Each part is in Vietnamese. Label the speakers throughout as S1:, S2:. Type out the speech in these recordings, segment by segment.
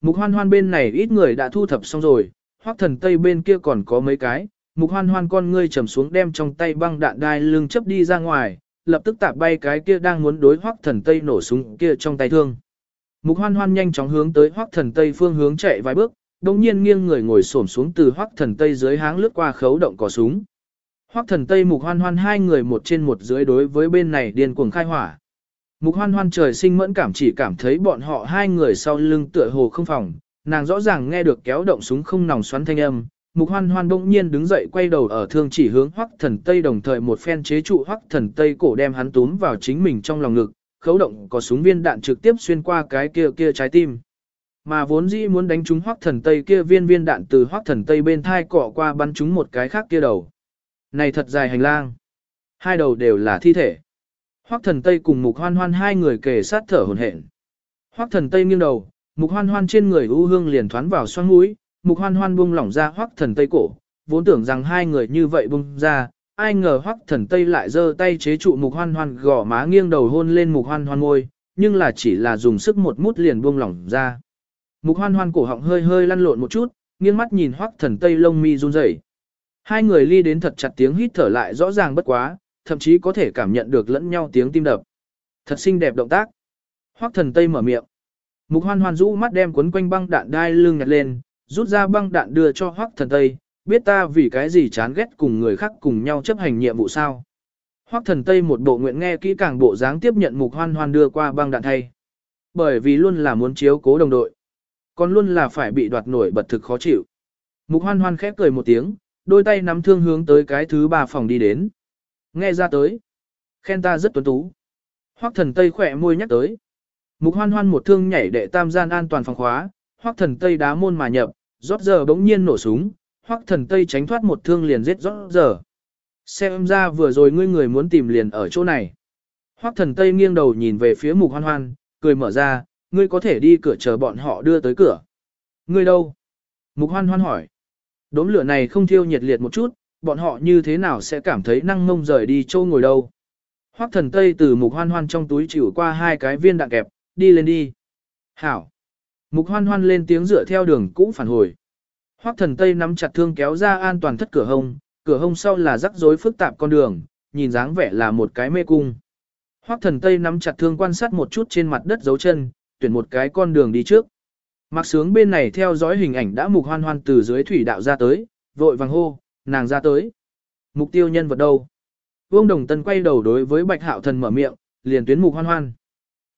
S1: Mục hoan hoan bên này ít người đã thu thập xong rồi, hoắc thần tây bên kia còn có mấy cái, mục hoan hoan con ngươi trầm xuống đem trong tay băng đạn đai lưng chấp đi ra ngoài, lập tức tạp bay cái kia đang muốn đối hoắc thần tây nổ súng kia trong tay thương. Mục hoan hoan nhanh chóng hướng tới hoắc thần tây phương hướng chạy vài bước, đồng nhiên nghiêng người ngồi xổm xuống từ hoắc thần tây dưới háng lướt qua khấu động cò súng. Hoắc thần tây mục hoan hoan hai người một trên một dưới đối với bên này điên cuồng khai hỏa. Mục hoan hoan trời sinh mẫn cảm chỉ cảm thấy bọn họ hai người sau lưng tựa hồ không phòng, nàng rõ ràng nghe được kéo động súng không nòng xoắn thanh âm. Mục hoan hoan bỗng nhiên đứng dậy quay đầu ở thương chỉ hướng hoắc thần tây đồng thời một phen chế trụ hoắc thần tây cổ đem hắn túm vào chính mình trong lòng ngực, khấu động có súng viên đạn trực tiếp xuyên qua cái kia kia trái tim. Mà vốn dĩ muốn đánh trúng hoắc thần tây kia viên viên đạn từ hoắc thần tây bên thai cọ qua bắn trúng một cái khác kia đầu. Này thật dài hành lang. Hai đầu đều là thi thể. Hoắc thần Tây cùng Mục Hoan Hoan hai người kề sát thở hổn hển. Hoắc thần Tây nghiêng đầu, Mục Hoan Hoan trên người u hương liền thoán vào xoang mũi, Mục Hoan Hoan buông lỏng ra Hoắc thần Tây cổ, vốn tưởng rằng hai người như vậy buông ra, ai ngờ Hoắc thần Tây lại giơ tay chế trụ Mục Hoan Hoan gò má nghiêng đầu hôn lên Mục Hoan Hoan môi, nhưng là chỉ là dùng sức một mút liền buông lỏng ra. Mục Hoan Hoan cổ họng hơi hơi lăn lộn một chút, nghiêng mắt nhìn Hoắc thần Tây lông mi run rẩy. Hai người ly đến thật chặt tiếng hít thở lại rõ ràng bất quá, thậm chí có thể cảm nhận được lẫn nhau tiếng tim đập. Thật xinh đẹp động tác. Hoắc thần Tây mở miệng. Mục hoan hoan rũ mắt đem cuốn quanh băng đạn đai lưng nhặt lên, rút ra băng đạn đưa cho Hoắc thần Tây, biết ta vì cái gì chán ghét cùng người khác cùng nhau chấp hành nhiệm vụ sao. Hoắc thần Tây một bộ nguyện nghe kỹ càng bộ dáng tiếp nhận mục hoan hoan đưa qua băng đạn thay. Bởi vì luôn là muốn chiếu cố đồng đội. Còn luôn là phải bị đoạt nổi bật thực khó chịu. Mục hoan hoan khép cười một tiếng, đôi tay nắm thương hướng tới cái thứ ba phòng đi đến. Nghe ra tới. Khen ta rất tuấn tú. Hoắc thần Tây khỏe môi nhắc tới. Mục hoan hoan một thương nhảy đệ tam gian an toàn phòng khóa, Hoắc thần Tây đá môn mà nhập, rót giờ bỗng nhiên nổ súng, Hoắc thần Tây tránh thoát một thương liền giết rót giờ. Xem ra vừa rồi ngươi người muốn tìm liền ở chỗ này. Hoắc thần Tây nghiêng đầu nhìn về phía mục hoan hoan, cười mở ra, ngươi có thể đi cửa chờ bọn họ đưa tới cửa. Ngươi đâu? Mục hoan hoan hỏi. Đốm lửa này không thiêu nhiệt liệt một chút, bọn họ như thế nào sẽ cảm thấy năng mông rời đi châu ngồi đâu. Hoắc thần Tây từ mục hoan hoan trong túi chịu qua hai cái viên đạn kẹp, đi lên đi. Hảo. Mục hoan hoan lên tiếng dựa theo đường cũ phản hồi. Hoắc thần Tây nắm chặt thương kéo ra an toàn thất cửa hông, cửa hông sau là rắc rối phức tạp con đường, nhìn dáng vẻ là một cái mê cung. Hoắc thần Tây nắm chặt thương quan sát một chút trên mặt đất dấu chân, tuyển một cái con đường đi trước. Mặc sướng bên này theo dõi hình ảnh đã mục hoan hoan từ dưới thủy đạo ra tới, vội vàng hô, nàng ra tới. Mục tiêu nhân vật đâu? Vương Đồng Tân quay đầu đối với Bạch Hạo Thần mở miệng, liền tuyến mục hoan hoan.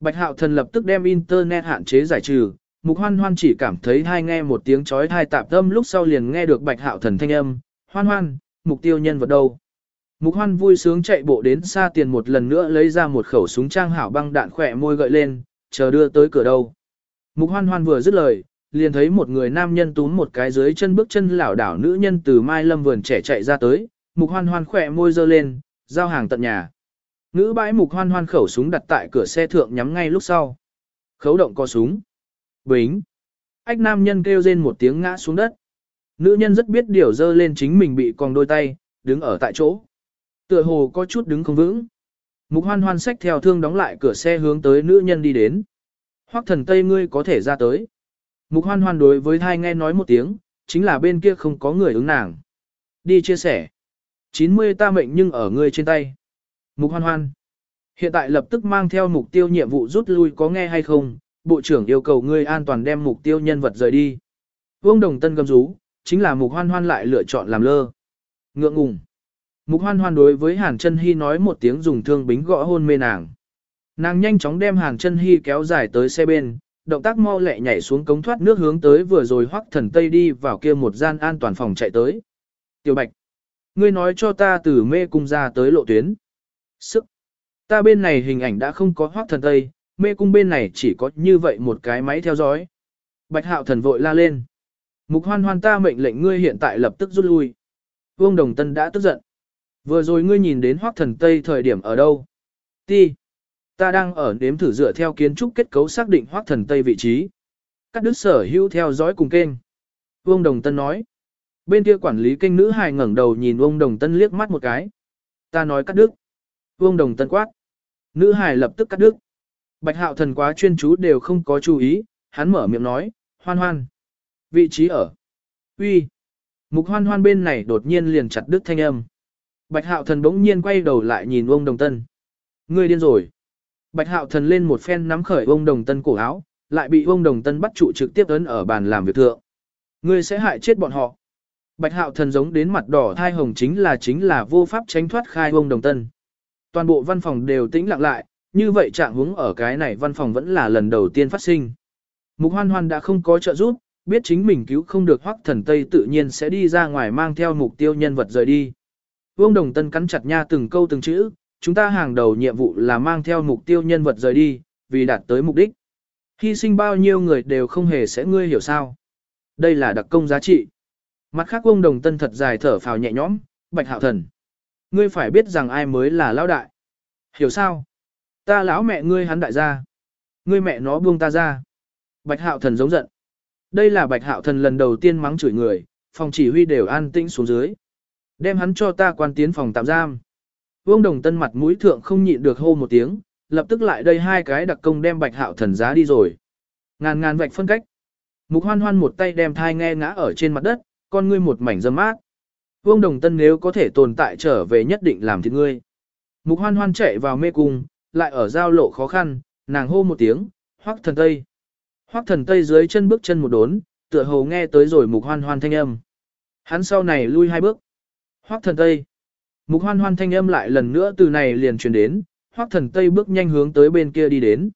S1: Bạch Hạo Thần lập tức đem Internet hạn chế giải trừ, mục hoan hoan chỉ cảm thấy hai nghe một tiếng chói tai tạp âm lúc sau liền nghe được Bạch Hạo Thần thanh âm, hoan hoan, mục tiêu nhân vật đâu? Mục hoan vui sướng chạy bộ đến xa tiền một lần nữa lấy ra một khẩu súng trang hảo băng đạn khỏe môi gợi lên, chờ đưa tới cửa đâu. Mục hoan hoan vừa dứt lời, liền thấy một người nam nhân túm một cái dưới chân bước chân lảo đảo nữ nhân từ mai lâm vườn trẻ chạy ra tới, mục hoan hoan khỏe môi dơ lên, giao hàng tận nhà. Ngữ bãi mục hoan hoan khẩu súng đặt tại cửa xe thượng nhắm ngay lúc sau. Khấu động co súng. Bính. Ách nam nhân kêu rên một tiếng ngã xuống đất. Nữ nhân rất biết điều dơ lên chính mình bị còn đôi tay, đứng ở tại chỗ. Tựa hồ có chút đứng không vững. Mục hoan hoan xách theo thương đóng lại cửa xe hướng tới nữ nhân đi đến. Hoắc thần Tây ngươi có thể ra tới. Mục hoan hoan đối với thai nghe nói một tiếng, chính là bên kia không có người ứng nàng. Đi chia sẻ. 90 ta mệnh nhưng ở ngươi trên tay. Mục hoan hoan. Hiện tại lập tức mang theo mục tiêu nhiệm vụ rút lui có nghe hay không, bộ trưởng yêu cầu ngươi an toàn đem mục tiêu nhân vật rời đi. Vương Đồng Tân gầm rú, chính là mục hoan hoan lại lựa chọn làm lơ. Ngượng ngùng. Mục hoan hoan đối với Hàn chân Hy nói một tiếng dùng thương bính gõ hôn mê nàng. Nàng nhanh chóng đem Hàn chân Hy kéo dài tới xe bên, động tác mau lẹ nhảy xuống cống thoát nước hướng tới vừa rồi hoắc thần tây đi vào kia một gian an toàn phòng chạy tới. Tiểu Bạch, ngươi nói cho ta từ mê cung ra tới lộ tuyến. Sức, ta bên này hình ảnh đã không có hoắc thần tây, mê cung bên này chỉ có như vậy một cái máy theo dõi. Bạch hạo thần vội la lên. Mục hoan hoan ta mệnh lệnh ngươi hiện tại lập tức rút lui. Vương Đồng Tân đã tức giận. Vừa rồi ngươi nhìn đến hoắc thần tây thời điểm ở đâu? Ti. Ta đang ở nếm thử dựa theo kiến trúc kết cấu xác định hoác thần Tây vị trí. Các đức sở hữu theo dõi cùng kênh. Vương Đồng Tân nói. Bên kia quản lý kênh nữ hài ngẩng đầu nhìn Vương Đồng Tân liếc mắt một cái. Ta nói cắt đức. Vương Đồng Tân quát. Nữ hài lập tức cắt đức. Bạch hạo thần quá chuyên chú đều không có chú ý, hắn mở miệng nói, hoan hoan. Vị trí ở. Uy. Mục hoan hoan bên này đột nhiên liền chặt đứt thanh âm. Bạch hạo thần bỗng nhiên quay đầu lại nhìn vương đồng tân. Ngươi điên rồi. Bạch hạo thần lên một phen nắm khởi ông đồng tân cổ áo, lại bị ông đồng tân bắt trụ trực tiếp ấn ở bàn làm việc thượng. Ngươi sẽ hại chết bọn họ. Bạch hạo thần giống đến mặt đỏ thai hồng chính là chính là vô pháp tránh thoát khai ông đồng tân. Toàn bộ văn phòng đều tĩnh lặng lại, như vậy trạng hướng ở cái này văn phòng vẫn là lần đầu tiên phát sinh. Mục hoan hoan đã không có trợ giúp, biết chính mình cứu không được hoắc thần Tây tự nhiên sẽ đi ra ngoài mang theo mục tiêu nhân vật rời đi. Vương Đồng Tân cắn chặt nha từng câu từng chữ, chúng ta hàng đầu nhiệm vụ là mang theo mục tiêu nhân vật rời đi, vì đạt tới mục đích. Hy sinh bao nhiêu người đều không hề sẽ ngươi hiểu sao. Đây là đặc công giá trị. Mặt khác ông Đồng Tân thật dài thở phào nhẹ nhõm, bạch hạo thần. Ngươi phải biết rằng ai mới là lão đại. Hiểu sao? Ta lão mẹ ngươi hắn đại gia. Ngươi mẹ nó buông ta ra. Bạch hạo thần giống giận. Đây là bạch hạo thần lần đầu tiên mắng chửi người, phòng chỉ huy đều an tĩnh xuống dưới. Đem hắn cho ta quan tiến phòng tạm giam. Vương Đồng Tân mặt mũi thượng không nhịn được hô một tiếng, lập tức lại đây hai cái đặc công đem bạch hạo thần giá đi rồi. Ngàn ngàn vạch phân cách. Mục hoan hoan một tay đem thai nghe ngã ở trên mặt đất, con ngươi một mảnh dâm mát. Vương Đồng Tân nếu có thể tồn tại trở về nhất định làm thịt ngươi. Mục hoan hoan chạy vào mê cung, lại ở giao lộ khó khăn, nàng hô một tiếng, hoắc thần tây. Hoắc thần tây dưới chân bước chân một đốn, tựa hồ nghe tới rồi mục hoan hoan thanh âm. Hắn sau này lui hai bước. Hoắc thần tây. Mục hoan hoan thanh âm lại lần nữa từ này liền truyền đến, Hoắc thần tây bước nhanh hướng tới bên kia đi đến.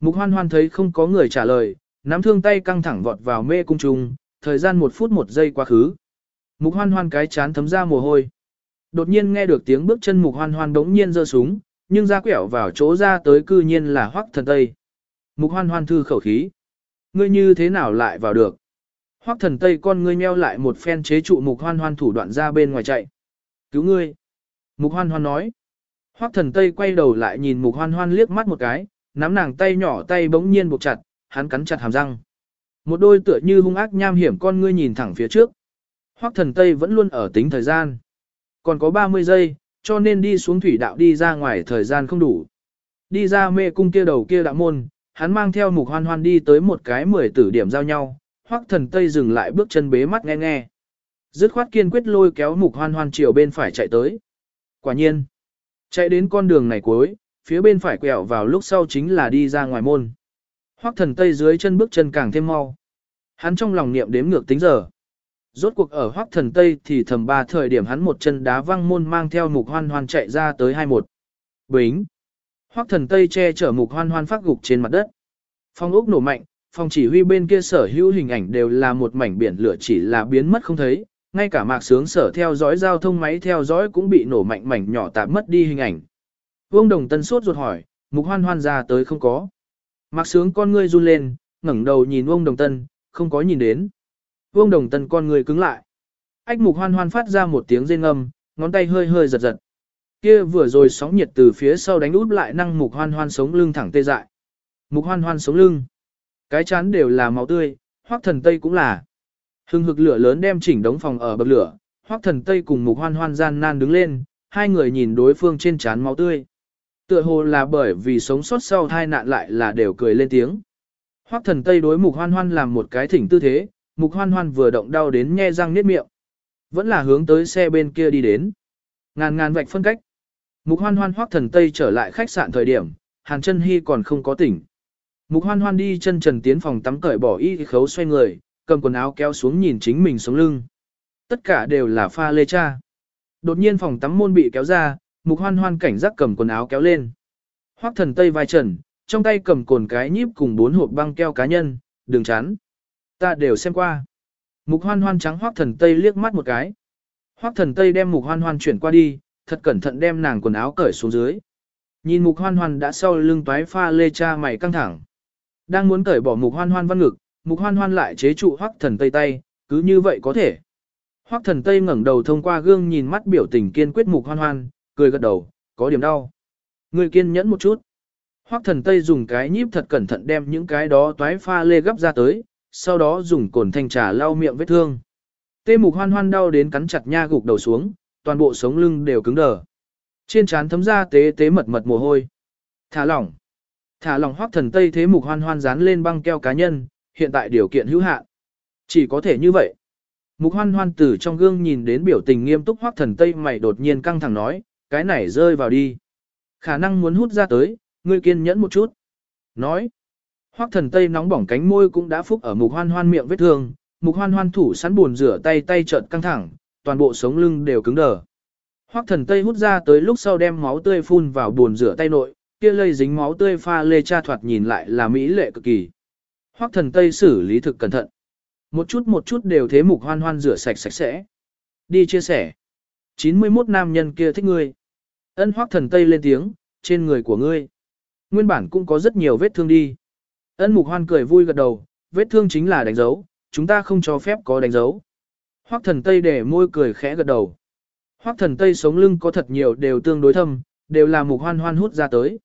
S1: Mục hoan hoan thấy không có người trả lời, nắm thương tay căng thẳng vọt vào mê cung trùng, thời gian một phút một giây quá khứ. Mục hoan hoan cái chán thấm ra mồ hôi. Đột nhiên nghe được tiếng bước chân mục hoan hoan đống nhiên giơ súng, nhưng ra quẹo vào chỗ ra tới cư nhiên là hoắc thần tây. Mục hoan hoan thư khẩu khí. Ngươi như thế nào lại vào được? Hoắc thần tây con ngươi meo lại một phen chế trụ mục hoan hoan thủ đoạn ra bên ngoài chạy. Cứu ngươi. Mục hoan hoan nói. Hoắc thần tây quay đầu lại nhìn mục hoan hoan liếc mắt một cái, nắm nàng tay nhỏ tay bỗng nhiên buộc chặt, hắn cắn chặt hàm răng. Một đôi tựa như hung ác nham hiểm con ngươi nhìn thẳng phía trước. Hoắc thần tây vẫn luôn ở tính thời gian. Còn có 30 giây, cho nên đi xuống thủy đạo đi ra ngoài thời gian không đủ. Đi ra mê cung kia đầu kia đạo môn, hắn mang theo mục hoan hoan đi tới một cái mười tử điểm giao nhau, hoắc thần tây dừng lại bước chân bế mắt nghe nghe. Dứt khoát kiên quyết lôi kéo mục hoan hoan chiều bên phải chạy tới. Quả nhiên, chạy đến con đường này cuối, phía bên phải quẹo vào lúc sau chính là đi ra ngoài môn. Hoắc thần tây dưới chân bước chân càng thêm mau. Hắn trong lòng niệm đếm ngược tính giờ. Rốt cuộc ở hoắc thần Tây thì thầm ba thời điểm hắn một chân đá văng môn mang theo mục hoan hoan chạy ra tới hai một. Bính. Hoắc thần Tây che chở mục hoan hoan phát gục trên mặt đất. Phong ốc nổ mạnh, phòng chỉ huy bên kia sở hữu hình ảnh đều là một mảnh biển lửa chỉ là biến mất không thấy, ngay cả mạc sướng sở theo dõi giao thông máy theo dõi cũng bị nổ mạnh mảnh nhỏ tạm mất đi hình ảnh. Vương Đồng Tân sốt ruột hỏi, mục hoan hoan ra tới không có. Mạc sướng con ngươi run lên, ngẩng đầu nhìn Vương Đồng Tân, không có nhìn đến. Vương Đồng Tân con người cứng lại. Ách mục hoan hoan phát ra một tiếng rên ngâm, ngón tay hơi hơi giật giật. Kia vừa rồi sóng nhiệt từ phía sau đánh út lại năng mục hoan hoan sống lưng thẳng tê dại. Mục hoan hoan sống lưng. Cái chán đều là máu tươi, hoắc thần tây cũng là. Hưng hực lửa lớn đem chỉnh đống phòng ở bậc lửa, hoắc thần tây cùng mục hoan hoan gian nan đứng lên, hai người nhìn đối phương trên chán máu tươi. Tựa hồ là bởi vì sống sót sau tai nạn lại là đều cười lên tiếng. Hoắc thần tây đối mục hoan hoan làm một cái thỉnh tư thế, mục hoan hoan vừa động đau đến nhe răng niết miệng. Vẫn là hướng tới xe bên kia đi đến. Ngàn ngàn vạch phân cách. Mục hoan hoan hoác thần Tây trở lại khách sạn thời điểm, Hàn chân Hy còn không có tỉnh. Mục hoan hoan đi chân trần tiến phòng tắm cởi bỏ y khấu xoay người, cầm quần áo kéo xuống nhìn chính mình sống lưng. Tất cả đều là pha lê cha. Đột nhiên phòng tắm môn bị kéo ra, mục hoan hoan cảnh giác cầm quần áo kéo lên. Hoác thần Tây vai trần, trong tay cầm cồn cái nhíp cùng bốn hộp băng keo cá nhân, đừng chán. Ta đều xem qua. Mục hoan hoan trắng hoác thần Tây liếc mắt một cái. Hoác thần Tây đem mục hoan hoan chuyển qua đi, thật cẩn thận đem nàng quần áo cởi xuống dưới. Nhìn mục hoan hoan đã sau lưng toái pha lê cha mày căng thẳng. Đang muốn cởi bỏ mục hoan hoan văn ngực, mục hoan hoan lại chế trụ Hoắc thần Tây tay, cứ như vậy có thể. Hoắc thần Tây ngẩng đầu thông qua gương nhìn mắt biểu tình kiên quyết mục hoan hoan, cười gật đầu, có điểm đau. Người kiên nhẫn một chút. Hoắc thần Tây dùng cái nhíp thật cẩn thận đem những cái đó toái pha lê gấp ra tới, sau đó dùng cồn thanh trà lau miệng vết thương. Tê mục hoan hoan đau đến cắn chặt nha gục đầu xuống, toàn bộ sống lưng đều cứng đờ. Trên trán thấm ra tế tế mật mật mồ hôi. Thả lỏng. Thả lỏng Hoắc thần tây thế mục hoan hoan dán lên băng keo cá nhân, hiện tại điều kiện hữu hạn. Chỉ có thể như vậy. Mục hoan hoan từ trong gương nhìn đến biểu tình nghiêm túc hoắc thần tây mày đột nhiên căng thẳng nói, cái này rơi vào đi. Khả năng muốn hút ra tới, ngươi kiên nhẫn một chút. Nói, hoắc thần tây nóng bỏng cánh môi cũng đã phúc ở mục hoan hoan miệng vết thương, mục hoan hoan thủ sẵn buồn rửa tay tay trợn căng thẳng, toàn bộ sống lưng đều cứng đờ. Hoắc thần tây hút ra tới lúc sau đem máu tươi phun vào buồn rửa tay nội, kia lây dính máu tươi pha lê cha thoạt nhìn lại là mỹ lệ cực kỳ. Hoắc thần tây xử lý thực cẩn thận. Một chút một chút đều thế mục hoan hoan rửa sạch sạch sẽ. Đi chia sẻ. 91 nam nhân kia thích ngươi. Ân hoắc thần tây lên tiếng, trên người của ngươi. Nguyên bản cũng có rất nhiều vết thương đi. Ân mục hoan cười vui gật đầu, vết thương chính là đánh dấu, chúng ta không cho phép có đánh dấu. Hoắc thần tây để môi cười khẽ gật đầu. Hoắc thần tây sống lưng có thật nhiều đều tương đối thâm, đều là mục hoan hoan hút ra tới.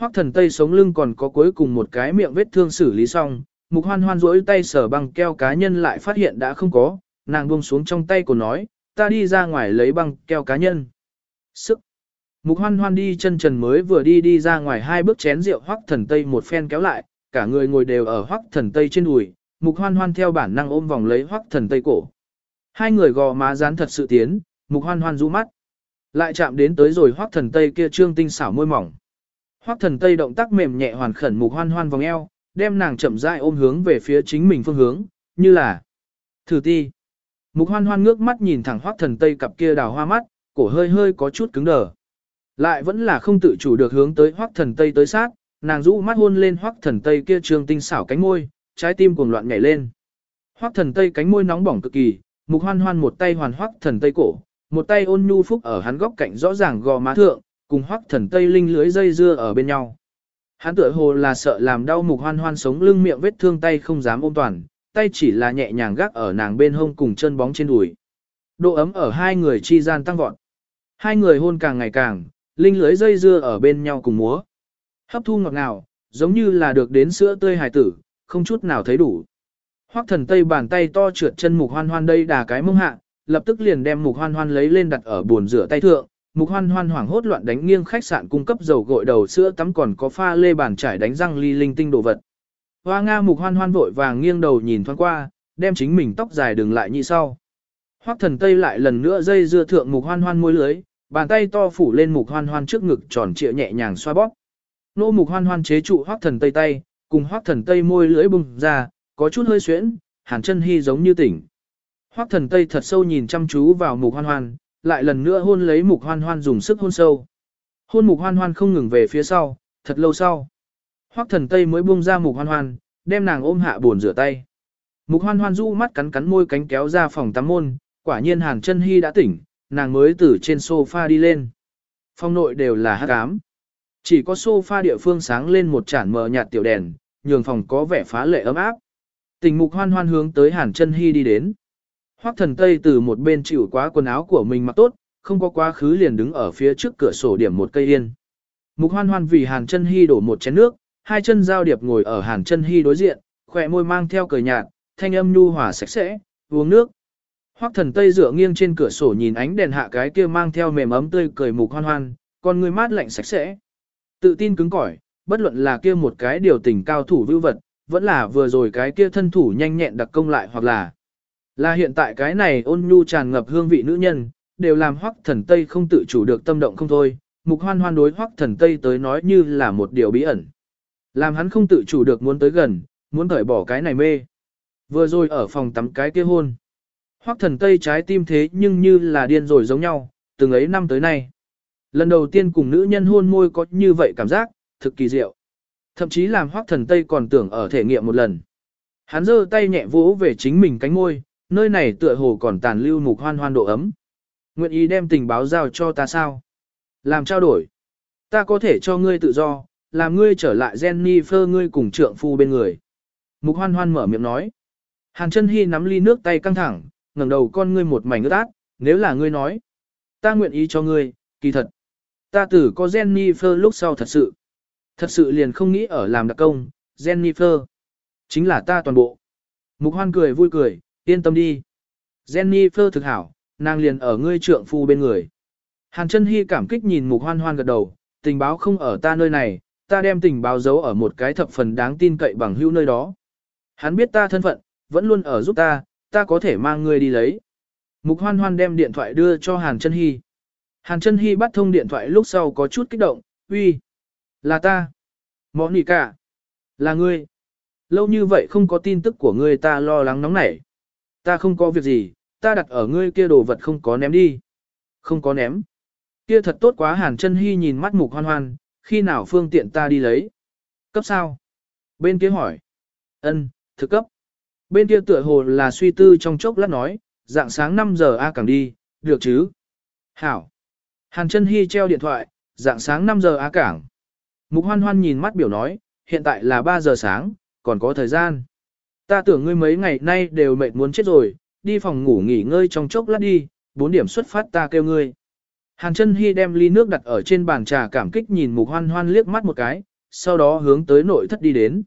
S1: Hoắc thần tây sống lưng còn có cuối cùng một cái miệng vết thương xử lý xong, mục hoan hoan rỗi tay sở băng keo cá nhân lại phát hiện đã không có, nàng buông xuống trong tay của nói, ta đi ra ngoài lấy băng keo cá nhân. Sức. Mục hoan hoan đi chân trần mới vừa đi đi ra ngoài hai bước chén rượu hoắc thần tây một phen kéo lại, cả người ngồi đều ở hoắc thần tây trên đùi, mục hoan hoan theo bản năng ôm vòng lấy hoắc thần tây cổ. Hai người gò má dán thật sự tiến, mục hoan hoan rũ mắt. Lại chạm đến tới rồi hoắc thần tây kia trương tinh xảo môi mỏng. Hoắc thần tây động tác mềm nhẹ hoàn khẩn mục hoan hoan vòng eo, đem nàng chậm rãi ôm hướng về phía chính mình phương hướng, như là thử ti. Mục hoan hoan ngước mắt nhìn thẳng hoắc thần tây cặp kia đào hoa mắt, cổ hơi hơi có chút cứng đờ. Lại vẫn là không tự chủ được hướng tới hoắc thần tây tới sát, nàng rũ mắt hôn lên hoắc thần tây kia trương tinh xảo cánh môi, trái tim cuồng loạn nhảy lên. Hoắc thần tây cánh môi nóng bỏng cực kỳ, mục hoan hoan một tay hoàn hoắc thần tây cổ, một tay ôn nhu phúc ở hắn góc cạnh rõ ràng gò má thượng, cùng hoắc thần tây linh lưới dây dưa ở bên nhau. Hắn tựa hồ là sợ làm đau mục hoan hoan sống lưng miệng vết thương tay không dám ôm toàn, tay chỉ là nhẹ nhàng gác ở nàng bên hông cùng chân bóng trên đùi. Độ ấm ở hai người chi gian tăng vọt. Hai người hôn càng ngày càng, linh lưới dây dưa ở bên nhau cùng múa. Hấp thu ngọt ngào, giống như là được đến sữa tươi hài tử, không chút nào thấy đủ. Hoắc thần tây bàn tay to trượt chân mục hoan hoan đây đà cái mông hạ, lập tức liền đem mục hoan hoan lấy lên đặt ở buồn rửa tay thượng, mục hoan hoan hoảng hốt loạn đánh nghiêng khách sạn cung cấp dầu gội đầu sữa tắm còn có pha lê bàn trải đánh răng ly linh tinh đồ vật. Hoa Nga mục hoan hoan vội vàng nghiêng đầu nhìn thoáng qua, đem chính mình tóc dài đừng lại như sau. Hoắc thần tây lại lần nữa dây dưa thượng mục hoan hoan môi lưới, bàn tay to phủ lên mục hoan hoan trước ngực tròn trịa nhẹ nhàng xoa bóp. Nô mục hoan hoan chế trụ Hoắc thần tây tay, cùng Hoắc thần tây môi lưới bung ra, có chút hơi xuyễn, hàn chân hy giống như tỉnh. Hoắc thần tây thật sâu nhìn chăm chú vào mục hoan hoan, lại lần nữa hôn lấy mục hoan hoan dùng sức hôn sâu. Hôn mục hoan hoan không ngừng về phía sau, thật lâu sau. Hoắc thần tây mới buông ra mục hoan hoan, đem nàng ôm hạ buồn rửa tay. Mục hoan hoan du mắt cắn cắn môi cánh kéo ra phòng tắm môn, quả nhiên hàn chân hy đã tỉnh, nàng mới từ trên sofa đi lên. Phòng nội đều là hát ám. Chỉ có sofa địa phương sáng lên một chản mờ nhạt tiểu đèn, nhường phòng có vẻ phá lệ ấm áp. Tình mục hoan hoan hướng tới hàn chân hy đi đến. Hoắc thần Tây từ một bên chịu quá quần áo của mình mặc tốt, không có quá khứ liền đứng ở phía trước cửa sổ điểm một cây yên. Mục hoan hoan vì hàn chân hy đổ một chén nước, hai chân giao điệp ngồi ở hàn chân hy đối diện, khỏe môi mang theo cười nhạt, thanh âm nhu hòa sạch sẽ, uống nước. Hoắc thần Tây dựa nghiêng trên cửa sổ nhìn ánh đèn hạ cái kia mang theo mềm ấm tươi cười mục hoan hoan, con người mát lạnh sạch sẽ. Tự tin cứng cỏi, bất luận là kia một cái điều tình cao thủ vưu vật, vẫn là vừa rồi cái kia thân thủ nhanh nhẹn đặc công lại hoặc là là hiện tại cái này ôn nhu tràn ngập hương vị nữ nhân, đều làm hoắc thần Tây không tự chủ được tâm động không thôi, mục hoan hoan đối hoắc thần Tây tới nói như là một điều bí ẩn. Làm hắn không tự chủ được muốn tới gần, muốn cởi bỏ cái này mê. Vừa rồi ở phòng tắm cái kia hôn. Hoắc thần Tây trái tim thế nhưng như là điên rồi giống nhau, từng ấy năm tới nay. Lần đầu tiên cùng nữ nhân hôn môi có như vậy cảm giác, thực kỳ diệu. Thậm chí làm Hoắc thần Tây còn tưởng ở thể nghiệm một lần. Hắn giơ tay nhẹ vỗ về chính mình cánh môi, nơi này tựa hồ còn tàn lưu mục hoan hoan độ ấm. Nguyện ý đem tình báo giao cho ta sao? Làm trao đổi. Ta có thể cho ngươi tự do, làm ngươi trở lại Jennifer ngươi cùng trượng phu bên người. Mục hoan hoan mở miệng nói. Hàn chân hy nắm ly nước tay căng thẳng, ngẩng đầu con ngươi một mảnh ướt át, nếu là ngươi nói. Ta nguyện ý cho ngươi, kỳ thật. Ta tử có Jennifer lúc sau thật sự. Thật sự liền không nghĩ ở làm đặc công, Jennifer. Chính là ta toàn bộ. Mục hoan cười vui cười, Yên tâm đi. Jennifer thực hảo, nàng liền ở ngươi trượng phu bên người. Hàn chân hy cảm kích nhìn mục hoan hoan gật đầu, tình báo không ở ta nơi này, ta đem tình báo giấu ở một cái thập phần đáng tin cậy bằng hữu nơi đó. Hắn biết ta thân phận, vẫn luôn ở giúp ta, ta có thể mang ngươi đi lấy. Mục hoan hoan đem điện thoại đưa cho Hàn Trân Hy. Hàn Trân Hy bắt thông điện thoại lúc sau có chút kích động, uy, là ta. Mọ nỉ cả, là ngươi. Lâu như vậy không có tin tức của ngươi ta lo lắng nóng nảy. Ta không có việc gì, ta đặt ở ngươi kia đồ vật không có ném đi. Không có ném. Kia thật tốt quá Hàn chân Hy nhìn mắt mục hoan hoan, khi nào phương tiện ta đi lấy. Cấp sao? Bên kia hỏi. Ân, thực cấp. Bên kia tựa hồ là suy tư trong chốc lát nói, dạng sáng 5 giờ A càng đi, được chứ? Hảo. Hàn chân Hy treo điện thoại, dạng sáng 5 giờ A cảng. Mục hoan hoan nhìn mắt biểu nói, hiện tại là 3 giờ sáng, còn có thời gian. Ta tưởng ngươi mấy ngày nay đều mệt muốn chết rồi, đi phòng ngủ nghỉ ngơi trong chốc lát đi, Bốn điểm xuất phát ta kêu ngươi. Hàn chân Hy đem ly nước đặt ở trên bàn trà cảm kích nhìn mục hoan hoan liếc mắt một cái, sau đó hướng tới nội thất đi đến.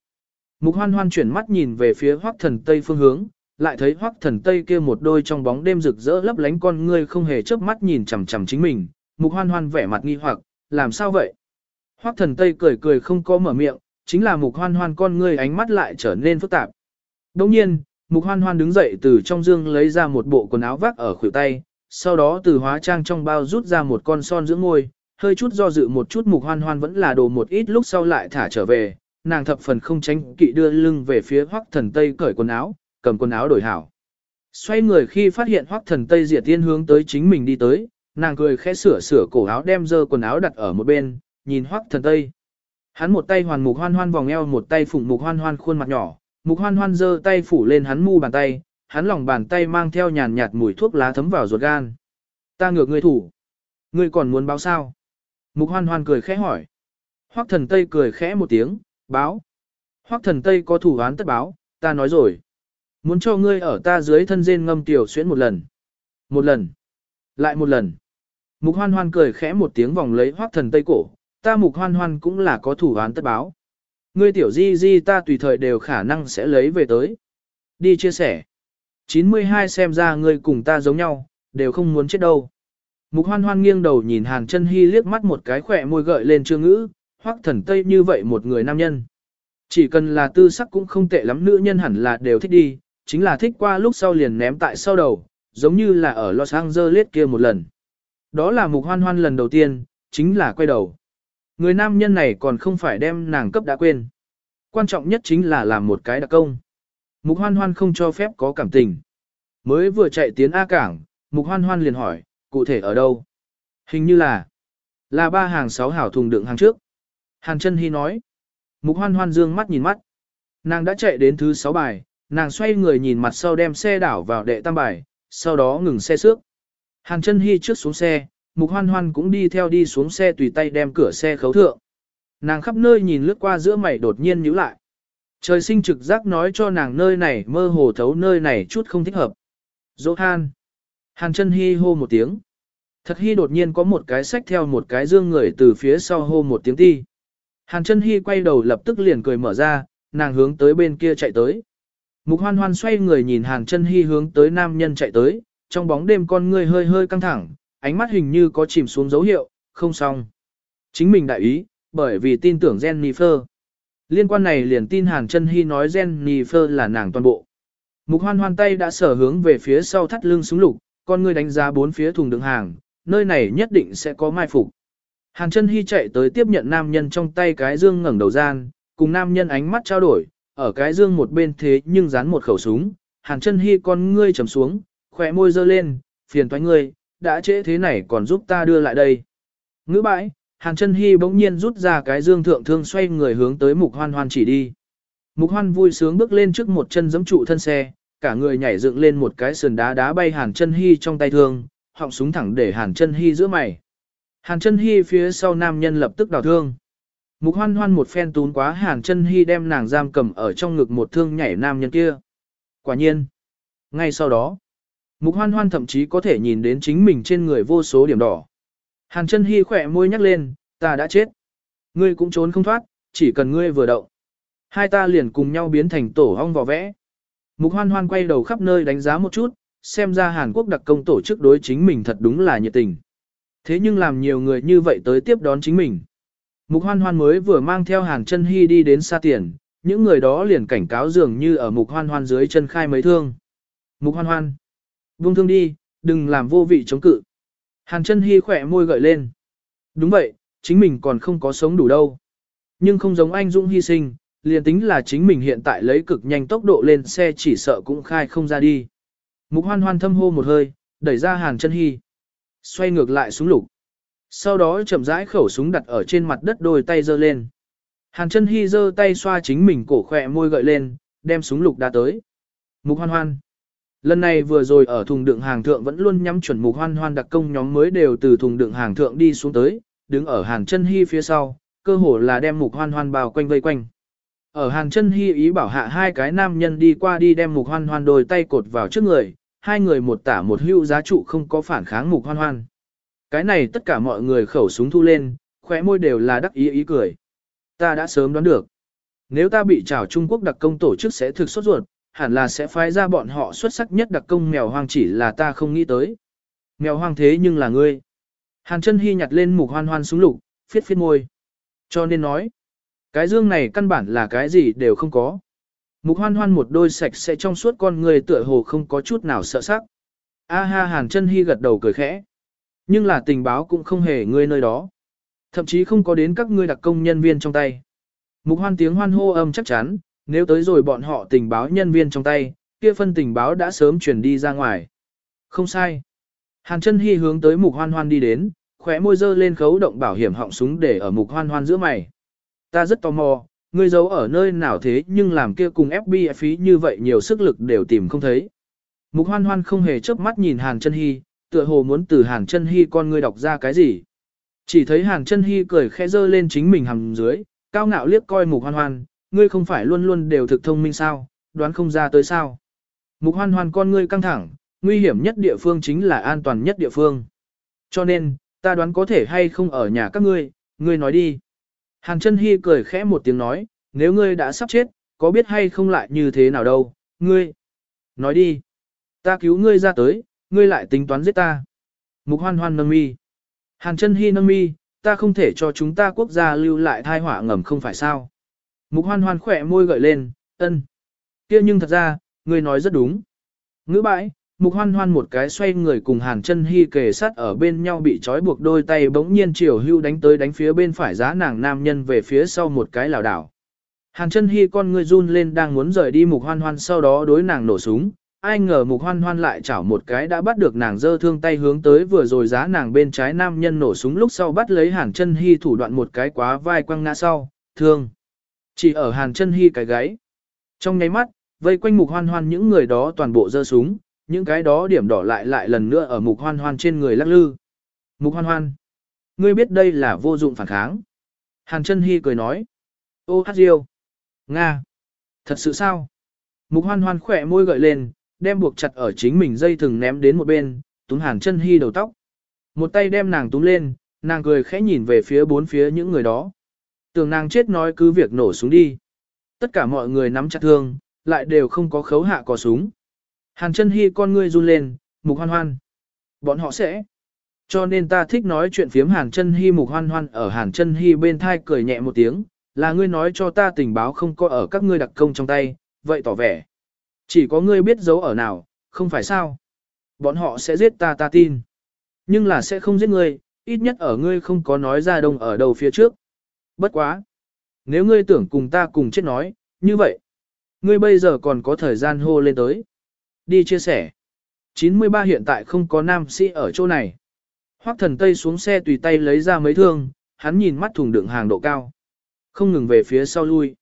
S1: Mục hoan hoan chuyển mắt nhìn về phía hoác thần tây phương hướng, lại thấy hoác thần tây kia một đôi trong bóng đêm rực rỡ lấp lánh con ngươi không hề chớp mắt nhìn chằm chằm chính mình. Mục hoan hoan vẻ mặt nghi hoặc, làm sao vậy? Hoác thần tây cười cười không có mở miệng, chính là mục hoan hoan con ngươi ánh mắt lại trở nên phức tạp. Đồng nhiên, mục hoan hoan đứng dậy từ trong dương lấy ra một bộ quần áo vác ở khuỷu tay, sau đó từ hóa trang trong bao rút ra một con son dưỡng ngôi, hơi chút do dự một chút mục hoan hoan vẫn là đồ một ít lúc sau lại thả trở về, nàng thập phần không tránh kỵ đưa lưng về phía hoắc thần tây cởi quần áo, cầm quần áo đổi hảo. Xoay người khi phát hiện hoắc thần tây diệt tiên hướng tới chính mình đi tới, nàng cười khẽ sửa sửa cổ áo đem dơ quần áo đặt ở một bên, nhìn hoắc thần tây. Hắn một tay hoàn mục hoan hoan vòng eo một tay phụng mục hoan hoan khuôn mặt nhỏ, mục hoan hoan giơ tay phủ lên hắn mu bàn tay, hắn lòng bàn tay mang theo nhàn nhạt mùi thuốc lá thấm vào ruột gan. Ta ngược ngươi thủ. Ngươi còn muốn báo sao? Mục hoan hoan cười khẽ hỏi. Hoắc thần Tây cười khẽ một tiếng, báo. Hoắc thần Tây có thủ án tất báo, ta nói rồi. Muốn cho ngươi ở ta dưới thân rên ngâm tiểu xuyễn một lần. Một lần. Lại một lần. Mục hoan hoan cười khẽ một tiếng vòng lấy Hoắc thần Tây cổ. Ta mục hoan hoan cũng là có thủ án tất báo. Ngươi tiểu di di ta tùy thời đều khả năng sẽ lấy về tới. Đi chia sẻ. 92 xem ra ngươi cùng ta giống nhau, đều không muốn chết đâu. Mục hoan hoan nghiêng đầu nhìn Hàn chân Hy liếc mắt một cái khỏe môi gợi lên trương ngữ, hoắc thần tây như vậy một người nam nhân. Chỉ cần là tư sắc cũng không tệ lắm nữ nhân hẳn là đều thích đi, chính là thích qua lúc sau liền ném tại sau đầu, giống như là ở Los Angeles kia một lần. Đó là mục hoan hoan lần đầu tiên, chính là quay đầu. Người nam nhân này còn không phải đem nàng cấp đã quên. Quan trọng nhất chính là làm một cái đặc công. Mục hoan hoan không cho phép có cảm tình. Mới vừa chạy tiến A cảng, mục hoan hoan liền hỏi, cụ thể ở đâu? Hình như là, là ba hàng sáu hảo thùng đựng hàng trước. Hàn chân Hy nói, mục hoan hoan dương mắt nhìn mắt. Nàng đã chạy đến thứ sáu bài, nàng xoay người nhìn mặt sau đem xe đảo vào đệ tam bài, sau đó ngừng xe xước. Hàn chân Hy trước xuống xe, mục hoan hoan cũng đi theo đi xuống xe tùy tay đem cửa xe khấu thượng. Nàng khắp nơi nhìn lướt qua giữa mày đột nhiên nhíu lại. Trời sinh trực giác nói cho nàng nơi này mơ hồ thấu nơi này chút không thích hợp. Dỗ han. Hàn chân hi hô một tiếng. Thật hi đột nhiên có một cái sách theo một cái dương người từ phía sau hô một tiếng ti. Hàn chân hi quay đầu lập tức liền cười mở ra, nàng hướng tới bên kia chạy tới. Mục hoan hoan xoay người nhìn hàn chân hi hướng tới nam nhân chạy tới, trong bóng đêm con người hơi hơi căng thẳng, ánh mắt hình như có chìm xuống dấu hiệu, không xong. Chính mình đại ý, bởi vì tin tưởng Jennifer. Liên quan này liền tin hàn chân hi nói Jennifer là nàng toàn bộ. Mục hoan hoan tay đã sở hướng về phía sau thắt lưng súng lục, con người đánh giá bốn phía thùng đựng hàng, nơi này nhất định sẽ có mai phục. Hàn chân hy chạy tới tiếp nhận nam nhân trong tay cái dương ngẩng đầu gian, cùng nam nhân ánh mắt trao đổi, ở cái dương một bên thế nhưng dán một khẩu súng. Hàn chân hy con ngươi trầm xuống, khỏe môi dơ lên, phiền toái ngươi, đã trễ thế này còn giúp ta đưa lại đây. Ngữ bãi, Hàn chân hy bỗng nhiên rút ra cái dương thượng thương xoay người hướng tới mục hoan hoan chỉ đi. Mục hoan vui sướng bước lên trước một chân giẫm trụ thân xe, cả người nhảy dựng lên một cái sườn đá đá bay Hàn chân hy trong tay thương, họng súng thẳng để Hàn chân hy giữa mày. Hàn chân hy phía sau nam nhân lập tức đào thương. Mục hoan hoan một phen tún quá Hàn chân hy đem nàng giam cầm ở trong ngực một thương nhảy nam nhân kia. Quả nhiên. Ngay sau đó, mục hoan hoan thậm chí có thể nhìn đến chính mình trên người vô số điểm đỏ. Hàn chân hy khỏe môi nhắc lên, ta đã chết. Ngươi cũng trốn không thoát, chỉ cần ngươi vừa động. Hai ta liền cùng nhau biến thành tổ ong vò vẽ. Mục hoan hoan quay đầu khắp nơi đánh giá một chút, xem ra Hàn Quốc đặc công tổ chức đối chính mình thật đúng là nhiệt tình. Thế nhưng làm nhiều người như vậy tới tiếp đón chính mình. Mục hoan hoan mới vừa mang theo Hàn chân Hy đi đến xa tiền, những người đó liền cảnh cáo dường như ở mục hoan hoan dưới chân khai mấy thương. Mục hoan hoan. Buông thương đi, đừng làm vô vị chống cự. Hàn chân hy khỏe môi gợi lên. Đúng vậy, chính mình còn không có sống đủ đâu. Nhưng không giống anh Dũng hy sinh, liền tính là chính mình hiện tại lấy cực nhanh tốc độ lên xe chỉ sợ cũng khai không ra đi. Mục hoan hoan thâm hô một hơi, đẩy ra hàn chân hy. Xoay ngược lại súng lục. Sau đó chậm rãi khẩu súng đặt ở trên mặt đất đôi tay giơ lên. Hàn chân hy giơ tay xoa chính mình cổ khỏe môi gợi lên, đem súng lục đã tới. Mục hoan hoan. Lần này vừa rồi ở thùng đựng hàng thượng vẫn luôn nhắm chuẩn mục hoan hoan đặc công nhóm mới đều từ thùng đựng hàng thượng đi xuống tới, đứng ở hàng chân hy phía sau, cơ hồ là đem mục hoan hoan bao quanh vây quanh. Ở hàng chân hy ý bảo hạ hai cái nam nhân đi qua đi đem mục hoan hoan đôi tay cột vào trước người, hai người một tả một hưu giá trụ không có phản kháng mục hoan hoan. Cái này tất cả mọi người khẩu súng thu lên, khóe môi đều là đắc ý ý cười. Ta đã sớm đoán được. Nếu ta bị trảo Trung Quốc đặc công tổ chức sẽ thực sốt ruột, hẳn là sẽ phái ra bọn họ xuất sắc nhất đặc công mèo hoang chỉ là ta không nghĩ tới. Mèo hoang thế nhưng là ngươi. Hàn chân hy nhặt lên mục hoan hoan súng lục, phiết phiết môi. Cho nên nói, cái dương này căn bản là cái gì đều không có. Mục hoan hoan một đôi sạch sẽ trong suốt con người tựa hồ không có chút nào sợ sắc. A ha hàn chân hy gật đầu cười khẽ. Nhưng là tình báo cũng không hề ngươi nơi đó. Thậm chí không có đến các ngươi đặc công nhân viên trong tay. Mục hoan tiếng hoan hô âm chắc chắn, nếu tới rồi bọn họ tình báo nhân viên trong tay, kia phân tình báo đã sớm chuyển đi ra ngoài. Không sai. Hàn chân hy hướng tới mục hoan hoan đi đến, khóe môi dơ lên khấu động bảo hiểm họng súng để ở mục hoan hoan giữa mày. Ta rất tò mò, ngươi giấu ở nơi nào thế nhưng làm kia cùng FBI phí như vậy nhiều sức lực đều tìm không thấy. Mục hoan hoan không hề chớp mắt nhìn Hàn chân hy, tựa hồ muốn từ Hàn chân hy con ngươi đọc ra cái gì. Chỉ thấy Hàn chân hy cười khẽ dơ lên chính mình hầm dưới, cao ngạo liếc coi mục hoan hoan, ngươi không phải luôn luôn đều thực thông minh sao, đoán không ra tới sao. Mục hoan hoan con ngươi căng thẳng, nguy hiểm nhất địa phương chính là an toàn nhất địa phương. Cho nên, ta đoán có thể hay không ở nhà các ngươi, ngươi nói đi. Hàn chân hy cười khẽ một tiếng nói, nếu ngươi đã sắp chết, có biết hay không lại như thế nào đâu, ngươi. Nói đi. Ta cứu ngươi ra tới, ngươi lại tính toán giết ta. Mục hoan hoan nâng mi. Hàn chân hy nâng mi, ta không thể cho chúng ta quốc gia lưu lại thai họa ngầm không phải sao. Mục hoan hoan khỏe môi gợi lên, ân. kia nhưng thật ra, ngươi nói rất đúng. Ngữ bãi, mục hoan hoan một cái xoay người cùng hàn chân hy kề sát ở bên nhau bị trói buộc đôi tay bỗng nhiên chiều hưu đánh tới đánh phía bên phải giá nàng nam nhân về phía sau một cái lảo đảo. Hàn chân hy con ngươi run lên đang muốn rời đi mục hoan hoan sau đó đối nàng nổ súng, ai ngờ mục hoan hoan lại chảo một cái đã bắt được nàng dơ thương tay hướng tới vừa rồi giá nàng bên trái nam nhân nổ súng lúc sau bắt lấy hàn chân hy thủ đoạn một cái quá vai quăng ngã sau, thương. Chỉ ở hàn chân hy cái gáy. Trong nháy mắt, vây quanh mục hoan hoan những người đó toàn bộ giơ súng, những cái đó điểm đỏ lại lại lần nữa ở mục hoan hoan trên người lắc lư. Mục hoan hoan. Ngươi biết đây là vô dụng phản kháng. Hàn chân hy cười nói. Ô hát diêu. Nga. Thật sự sao? Mục hoan hoan khỏe môi gợi lên, đem buộc chặt ở chính mình dây thừng ném đến một bên, túm hàn chân hy đầu tóc. Một tay đem nàng túm lên, nàng cười khẽ nhìn về phía bốn phía những người đó. Tưởng nàng chết nói cứ việc nổ súng đi. Tất cả mọi người nắm chặt thương, lại đều không có khấu hạ cò súng. Hàn chân hy con ngươi run lên, mục hoan hoan. Bọn họ sẽ. Cho nên ta thích nói chuyện phiếm hàn chân hy mục hoan hoan ở hàn chân hy bên thai cười nhẹ một tiếng, là ngươi nói cho ta tình báo không có ở các ngươi đặc công trong tay, vậy tỏ vẻ. Chỉ có ngươi biết giấu ở nào, không phải sao. Bọn họ sẽ giết ta ta tin. Nhưng là sẽ không giết ngươi, ít nhất ở ngươi không có nói ra đông ở đầu phía trước. Bất quá. Nếu ngươi tưởng cùng ta cùng chết nói, như vậy. Ngươi bây giờ còn có thời gian hô lên tới. Đi chia sẻ. 93 hiện tại không có nam sĩ ở chỗ này. Hoắc thần Tây xuống xe tùy tay lấy ra mấy thương, hắn nhìn mắt thùng đựng hàng độ cao. Không ngừng về phía sau lui.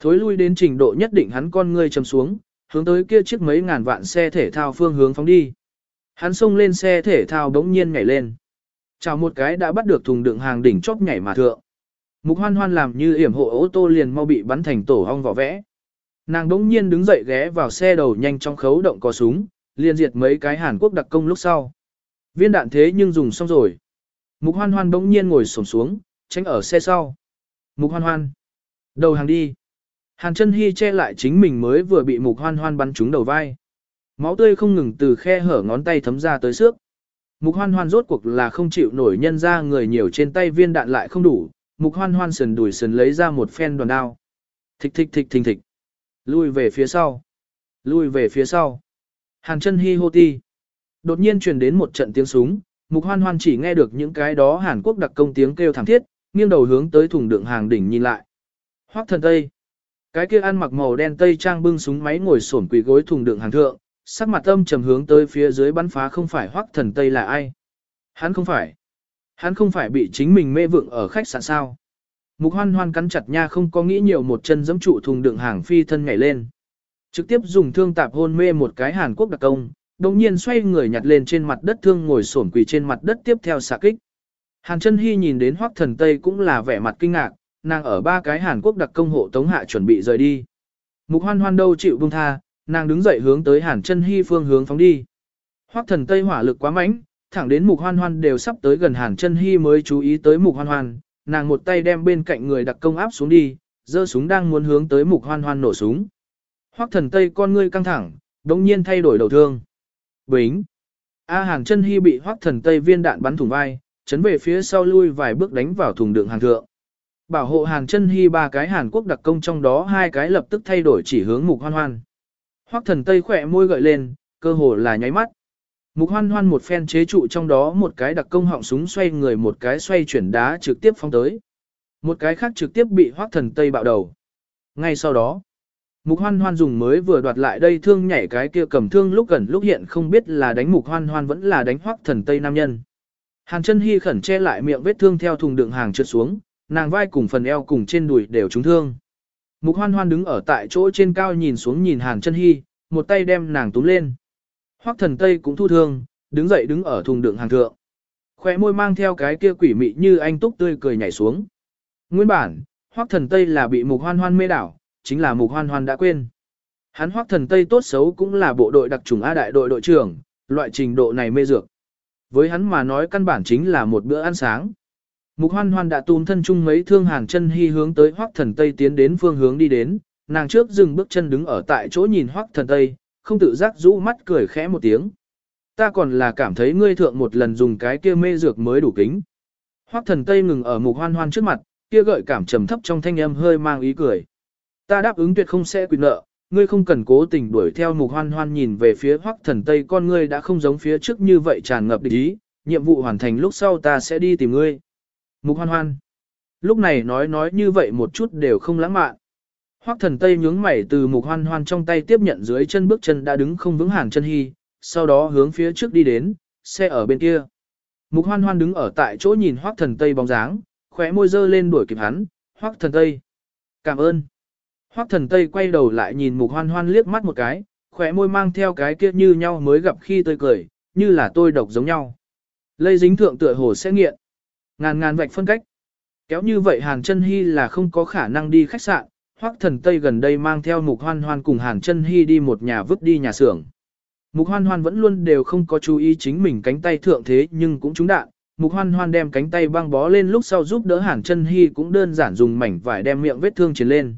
S1: Thối lui đến trình độ nhất định hắn con ngươi chầm xuống, hướng tới kia chiếc mấy ngàn vạn xe thể thao phương hướng phóng đi. Hắn xông lên xe thể thao đống nhiên nhảy lên. Chào một cái đã bắt được thùng đựng hàng đỉnh chóp nhảy mà thượng. Mục hoan hoan làm như hiểm hộ ô tô liền mau bị bắn thành tổ hong vỏ vẽ. Nàng đống nhiên đứng dậy ghé vào xe đầu nhanh trong khấu động có súng, liền diệt mấy cái Hàn Quốc đặc công lúc sau. Viên đạn thế nhưng dùng xong rồi. Mục hoan hoan đống nhiên ngồi xổm xuống, tránh ở xe sau. Mục hoan hoan. Đầu hàng đi. Hàn chân hy che lại chính mình mới vừa bị mục hoan hoan bắn trúng đầu vai. Máu tươi không ngừng từ khe hở ngón tay thấm ra tới xước. Mục hoan hoan rốt cuộc là không chịu nổi nhân ra người nhiều trên tay viên đạn lại không đủ. Mục hoan hoan sườn đuổi sườn lấy ra một phen đoàn đao. Thịch thịch thịch thình thịch. Lui về phía sau. Lui về phía sau. Hàn chân hi hô ti. Đột nhiên truyền đến một trận tiếng súng, mục hoan hoan chỉ nghe được những cái đó Hàn Quốc đặc công tiếng kêu thảm thiết, nghiêng đầu hướng tới thùng đựng hàng đỉnh nhìn lại. Hoắc thần Tây. Cái kia ăn mặc màu đen tây trang bưng súng máy ngồi xổm quỳ gối thùng đựng hàng thượng, sắc mặt âm trầm hướng tới phía dưới bắn phá không phải Hoắc thần Tây là ai. Hắn không phải. Hắn không phải bị chính mình mê vượng ở khách sạn sao. Mục hoan hoan cắn chặt nha không có nghĩ nhiều một chân giẫm trụ thùng đựng hàng phi thân nhảy lên. Trực tiếp dùng thương tạp hôn mê một cái Hàn Quốc đặc công, đồng nhiên xoay người nhặt lên trên mặt đất thương ngồi sổn quỳ trên mặt đất tiếp theo xạ kích. Hàn chân hy nhìn đến hoắc thần Tây cũng là vẻ mặt kinh ngạc, nàng ở ba cái Hàn Quốc đặc công hộ tống hạ chuẩn bị rời đi. Mục hoan hoan đâu chịu buông tha, nàng đứng dậy hướng tới Hàn chân hy phương hướng phóng đi. Hoắc thần Tây hỏa lực quá mạnh, thẳng đến mục hoan hoan đều sắp tới gần Hàn chân hy mới chú ý tới mục hoan hoan, nàng một tay đem bên cạnh người đặc công áp xuống đi, giơ súng đang muốn hướng tới mục hoan hoan nổ súng. Hoắc thần Tây con ngươi căng thẳng, đống nhiên thay đổi đầu thương. Bính! A Hàn chân hy bị Hoắc thần Tây viên đạn bắn thủng vai, chấn về phía sau lui vài bước đánh vào thùng đựng hàng thượng. Bảo hộ Hàn chân hy ba cái Hàn Quốc đặc công trong đó hai cái lập tức thay đổi chỉ hướng mục hoan hoan. Hoắc thần Tây khỏe môi gợi lên, cơ hồ là nháy mắt. Mục hoan hoan một phen chế trụ trong đó một cái đặc công họng súng xoay người một cái xoay chuyển đá trực tiếp phóng tới. Một cái khác trực tiếp bị hoác thần Tây bạo đầu. Ngay sau đó, mục hoan hoan dùng mới vừa đoạt lại đây thương nhảy cái kia cầm thương lúc gần lúc hiện không biết là đánh mục hoan hoan vẫn là đánh hoác thần Tây nam nhân. Hàn chân hy khẩn che lại miệng vết thương theo thùng đựng hàng trượt xuống, nàng vai cùng phần eo cùng trên đùi đều trúng thương. Mục hoan hoan đứng ở tại chỗ trên cao nhìn xuống nhìn hàn chân hy, một tay đem nàng túm lên. Hoắc thần Tây cũng thu thương, đứng dậy đứng ở thùng đựng hàng thượng. Khoe môi mang theo cái kia quỷ mị như anh túc tươi cười nhảy xuống. Nguyên bản, Hoắc thần Tây là bị mục hoan hoan mê đảo, chính là mục hoan hoan đã quên. Hắn Hoắc thần Tây tốt xấu cũng là bộ đội đặc trùng A đại đội đội trưởng, loại trình độ này mê dược. Với hắn mà nói căn bản chính là một bữa ăn sáng. Mục hoan hoan đã tùn thân chung mấy thương hàng chân hy hướng tới Hoắc thần Tây tiến đến phương hướng đi đến, nàng trước dừng bước chân đứng ở tại chỗ nhìn Hoắc thần Tây, không tự giác rũ mắt cười khẽ một tiếng. Ta còn là cảm thấy ngươi thượng một lần dùng cái kia mê dược mới đủ kính. Hoắc thần Tây ngừng ở mục hoan hoan trước mặt, kia gợi cảm trầm thấp trong thanh âm hơi mang ý cười. Ta đáp ứng tuyệt không sẽ quy nợ, ngươi không cần cố tình đuổi theo mục hoan hoan nhìn về phía Hoắc thần Tây con ngươi đã không giống phía trước như vậy tràn ngập địch ý, nhiệm vụ hoàn thành lúc sau ta sẽ đi tìm ngươi. Mục hoan hoan. Lúc này nói nói như vậy một chút đều không lãng mạn. Hoắc thần Tây nhướng mày từ mục hoan hoan trong tay tiếp nhận dưới chân bước chân đã đứng không vững hàng chân hy, sau đó hướng phía trước đi đến, xe ở bên kia. Mục hoan hoan đứng ở tại chỗ nhìn Hoắc thần Tây bóng dáng, khóe môi dơ lên đuổi kịp hắn, Hoắc thần Tây. Cảm ơn. Hoắc thần Tây quay đầu lại nhìn mục hoan hoan liếc mắt một cái, khóe môi mang theo cái kia như nhau mới gặp khi tươi cười, như là tôi độc giống nhau. Lây dính thượng tựa hồ sẽ nghiện. Ngàn ngàn vạch phân cách. Kéo như vậy Hàn chân hy là không có khả năng đi khách sạn, Hoắc Thần Tây gần đây mang theo Mục Hoan Hoan cùng Hàn Chân Hi đi một nhà vứt đi nhà xưởng. Mục Hoan Hoan vẫn luôn đều không có chú ý chính mình cánh tay thượng thế nhưng cũng trúng đạn. Mục Hoan Hoan đem cánh tay băng bó lên lúc sau giúp đỡ Hàn Chân Hi cũng đơn giản dùng mảnh vải đem miệng vết thương chiến lên.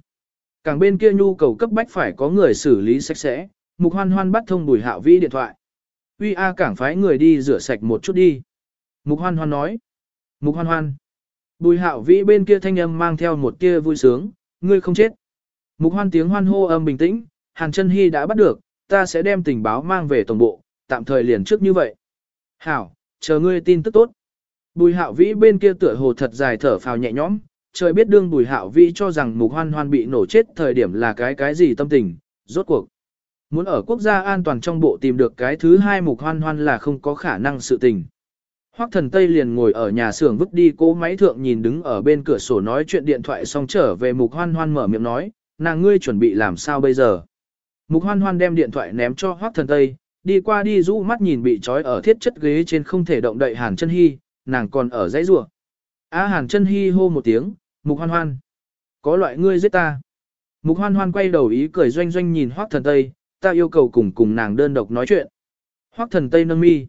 S1: Càng bên kia nhu cầu cấp bách phải có người xử lý sạch sẽ, Mục Hoan Hoan bắt thông Bùi Hạo Vĩ điện thoại. "Uy a, cảng phái người đi rửa sạch một chút đi." Mục Hoan Hoan nói. "Mục Hoan Hoan." Bùi Hạo Vĩ bên kia thanh âm mang theo một tia vui sướng, ngươi không chết. Mục hoan tiếng hoan hô âm bình tĩnh, Hàn chân Hy đã bắt được, ta sẽ đem tình báo mang về tổng bộ, tạm thời liền trước như vậy. Hảo, chờ ngươi tin tức tốt. Bùi hạo vĩ bên kia tựa hồ thật dài thở phào nhẹ nhõm, trời biết đương bùi hạo vĩ cho rằng mục hoan hoan bị nổ chết thời điểm là cái cái gì tâm tình, rốt cuộc. Muốn ở quốc gia an toàn trong bộ tìm được cái thứ hai mục hoan hoan là không có khả năng sự tình. Hoắc thần Tây liền ngồi ở nhà xưởng vứt đi cố máy thượng nhìn đứng ở bên cửa sổ nói chuyện điện thoại xong trở về mục hoan hoan mở miệng nói, nàng ngươi chuẩn bị làm sao bây giờ. Mục hoan hoan đem điện thoại ném cho Hoắc thần Tây, đi qua đi rũ mắt nhìn bị trói ở thiết chất ghế trên không thể động đậy Hàn chân Hi, nàng còn ở dãy rủa. Á Hàn chân Hi hô một tiếng, mục hoan hoan. Có loại ngươi giết ta. Mục hoan hoan quay đầu ý cười doanh doanh nhìn Hoắc thần Tây, ta yêu cầu cùng cùng nàng đơn độc nói chuyện. Hoắc thần Tây nâng mi.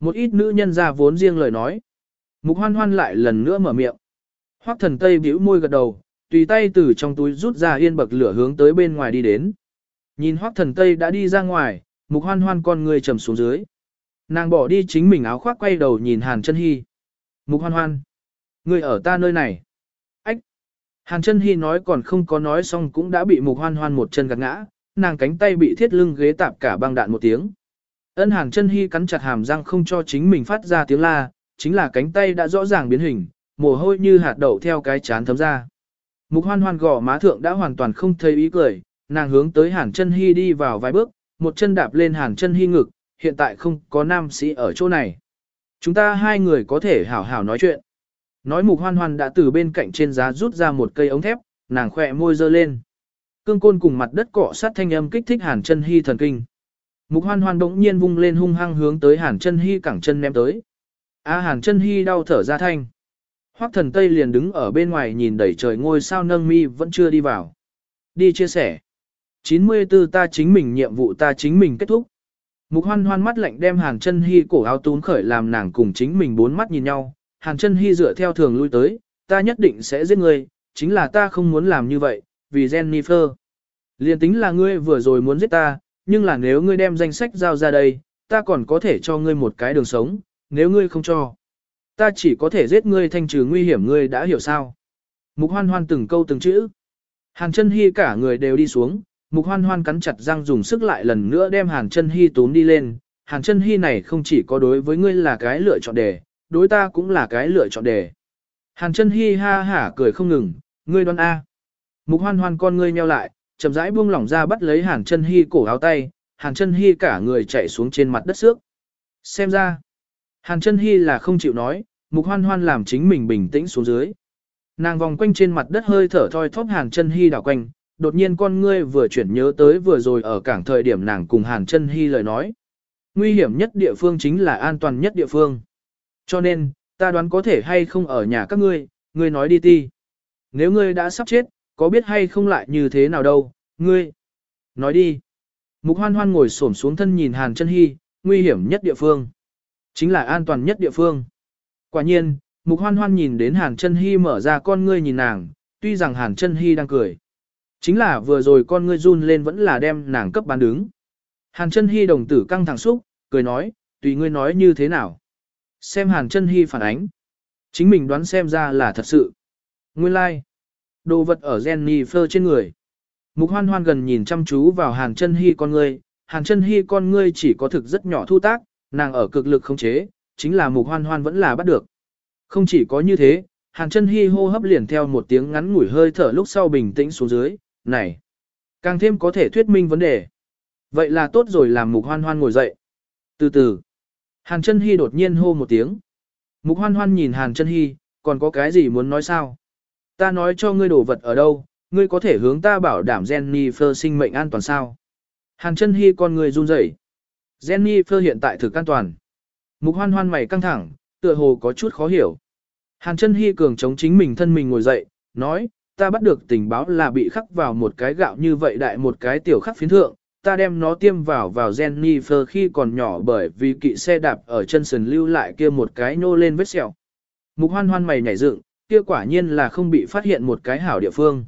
S1: Một ít nữ nhân ra vốn riêng lời nói. Mục hoan hoan lại lần nữa mở miệng. Hoắc thần Tây bĩu môi gật đầu, tùy tay từ trong túi rút ra yên bậc lửa hướng tới bên ngoài đi đến. Nhìn Hoắc thần Tây đã đi ra ngoài, mục hoan hoan con người trầm xuống dưới. Nàng bỏ đi chính mình áo khoác quay đầu nhìn Hàn chân Hy. Mục hoan hoan. Người ở ta nơi này. Ách. Hàn chân hy nói còn không có nói xong cũng đã bị mục hoan hoan một chân gạt ngã, nàng cánh tay bị thiết lưng ghế tạp cả băng đạn một tiếng. Ân hàng chân hy cắn chặt hàm răng không cho chính mình phát ra tiếng la, chính là cánh tay đã rõ ràng biến hình, mồ hôi như hạt đậu theo cái chán thấm ra. Mục hoan hoan gò má thượng đã hoàn toàn không thấy ý cười, nàng hướng tới hàn chân hy đi vào vài bước, một chân đạp lên hàn chân hy ngực, hiện tại không có nam sĩ ở chỗ này. Chúng ta hai người có thể hảo hảo nói chuyện. Nói mục hoan hoan đã từ bên cạnh trên giá rút ra một cây ống thép, nàng khỏe môi dơ lên. Cương côn cùng mặt đất cọ sát thanh âm kích thích hàn chân hy thần kinh. Mục hoan hoan bỗng nhiên vung lên hung hăng hướng tới hàn chân hy cẳng chân ném tới. A hàn chân hy đau thở ra thanh. Hoắc thần Tây liền đứng ở bên ngoài nhìn đẩy trời ngôi sao nâng mi vẫn chưa đi vào. Đi chia sẻ. 94 ta chính mình nhiệm vụ ta chính mình kết thúc. Mục hoan hoan mắt lạnh đem hàn chân hy cổ áo tún khởi làm nàng cùng chính mình bốn mắt nhìn nhau. Hàn chân hy dựa theo thường lui tới, ta nhất định sẽ giết ngươi, chính là ta không muốn làm như vậy, vì Jennifer. Liên tính là ngươi vừa rồi muốn giết ta, nhưng là nếu ngươi đem danh sách giao ra đây, ta còn có thể cho ngươi một cái đường sống, nếu ngươi không cho. Ta chỉ có thể giết ngươi thanh trừ nguy hiểm ngươi đã hiểu sao. Mục hoan hoan từng câu từng chữ. Hàn chân hy cả người đều đi xuống, mục hoan hoan cắn chặt răng dùng sức lại lần nữa đem hàn chân hy túm đi lên. Hàn chân hy này không chỉ có đối với ngươi là cái lựa chọn đề, đối ta cũng là cái lựa chọn đề. Hàn chân hy ha hả cười không ngừng, ngươi đoán A. Mục hoan hoan con ngươi nheo lại, chậm rãi buông lỏng ra bắt lấy hàn chân hy cổ áo tay, hàn chân hy cả người chạy xuống trên mặt đất xước. Xem ra, hàn chân hy là không chịu nói, mục hoan hoan làm chính mình bình tĩnh xuống dưới. Nàng vòng quanh trên mặt đất hơi thở thoi thóp hàn chân hy đảo quanh, đột nhiên con ngươi vừa chuyển nhớ tới vừa rồi ở cảng thời điểm nàng cùng hàn chân hy lời nói. Nguy hiểm nhất địa phương chính là an toàn nhất địa phương. Cho nên, ta đoán có thể hay không ở nhà các ngươi, ngươi nói đi ti. Nếu ngươi đã sắp chết, có biết hay không lại như thế nào đâu, ngươi. Nói đi. Mục hoan hoan ngồi xổm xuống thân nhìn Hàn chân Hy, nguy hiểm nhất địa phương. Chính là an toàn nhất địa phương. Quả nhiên, mục hoan hoan nhìn đến Hàn chân Hy mở ra con ngươi nhìn nàng, tuy rằng Hàn chân Hy đang cười. Chính là vừa rồi con ngươi run lên vẫn là đem nàng cấp bán đứng. Hàn chân Hy đồng tử căng thẳng xúc, cười nói, tùy ngươi nói như thế nào. Xem Hàn chân Hy phản ánh. Chính mình đoán xem ra là thật sự. Nguyên lai. Like. Đồ vật ở Jennifer trên người. Mục hoan hoan gần nhìn chăm chú vào hàn chân hy con ngươi, hàn chân hy con ngươi chỉ có thực rất nhỏ thu tác, nàng ở cực lực không chế, chính là mục hoan hoan vẫn là bắt được. Không chỉ có như thế, hàn chân hy hô hấp liền theo một tiếng ngắn ngủi hơi thở lúc sau bình tĩnh xuống dưới, này, càng thêm có thể thuyết minh vấn đề. Vậy là tốt rồi làm mục hoan hoan ngồi dậy. Từ từ, hàn chân hy đột nhiên hô một tiếng. Mục hoan hoan nhìn hàn chân hy, còn có cái gì muốn nói sao? Ta nói cho ngươi đồ vật ở đâu, ngươi có thể hướng ta bảo đảm Jennifer sinh mệnh an toàn sao? Hàn chân hy con người run rẩy. Jennifer hiện tại thực an toàn. Mục hoan hoan mày căng thẳng, tựa hồ có chút khó hiểu. Hàn chân hy cường chống chính mình thân mình ngồi dậy, nói, ta bắt được tình báo là bị khắc vào một cái gạo như vậy đại một cái tiểu khắc phiến thượng, ta đem nó tiêm vào vào Jennifer khi còn nhỏ bởi vì kỵ xe đạp ở chân sườn lưu lại kia một cái nô lên vết sẹo. Mục hoan hoan mày nhảy dựng, kia quả nhiên là không bị phát hiện một cái hảo địa phương.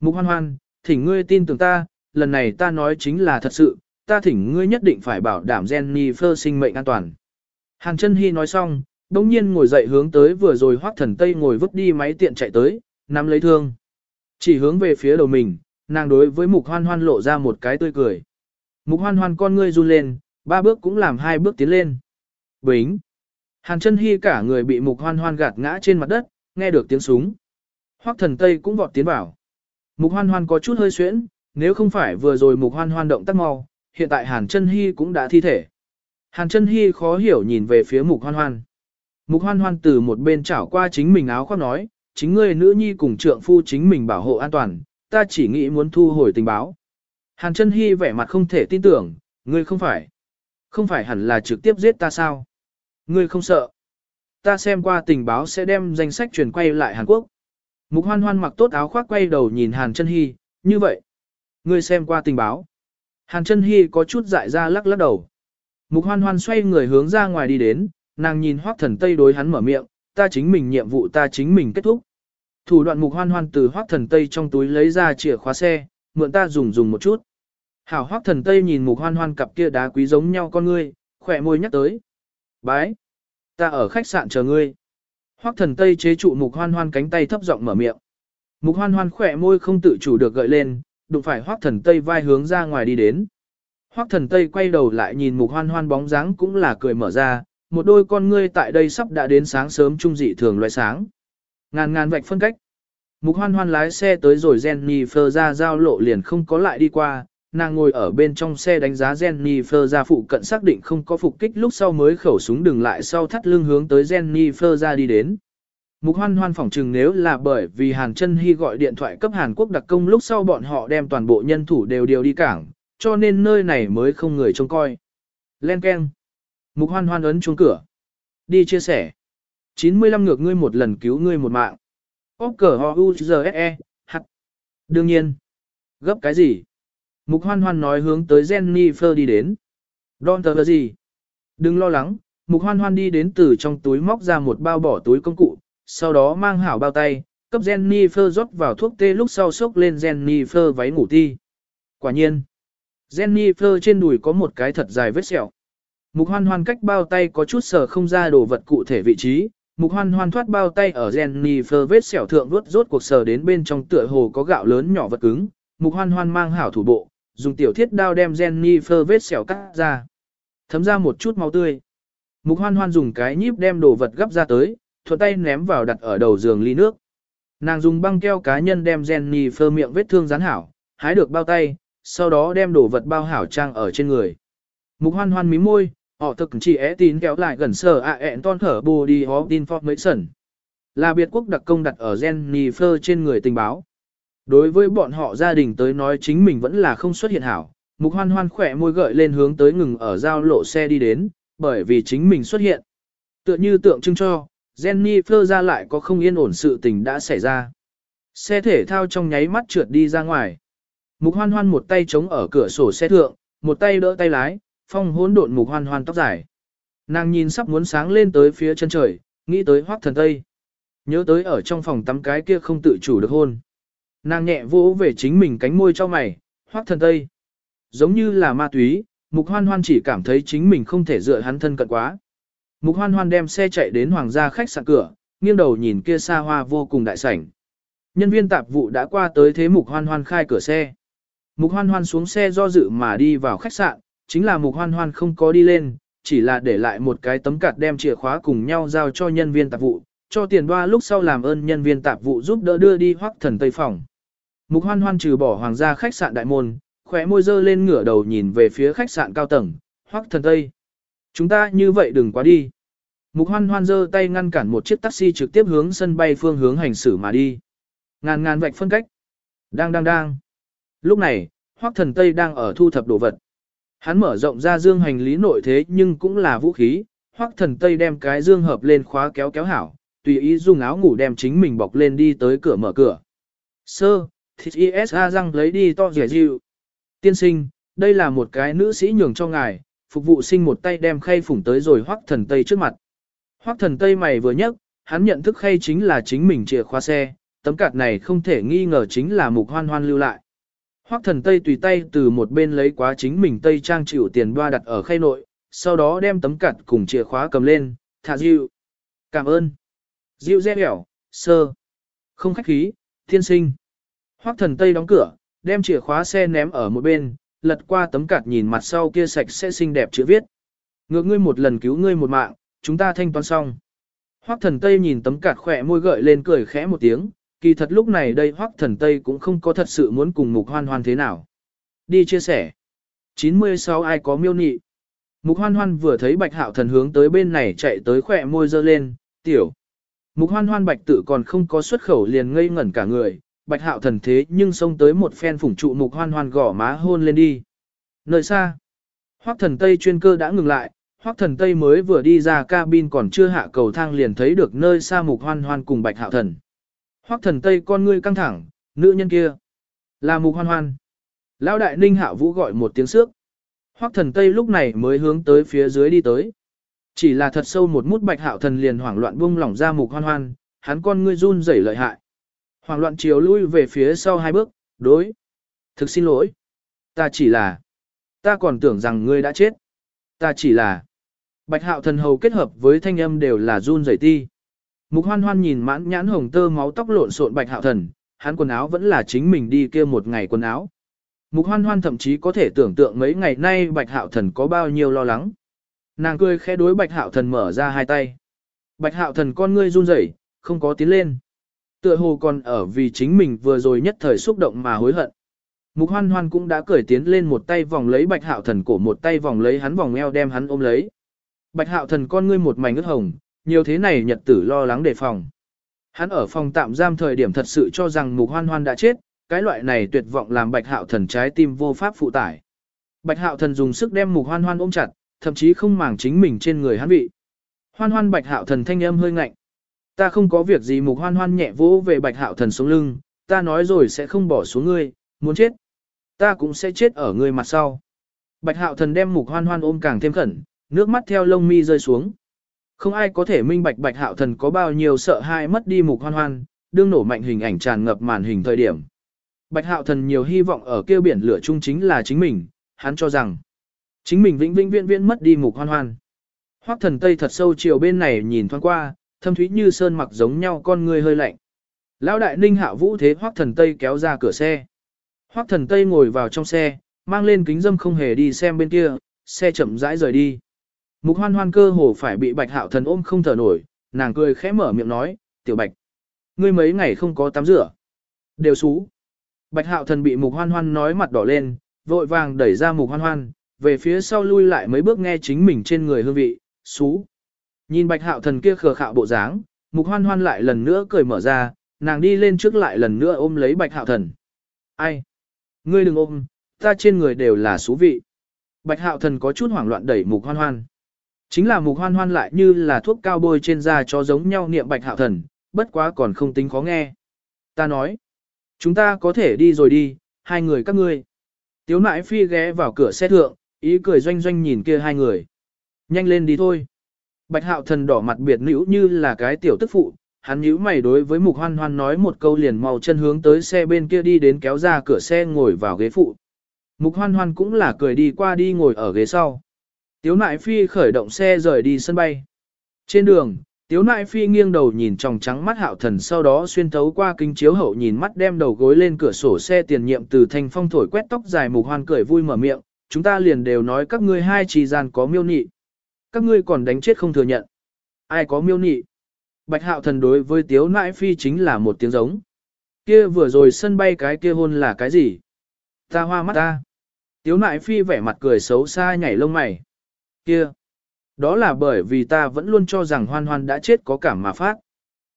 S1: Mục hoan hoan, thỉnh ngươi tin tưởng ta, lần này ta nói chính là thật sự, ta thỉnh ngươi nhất định phải bảo đảm Jennifer sinh mệnh an toàn. Hàn chân hy nói xong, bỗng nhiên ngồi dậy hướng tới vừa rồi hoác thần tây ngồi vứt đi máy tiện chạy tới, nắm lấy thương. Chỉ hướng về phía đầu mình, nàng đối với mục hoan hoan lộ ra một cái tươi cười. Mục hoan hoan con ngươi run lên, ba bước cũng làm hai bước tiến lên. Bính. Hàn chân hy cả người bị mục hoan hoan gạt ngã trên mặt đất, nghe được tiếng súng. Hoắc thần Tây cũng vọt tiến vào. Mục hoan hoan có chút hơi xuyễn, nếu không phải vừa rồi mục hoan hoan động tác mau, hiện tại Hàn chân Hy cũng đã thi thể. Hàn chân Hy khó hiểu nhìn về phía mục hoan hoan. Mục hoan hoan từ một bên chảo qua chính mình áo khoác nói, chính ngươi nữ nhi cùng trượng phu chính mình bảo hộ an toàn, ta chỉ nghĩ muốn thu hồi tình báo. Hàn chân Hy vẻ mặt không thể tin tưởng, ngươi không phải. Không phải hẳn là trực tiếp giết ta sao? Ngươi không sợ ta xem qua tình báo sẽ đem danh sách truyền quay lại Hàn Quốc. Mục hoan hoan mặc tốt áo khoác quay đầu nhìn Hàn Trân Hy, như vậy. Ngươi xem qua tình báo. Hàn Trân Hy có chút dại ra lắc lắc đầu. Mục hoan hoan xoay người hướng ra ngoài đi đến, nàng nhìn hoác thần Tây đối hắn mở miệng, ta chính mình nhiệm vụ ta chính mình kết thúc. Thủ đoạn mục hoan hoan từ hoác thần Tây trong túi lấy ra chìa khóa xe, mượn ta dùng dùng một chút. Hảo hoác thần Tây nhìn mục hoan hoan cặp kia đá quý giống nhau con ngươi, khỏe môi nhắc tới. Bái. Ta ở khách sạn chờ ngươi. Hoắc thần Tây chế trụ mục hoan hoan cánh tay thấp giọng mở miệng. Mục hoan hoan khỏe môi không tự chủ được gợi lên, đụng phải Hoắc thần tây vai hướng ra ngoài đi đến. Hoắc thần tây quay đầu lại nhìn mục hoan hoan bóng dáng cũng là cười mở ra, một đôi con ngươi tại đây sắp đã đến sáng sớm trung dị thường loại sáng. Ngàn ngàn vạch phân cách. Mục hoan hoan lái xe tới rồi Jennifer ra giao lộ liền không có lại đi qua, nàng ngồi ở bên trong xe đánh giá Jennifer ra phụ cận xác định không có phục kích lúc sau mới khẩu súng đừng lại sau thắt lưng hướng tới Jennifer ra đi đến. Mục hoan hoan phỏng chừng nếu là bởi vì Hàn Trân Hy gọi điện thoại cấp Hàn Quốc đặc công lúc sau bọn họ đem toàn bộ nhân thủ đều điều đi cảng, cho nên nơi này mới không người trông coi. Len Ken. Mục hoan hoan ấn chuông cửa. Đi chia sẻ. 95 ngược ngươi một lần cứu ngươi một mạng. Ốc cờ ho u e h. Đương nhiên. Gấp cái gì? Mục hoan hoan nói hướng tới Jennifer đi đến. Don tờ gì? Đừng lo lắng. Mục hoan hoan đi đến từ trong túi móc ra một bao bỏ túi công cụ, sau đó mang hảo bao tay, cấp Jennifer rót vào thuốc tê lúc sau sốc lên Jennifer váy ngủ ti. Quả nhiên, Jennifer trên đùi có một cái thật dài vết sẹo. Mục hoan hoan cách bao tay có chút sờ không ra đồ vật cụ thể vị trí, mục hoan hoan thoát bao tay ở Jennifer vết sẹo thượng vuốt rốt cuộc sờ đến bên trong tựa hồ có gạo lớn nhỏ vật cứng, mục hoan hoan mang hảo thủ bộ, dùng tiểu thiết đao đem Jennifer vết sẹo cắt ra. Thấm ra một chút máu tươi. Mục hoan hoan dùng cái nhíp đem đồ vật gấp ra tới, thuận tay ném vào đặt ở đầu giường ly nước. Nàng dùng băng keo cá nhân đem Jennifer miệng vết thương rán hảo, hái được bao tay, sau đó đem đồ vật bao hảo trang ở trên người. Mục hoan hoan mí môi, họ thực chỉ é tín kéo lại gần sở ạ ẹn ton thở bù đi ót tin body mấy sẩn, Là biệt quốc đặc công đặt ở Jennifer trên người tình báo. Đối với bọn họ gia đình tới nói chính mình vẫn là không xuất hiện hảo, mục hoan hoan khỏe môi gợi lên hướng tới ngừng ở giao lộ xe đi đến, bởi vì chính mình xuất hiện. Tựa như tượng trưng cho, Jennifer ra lại có không yên ổn sự tình đã xảy ra. Xe thể thao trong nháy mắt trượt đi ra ngoài. Mục hoan hoan một tay chống ở cửa sổ xe thượng, một tay đỡ tay lái, phong hỗn độn mục hoan hoan tóc dài. Nàng nhìn sắp muốn sáng lên tới phía chân trời, nghĩ tới hoác thần tây. Nhớ tới ở trong phòng tắm cái kia không tự chủ được hôn. Nàng nhẹ vỗ về chính mình cánh môi cho mày, hoác thần tây. Giống như là ma túy, mục hoan hoan chỉ cảm thấy chính mình không thể dựa hắn thân cận quá. Mục hoan hoan đem xe chạy đến hoàng gia khách sạn cửa, nghiêng đầu nhìn kia xa hoa vô cùng đại sảnh. Nhân viên tạp vụ đã qua tới thế mục hoan hoan khai cửa xe. Mục hoan hoan xuống xe do dự mà đi vào khách sạn, chính là mục hoan hoan không có đi lên, chỉ là để lại một cái tấm cạt đem chìa khóa cùng nhau giao cho nhân viên tạp vụ, cho tiền đoa lúc sau làm ơn nhân viên tạp vụ giúp đỡ đưa đi hoắc thần tây phòng. Mục hoan hoan trừ bỏ hoàng gia khách sạn đại môn, khóe môi dơ lên ngửa đầu nhìn về phía khách sạn cao tầng, hoắc thần tây. Chúng ta như vậy đừng quá đi. Mục hoan hoan dơ tay ngăn cản một chiếc taxi trực tiếp hướng sân bay phương hướng hành xử mà đi. Ngàn ngàn vạch phân cách. Đang đang đang. Lúc này, hoắc thần Tây đang ở thu thập đồ vật. Hắn mở rộng ra dương hành lý nội thế nhưng cũng là vũ khí. Hoắc thần Tây đem cái dương hợp lên khóa kéo kéo hảo, tùy ý dùng áo ngủ đem chính mình bọc lên đi tới cửa mở cửa. Sơ, thịt ISA răng lấy đi to rẻ dịu. Tiên sinh, đây là một cái nữ sĩ nhường cho ngài, phục vụ sinh một tay đem khay phủng tới rồi hoắc thần Tây trước mặt. Hoắc thần Tây mày vừa nhấc, hắn nhận thức khay chính là chính mình chìa khóa xe, tấm cạt này không thể nghi ngờ chính là mục hoan hoan lưu lại. Hoắc thần Tây tùy tay từ một bên lấy quá chính mình Tây trang chịu tiền đoa đặt ở khay nội, sau đó đem tấm cạt cùng chìa khóa cầm lên, thả dịu. Cảm ơn. Dịu dễ hẻo, sơ. Không khách khí, thiên sinh. Hoắc thần Tây đóng cửa, đem chìa khóa xe ném ở một bên, lật qua tấm cạt nhìn mặt sau kia sạch sẽ xinh đẹp chữ viết. Ngược ngươi một lần cứu ngươi một mạng, chúng ta thanh toán xong. Hoắc thần Tây nhìn tấm cạt khỏe môi gợi lên cười khẽ một tiếng, kỳ thật lúc này đây Hoắc thần Tây cũng không có thật sự muốn cùng mục hoan hoan thế nào. Đi chia sẻ. 96 ai có miêu nị. Mục hoan hoan vừa thấy bạch hạo thần hướng tới bên này chạy tới khỏe môi dơ lên, tiểu. Mục hoan hoan bạch tự còn không có xuất khẩu liền ngây ngẩn cả người, bạch hạo thần thế nhưng xông tới một phen phủng trụ mục hoan hoan gõ má hôn lên đi. Nơi xa, Hoắc thần Tây chuyên cơ đã ngừng lại, Hoắc thần Tây mới vừa đi ra cabin còn chưa hạ cầu thang liền thấy được nơi xa mục hoan hoan cùng bạch hạo thần. Hoắc thần Tây con ngươi căng thẳng, nữ nhân kia. Là mục hoan hoan. Lão đại ninh hạ vũ gọi một tiếng xước. Hoắc thần Tây lúc này mới hướng tới phía dưới đi tới. Chỉ là thật sâu một mút bạch hạo thần liền hoảng loạn buông lỏng ra mục hoan hoan, hắn con ngươi run rẩy lợi hại. Hoảng loạn chiều lui về phía sau hai bước, đối. Thực xin lỗi. Ta chỉ là. Ta còn tưởng rằng ngươi đã chết. Ta chỉ là. Bạch hạo thần hầu kết hợp với thanh âm đều là run rẩy ti. Mục hoan hoan nhìn mãn nhãn hồng tơ máu tóc lộn xộn bạch hạo thần, hắn quần áo vẫn là chính mình đi kia một ngày quần áo. Mục hoan hoan thậm chí có thể tưởng tượng mấy ngày nay bạch hạo thần có bao nhiêu lo lắng. Nàng cười khẽ đối bạch hạo thần mở ra hai tay. Bạch hạo thần con ngươi run rẩy, không có tiến lên. Tựa hồ còn ở vì chính mình vừa rồi nhất thời xúc động mà hối hận. Mục hoan hoan cũng đã cởi tiến lên một tay vòng lấy bạch hạo thần cổ một tay vòng lấy hắn vòng eo đem hắn ôm lấy. Bạch hạo thần con ngươi một mảnh ướt hồng, nhiều thế này nhật tử lo lắng đề phòng. Hắn ở phòng tạm giam thời điểm thật sự cho rằng mục hoan hoan đã chết, cái loại này tuyệt vọng làm bạch hạo thần trái tim vô pháp phụ tải. Bạch hạo thần dùng sức đem mục hoan hoan ôm chặt, thậm chí không màng chính mình trên người hắn vị. Hoan hoan bạch hạo thần thanh âm hơi ngạnh. Ta không có việc gì mục hoan hoan nhẹ vỗ về bạch hạo thần sống lưng, ta nói rồi sẽ không bỏ xuống ngươi, muốn chết. Ta cũng sẽ chết ở ngươi mặt sau. Bạch hạo thần đem mục hoan hoan ôm càng thêm khẩn, nước mắt theo lông mi rơi xuống. Không ai có thể minh bạch bạch hạo thần có bao nhiêu sợ hãi mất đi mục hoan hoan, đương nổ mạnh hình ảnh tràn ngập màn hình thời điểm. Bạch hạo thần nhiều hy vọng ở kêu biển lửa chung chính là chính mình, hắn cho rằng chính mình vĩnh vĩnh viễn viễn mất đi mục hoan hoan. Hoắc thần tây thật sâu chiều bên này nhìn thoáng qua, thâm thúy như sơn mặc giống nhau con người hơi lạnh. Lão đại ninh hạ vũ thế Hoắc thần tây kéo ra cửa xe. Hoắc thần tây ngồi vào trong xe, mang lên kính dâm không hề đi xem bên kia, xe chậm rãi rời đi. Mục hoan hoan cơ hồ phải bị bạch hạo thần ôm không thở nổi, nàng cười khẽ mở miệng nói, tiểu bạch. Ngươi mấy ngày không có tắm rửa. Đều xú. Bạch hạo thần bị mục hoan hoan nói mặt đỏ lên, vội vàng đẩy ra mục hoan hoan, về phía sau lui lại mấy bước nghe chính mình trên người hương vị, xú. Nhìn bạch hạo thần kia khờ khạo bộ dáng, mục hoan hoan lại lần nữa cười mở ra, nàng đi lên trước lại lần nữa ôm lấy bạch hạo thần. Ai? Ngươi đừng ôm, ta trên người đều là xú vị. Bạch hạo thần có chút hoảng loạn đẩy mục hoan hoan. Chính là mục hoan hoan lại như là thuốc cao bôi trên da cho giống nhau niệm bạch hạo thần, bất quá còn không tính khó nghe. Ta nói, chúng ta có thể đi rồi đi, hai người các ngươi. Tiếu nại phi ghé vào cửa xe thượng, ý cười doanh doanh nhìn kia hai người. Nhanh lên đi thôi. Bạch hạo thần đỏ mặt biệt nữ như là cái tiểu tức phụ, hắn nhíu mày đối với mục hoan hoan nói một câu liền mau chân hướng tới xe bên kia đi đến kéo ra cửa xe ngồi vào ghế phụ. Mục hoan hoan cũng là cười đi qua đi ngồi ở ghế sau. Tiếu nại phi khởi động xe rời đi sân bay. Trên đường, tiếu nại phi nghiêng đầu nhìn tròng trắng mắt hạo thần sau đó xuyên thấu qua kính chiếu hậu nhìn mắt đem đầu gối lên cửa sổ xe tiền nhiệm từ thanh phong thổi quét tóc dài mục hoan cười vui mở miệng, chúng ta liền đều nói các ngươi hai trì gian có miêu nị. Các ngươi còn đánh chết không thừa nhận. Ai có miêu nị? Bạch hạo thần đối với tiếu nại phi chính là một tiếng giống. Kia vừa rồi sân bay cái kia hôn là cái gì? Ta hoa mắt ta. Tiếu nại phi vẻ mặt cười xấu xa nhảy lông mày. Kia, đó là bởi vì ta vẫn luôn cho rằng hoan hoan đã chết có cảm mà phát.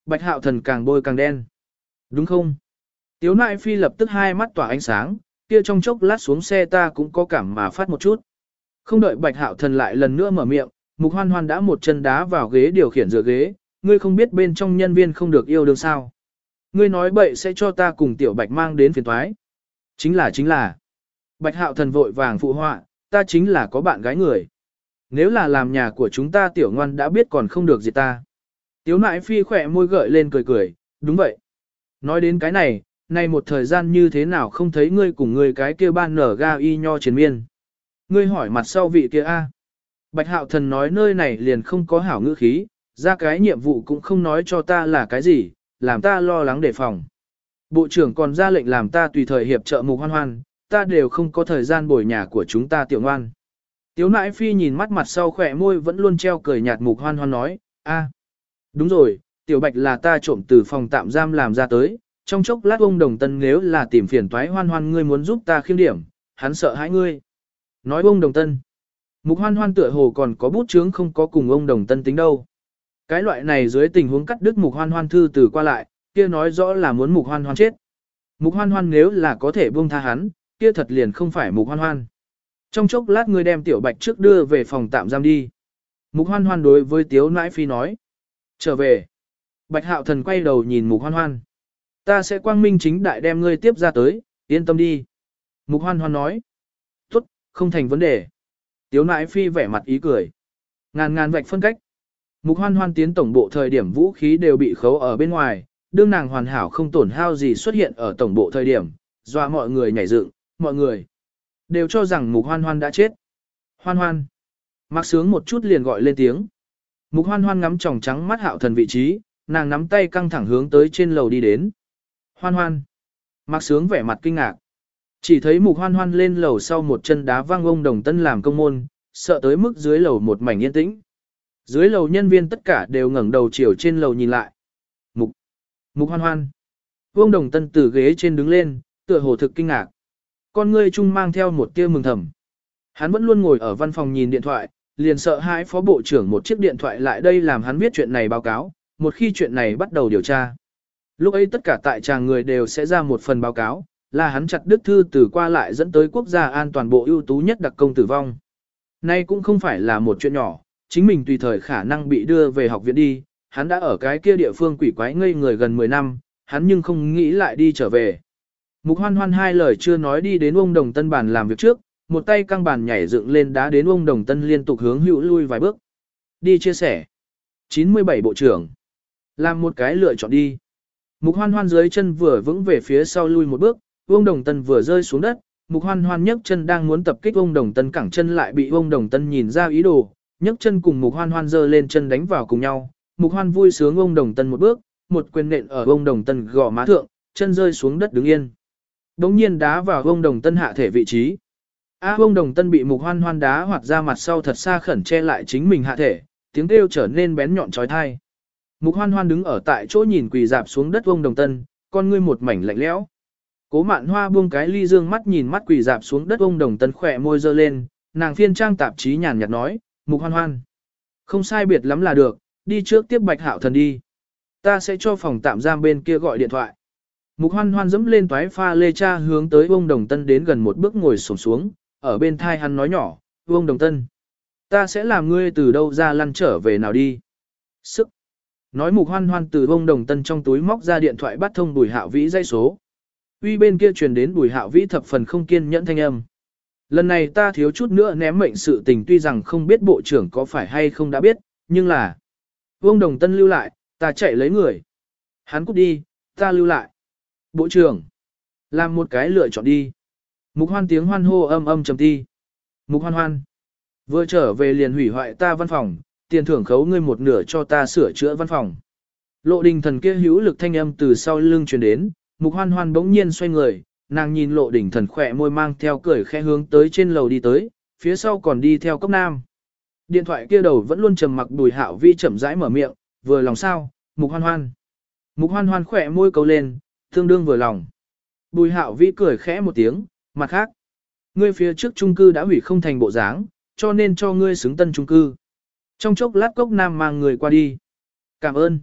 S1: Bạch hạo thần càng bôi càng đen. Đúng không? Tiếu nại phi lập tức hai mắt tỏa ánh sáng, kia trong chốc lát xuống xe ta cũng có cảm mà phát một chút. Không đợi bạch hạo thần lại lần nữa mở miệng, mục hoan hoan đã một chân đá vào ghế điều khiển dựa ghế, ngươi không biết bên trong nhân viên không được yêu đương sao. Ngươi nói bậy sẽ cho ta cùng tiểu bạch mang đến phiền thoái. Chính là chính là. Bạch hạo thần vội vàng phụ họa, ta chính là có bạn gái người. Nếu là làm nhà của chúng ta tiểu ngoan đã biết còn không được gì ta. Tiếu nại phi khỏe môi gợi lên cười cười, đúng vậy. Nói đến cái này, nay một thời gian như thế nào không thấy ngươi cùng ngươi cái kia ban nở ga y nho chiến miên. Ngươi hỏi mặt sau vị kia a. Bạch hạo thần nói nơi này liền không có hảo ngữ khí, ra cái nhiệm vụ cũng không nói cho ta là cái gì, làm ta lo lắng đề phòng. Bộ trưởng còn ra lệnh làm ta tùy thời hiệp trợ mục hoan hoan, ta đều không có thời gian bồi nhà của chúng ta tiểu ngoan. Tiếu nãi phi nhìn mắt mặt sau khỏe môi vẫn luôn treo cười nhạt mục hoan hoan nói, a, đúng rồi, tiểu bạch là ta trộm từ phòng tạm giam làm ra tới, trong chốc lát ông đồng tân nếu là tìm phiền toái hoan hoan ngươi muốn giúp ta khiêm điểm, hắn sợ hãi ngươi. Nói ông đồng tân, mục hoan hoan tựa hồ còn có bút chướng không có cùng ông đồng tân tính đâu. Cái loại này dưới tình huống cắt đứt mục hoan hoan thư từ qua lại, kia nói rõ là muốn mục hoan hoan chết. Mục hoan hoan nếu là có thể buông tha hắn, kia thật liền không phải mục hoan hoan. Trong chốc lát ngươi đem tiểu bạch trước đưa về phòng tạm giam đi. Mục hoan hoan đối với tiếu nãi phi nói. Trở về. Bạch hạo thần quay đầu nhìn mục hoan hoan. Ta sẽ quang minh chính đại đem ngươi tiếp ra tới, yên tâm đi. Mục hoan hoan nói. Tốt, không thành vấn đề. Tiếu nãi phi vẻ mặt ý cười. Ngàn ngàn vạch phân cách. Mục hoan hoan tiến tổng bộ thời điểm vũ khí đều bị khấu ở bên ngoài, đương nàng hoàn hảo không tổn hao gì xuất hiện ở tổng bộ thời điểm, dọa mọi người nhảy dựng, mọi người. Đều cho rằng mục hoan hoan đã chết. Hoan hoan. Mặc sướng một chút liền gọi lên tiếng. Mục hoan hoan ngắm tròng trắng mắt hạo thần vị trí, nàng nắm tay căng thẳng hướng tới trên lầu đi đến. Hoan hoan. Mạc Sướng vẻ mặt kinh ngạc. Chỉ thấy mục hoan hoan lên lầu sau một chân đá văng ông đồng tân làm công môn, sợ tới mức dưới lầu một mảnh yên tĩnh. Dưới lầu nhân viên tất cả đều ngẩng đầu chiều trên lầu nhìn lại. Mục, mục hoan hoan. Vương đồng tân từ ghế trên đứng lên, tựa hồ thực kinh ngạc. Con ngươi chung mang theo một tia mừng thầm. Hắn vẫn luôn ngồi ở văn phòng nhìn điện thoại, liền sợ hãi phó bộ trưởng một chiếc điện thoại lại đây làm hắn biết chuyện này báo cáo, một khi chuyện này bắt đầu điều tra. Lúc ấy tất cả tại tràng người đều sẽ ra một phần báo cáo, là hắn chặt đứt thư từ qua lại dẫn tới quốc gia an toàn bộ ưu tú nhất đặc công tử vong. Nay cũng không phải là một chuyện nhỏ, chính mình tùy thời khả năng bị đưa về học viện đi, hắn đã ở cái kia địa phương quỷ quái ngây người gần 10 năm, hắn nhưng không nghĩ lại đi trở về. Mục hoan hoan hai lời chưa nói đi đến ông đồng tân bàn làm việc trước, một tay căng bàn nhảy dựng lên đá đến ông đồng tân liên tục hướng hữu lui vài bước. Đi chia sẻ. 97 bộ trưởng. Làm một cái lựa chọn đi. Mục hoan hoan dưới chân vừa vững về phía sau lui một bước, Vương đồng tân vừa rơi xuống đất, mục hoan hoan nhấc chân đang muốn tập kích Vương đồng tân cẳng chân lại bị Vương đồng tân nhìn ra ý đồ, nhấc chân cùng mục hoan hoan giơ lên chân đánh vào cùng nhau, mục hoan vui sướng Vương đồng tân một bước, một quyền nện ở Vương đồng tân gò má thượng, chân rơi xuống đất đứng yên. Đống nhiên đá vào Vương đồng tân hạ thể vị trí. A Vương đồng tân bị mục hoan hoan đá hoặc ra mặt sau thật xa khẩn che lại chính mình hạ thể, tiếng kêu trở nên bén nhọn chói tai, Mục hoan hoan đứng ở tại chỗ nhìn quỳ dạp xuống đất Vương đồng tân, con ngươi một mảnh lạnh lẽo. Cố mạn hoa buông cái ly dương mắt nhìn mắt quỳ dạp xuống đất ông đồng tân khỏe môi dơ lên, nàng phiên trang tạp chí nhàn nhạt nói, mục hoan hoan. Không sai biệt lắm là được, đi trước tiếp bạch hạo thần đi. Ta sẽ cho phòng tạm giam bên kia gọi điện thoại. Mục hoan hoan dẫm lên toái pha lê cha hướng tới ông đồng tân đến gần một bước ngồi sổng xuống, ở bên thai hắn nói nhỏ, ông đồng tân. Ta sẽ làm ngươi từ đâu ra lăn trở về nào đi. Sức. Nói mục hoan hoan từ ông đồng tân trong túi móc ra điện thoại bắt thông bùi hạo vĩ dây số. Uy bên kia truyền đến bùi hạo vĩ thập phần không kiên nhẫn thanh âm. Lần này ta thiếu chút nữa ném mệnh sự tình tuy rằng không biết bộ trưởng có phải hay không đã biết, nhưng là... Vương Đồng Tân lưu lại, ta chạy lấy người. Hắn cút đi, ta lưu lại. Bộ trưởng, làm một cái lựa chọn đi. Mục hoan tiếng hoan hô âm âm trầm ti. Mục hoan hoan. Vừa trở về liền hủy hoại ta văn phòng, tiền thưởng khấu ngươi một nửa cho ta sửa chữa văn phòng. Lộ đình thần kia hữu lực thanh âm từ sau lưng truyền đến, mục hoan hoan bỗng nhiên xoay người, nàng nhìn lộ đỉnh thần khỏe môi mang theo cười khẽ hướng tới trên lầu đi tới, phía sau còn đi theo cốc nam. Điện thoại kia đầu vẫn luôn trầm mặc bùi hạo vi chậm rãi mở miệng, vừa lòng sao, mục hoan hoan. Mục hoan hoan khỏe môi cầu lên, tương đương vừa lòng. Bùi hạo vi cười khẽ một tiếng, mặt khác. Ngươi phía trước trung cư đã hủy không thành bộ dáng, cho nên cho ngươi xứng tân trung cư. Trong chốc lát cốc nam mang người qua đi. Cảm ơn.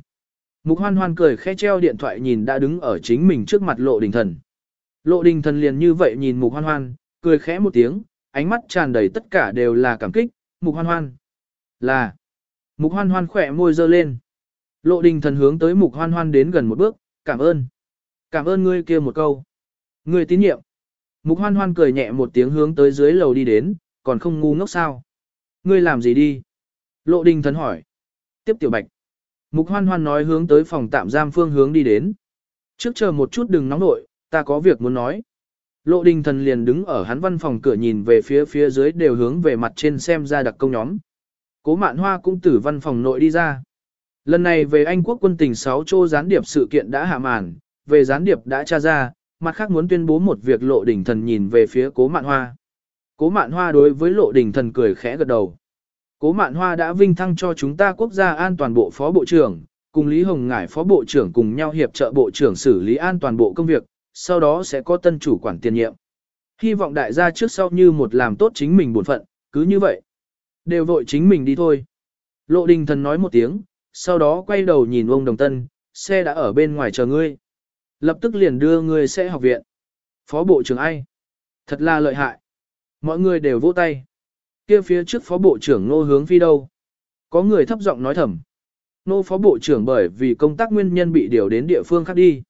S1: Mục hoan hoan cười khẽ treo điện thoại nhìn đã đứng ở chính mình trước mặt lộ đình thần. Lộ đình thần liền như vậy nhìn mục hoan hoan, cười khẽ một tiếng, ánh mắt tràn đầy tất cả đều là cảm kích, mục hoan hoan. Là. Mục hoan hoan khỏe môi dơ lên. Lộ đình thần hướng tới mục hoan hoan đến gần một bước, cảm ơn. Cảm ơn ngươi kia một câu. Ngươi tín nhiệm. Mục hoan hoan cười nhẹ một tiếng hướng tới dưới lầu đi đến, còn không ngu ngốc sao. Ngươi làm gì đi? Lộ đình thần hỏi. Tiếp tiểu bạch. Mục hoan hoan nói hướng tới phòng tạm giam phương hướng đi đến. Trước chờ một chút đừng nóng nội, ta có việc muốn nói. Lộ đình thần liền đứng ở hắn văn phòng cửa nhìn về phía phía dưới đều hướng về mặt trên xem ra đặc công nhóm. Cố mạn hoa cũng từ văn phòng nội đi ra. Lần này về Anh quốc quân tình 6 chô gián điệp sự kiện đã hạ màn, về gián điệp đã tra ra, mặt khác muốn tuyên bố một việc lộ đình thần nhìn về phía cố mạn hoa. Cố mạn hoa đối với lộ đình thần cười khẽ gật đầu. Cố mạn hoa đã vinh thăng cho chúng ta quốc gia an toàn bộ phó bộ trưởng, cùng Lý Hồng Ngải phó bộ trưởng cùng nhau hiệp trợ bộ trưởng xử lý an toàn bộ công việc, sau đó sẽ có tân chủ quản tiền nhiệm. Hy vọng đại gia trước sau như một làm tốt chính mình bổn phận, cứ như vậy. Đều vội chính mình đi thôi. Lộ đình thần nói một tiếng, sau đó quay đầu nhìn ông Đồng Tân, xe đã ở bên ngoài chờ ngươi. Lập tức liền đưa ngươi sẽ học viện. Phó bộ trưởng ai? Thật là lợi hại. Mọi người đều vỗ tay. Kia phía trước phó bộ trưởng Ngô hướng phi đâu? Có người thấp giọng nói thầm. Ngô phó bộ trưởng bởi vì công tác nguyên nhân bị điều đến địa phương khác đi.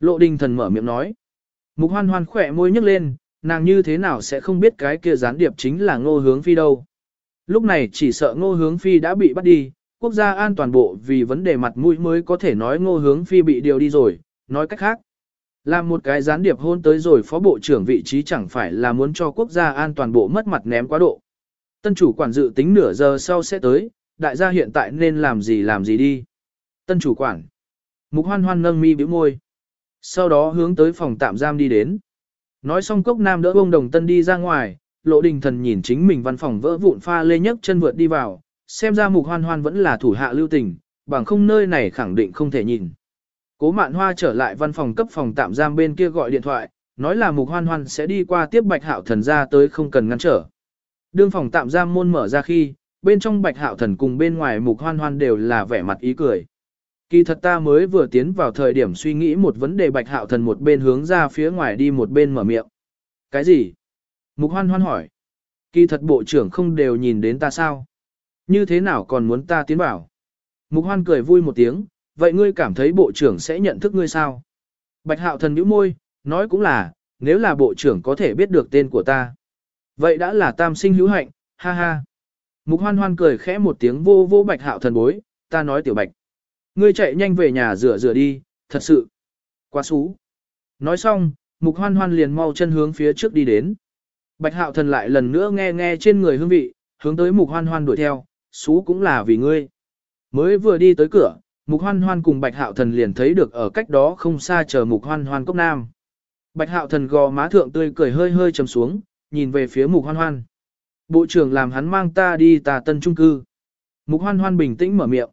S1: Lộ đình thần mở miệng nói. Mục hoan hoan khỏe môi nhấc lên, nàng như thế nào sẽ không biết cái kia gián điệp chính là ngô hướng phi đâu. Lúc này chỉ sợ ngô hướng phi đã bị bắt đi, quốc gia an toàn bộ vì vấn đề mặt mũi mới có thể nói ngô hướng phi bị điều đi rồi, nói cách khác. Làm một cái gián điệp hôn tới rồi phó bộ trưởng vị trí chẳng phải là muốn cho quốc gia an toàn bộ mất mặt ném quá độ. Tân chủ quản dự tính nửa giờ sau sẽ tới, đại gia hiện tại nên làm gì làm gì đi. Tân chủ quản. Mục hoan hoan nâng mi bĩu môi. Sau đó hướng tới phòng tạm giam đi đến. Nói xong cốc nam đỡ ông đồng tân đi ra ngoài, lộ đình thần nhìn chính mình văn phòng vỡ vụn pha lê nhấc chân vượt đi vào, xem ra mục hoan hoan vẫn là thủ hạ lưu tình, bằng không nơi này khẳng định không thể nhìn. Cố mạn hoa trở lại văn phòng cấp phòng tạm giam bên kia gọi điện thoại, nói là mục hoan hoan sẽ đi qua tiếp bạch hạo thần ra tới không cần ngăn trở. Đương phòng tạm giam môn mở ra khi, bên trong bạch hạo thần cùng bên ngoài mục hoan hoan đều là vẻ mặt ý cười. Kỳ thật ta mới vừa tiến vào thời điểm suy nghĩ một vấn đề bạch hạo thần một bên hướng ra phía ngoài đi một bên mở miệng. Cái gì? Mục hoan hoan hỏi. Kỳ thật bộ trưởng không đều nhìn đến ta sao? Như thế nào còn muốn ta tiến vào? Mục hoan cười vui một tiếng, vậy ngươi cảm thấy bộ trưởng sẽ nhận thức ngươi sao? Bạch hạo thần nhíu môi, nói cũng là, nếu là bộ trưởng có thể biết được tên của ta. Vậy đã là tam sinh hữu hạnh, ha ha. Mục hoan hoan cười khẽ một tiếng vô vô bạch hạo thần bối, ta nói tiểu bạch. Ngươi chạy nhanh về nhà rửa rửa đi, thật sự. Quá xú. Nói xong, mục hoan hoan liền mau chân hướng phía trước đi đến. Bạch hạo thần lại lần nữa nghe nghe trên người hương vị, hướng tới mục hoan hoan đuổi theo, xú cũng là vì ngươi. Mới vừa đi tới cửa, mục hoan hoan cùng bạch hạo thần liền thấy được ở cách đó không xa chờ mục hoan hoan cốc nam. Bạch hạo thần gò má thượng tươi cười hơi hơi trầm xuống, nhìn về phía mục hoan hoan. Bộ trưởng làm hắn mang ta đi tà tân trung cư. Mục hoan hoan bình tĩnh mở miệng.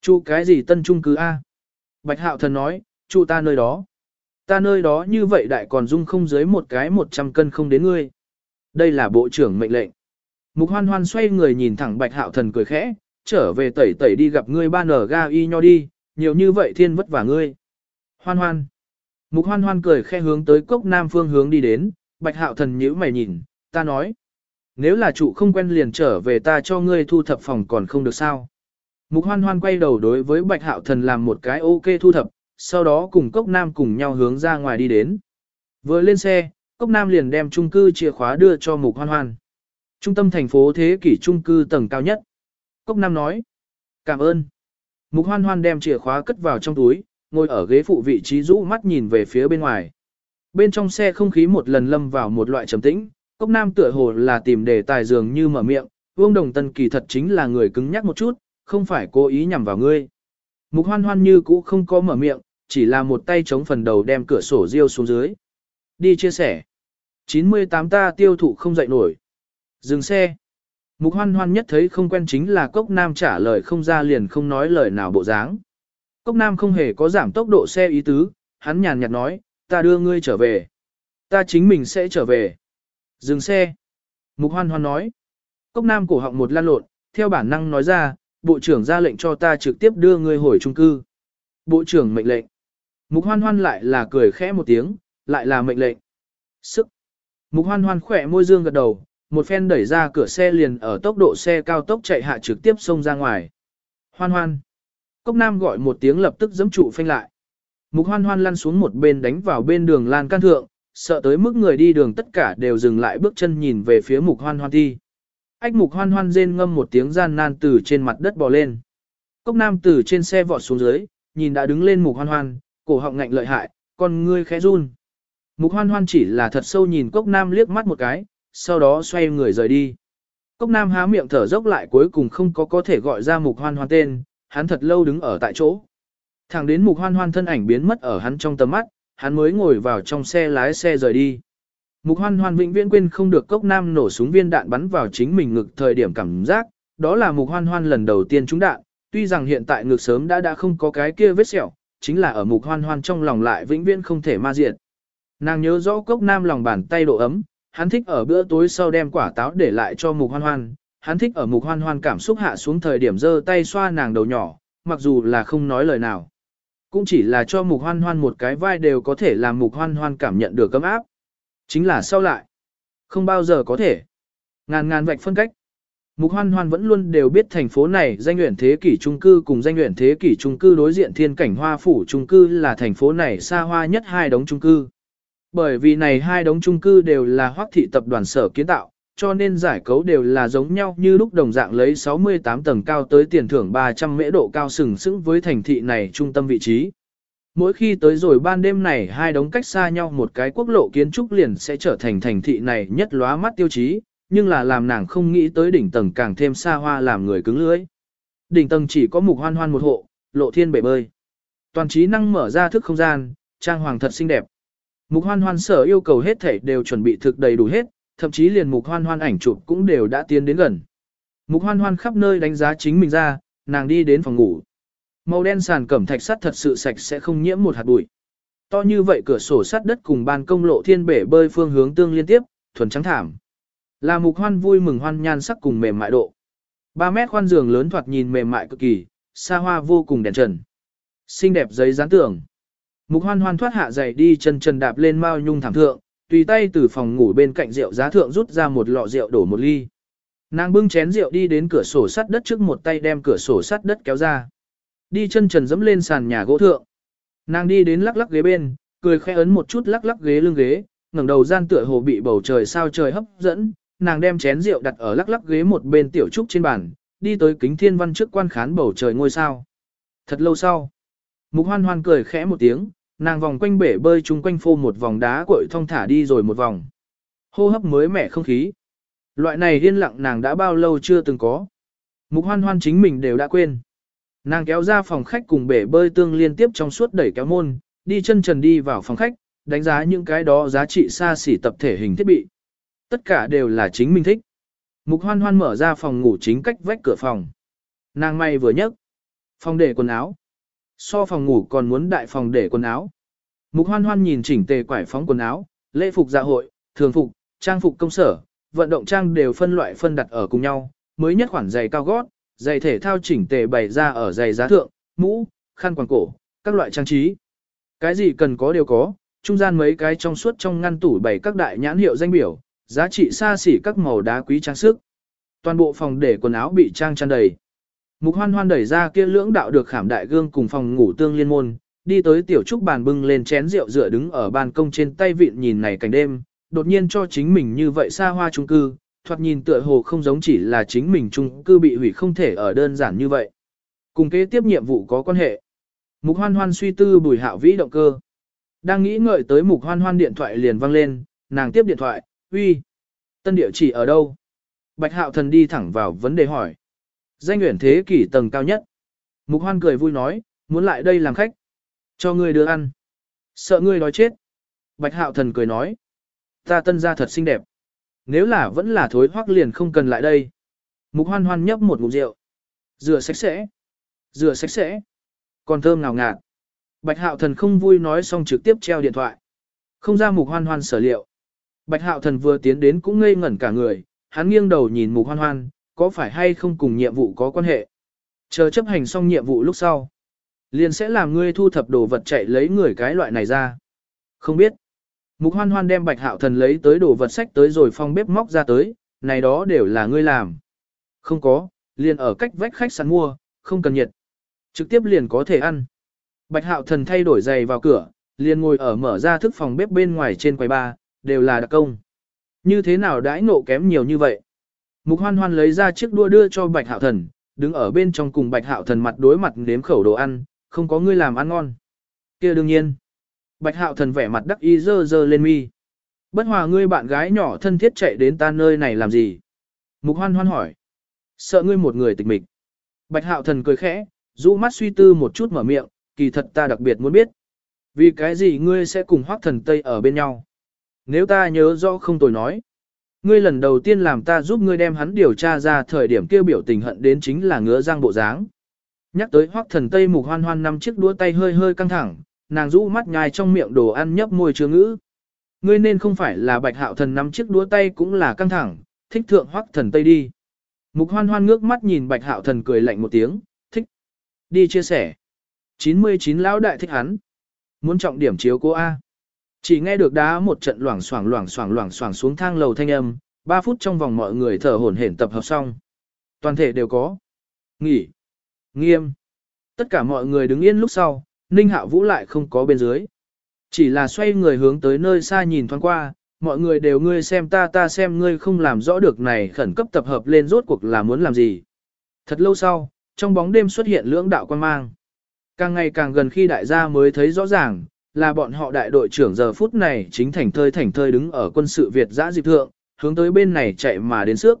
S1: Chu cái gì tân trung cư A? Bạch hạo thần nói, chu ta nơi đó. Ta nơi đó như vậy đại còn dung không dưới một cái một trăm cân không đến ngươi. Đây là bộ trưởng mệnh lệnh. Mục hoan hoan xoay người nhìn thẳng bạch hạo thần cười khẽ, trở về tẩy tẩy đi gặp ngươi ba nở ga y nho đi, nhiều như vậy thiên vất vả ngươi. Hoan hoan. Mục hoan hoan cười khẽ hướng tới cốc nam phương hướng đi đến, bạch hạo thần nhíu mày nhìn, ta nói. Nếu là chủ không quen liền trở về ta cho ngươi thu thập phòng còn không được sao. Mục hoan hoan quay đầu đối với bạch hạo thần làm một cái ok thu thập, sau đó cùng cốc nam cùng nhau hướng ra ngoài đi đến. Vừa lên xe, cốc nam liền đem trung cư chìa khóa đưa cho mục hoan hoan. Trung tâm thành phố thế kỷ trung cư tầng cao nhất. Cốc nam nói. Cảm ơn. Mục hoan hoan đem chìa khóa cất vào trong túi, ngồi ở ghế phụ vị trí rũ mắt nhìn về phía bên ngoài. Bên trong xe không khí một lần lâm vào một loại trầm tĩnh, cốc nam tựa hồ là tìm đề tài dường như mở miệng, vương đồng tân kỳ thật chính là người cứng nhắc một chút, không phải cố ý nhằm vào ngươi. Mục hoan hoan như cũ không có mở miệng, chỉ là một tay chống phần đầu đem cửa sổ riêu xuống dưới. Đi chia sẻ. 98 ta tiêu thụ không dậy nổi. Dừng xe. Mục hoan hoan nhất thấy không quen chính là cốc nam trả lời không ra liền không nói lời nào bộ dáng. Cốc nam không hề có giảm tốc độ xe ý tứ, hắn nhàn nhạt nói, ta đưa ngươi trở về. Ta chính mình sẽ trở về. Dừng xe. Mục hoan hoan nói. Cốc nam cổ họng một lan lộn, theo bản năng nói ra, bộ trưởng ra lệnh cho ta trực tiếp đưa ngươi hồi trung cư. Bộ trưởng mệnh lệnh. Mục hoan hoan lại là cười khẽ một tiếng, lại là mệnh lệnh. Sức. Mục hoan hoan khỏe môi dương gật đầu, một phen đẩy ra cửa xe liền ở tốc độ xe cao tốc chạy hạ trực tiếp xông ra ngoài. Hoan hoan. Cốc nam gọi một tiếng lập tức giẫm trụ phanh lại. Mục hoan hoan lăn xuống một bên đánh vào bên đường lan can thượng, sợ tới mức người đi đường tất cả đều dừng lại bước chân nhìn về phía mục hoan hoan thi. Ách mục hoan hoan rên ngâm một tiếng gian nan từ trên mặt đất bò lên. Cốc nam từ trên xe vọt xuống dưới, nhìn đã đứng lên mục hoan hoan, cổ họng ngạnh lợi hại, con ngươi khẽ run. Mục hoan hoan chỉ là thật sâu nhìn cốc nam liếc mắt một cái, sau đó xoay người rời đi. Cốc nam há miệng thở dốc lại cuối cùng không có có thể gọi ra mục hoan hoan tên, hắn thật lâu đứng ở tại chỗ. Thẳng đến mục hoan hoan thân ảnh biến mất ở hắn trong tầm mắt, hắn mới ngồi vào trong xe lái xe rời đi. Mục hoan hoan vĩnh viễn quên không được cốc nam nổ súng viên đạn bắn vào chính mình ngực thời điểm cảm giác, đó là mục hoan hoan lần đầu tiên trúng đạn, tuy rằng hiện tại ngực sớm đã đã không có cái kia vết sẹo, chính là ở mục hoan hoan trong lòng lại vĩnh viễn không thể ma diện. Nàng nhớ rõ cốc nam lòng bàn tay độ ấm, hắn thích ở bữa tối sau đem quả táo để lại cho mục hoan hoan, hắn thích ở mục hoan hoan cảm xúc hạ xuống thời điểm giơ tay xoa nàng đầu nhỏ, mặc dù là không nói lời nào. Cũng chỉ là cho mục hoan hoan một cái vai đều có thể làm mục hoan hoan cảm nhận được cấm áp. Chính là sau lại. Không bao giờ có thể. Ngàn ngàn vạch phân cách. Mục hoan hoan vẫn luôn đều biết thành phố này danh nguyện thế kỷ trung cư cùng danh nguyện thế kỷ trung cư đối diện thiên cảnh hoa phủ trung cư là thành phố này xa hoa nhất hai đống trung cư. Bởi vì này hai đống trung cư đều là hoác thị tập đoàn sở kiến tạo, cho nên giải cấu đều là giống nhau như lúc đồng dạng lấy 68 tầng cao tới tiền thưởng 300 mễ độ cao sừng sững với thành thị này trung tâm vị trí. Mỗi khi tới rồi ban đêm này hai đống cách xa nhau một cái quốc lộ kiến trúc liền sẽ trở thành thành thị này nhất lóa mắt tiêu chí, nhưng là làm nàng không nghĩ tới đỉnh tầng càng thêm xa hoa làm người cứng lưỡi. Đỉnh tầng chỉ có mục hoan hoan một hộ, lộ thiên bể bơi. Toàn trí năng mở ra thức không gian, trang hoàng thật xinh đẹp. Mục hoan hoan sở yêu cầu hết thể đều chuẩn bị thực đầy đủ hết, thậm chí liền mục hoan hoan ảnh chụp cũng đều đã tiến đến gần. Mục hoan hoan khắp nơi đánh giá chính mình ra, nàng đi đến phòng ngủ. Màu đen sàn cẩm thạch sắt thật sự sạch sẽ không nhiễm một hạt bụi. To như vậy cửa sổ sắt đất cùng ban công lộ thiên bể bơi phương hướng tương liên tiếp, thuần trắng thảm. Là mục hoan vui mừng hoan nhan sắc cùng mềm mại độ. 3 mét khoan giường lớn thoạt nhìn mềm mại cực kỳ, xa hoa vô cùng đèn trần. Xinh đẹp giấy dán tường. Mục hoan hoan thoát hạ giày đi chân trần đạp lên mao nhung thảm thượng, tùy tay từ phòng ngủ bên cạnh rượu giá thượng rút ra một lọ rượu đổ một ly. Nàng bưng chén rượu đi đến cửa sổ sắt đất trước một tay đem cửa sổ sắt đất kéo ra. Đi chân trần dẫm lên sàn nhà gỗ thượng. Nàng đi đến lắc lắc ghế bên, cười khẽ ấn một chút lắc lắc ghế lưng ghế, ngẩng đầu gian tựa hồ bị bầu trời sao trời hấp dẫn, nàng đem chén rượu đặt ở lắc lắc ghế một bên tiểu trúc trên bàn, đi tới kính thiên văn trước quan khán bầu trời ngôi sao. Thật lâu sau, Mục Hoan Hoan cười khẽ một tiếng, nàng vòng quanh bể bơi chung quanh phô một vòng đá cội thong thả đi rồi một vòng. Hô hấp mới mẻ không khí. Loại này yên lặng nàng đã bao lâu chưa từng có. Mục Hoan Hoan chính mình đều đã quên. Nàng kéo ra phòng khách cùng bể bơi tương liên tiếp trong suốt đẩy kéo môn, đi chân trần đi vào phòng khách, đánh giá những cái đó giá trị xa xỉ tập thể hình thiết bị. Tất cả đều là chính mình thích. Mục hoan hoan mở ra phòng ngủ chính cách vách cửa phòng. Nàng may vừa nhấc. Phòng để quần áo. So phòng ngủ còn muốn đại phòng để quần áo. Mục hoan hoan nhìn chỉnh tề quải phóng quần áo, lễ phục dạ hội, thường phục, trang phục công sở, vận động trang đều phân loại phân đặt ở cùng nhau, mới nhất khoản giày cao gót, giày thể thao chỉnh tề bày ra ở giày giá thượng, mũ, khăn quàng cổ, các loại trang trí. Cái gì cần có đều có, trung gian mấy cái trong suốt trong ngăn tủ bày các đại nhãn hiệu danh biểu, giá trị xa xỉ các màu đá quý trang sức. Toàn bộ phòng để quần áo bị trang tràn đầy. Mục hoan hoan đẩy ra kia lưỡng đạo được khảm đại gương cùng phòng ngủ tương liên môn, đi tới tiểu trúc bàn bưng lên chén rượu dựa đứng ở ban công trên tay vịn nhìn này cảnh đêm, đột nhiên cho chính mình như vậy xa hoa trung cư, thoạt nhìn tựa hồ không giống chỉ là chính mình trung cư bị hủy không thể ở đơn giản như vậy. Cùng kế tiếp nhiệm vụ có quan hệ. Mục hoan hoan suy tư bùi hạo vĩ động cơ. Đang nghĩ ngợi tới mục hoan hoan điện thoại liền vang lên, nàng tiếp điện thoại, uy, tân địa chỉ ở đâu? Bạch hạo thần đi thẳng vào vấn đề hỏi. Danh nguyện thế kỷ tầng cao nhất. Mục hoan cười vui nói, muốn lại đây làm khách. Cho ngươi đưa ăn. Sợ ngươi đói chết. Bạch hạo thần cười nói. Ta tân gia thật xinh đẹp. Nếu là vẫn là thối hoắc liền không cần lại đây. Mục hoan hoan nhấp một ngụm rượu. Rửa sạch sẽ. Rửa sạch sẽ. Còn thơm nào ngạt. Bạch hạo thần không vui nói xong trực tiếp treo điện thoại. Không ra mục hoan hoan sở liệu. Bạch hạo thần vừa tiến đến cũng ngây ngẩn cả người, hắn nghiêng đầu nhìn mục hoan hoan, có phải hay không cùng nhiệm vụ có quan hệ. Chờ chấp hành xong nhiệm vụ lúc sau. Liền sẽ làm ngươi thu thập đồ vật chạy lấy người cái loại này ra. Không biết. Mục hoan hoan đem bạch hạo thần lấy tới đồ vật sách tới rồi phong bếp móc ra tới, này đó đều là ngươi làm. Không có, liền ở cách vách khách sạn mua, không cần nhiệt. Trực tiếp liền có thể ăn. Bạch hạo thần thay đổi giày vào cửa, liền ngồi ở mở ra thức phòng bếp bên ngoài trên quầy ba, đều là đặc công. Như thế nào đãi ngộ kém nhiều như vậy? Mục hoan hoan lấy ra chiếc đua đưa cho bạch hạo thần, đứng ở bên trong cùng bạch hạo thần mặt đối mặt nếm khẩu đồ ăn, không có ngươi làm ăn ngon. kia đương nhiên. Bạch hạo thần vẻ mặt đắc ý dơ dơ lên mi. Bất hòa ngươi bạn gái nhỏ thân thiết chạy đến ta nơi này làm gì? Mục hoan hoan hỏi. Sợ ngươi một người tịch mịch. Bạch hạo thần cười khẽ, rũ mắt suy tư một chút mở miệng, kỳ thật ta đặc biệt muốn biết. Vì cái gì ngươi sẽ cùng hoác thần Tây ở bên nhau? Nếu ta nhớ rõ không tồi nói. Ngươi lần đầu tiên làm ta giúp ngươi đem hắn điều tra ra thời điểm kêu biểu tình hận đến chính là ngứa răng bộ dáng. Nhắc tới hoác thần Tây mục hoan hoan năm chiếc đũa tay hơi hơi căng thẳng, nàng rũ mắt nhai trong miệng đồ ăn nhấp môi chứa ngữ. Ngươi nên không phải là bạch hạo thần năm chiếc đũa tay cũng là căng thẳng, thích thượng hoác thần Tây đi. Mục hoan hoan ngước mắt nhìn bạch hạo thần cười lạnh một tiếng, thích. Đi chia sẻ. 99 lão đại thích hắn. Muốn trọng điểm chiếu cô A. Chỉ nghe được đá một trận loảng xoảng loảng xoảng loảng xoảng xuống thang lầu thanh âm, 3 phút trong vòng mọi người thở hổn hển tập hợp xong. Toàn thể đều có. Nghỉ. Nghiêm. Tất cả mọi người đứng yên lúc sau, Ninh hạ Vũ lại không có bên dưới. Chỉ là xoay người hướng tới nơi xa nhìn thoáng qua, mọi người đều ngươi xem ta ta xem ngươi không làm rõ được này khẩn cấp tập hợp lên rốt cuộc là muốn làm gì. Thật lâu sau, trong bóng đêm xuất hiện lưỡng đạo quan mang. Càng ngày càng gần khi đại gia mới thấy rõ ràng, là bọn họ đại đội trưởng giờ phút này chính thành thơi thành thơi đứng ở quân sự Việt giã dịp thượng, hướng tới bên này chạy mà đến trước.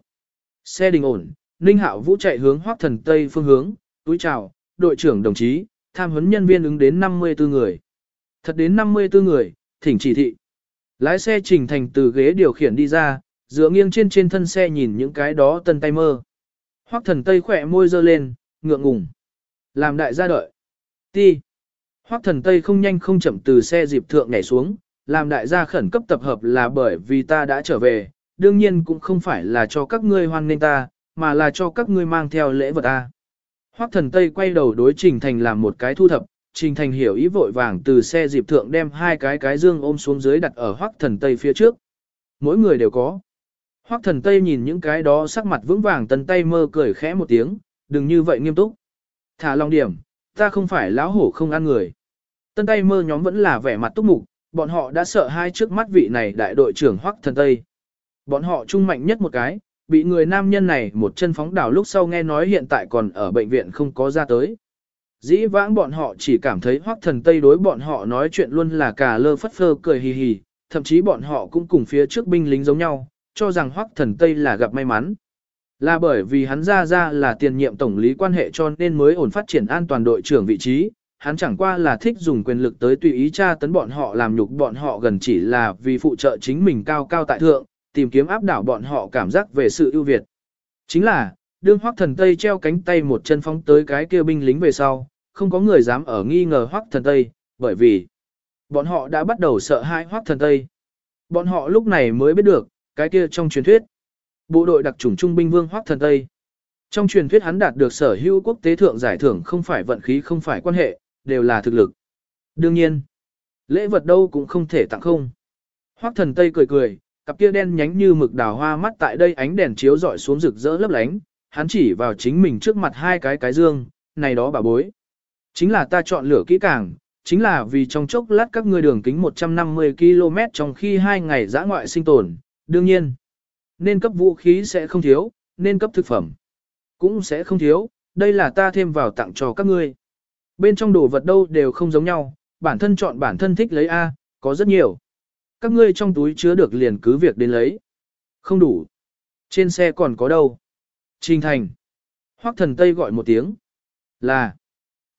S1: Xe đình ổn, Ninh Hạo Vũ chạy hướng Hoắc Thần Tây phương hướng, túi chào, đội trưởng đồng chí, tham huấn nhân viên ứng đến 54 người. Thật đến 54 người, thỉnh chỉ thị. Lái xe trình thành từ ghế điều khiển đi ra, dựa nghiêng trên trên thân xe nhìn những cái đó tân tay mơ. Hoắc thần tây khỏe môi dơ lên, ngượng ngùng. Làm đại gia đợi. Ti. Hoắc thần tây không nhanh không chậm từ xe dịp thượng nhảy xuống, làm đại gia khẩn cấp tập hợp là bởi vì ta đã trở về, đương nhiên cũng không phải là cho các ngươi hoan nghênh ta, mà là cho các ngươi mang theo lễ vật ta. Hoắc thần tây quay đầu đối trình thành làm một cái thu thập, trình thành hiểu ý vội vàng từ xe dịp thượng đem hai cái cái dương ôm xuống dưới đặt ở Hoắc thần tây phía trước. Mỗi người đều có. Hoắc thần Tây nhìn những cái đó sắc mặt vững vàng tân tay mơ cười khẽ một tiếng, đừng như vậy nghiêm túc. Thả lòng điểm, ta không phải lão hổ không ăn người. Tân tay mơ nhóm vẫn là vẻ mặt túc mục, bọn họ đã sợ hai trước mắt vị này đại đội trưởng Hoắc thần Tây. Bọn họ trung mạnh nhất một cái, bị người nam nhân này một chân phóng đảo lúc sau nghe nói hiện tại còn ở bệnh viện không có ra tới. Dĩ vãng bọn họ chỉ cảm thấy Hoắc thần Tây đối bọn họ nói chuyện luôn là cả lơ phất phơ cười hì hì, thậm chí bọn họ cũng cùng phía trước binh lính giống nhau, cho rằng Hoắc Thần Tây là gặp may mắn. Là bởi vì hắn ra ra là tiền nhiệm tổng lý quan hệ cho nên mới ổn phát triển an toàn đội trưởng vị trí, hắn chẳng qua là thích dùng quyền lực tới tùy ý tra tấn bọn họ làm nhục bọn họ gần chỉ là vì phụ trợ chính mình cao cao tại thượng, tìm kiếm áp đảo bọn họ cảm giác về sự ưu việt. Chính là, đương Hoắc Thần Tây treo cánh tay một chân phóng tới cái kia binh lính về sau, không có người dám ở nghi ngờ Hoắc Thần Tây, bởi vì bọn họ đã bắt đầu sợ hãi Hoắc Thần Tây. Bọn họ lúc này mới biết được, cái kia trong truyền thuyết, bộ đội đặc chủng trung binh vương Hoắc Thần Tây. Trong truyền thuyết hắn đạt được sở hữu quốc tế thượng giải thưởng không phải vận khí không phải quan hệ, đều là thực lực. Đương nhiên, lễ vật đâu cũng không thể tặng không. Hoắc Thần Tây cười cười, cặp kia đen nhánh như mực đào hoa mắt tại đây ánh đèn chiếu rọi xuống rực rỡ lấp lánh, hắn chỉ vào chính mình trước mặt hai cái cái dương, này đó bà bối. Chính là ta chọn lựa kỹ càng, chính là vì trong chốc lát các ngươi đường kính 150 km trong khi hai ngày giã ngoại sinh tồn, đương nhiên, nên cấp vũ khí sẽ không thiếu, nên cấp thực phẩm cũng sẽ không thiếu, đây là ta thêm vào tặng cho các ngươi. Bên trong đồ vật đâu đều không giống nhau, bản thân chọn bản thân thích lấy A, có rất nhiều. Các ngươi trong túi chứa được liền cứ việc đến lấy. Không đủ. Trên xe còn có đâu. Trình Thành. Hoắc thần Tây gọi một tiếng. Là.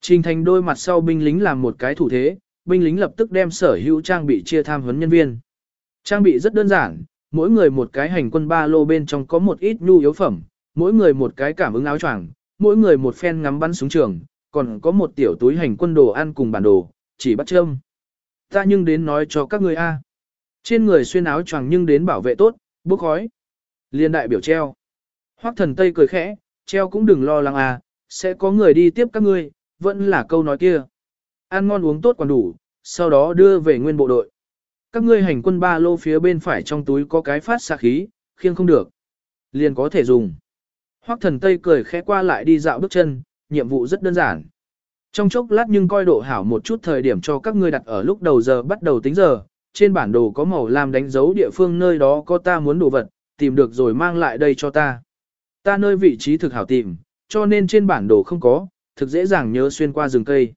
S1: Trình Thành đôi mặt sau binh lính làm một cái thủ thế, binh lính lập tức đem sở hữu trang bị chia tham huấn nhân viên. Trang bị rất đơn giản, mỗi người một cái hành quân ba lô bên trong có một ít nhu yếu phẩm, mỗi người một cái cảm ứng áo choàng, mỗi người một phen ngắm bắn súng trường, còn có một tiểu túi hành quân đồ ăn cùng bản đồ, chỉ bắt châm. Ta nhưng đến nói cho các người a, trên người xuyên áo choàng nhưng đến bảo vệ tốt, bốc khói. Liên đại biểu treo. Hoắc thần Tây cười khẽ, treo cũng đừng lo lắng à, sẽ có người đi tiếp các ngươi, vẫn là câu nói kia. Ăn ngon uống tốt còn đủ, sau đó đưa về nguyên bộ đội. Các ngươi hành quân ba lô phía bên phải trong túi có cái phát xạ khí, khiêng không được. Liền có thể dùng. Hoắc thần Tây cười khẽ qua lại đi dạo bước chân, nhiệm vụ rất đơn giản. Trong chốc lát nhưng coi độ hảo một chút thời điểm cho các ngươi đặt ở lúc đầu giờ bắt đầu tính giờ, trên bản đồ có màu lam đánh dấu địa phương nơi đó có ta muốn đồ vật, tìm được rồi mang lại đây cho ta. Ta nơi vị trí thực hảo tìm, cho nên trên bản đồ không có, thực dễ dàng nhớ xuyên qua rừng cây.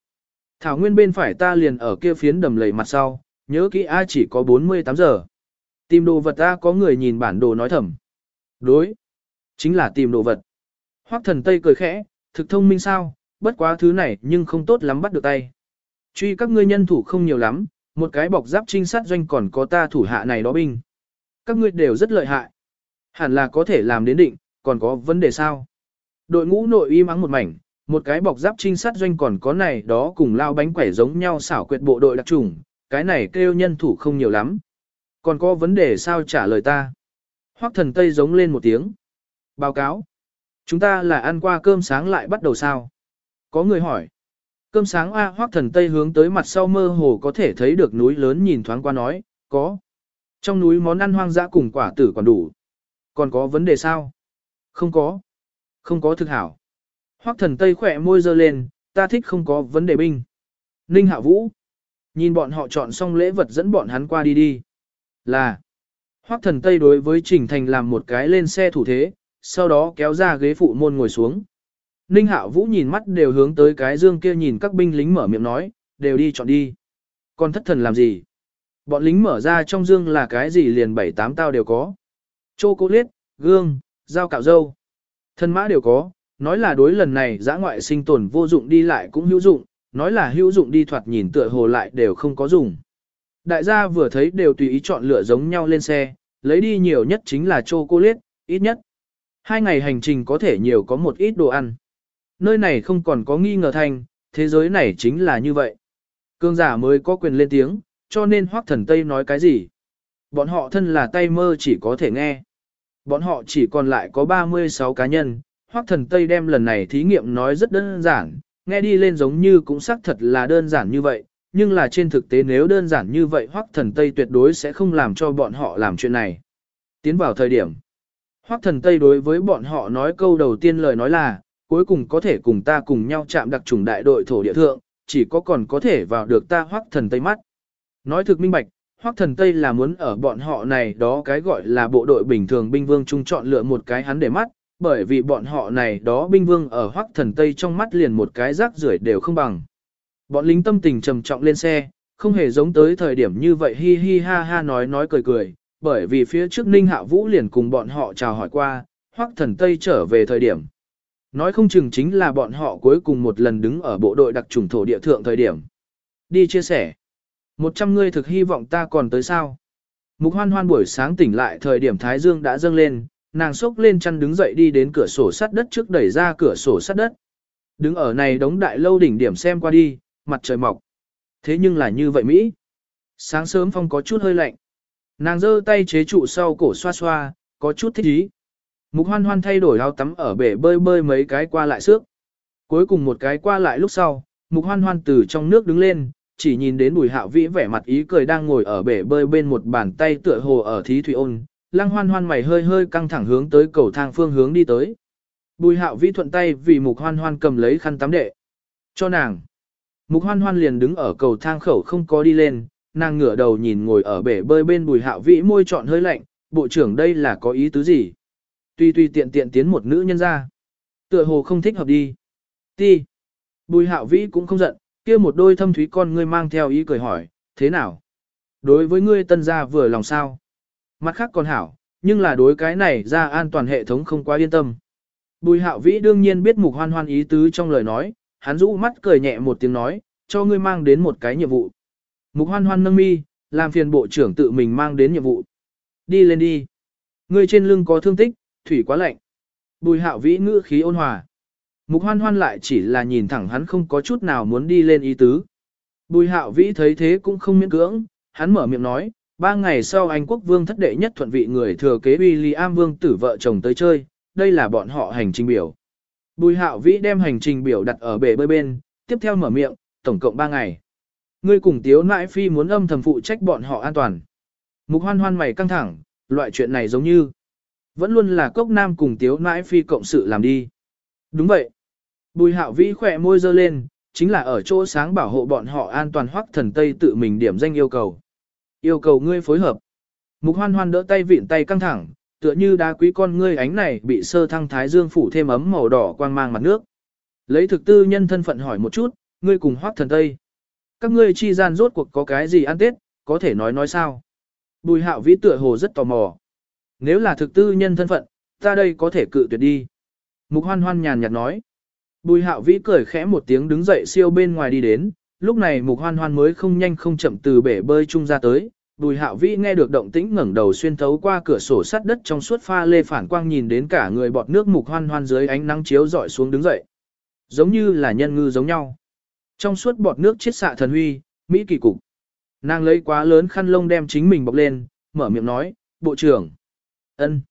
S1: Thảo nguyên bên phải ta liền ở kia phiến đầm lầy mặt sau, nhớ kỹ A chỉ có 48 giờ. Tìm đồ vật ta có người nhìn bản đồ nói thầm. Đối. Chính là tìm đồ vật. Hoắc thần Tây cười khẽ, thực thông minh sao, bất quá thứ này nhưng không tốt lắm bắt được tay. Truy các ngươi nhân thủ không nhiều lắm, một cái bọc giáp trinh sát doanh còn có ta thủ hạ này đó binh. Các ngươi đều rất lợi hại. Hẳn là có thể làm đến định, còn có vấn đề sao? Đội ngũ nội y mắng một mảnh, một cái bọc giáp trinh sát doanh còn có này đó cùng lao bánh quẩy giống nhau xảo quyệt bộ đội đặc trùng, cái này kêu nhân thủ không nhiều lắm. Còn có vấn đề sao trả lời ta? Hoắc thần Tây giống lên một tiếng. Báo cáo. Chúng ta là ăn qua cơm sáng lại bắt đầu sao? Có người hỏi. Cơm sáng A Hoắc thần Tây hướng tới mặt sau mơ hồ có thể thấy được núi lớn nhìn thoáng qua nói, có. Trong núi món ăn hoang dã cùng quả tử còn đủ. Còn có vấn đề sao? Không có. Không có thực hảo. Hoắc thần Tây khỏe môi dơ lên, ta thích không có vấn đề binh. Ninh Hạ Vũ. Nhìn bọn họ chọn xong lễ vật dẫn bọn hắn qua đi đi. Là. Hoắc thần Tây đối với Trình Thành làm một cái lên xe thủ thế, sau đó kéo ra ghế phụ môn ngồi xuống. Ninh Hạo Vũ nhìn mắt đều hướng tới cái dương kia nhìn các binh lính mở miệng nói, đều đi chọn đi. Còn thất thần làm gì? Bọn lính mở ra trong dương là cái gì liền bảy tám tao đều có. Chô cô liết, gương, dao cạo dâu. Thân mã đều có, nói là đối lần này giã ngoại sinh tồn vô dụng đi lại cũng hữu dụng, nói là hữu dụng đi thoạt nhìn tựa hồ lại đều không có dùng. Đại gia vừa thấy đều tùy ý chọn lựa giống nhau lên xe, lấy đi nhiều nhất chính là chocolate, ít nhất. Hai ngày hành trình có thể nhiều có một ít đồ ăn. Nơi này không còn có nghi ngờ thành, thế giới này chính là như vậy. Cương giả mới có quyền lên tiếng, cho nên hoác thần Tây nói cái gì. Bọn họ thân là tay mơ chỉ có thể nghe. Bọn họ chỉ còn lại có 36 cá nhân, hoác thần Tây đem lần này thí nghiệm nói rất đơn giản, nghe đi lên giống như cũng xác thật là đơn giản như vậy, nhưng là trên thực tế nếu đơn giản như vậy Hoắc thần Tây tuyệt đối sẽ không làm cho bọn họ làm chuyện này. Tiến vào thời điểm, Hoắc thần Tây đối với bọn họ nói câu đầu tiên lời nói là, cuối cùng có thể cùng ta cùng nhau chạm đặc trùng đại đội thổ địa thượng, chỉ có còn có thể vào được ta Hoắc thần Tây mắt. Nói thực minh bạch, Hoắc thần Tây là muốn ở bọn họ này đó cái gọi là bộ đội bình thường binh vương chung chọn lựa một cái hắn để mắt, bởi vì bọn họ này đó binh vương ở Hoắc thần Tây trong mắt liền một cái rác rưởi đều không bằng. Bọn lính tâm tình trầm trọng lên xe, không hề giống tới thời điểm như vậy hi hi ha ha nói nói cười cười, bởi vì phía trước Ninh Hạ Vũ liền cùng bọn họ chào hỏi qua, Hoắc thần Tây trở về thời điểm. Nói không chừng chính là bọn họ cuối cùng một lần đứng ở bộ đội đặc trùng thổ địa thượng thời điểm. Đi chia sẻ. Một trăm ngươi thực hy vọng ta còn tới sao. Mục hoan hoan buổi sáng tỉnh lại thời điểm Thái Dương đã dâng lên, nàng sốc lên chăn đứng dậy đi đến cửa sổ sắt đất trước đẩy ra cửa sổ sắt đất. Đứng ở này đống đại lâu đỉnh điểm xem qua đi, mặt trời mọc. Thế nhưng là như vậy Mỹ. Sáng sớm phong có chút hơi lạnh. Nàng giơ tay chế trụ sau cổ xoa xoa, có chút thích ý. Mục hoan hoan thay đổi áo tắm ở bể bơi bơi mấy cái qua lại xước. Cuối cùng một cái qua lại lúc sau, mục hoan hoan từ trong nước đứng lên, chỉ nhìn đến bùi hạo vĩ vẻ mặt ý cười đang ngồi ở bể bơi bên một bàn tay tựa hồ ở thí thủy ôn. Lăng hoan hoan mày hơi hơi căng thẳng hướng tới cầu thang phương hướng đi tới. Bùi hạo vĩ thuận tay vì mục hoan hoan cầm lấy khăn tắm đệ. Cho nàng. Mục hoan hoan liền đứng ở cầu thang khẩu không có đi lên, nàng ngửa đầu nhìn ngồi ở bể bơi bên bùi hạo vĩ môi trọn hơi lạnh, bộ trưởng đây là có ý tứ gì? Tuy tuy tiện tiện tiến một nữ nhân ra. Tựa hồ không thích hợp đi. Ti. Bùi hạo vĩ cũng không giận, kia một đôi thâm thúy con ngươi mang theo ý cười hỏi, thế nào? Đối với ngươi tân gia vừa lòng sao? Mặt khác còn hảo, nhưng là đối cái này ra an toàn hệ thống không quá yên tâm. Bùi hạo vĩ đương nhiên biết mục hoan hoan ý tứ trong lời nói, hắn rũ mắt cười nhẹ một tiếng nói, cho ngươi mang đến một cái nhiệm vụ. Mục hoan hoan nâng mi, làm phiền bộ trưởng tự mình mang đến nhiệm vụ. Đi lên đi. Ngươi trên lưng có thương tích, thủy quá lạnh. Bùi hạo vĩ ngữ khí ôn hòa. Mục hoan hoan lại chỉ là nhìn thẳng hắn không có chút nào muốn đi lên ý tứ. Bùi hạo vĩ thấy thế cũng không miễn cưỡng, hắn mở miệng nói, ba ngày sau Anh quốc vương thất đệ nhất thuận vị người thừa kế William vương tử vợ chồng tới chơi, đây là bọn họ hành trình biểu. Bùi hạo vĩ đem hành trình biểu đặt ở bể bơi bên, tiếp theo mở miệng, tổng cộng 3 ngày. Ngươi cùng tiếu nãi phi muốn âm thầm phụ trách bọn họ an toàn. Mục hoan hoan mày căng thẳng, loại chuyện này giống như vẫn luôn là cốc nam cùng tiếu nãi phi cộng sự làm đi. Đúng vậy. Bùi hạo vĩ khỏe môi dơ lên, chính là ở chỗ sáng bảo hộ bọn họ an toàn hoắc thần Tây tự mình điểm danh yêu cầu. Yêu cầu ngươi phối hợp. Mục hoan hoan đỡ tay vịn tay căng thẳng, tựa như đá quý con ngươi ánh này bị sơ thăng thái dương phủ thêm ấm màu đỏ quang mang mặt nước. Lấy thực tư nhân thân phận hỏi một chút, ngươi cùng hoác thần Tây. Các ngươi chi gian rốt cuộc có cái gì ăn tết, có thể nói nói sao? Bùi hạo vĩ tựa hồ rất tò mò. Nếu là thực tư nhân thân phận, ta đây có thể cự tuyệt đi. Mục hoan hoan nhàn nhạt nói. Bùi hạo vĩ cười khẽ một tiếng đứng dậy siêu bên ngoài đi đến, lúc này mục hoan hoan mới không nhanh không chậm từ bể bơi chung ra tới. Bùi hạo vĩ nghe được động tĩnh ngẩng đầu xuyên thấu qua cửa sổ sắt đất trong suốt pha lê phản quang nhìn đến cả người bọt nước mục hoan hoan dưới ánh nắng chiếu dọi xuống đứng dậy. Giống như là nhân ngư giống nhau. Trong suốt bọt nước chiết xạ thần huy, Mỹ kỳ cục. Nàng lấy quá lớn khăn lông đem chính mình bọc lên, mở miệng nói, bộ trưởng. ân.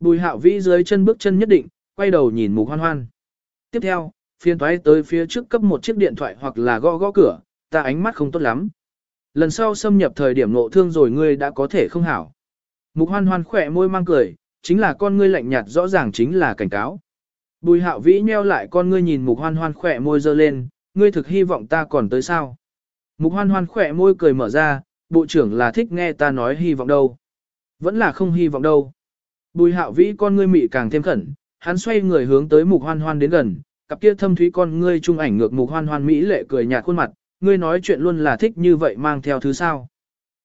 S1: Bùi hạo vĩ dưới chân bước chân nhất định, quay đầu nhìn mục hoan hoan. Tiếp theo, phiên thoái tới phía trước cấp một chiếc điện thoại hoặc là gõ gõ cửa, ta ánh mắt không tốt lắm. Lần sau xâm nhập thời điểm nộ thương rồi ngươi đã có thể không hảo. Mục hoan hoan khỏe môi mang cười, chính là con ngươi lạnh nhạt rõ ràng chính là cảnh cáo. Bùi hạo vĩ nheo lại con ngươi nhìn mục hoan hoan khỏe môi dơ lên, ngươi thực hy vọng ta còn tới sao. Mục hoan hoan khỏe môi cười mở ra, bộ trưởng là thích nghe ta nói hy vọng đâu. Vẫn là không hy vọng đâu. Bùi hạo vĩ con ngươi mị càng thêm khẩn, hắn xoay người hướng tới mục hoan hoan đến gần, cặp kia thâm thúy con ngươi trung ảnh ngược mục hoan hoan mỹ lệ cười nhạt khuôn mặt, ngươi nói chuyện luôn là thích như vậy mang theo thứ sao.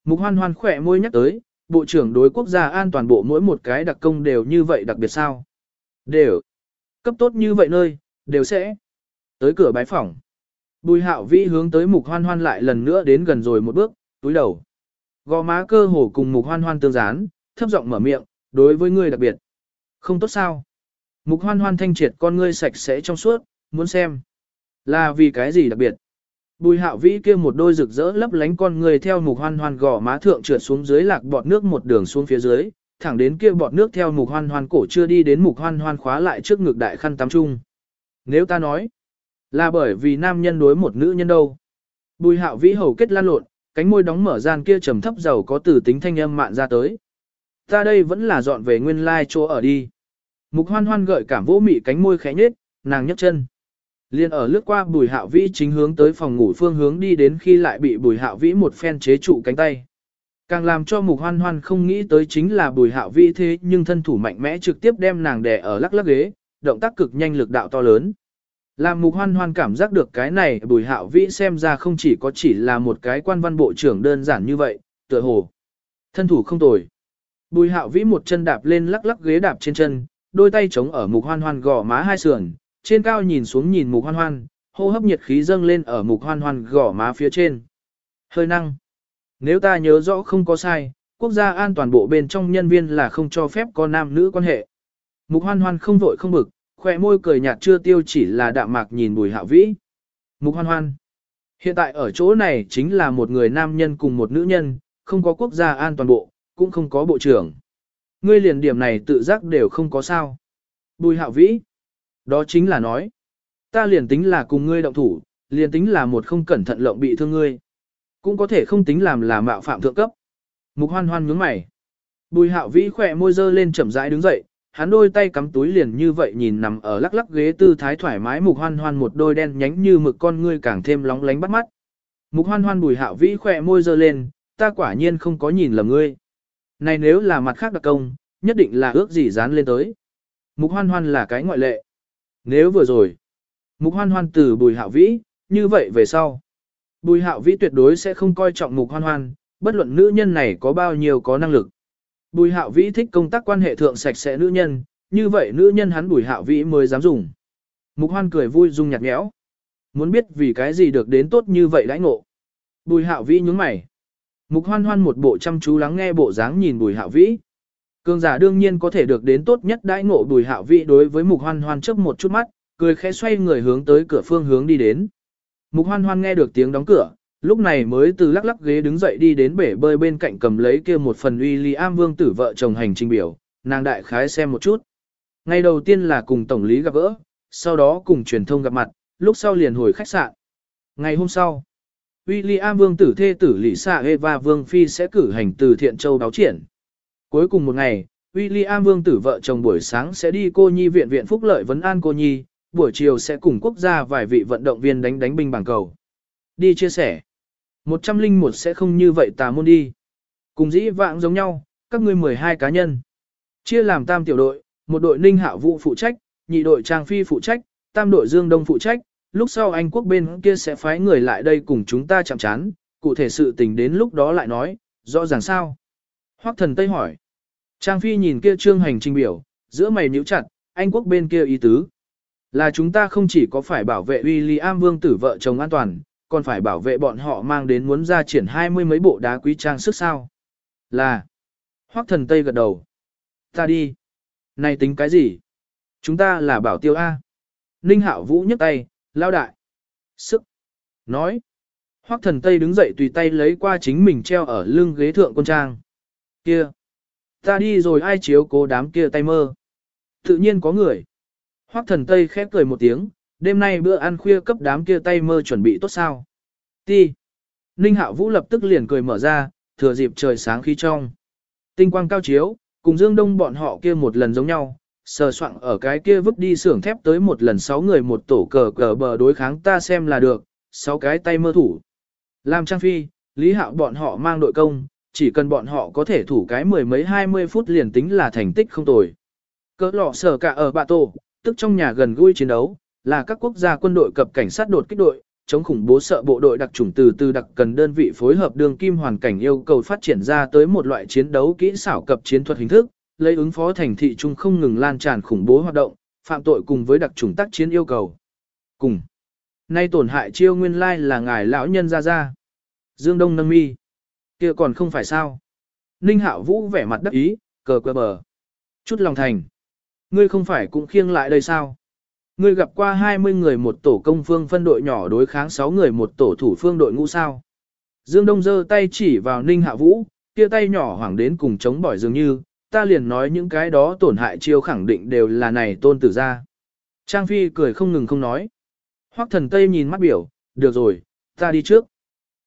S1: Mục hoan hoan khỏe môi nhắc tới, bộ trưởng đối quốc gia an toàn bộ mỗi một cái đặc công đều như vậy đặc biệt sao. Đều. Cấp tốt như vậy nơi, đều sẽ. Tới cửa bái phỏng. Bùi hạo vĩ hướng tới mục hoan hoan lại lần nữa đến gần rồi một bước, túi đầu. Gò má cơ hồ cùng mục hoan hoan tương gián, thấp giọng mở miệng, đối với ngươi đặc biệt. Không tốt sao? Mục hoan hoan thanh triệt con ngươi sạch sẽ trong suốt, muốn xem. Là vì cái gì đặc biệt? Bùi hạo vĩ kia một đôi rực rỡ lấp lánh con người theo mục hoan hoan gò má thượng trượt xuống dưới lạc bọt nước một đường xuống phía dưới, thẳng đến kia bọt nước theo mục hoan hoan cổ chưa đi đến mục hoan hoan khóa lại trước ngực đại khăn tắm trung. Nếu ta nói, là bởi vì nam nhân đối một nữ nhân đâu. Bùi hạo vĩ hầu kết lan lộn, cánh môi đóng mở gian kia trầm thấp giàu có từ tính thanh âm mạn ra tới. Ta đây vẫn là dọn về nguyên lai chỗ ở đi. Mục hoan hoan gợi cảm vỗ mị cánh môi khẽ nhết, nàng nhấc chân. Liên ở lướt qua bùi hạo vĩ chính hướng tới phòng ngủ phương hướng đi đến khi lại bị bùi hạo vĩ một phen chế trụ cánh tay. Càng làm cho mục hoan hoan không nghĩ tới chính là bùi hạo vĩ thế nhưng thân thủ mạnh mẽ trực tiếp đem nàng đè ở lắc lắc ghế, động tác cực nhanh lực đạo to lớn. Làm mục hoan hoan cảm giác được cái này bùi hạo vĩ xem ra không chỉ có chỉ là một cái quan văn bộ trưởng đơn giản như vậy, tựa hồ. Thân thủ không tồi. Bùi hạo vĩ một chân đạp lên lắc lắc ghế đạp trên chân, đôi tay chống ở mục hoan hoan gò má hai sườn, trên cao nhìn xuống nhìn mục hoan hoan, hô hấp nhiệt khí dâng lên ở mục hoan hoan gò má phía trên. Hơi năng. Nếu ta nhớ rõ không có sai, quốc gia an toàn bộ bên trong nhân viên là không cho phép có nam nữ quan hệ. Mục hoan hoan không vội không bực, khỏe môi cười nhạt chưa tiêu chỉ là đạm mạc nhìn bùi hạo vĩ. Mục hoan hoan. Hiện tại ở chỗ này chính là một người nam nhân cùng một nữ nhân, không có quốc gia an toàn bộ, cũng không có bộ trưởng. Ngươi liền điểm này tự giác đều không có sao. Bùi hạo vĩ. Đó chính là nói. Ta liền tính là cùng ngươi động thủ, liền tính là một không cẩn thận lộng bị thương ngươi. Cũng có thể không tính làm là mạo phạm thượng cấp. Mục hoan hoan nhướng mày. Bùi hạo vĩ khỏe môi dơ lên chậm rãi đứng dậy, hắn đôi tay cắm túi liền như vậy nhìn nằm ở lắc lắc ghế tư thái thoải mái mục hoan hoan một đôi đen nhánh như mực con ngươi càng thêm lóng lánh bắt mắt. Mục hoan hoan bùi hạo vĩ khỏe môi dơ lên, ta quả nhiên không có nhìn lầm ngươi. Này nếu là mặt khác đặc công, nhất định là ước gì dán lên tới. Mục hoan hoan là cái ngoại lệ. Nếu vừa rồi, mục hoan hoan từ bùi hạo vĩ, như vậy về sau. Bùi hạo vĩ tuyệt đối sẽ không coi trọng mục hoan hoan, bất luận nữ nhân này có bao nhiêu có năng lực. Bùi hạo vĩ thích công tác quan hệ thượng sạch sẽ nữ nhân, như vậy nữ nhân hắn bùi hạo vĩ mới dám dùng. Mục hoan cười vui dung nhạt nhẽo. Muốn biết vì cái gì được đến tốt như vậy đãi ngộ. Bùi hạo vĩ nhúng mày. Mục hoan hoan một bộ chăm chú lắng nghe bộ dáng nhìn bùi hạo vĩ. Cường giả đương nhiên có thể được đến tốt nhất đãi ngộ bùi hạo vĩ đối với mục hoan hoan trước một chút mắt, cười khẽ xoay người hướng tới cửa phương hướng đi đến. Mục hoan hoan nghe được tiếng đóng cửa, lúc này mới từ lắc lắc ghế đứng dậy đi đến bể bơi bên cạnh cầm lấy kia một phần uy lý am vương tử vợ chồng hành trình biểu, nàng đại khái xem một chút. Ngày đầu tiên là cùng tổng lý gặp gỡ, sau đó cùng truyền thông gặp mặt, lúc sau liền hồi khách sạn. Ngày hôm sau, William vương tử thê tử lỷ xạ Eva vương phi sẽ cử hành từ thiện châu báo triển. Cuối cùng một ngày, William vương tử vợ chồng buổi sáng sẽ đi cô nhi viện viện phúc lợi vấn an cô nhi, buổi chiều sẽ cùng quốc gia vài vị vận động viên đánh đánh binh bảng cầu. Đi chia sẻ. Một trăm linh một sẽ không như vậy tà môn đi. Cùng dĩ vãng giống nhau, các ngươi 12 cá nhân. Chia làm tam tiểu đội, một đội ninh hạ vụ phụ trách, nhị đội trang phi phụ trách, tam đội dương đông phụ trách, lúc sau Anh quốc bên kia sẽ phái người lại đây cùng chúng ta chạm chán, cụ thể sự tình đến lúc đó lại nói, rõ ràng sao. Hoắc thần Tây hỏi. Trang phi nhìn kia trương hành trình biểu, giữa mày nhíu chặt, Anh quốc bên kia ý tứ. Là chúng ta không chỉ có phải bảo vệ William vương tử vợ chồng an toàn, còn phải bảo vệ bọn họ mang đến muốn ra triển hai mươi mấy bộ đá quý trang sức sao. Là. Hoắc thần Tây gật đầu. Ta đi. Này tính cái gì? Chúng ta là bảo tiêu A. Ninh hạo vũ nhấc tay, lao đại. Sức. Nói. Hoắc thần Tây đứng dậy tùy tay lấy qua chính mình treo ở lưng ghế thượng con trang. Kia. Ta đi rồi ai chiếu cố đám kia tay mơ. Tự nhiên có người. Hoắc thần Tây khép cười một tiếng, đêm nay bữa ăn khuya cấp đám kia tay mơ chuẩn bị tốt sao. Ti. Ninh Hạo Vũ lập tức liền cười mở ra, thừa dịp trời sáng khí trong. Tinh quang cao chiếu, cùng Dương Đông bọn họ kia một lần giống nhau, sờ soạng ở cái kia vứt đi xưởng thép tới một lần sáu người một tổ cờ cờ bờ đối kháng ta xem là được, sáu cái tay mơ thủ. Làm trang phi, Lý Hạo bọn họ mang đội công, chỉ cần bọn họ có thể thủ cái mười mấy hai mươi phút liền tính là thành tích không tồi. Cỡ lọ sở cả ở bạ tổ, tức trong nhà gần gũi chiến đấu, là các quốc gia quân đội cập cảnh sát đột kích đội, chống khủng bố sợ bộ đội đặc chủng từ từ đặc cần đơn vị phối hợp đường kim hoàn cảnh yêu cầu phát triển ra tới một loại chiến đấu kỹ xảo cập chiến thuật hình thức, lấy ứng phó thành thị trung không ngừng lan tràn khủng bố hoạt động, phạm tội cùng với đặc chủng tác chiến yêu cầu. Cùng Nay tổn hại chiêu nguyên lai là ngài lão nhân ra ra. Dương Đông nâng mi. kia còn không phải sao. Ninh Hạo Vũ vẻ mặt đắc ý, cờ quơ bờ. Chút lòng thành. Ngươi không phải cũng khiêng lại đây sao? Ngươi gặp qua 20 người một tổ công phương phân đội nhỏ đối kháng 6 người một tổ thủ phương đội ngũ sao? Dương Đông giơ tay chỉ vào Ninh Hạ Vũ, kia tay nhỏ hoảng đến cùng chống bỏi dường như, ta liền nói những cái đó tổn hại chiêu khẳng định đều là này tôn tử ra. Trang Phi cười không ngừng không nói. Hoắc thần Tây nhìn mắt biểu, được rồi, ta đi trước.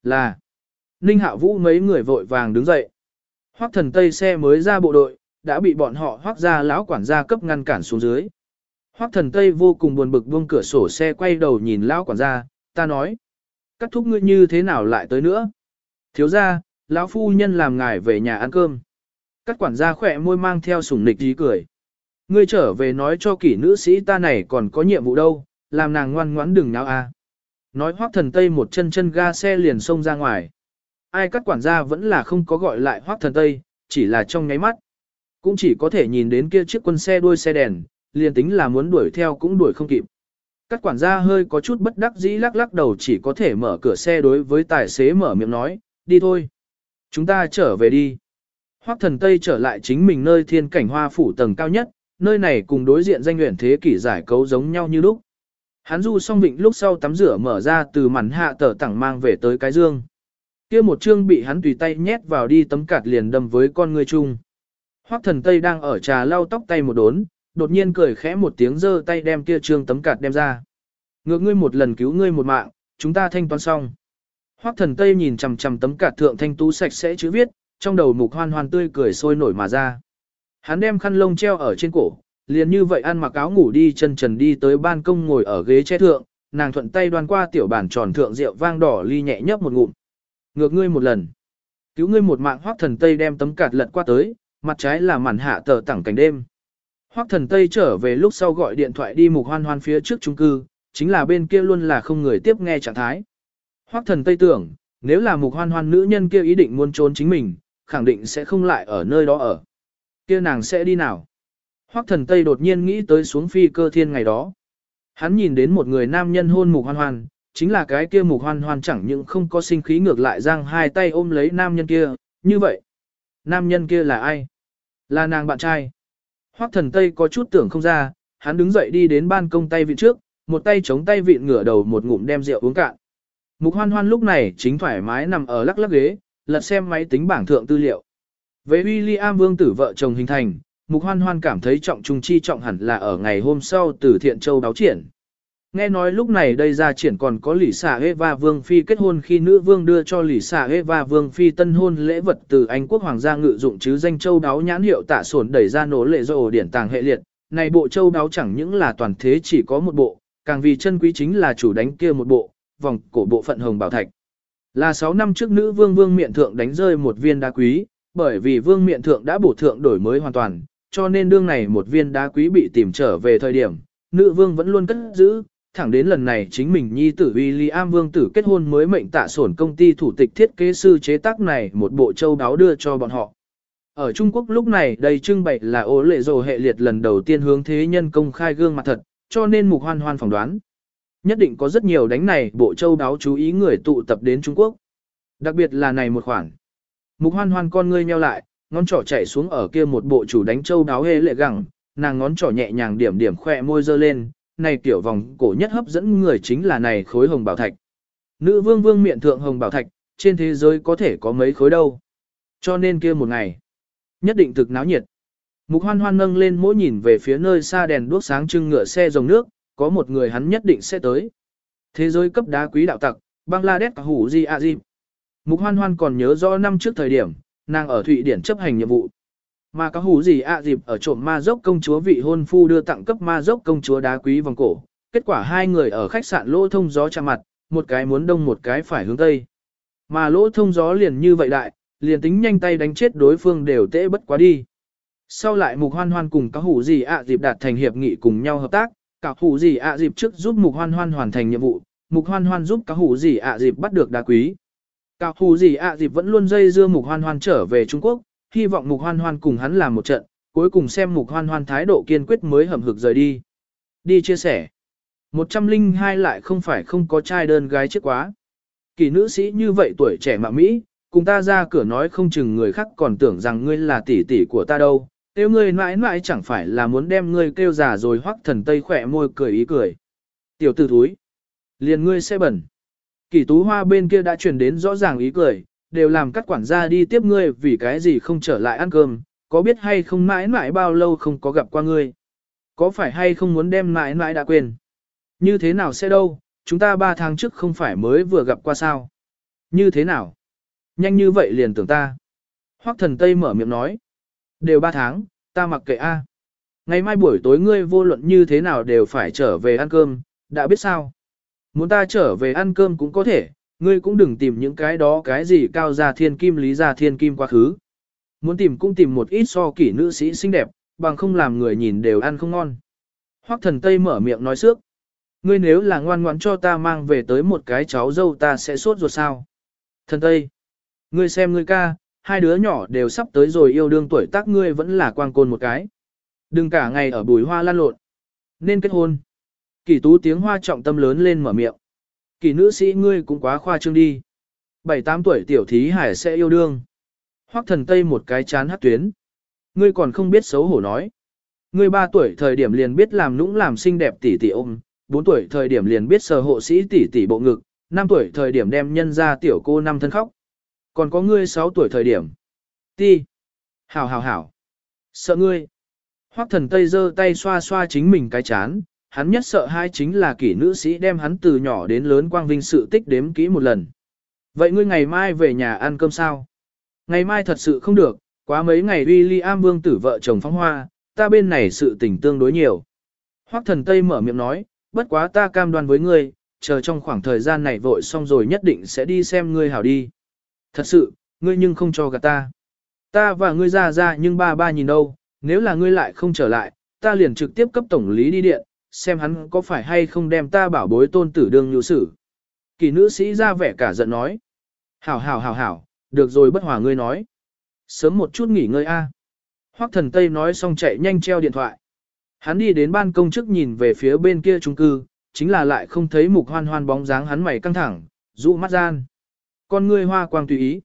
S1: Là. Ninh Hạ Vũ mấy người vội vàng đứng dậy. Hoắc thần Tây xe mới ra bộ đội, đã bị bọn họ hoắc ra lão quản gia cấp ngăn cản xuống dưới. Hoắc thần Tây vô cùng buồn bực buông cửa sổ xe quay đầu nhìn lão quản gia, ta nói. Cắt thúc ngươi như thế nào lại tới nữa? Thiếu ra, lão phu nhân làm ngài về nhà ăn cơm. Các quản gia khỏe môi mang theo sủng nịch ý cười. Ngươi trở về nói cho kỷ nữ sĩ ta này còn có nhiệm vụ đâu, làm nàng ngoan ngoãn đừng náo a. Nói hoác thần Tây một chân chân ga xe liền xông ra ngoài. Ai các quản gia vẫn là không có gọi lại hoác thần Tây, chỉ là trong nháy mắt. Cũng chỉ có thể nhìn đến kia chiếc quân xe đuôi xe đèn, liền tính là muốn đuổi theo cũng đuổi không kịp. Các quản gia hơi có chút bất đắc dĩ lắc lắc đầu chỉ có thể mở cửa xe đối với tài xế mở miệng nói, đi thôi. Chúng ta trở về đi. Hoắc thần Tây trở lại chính mình nơi thiên cảnh hoa phủ tầng cao nhất, nơi này cùng đối diện danh luyện thế kỷ giải cấu giống nhau như lúc. Hắn du xong vịnh lúc sau tắm rửa mở ra từ màn hạ tờ tẳng mang về tới cái dương. kia một chương bị hắn tùy tay nhét vào đi tấm cạt liền đâm với con người chung. Hoắc thần Tây đang ở trà lau tóc tay một đốn, đột nhiên cười khẽ một tiếng giơ tay đem kia trương tấm cạt đem ra. Ngược ngươi một lần cứu ngươi một mạng, chúng ta thanh toán xong. Hoắc thần Tây nhìn chằm chằm tấm cạt thượng thanh tú sạch sẽ chữ viết, trong đầu mục hoan hoan tươi cười sôi nổi mà ra. Hắn đem khăn lông treo ở trên cổ, liền như vậy ăn mặc áo ngủ đi chân trần đi tới ban công ngồi ở ghế che thượng, nàng thuận tay đoan qua tiểu bản tròn thượng rượu vang đỏ ly nhẹ nhấp một ngụm. Ngược ngươi một lần. Cứu ngươi một mạng hoắc thần Tây đem tấm cạt lật qua tới, mặt trái là màn hạ tờ tẳng cảnh đêm. Hoắc thần Tây trở về lúc sau gọi điện thoại đi mục hoan hoan phía trước trung cư, chính là bên kia luôn là không người tiếp nghe trạng thái. Hoắc thần Tây tưởng, nếu là mục hoan hoan nữ nhân kia ý định muốn trốn chính mình, khẳng định sẽ không lại ở nơi đó ở. Kia nàng sẽ đi nào? Hoắc thần Tây đột nhiên nghĩ tới xuống phi cơ thiên ngày đó. Hắn nhìn đến một người nam nhân hôn mục hoan hoan, chính là cái kia mục hoan hoan chẳng những không có sinh khí ngược lại giang hai tay ôm lấy nam nhân kia, như vậy. Nam nhân kia là ai? Là nàng bạn trai. Hoắc thần Tây có chút tưởng không ra, hắn đứng dậy đi đến ban công tay vị trước, một tay chống tay vịn ngửa đầu một ngụm đem rượu uống cạn. Mục hoan hoan lúc này chính thoải mái nằm ở lắc lắc ghế, lật xem máy tính bảng thượng tư liệu. Về William vương tử vợ chồng hình thành, Mục hoan hoan cảm thấy trọng trung chi trọng hẳn là ở ngày hôm sau từ thiện châu báo triển. Nghe nói lúc này đây ra triển còn có lỷ xả Eva Vương Phi kết hôn khi nữ vương đưa cho lỷ xả Eva Vương Phi tân hôn lễ vật từ Anh quốc hoàng gia ngự dụng chứ danh châu đáo nhãn hiệu tạ sổn đẩy ra nổ lệ do điển tàng hệ liệt. Này bộ châu đáo chẳng những là toàn thế chỉ có một bộ, càng vì chân quý chính là chủ đánh kia một bộ, vòng cổ bộ phận hồng bảo thạch. Là 6 năm trước nữ vương vương miện thượng đánh rơi một viên đá quý, bởi vì vương miện thượng đã bổ thượng đổi mới hoàn toàn, cho nên đương này một viên đá quý bị tìm trở về thời điểm, nữ vương vẫn luôn cất giữ, thẳng đến lần này chính mình nhi tử William vương tử kết hôn mới mệnh tạ sổn công ty thủ tịch thiết kế sư chế tác này một bộ châu đáo đưa cho bọn họ. Ở Trung Quốc lúc này đây trưng bày là ố lệ rồ hệ liệt lần đầu tiên hướng thế nhân công khai gương mặt thật, cho nên mục hoan hoan phỏng đoán. Nhất định có rất nhiều đánh này bộ châu đáo chú ý người tụ tập đến Trung Quốc. Đặc biệt là này một khoản. Mục hoan hoan con ngươi nheo lại, ngón trỏ chạy xuống ở kia một bộ chủ đánh châu đáo hê lệ gẳng, nàng ngón trỏ nhẹ nhàng điểm điểm khỏe môi dơ lên, này tiểu vòng cổ nhất hấp dẫn người chính là này khối hồng bảo thạch. Nữ vương vương miệng thượng hồng bảo thạch, trên thế giới có thể có mấy khối đâu. Cho nên kia một ngày, nhất định thực náo nhiệt. Mục hoan hoan nâng lên mỗi nhìn về phía nơi xa đèn đuốc sáng trưng ngựa xe dòng nước, có một người hắn nhất định sẽ tới. Thế giới cấp đá quý đạo tặc, Bangladesh hủ di a di. Mục hoan hoan còn nhớ rõ năm trước thời điểm, nàng ở Thụy Điển chấp hành nhiệm vụ. Mà có hủ gì ạ dịp ở trộm ma dốc công chúa vị hôn phu đưa tặng cấp ma dốc công chúa đá quý vòng cổ. Kết quả hai người ở khách sạn lỗ thông gió chạm mặt, một cái muốn đông một cái phải hướng tây. Mà lỗ thông gió liền như vậy đại, liền tính nhanh tay đánh chết đối phương đều tễ bất quá đi. Sau lại mục hoan hoan cùng cá hủ gì ạ dịp đạt thành hiệp nghị cùng nhau hợp tác, cả hủ gì ạ dịp trước giúp mục hoan hoan hoàn thành nhiệm vụ, mục hoan hoan giúp cả hủ gì ạ dịp bắt được đá quý. Cả hủ gì ạ dịp vẫn luôn dây dưa mục hoan hoan trở về Trung Quốc, hy vọng mục hoan hoan cùng hắn làm một trận, cuối cùng xem mục hoan hoan thái độ kiên quyết mới hầm hực rời đi. Đi chia sẻ. 102 lại không phải không có trai đơn gái chết quá. Kỳ nữ sĩ như vậy tuổi trẻ mà Mỹ, cùng ta ra cửa nói không chừng người khác còn tưởng rằng ngươi là tỷ tỷ của ta đâu. Tiêu ngươi mãi mãi chẳng phải là muốn đem ngươi kêu già rồi hoắc thần tây khỏe môi cười ý cười. Tiểu tử thúi. Liền ngươi sẽ bẩn. Kỷ tú hoa bên kia đã truyền đến rõ ràng ý cười, đều làm các quản gia đi tiếp ngươi vì cái gì không trở lại ăn cơm, có biết hay không mãi mãi bao lâu không có gặp qua ngươi. Có phải hay không muốn đem mãi mãi đã quên. Như thế nào sẽ đâu, chúng ta ba tháng trước không phải mới vừa gặp qua sao. Như thế nào? Nhanh như vậy liền tưởng ta. Hoắc thần Tây mở miệng nói. Đều ba tháng, ta mặc kệ A. Ngày mai buổi tối ngươi vô luận như thế nào đều phải trở về ăn cơm, đã biết sao? Muốn ta trở về ăn cơm cũng có thể, ngươi cũng đừng tìm những cái đó cái gì cao gia thiên kim lý gia thiên kim quá khứ. Muốn tìm cũng tìm một ít so kỷ nữ sĩ xinh đẹp, bằng không làm người nhìn đều ăn không ngon. Hoắc thần Tây mở miệng nói trước. Ngươi nếu là ngoan ngoãn cho ta mang về tới một cái cháu dâu ta sẽ sốt ruột sao. Thần Tây. Ngươi xem ngươi ca, hai đứa nhỏ đều sắp tới rồi yêu đương tuổi tác ngươi vẫn là quang côn một cái. Đừng cả ngày ở bùi hoa lan lộn. Nên kết hôn. Kỳ tú tiếng hoa trọng tâm lớn lên mở miệng. Kỳ nữ sĩ ngươi cũng quá khoa trương đi. Bảy tám tuổi tiểu thí hải sẽ yêu đương. Hoắc thần tây một cái chán hát tuyến. Ngươi còn không biết xấu hổ nói. Ngươi ba tuổi thời điểm liền biết làm nũng làm xinh đẹp tỷ tỷ ôm, bốn tuổi thời điểm liền biết sờ hộ sĩ tỷ tỷ bộ ngực, năm tuổi thời điểm đem nhân ra tiểu cô năm thân khóc. Còn có ngươi 6 tuổi thời điểm. Ti. Hảo hảo hảo. Sợ ngươi. Hoắc thần Tây giơ tay xoa xoa chính mình cái chán, hắn nhất sợ hai chính là kỷ nữ sĩ đem hắn từ nhỏ đến lớn quang vinh sự tích đếm kỹ một lần. Vậy ngươi ngày mai về nhà ăn cơm sao? Ngày mai thật sự không được, quá mấy ngày William vương tử vợ chồng phóng hoa, ta bên này sự tình tương đối nhiều. Hoắc thần Tây mở miệng nói, bất quá ta cam đoan với ngươi, chờ trong khoảng thời gian này vội xong rồi nhất định sẽ đi xem ngươi hảo đi. Thật sự, ngươi nhưng không cho gạt ta. Ta và ngươi ra ra nhưng ba ba nhìn đâu, nếu là ngươi lại không trở lại, ta liền trực tiếp cấp tổng lý đi điện, xem hắn có phải hay không đem ta bảo bối tôn tử đương nhu sử. Kỳ nữ sĩ ra vẻ cả giận nói. Hảo hảo hảo hảo, được rồi bất hòa ngươi nói. Sớm một chút nghỉ ngơi a. Hoắc thần Tây nói xong chạy nhanh treo điện thoại. Hắn đi đến ban công chức nhìn về phía bên kia trung cư, chính là lại không thấy mục hoan hoan bóng dáng hắn mày căng thẳng, dụ mắt gian con ngươi hoa quang tùy ý.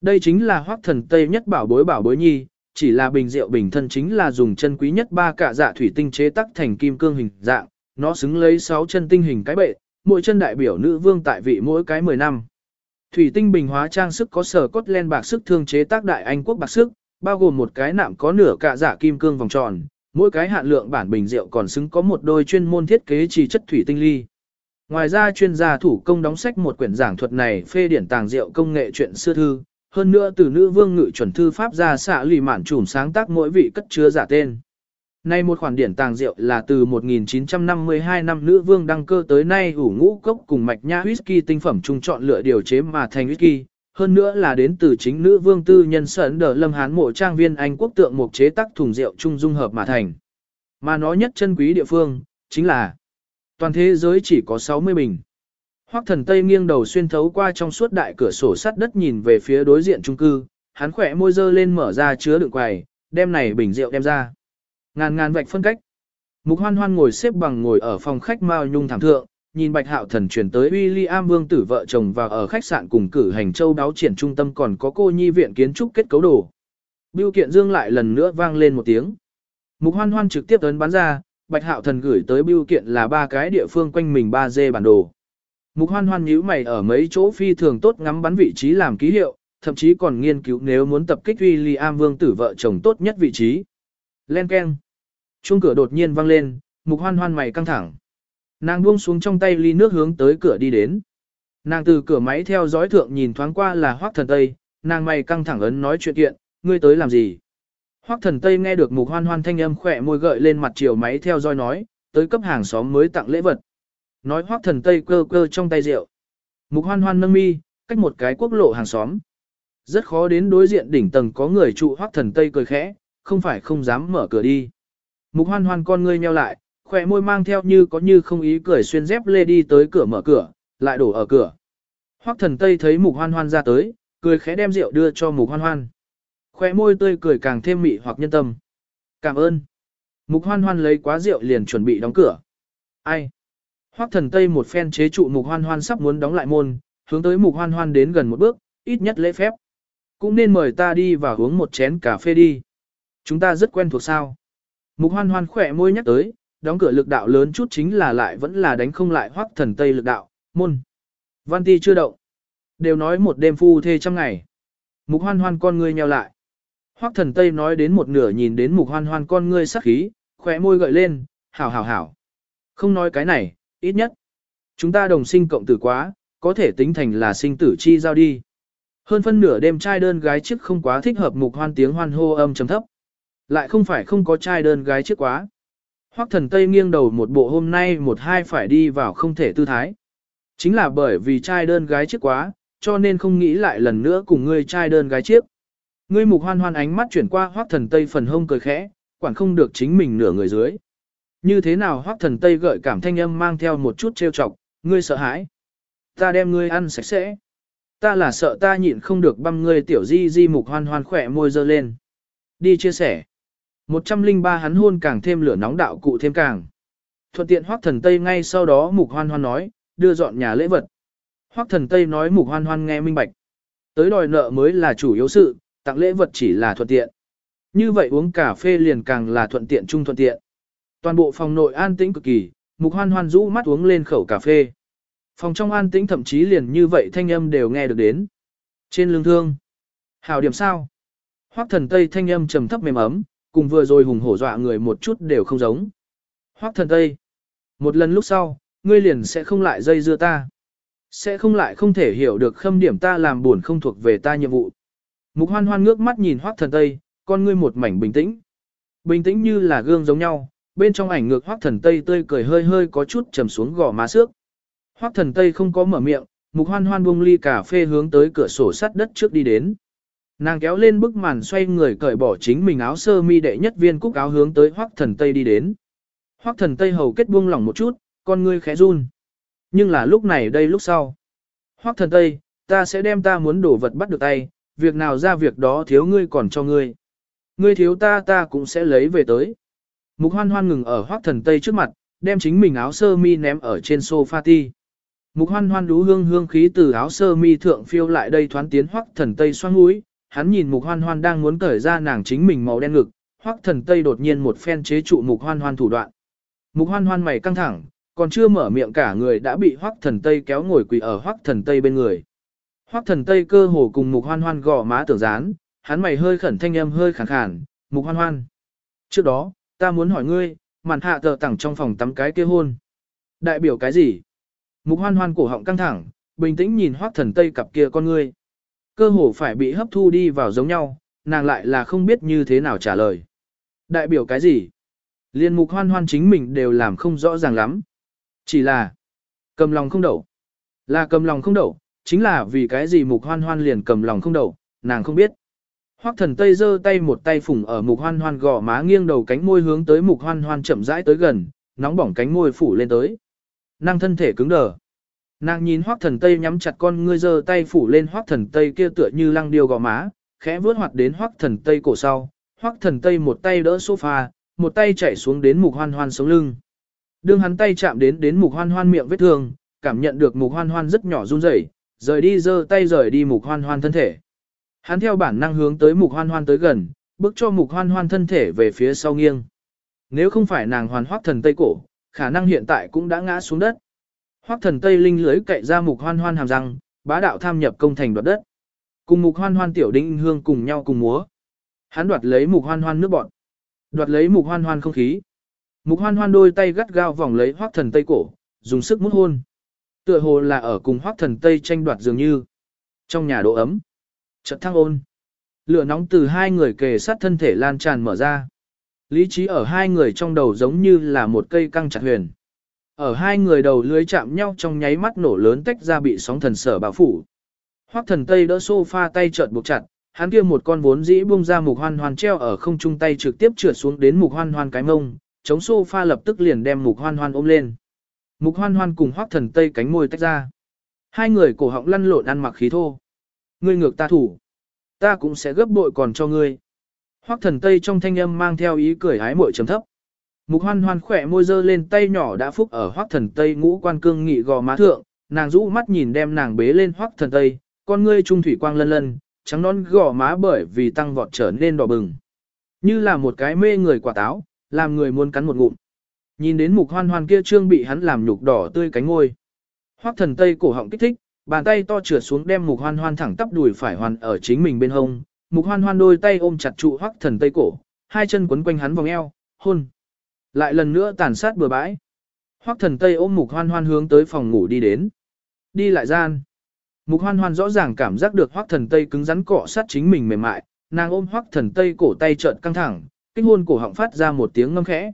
S1: Đây chính là hoác thần Tây nhất bảo bối bảo bối nhi, chỉ là bình rượu bình thân chính là dùng chân quý nhất ba cả dạ thủy tinh chế tắc thành kim cương hình dạng, nó xứng lấy sáu chân tinh hình cái bệ, mỗi chân đại biểu nữ vương tại vị mỗi cái 10 năm. Thủy tinh bình hóa trang sức có sở cốt len bạc sức thương chế tác đại Anh quốc bạc sức, bao gồm một cái nạm có nửa cả dạ kim cương vòng tròn, mỗi cái hạn lượng bản bình rượu còn xứng có một đôi chuyên môn thiết kế chỉ chất thủy tinh ly. Ngoài ra chuyên gia thủ công đóng sách một quyển giảng thuật này phê điển tàng rượu công nghệ chuyện xưa thư, hơn nữa từ nữ vương ngự chuẩn thư pháp ra xạ lì mạn trùm sáng tác mỗi vị cất chứa giả tên. Nay một khoản điển tàng rượu là từ 1952 năm nữ vương đăng cơ tới nay ủ ngũ cốc cùng mạch nha whisky tinh phẩm trung chọn lựa điều chế mà thành whisky, hơn nữa là đến từ chính nữ vương tư nhân sơn đờ lâm hán mộ trang viên Anh quốc tượng một chế tác thùng rượu trung dung hợp mà thành. Mà nó nhất chân quý địa phương, chính là Toàn thế giới chỉ có 60 bình. Hoắc thần Tây nghiêng đầu xuyên thấu qua trong suốt đại cửa sổ sắt đất nhìn về phía đối diện trung cư, hắn khỏe môi dơ lên mở ra chứa đựng quầy, đem này bình rượu đem ra. Ngàn ngàn vạch phân cách. Mục hoan hoan ngồi xếp bằng ngồi ở phòng khách Mao Nhung thảm thượng, nhìn bạch hạo thần chuyển tới William Vương tử vợ chồng và ở khách sạn cùng cử hành châu đáo triển trung tâm còn có cô nhi viện kiến trúc kết cấu đồ. Biêu kiện dương lại lần nữa vang lên một tiếng. Mục hoan hoan trực tiếp ấn bắn ra, Bạch Hạo Thần gửi tới bưu kiện là ba cái địa phương quanh mình 3D bản đồ. Mục Hoan Hoan nhíu mày ở mấy chỗ phi thường tốt ngắm bắn vị trí làm ký hiệu, thậm chí còn nghiên cứu nếu muốn tập kích William Vương tử vợ chồng tốt nhất vị trí. Len keng. Chuông cửa đột nhiên vang lên, Mục Hoan Hoan mày căng thẳng. Nàng buông xuống trong tay ly nước hướng tới cửa đi đến. Nàng từ cửa máy theo dõi thượng nhìn thoáng qua là Hoắc Thần Tây, nàng mày căng thẳng ấn nói chuyện kiện, ngươi tới làm gì? Hoắc thần Tây nghe được mục hoan hoan thanh âm khỏe môi gợi lên mặt chiều máy theo dõi nói, tới cấp hàng xóm mới tặng lễ vật. Nói Hoắc thần Tây cơ cơ trong tay rượu. Mục hoan hoan nâng mi, cách một cái quốc lộ hàng xóm. Rất khó đến đối diện đỉnh tầng có người trụ Hoắc thần Tây cười khẽ, không phải không dám mở cửa đi. Mục hoan hoan con ngươi nheo lại, khỏe môi mang theo như có như không ý cười xuyên dép lê đi tới cửa mở cửa, lại đổ ở cửa. Hoắc thần Tây thấy mục hoan hoan ra tới, cười khẽ đem rượu đưa cho mục hoan hoan. Khoe môi tươi cười càng thêm mị hoặc nhân tâm. Cảm ơn. Mục hoan hoan lấy quá rượu liền chuẩn bị đóng cửa. Ai? Hoắc thần Tây một phen chế trụ mục hoan hoan sắp muốn đóng lại môn, hướng tới mục hoan hoan đến gần một bước, ít nhất lễ phép. Cũng nên mời ta đi và uống một chén cà phê đi. Chúng ta rất quen thuộc sao. Mục hoan hoan khỏe môi nhắc tới, đóng cửa lực đạo lớn chút chính là lại vẫn là đánh không lại Hoắc thần Tây lực đạo, môn. Văn ti chưa động. Đều nói một đêm phu thê trăm ngày. Mục hoan hoan con ngươi nheo lại. Hoắc thần Tây nói đến một nửa nhìn đến mục hoan hoan con ngươi sắc khí, khóe môi gợi lên, hảo hảo hảo. Không nói cái này, ít nhất. Chúng ta đồng sinh cộng tử quá, có thể tính thành là sinh tử chi giao đi. Hơn phân nửa đêm trai đơn gái trước không quá thích hợp mục hoan tiếng hoan hô âm trầm thấp. Lại không phải không có trai đơn gái trước quá. Hoắc thần Tây nghiêng đầu một bộ hôm nay một hai phải đi vào không thể tư thái. Chính là bởi vì trai đơn gái trước quá, cho nên không nghĩ lại lần nữa cùng ngươi trai đơn gái chiếc. Ngươi mục hoan hoan ánh mắt chuyển qua hoác thần tây phần hông cười khẽ, quản không được chính mình nửa người dưới. Như thế nào hoác thần tây gợi cảm thanh âm mang theo một chút trêu chọc, ngươi sợ hãi. Ta đem ngươi ăn sạch sẽ. Ta là sợ ta nhịn không được băm ngươi tiểu di di mục hoan hoan khỏe môi dơ lên. Đi chia sẻ. 103 hắn hôn càng thêm lửa nóng đạo cụ thêm càng. Thuận tiện hoác thần tây ngay sau đó mục hoan hoan nói, đưa dọn nhà lễ vật. Hoắc thần Tây nói mục hoan hoan nghe minh bạch. Tới đòi nợ mới là chủ yếu sự, tặng lễ vật chỉ là thuận tiện. Như vậy uống cà phê liền càng là thuận tiện chung thuận tiện. Toàn bộ phòng nội an tĩnh cực kỳ, mục hoan hoan rũ mắt uống lên khẩu cà phê. Phòng trong an tĩnh thậm chí liền như vậy thanh âm đều nghe được đến. Trên lưng thương. Hào điểm sao? Hoắc thần Tây thanh âm trầm thấp mềm ấm, cùng vừa rồi hùng hổ dọa người một chút đều không giống. Hoắc thần Tây. Một lần lúc sau, ngươi liền sẽ không lại dây dưa ta. Sẽ không lại không thể hiểu được khâm điểm ta làm buồn không thuộc về ta nhiệm vụ. Mục hoan hoan ngước mắt nhìn hoác thần Tây, con ngươi một mảnh bình tĩnh. Bình tĩnh như là gương giống nhau, bên trong ảnh ngược hoác thần Tây tươi cười hơi hơi có chút trầm xuống gò má xước. Hoác thần Tây không có mở miệng, mục hoan hoan buông ly cà phê hướng tới cửa sổ sắt đất trước đi đến. Nàng kéo lên bức màn xoay người cởi bỏ chính mình áo sơ mi đệ nhất viên cúc áo hướng tới hoác thần Tây đi đến. Hoác thần Tây hầu kết buông lỏng một chút, con ngươi khẽ run. Nhưng là lúc này đây lúc sau. Hoắc thần Tây, ta sẽ đem ta muốn đổ vật bắt được tay, việc nào ra việc đó thiếu ngươi còn cho ngươi. Ngươi thiếu ta ta cũng sẽ lấy về tới. Mục hoan hoan ngừng ở Hoắc thần Tây trước mặt, đem chính mình áo sơ mi ném ở trên sofa ti. Mục hoan hoan đú hương hương khí từ áo sơ mi thượng phiêu lại đây thoán tiến Hoắc thần Tây xoang mũi, hắn nhìn mục hoan hoan đang muốn cởi ra nàng chính mình màu đen ngực, Hoắc thần Tây đột nhiên một phen chế trụ mục hoan hoan thủ đoạn. Mục hoan hoan mày căng thẳng, còn chưa mở miệng cả người đã bị hoắc thần tây kéo ngồi quỳ ở hoắc thần tây bên người. Hoắc thần tây cơ hồ cùng mục hoan hoan gò má tưởng dán, hắn mày hơi khẩn thanh âm hơi khàn khàn, mục hoan hoan. Trước đó, ta muốn hỏi ngươi, màn hạ tờ tẳng trong phòng tắm cái kia hôn. Đại biểu cái gì? Mục hoan hoan cổ họng căng thẳng, bình tĩnh nhìn hoắc thần tây cặp kia con ngươi. Cơ hồ phải bị hấp thu đi vào giống nhau, nàng lại là không biết như thế nào trả lời. Đại biểu cái gì? Liên mục hoan hoan chính mình đều làm không rõ ràng lắm. Chỉ là cầm lòng không đậu. Là cầm lòng không đậu, chính là vì cái gì mục hoan hoan liền cầm lòng không đầu, nàng không biết. Hoắc thần Tây giơ tay một tay phủng ở mục hoan hoan gò má nghiêng đầu cánh môi hướng tới mục hoan hoan chậm rãi tới gần, nóng bỏng cánh môi phủ lên tới. Nàng thân thể cứng đờ. Nàng nhìn Hoắc thần Tây nhắm chặt con ngươi giơ tay phủ lên Hoắc thần Tây kia tựa như lăng điêu gò má, khẽ vướt hoạt đến Hoắc thần Tây cổ sau. Hoắc thần Tây một tay đỡ sofa, một tay chạy xuống đến mục hoan hoan sống lưng. Đương hắn tay chạm đến đến mục hoan hoan miệng vết thương, cảm nhận được mục hoan hoan rất nhỏ run rẩy, rời đi giơ tay rời đi mục hoan hoan thân thể. Hắn theo bản năng hướng tới mục hoan hoan tới gần, bước cho mục hoan hoan thân thể về phía sau nghiêng. Nếu không phải nàng hoàn hoác thần tây cổ, khả năng hiện tại cũng đã ngã xuống đất. Hoác thần tây linh lưới cậy ra mục hoan hoan hàm răng, bá đạo tham nhập công thành đoạt đất. Cùng mục hoan hoan tiểu đinh hương cùng nhau cùng múa. Hắn đoạt lấy mục hoan hoan nước bọn. Đoạt lấy mục hoan hoan không khí. Mục hoan hoan đôi tay gắt gao vòng lấy hoác thần tây cổ, dùng sức mút hôn. Tựa hồ là ở cùng hoác thần tây tranh đoạt dường như. Trong nhà độ ấm. Chợt thăng ôn. Lửa nóng từ hai người kề sát thân thể lan tràn mở ra. Lý trí ở hai người trong đầu giống như là một cây căng chặt huyền. Ở hai người đầu lưới chạm nhau trong nháy mắt nổ lớn tách ra bị sóng thần sở bạo phủ. Hoắc thần tây đỡ sofa tay chợt buộc chặt, hắn kia một con vốn dĩ buông ra mục hoan hoan treo ở không trung tay trực tiếp trượt xuống đến mục hoan hoan cái mông, chống sofa lập tức liền đem mục hoan hoan ôm lên. Mục hoan hoan cùng hoác thần tây cánh môi tách ra. Hai người cổ họng lăn lộn ăn mặc khí thô. Ngươi ngược ta thủ. Ta cũng sẽ gấp bội còn cho ngươi. Hoác thần tây trong thanh âm mang theo ý cười hái mội chấm thấp. Mục hoan hoan khỏe môi dơ lên tay nhỏ đã phúc ở hoác thần tây ngũ quan cương nghị gò má thượng, nàng rũ mắt nhìn đem nàng bế lên hoác thần tây, con ngươi trung thủy quang lân lân, trắng non gò má bởi vì tăng vọt trở nên đỏ bừng. Như là một cái mê người quả táo, làm người muốn cắn một ngụm. Nhìn đến mục hoan hoan kia trương bị hắn làm nhục đỏ tươi cánh ngôi. hoắc thần tây cổ họng kích thích, bàn tay to trượt xuống đem mục hoan hoan thẳng tắp đùi phải hoàn ở chính mình bên hông. Mục hoan hoan đôi tay ôm chặt trụ hoắc thần tây cổ, hai chân quấn quanh hắn vòng eo, hôn. Lại lần nữa tàn sát bừa bãi. hoắc thần tây ôm mục hoan hoan hướng tới phòng ngủ đi đến. Đi lại gian. Mục hoan hoan rõ ràng cảm giác được hoắc thần tây cứng rắn cọ sát chính mình mềm mại, nàng ôm hoắc thần tây cổ tay trợn căng thẳng, kinh hôn cổ họng phát ra một tiếng ngâm khẽ.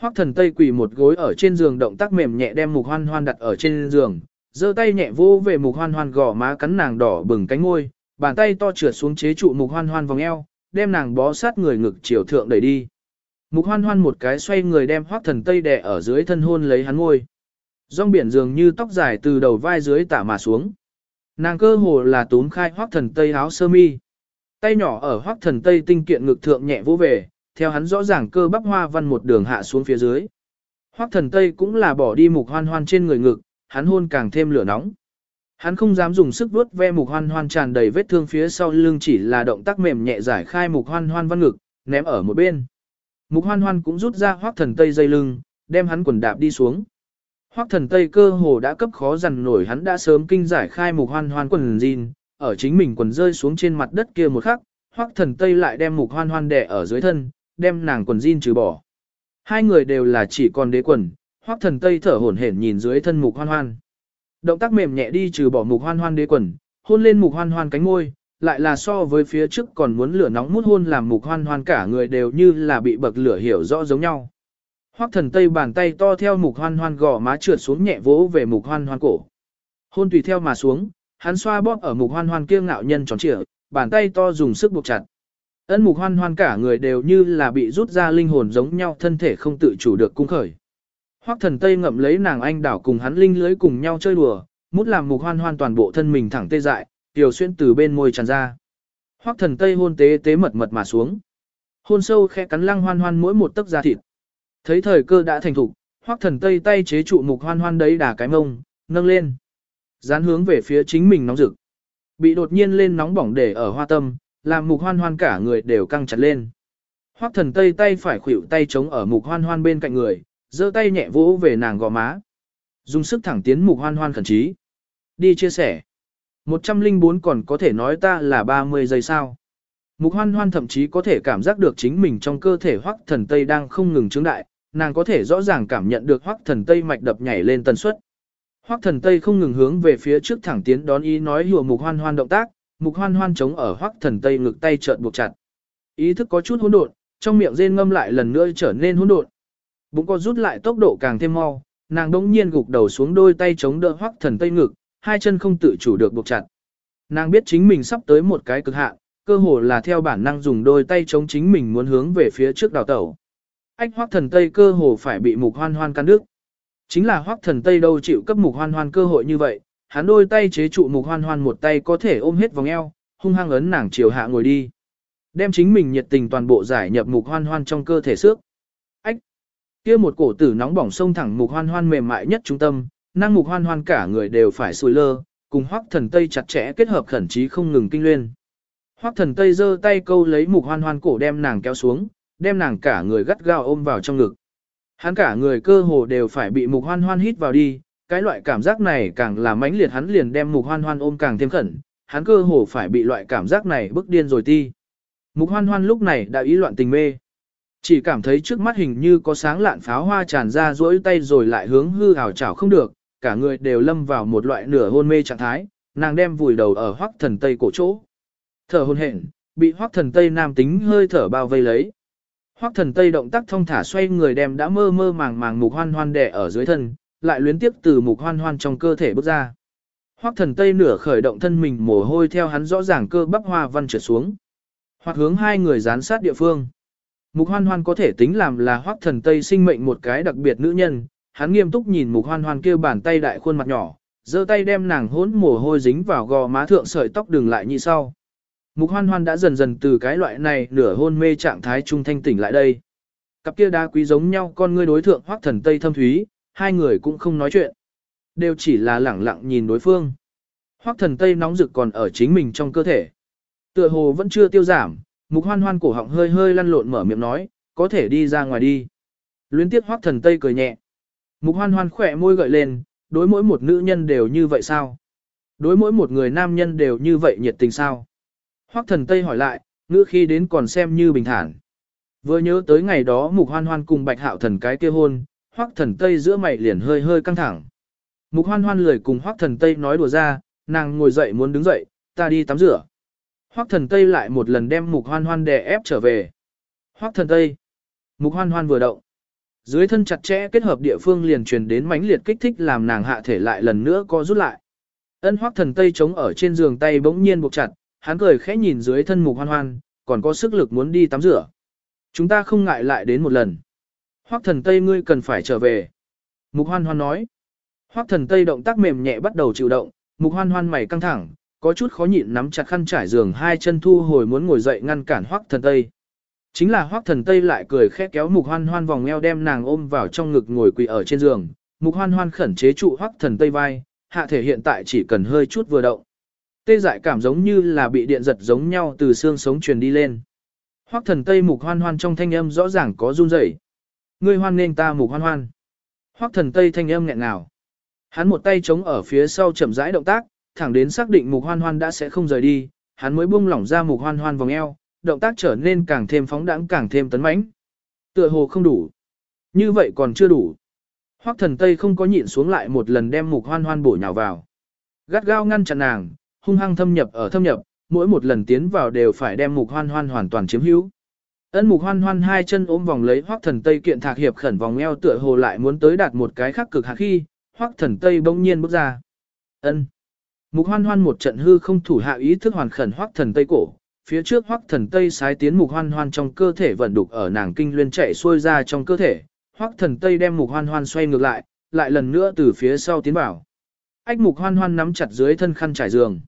S1: Hoắc thần tây quỳ một gối ở trên giường động tác mềm nhẹ đem mục hoan hoan đặt ở trên giường, giơ tay nhẹ vô về mục hoan hoan gò má cắn nàng đỏ bừng cánh ngôi, bàn tay to trượt xuống chế trụ mục hoan hoan vòng eo, đem nàng bó sát người ngực chiều thượng đẩy đi. Mục hoan hoan một cái xoay người đem Hoắc thần tây đè ở dưới thân hôn lấy hắn ngôi. Rong biển dường như tóc dài từ đầu vai dưới tả mà xuống. Nàng cơ hồ là túm khai Hoắc thần tây áo sơ mi. Tay nhỏ ở Hoắc thần tây tinh kiện ngực thượng nhẹ vô về, theo hắn rõ ràng cơ bắp hoa văn một đường hạ xuống phía dưới. hoắc thần tây cũng là bỏ đi mục hoan hoan trên người ngực, hắn hôn càng thêm lửa nóng. Hắn không dám dùng sức vuốt ve mục hoan hoan tràn đầy vết thương phía sau lưng chỉ là động tác mềm nhẹ giải khai mục hoan hoan văn ngực, ném ở một bên. Mục hoan hoan cũng rút ra hoác thần tây dây lưng, đem hắn quần đạp đi xuống. Hoác thần tây cơ hồ đã cấp khó dằn nổi hắn đã sớm kinh giải khai mục hoan hoan quần jean, ở chính mình quần rơi xuống trên mặt đất kia một khắc, hoác thần tây lại đem mục hoan hoan đè ở dưới thân, đem nàng quần jean trừ bỏ. Hai người đều là chỉ còn đế quần, hoác thần tây thở hổn hển nhìn dưới thân mục hoan hoan. Động tác mềm nhẹ đi trừ bỏ mục hoan hoan đế quần, hôn lên mục hoan hoan cánh môi, lại là so với phía trước còn muốn lửa nóng mút hôn làm mục hoan hoan cả người đều như là bị bậc lửa hiểu rõ giống nhau. Hoắc thần tây bàn tay to theo mục hoan hoan gò má trượt xuống nhẹ vỗ về mục hoan hoan cổ. Hôn tùy theo mà xuống, hắn xoa bóp ở mục hoan hoan kia ngạo nhân tròn trịa, bàn tay to dùng sức buộc chặt. Ân mục hoan hoan cả người đều như là bị rút ra linh hồn giống nhau thân thể không tự chủ được cung khởi. Hoắc thần tây ngậm lấy nàng anh đảo cùng hắn linh lưới cùng nhau chơi đùa, mút làm mục hoan hoan toàn bộ thân mình thẳng tê dại, tiểu xuyên từ bên môi tràn ra. Hoắc thần tây hôn tế tế mật mật mà xuống. Hôn sâu khẽ cắn lăng hoan hoan mỗi một tấc da thịt. Thấy thời cơ đã thành thục, Hoắc thần tây tay chế trụ mục hoan hoan đấy đà cái mông, nâng lên. Dán hướng về phía chính mình nóng rực. Bị đột nhiên lên nóng bỏng để ở hoa tâm, làm mục hoan hoan cả người đều căng chặt lên. Hoắc thần tây tay phải khuỷu tay chống ở mục hoan hoan bên cạnh người, giơ tay nhẹ vỗ về nàng gò má. Dùng sức thẳng tiến mục hoan hoan khẩn trí. Đi chia sẻ. 104 còn có thể nói ta là 30 giây sao. Mục hoan hoan thậm chí có thể cảm giác được chính mình trong cơ thể hoắc thần tây đang không ngừng chứng đại, nàng có thể rõ ràng cảm nhận được hoắc thần tây mạch đập nhảy lên tần suất. Hoắc thần tây không ngừng hướng về phía trước thẳng tiến đón ý nói hùa mục hoan hoan động tác, mục hoan hoan chống ở hoắc thần tây ngực tay trợn buộc chặt. Ý thức có chút hỗn độn, trong miệng rên ngâm lại lần nữa trở nên hỗn độn. Bụng co rút lại tốc độ càng thêm mau, nàng đống nhiên gục đầu xuống đôi tay chống đỡ hoắc thần tây ngực, hai chân không tự chủ được buộc chặt. Nàng biết chính mình sắp tới một cái cực hạn, cơ hồ là theo bản năng dùng đôi tay chống chính mình muốn hướng về phía trước đào tẩu. Ách hoắc thần tây cơ hồ phải bị mục hoan hoan căn đứt, Chính là hoắc thần tây đâu chịu cấp mục hoan hoan cơ hội như vậy, hắn đôi tay chế trụ mục hoan hoan một tay có thể ôm hết vòng eo, hung hăng ấn nàng chiều hạ ngồi đi. Đem chính mình nhiệt tình toàn bộ giải nhập mục hoan hoan trong cơ thể xước. Ách! kia một cổ tử nóng bỏng sông thẳng mục hoan hoan mềm mại nhất trung tâm, năng mục hoan hoan cả người đều phải sùi lơ, cùng hoắc thần tây chặt chẽ kết hợp khẩn trí không ngừng kinh luyên. Hoắc thần tây giơ tay câu lấy mục hoan hoan cổ đem nàng kéo xuống, đem nàng cả người gắt gao ôm vào trong ngực. Hắn cả người cơ hồ đều phải bị mục hoan hoan hít vào đi, cái loại cảm giác này càng là mãnh liệt hắn liền đem mục hoan hoan ôm càng thêm khẩn, hắn cơ hồ phải bị loại cảm giác này bức điên rồi ti. Mục hoan hoan lúc này đã ý loạn tình mê. Chỉ cảm thấy trước mắt hình như có sáng lạn pháo hoa tràn ra rỗi tay rồi lại hướng hư ảo chảo không được, cả người đều lâm vào một loại nửa hôn mê trạng thái, nàng đem vùi đầu ở hoắc thần tây cổ chỗ. Thở hôn hển, bị hoắc thần tây nam tính hơi thở bao vây lấy. Hoắc thần tây động tác thông thả xoay người đem đã mơ mơ màng màng mục hoan hoan đè ở dưới thân, lại luyến tiếp từ mục hoan hoan trong cơ thể bước ra. Hoắc thần tây nửa khởi động thân mình mồ hôi theo hắn rõ ràng cơ bắp hoa văn trượt xuống. Hoặc hướng hai người dán sát địa phương. Mục hoan hoan có thể tính làm là hoắc thần tây sinh mệnh một cái đặc biệt nữ nhân, hắn nghiêm túc nhìn mục hoan hoan kêu bàn tay đại khuôn mặt nhỏ, giơ tay đem nàng hỗn mồ hôi dính vào gò má thượng sợi tóc đường lại như sau. Mục hoan hoan đã dần dần từ cái loại này nửa hôn mê trạng thái trung thanh tỉnh lại đây. Cặp kia đá quý giống nhau con ngươi đối thượng hoắc thần tây thâm thúy, hai người cũng không nói chuyện. Đều chỉ là lẳng lặng nhìn đối phương. Hoắc thần tây nóng rực còn ở chính mình trong cơ thể. Tựa hồ vẫn chưa tiêu giảm, mục hoan hoan cổ họng hơi hơi lăn lộn mở miệng nói, có thể đi ra ngoài đi. Luyến tiếc hoắc thần tây cười nhẹ. Mục hoan hoan khỏe môi gợi lên, đối mỗi một nữ nhân đều như vậy sao? Đối mỗi một người nam nhân đều như vậy nhiệt tình sao? Hoắc thần tây hỏi lại, ngữ khi đến còn xem như bình thản. Vừa nhớ tới ngày đó mục hoan hoan cùng bạch hạo thần cái kia hôn, hoắc thần tây giữa mày liền hơi hơi căng thẳng. Mục hoan hoan lười cùng hoắc thần tây nói đùa ra, nàng ngồi dậy muốn đứng dậy, ta đi tắm rửa. Hoắc thần tây lại một lần đem mục hoan hoan đè ép trở về. Hoắc thần tây. Mục hoan hoan vừa động. Dưới thân chặt chẽ kết hợp địa phương liền truyền đến mãnh liệt kích thích làm nàng hạ thể lại lần nữa co rút lại. Ân hoắc thần tây chống ở trên giường tay bỗng nhiên buộc chặt, hắn cười khẽ nhìn dưới thân mục hoan hoan, còn có sức lực muốn đi tắm rửa. Chúng ta không ngại lại đến một lần. Hoắc thần tây ngươi cần phải trở về. Mục hoan hoan nói. Hoắc thần tây động tác mềm nhẹ bắt đầu chịu động, mục hoan hoan mày căng thẳng, có chút khó nhịn nắm chặt khăn trải giường hai chân thu hồi muốn ngồi dậy ngăn cản Hoắc thần tây. Chính là Hoắc thần tây lại cười khẽ kéo mục hoan hoan vòng eo đem nàng ôm vào trong ngực ngồi quỳ ở trên giường. Mục hoan hoan khẩn chế trụ Hoắc thần tây vai, hạ thể hiện tại chỉ cần hơi chút vừa động. Tê dại cảm giống như là bị điện giật giống nhau từ xương sống truyền đi lên. Hoắc thần tây mục hoan hoan trong thanh âm rõ ràng có run rẩy. Ngươi hoan nên ta mục hoan hoan. Hoắc thần tây thanh âm nghẹn nào. Hắn một tay chống ở phía sau chậm rãi động tác, thẳng đến xác định mục hoan hoan đã sẽ không rời đi, hắn mới buông lỏng ra mục hoan hoan vòng eo, động tác trở nên càng thêm phóng đãng càng thêm tấn mãnh. Tựa hồ không đủ. Như vậy còn chưa đủ. Hoắc thần tây không có nhịn xuống lại một lần đem mục hoan hoan bổ nhào vào. Gắt gao ngăn chặn nàng, hung hăng thâm nhập ở thâm nhập, mỗi một lần tiến vào đều phải đem mục hoan hoan hoàn toàn chiếm hữu. Ân mục hoan hoan hai chân ôm vòng lấy hoắc thần tây kiện thạc hiệp khẩn vòng eo tựa hồ lại muốn tới đạt một cái khắc cực hạ khi, hoắc thần tây bỗng nhiên bước ra. Ân. Mục hoan hoan một trận hư không thủ hạ ý thức hoàn khẩn hoắc thần tây cổ, phía trước hoắc thần tây sái tiến mục hoan hoan trong cơ thể vận đục ở nàng kinh luyên chạy xuôi ra trong cơ thể, hoắc thần tây đem mục hoan hoan xoay ngược lại, lại lần nữa từ phía sau tiến vào. Ách mục hoan hoan nắm chặt dưới thân khăn trải giường.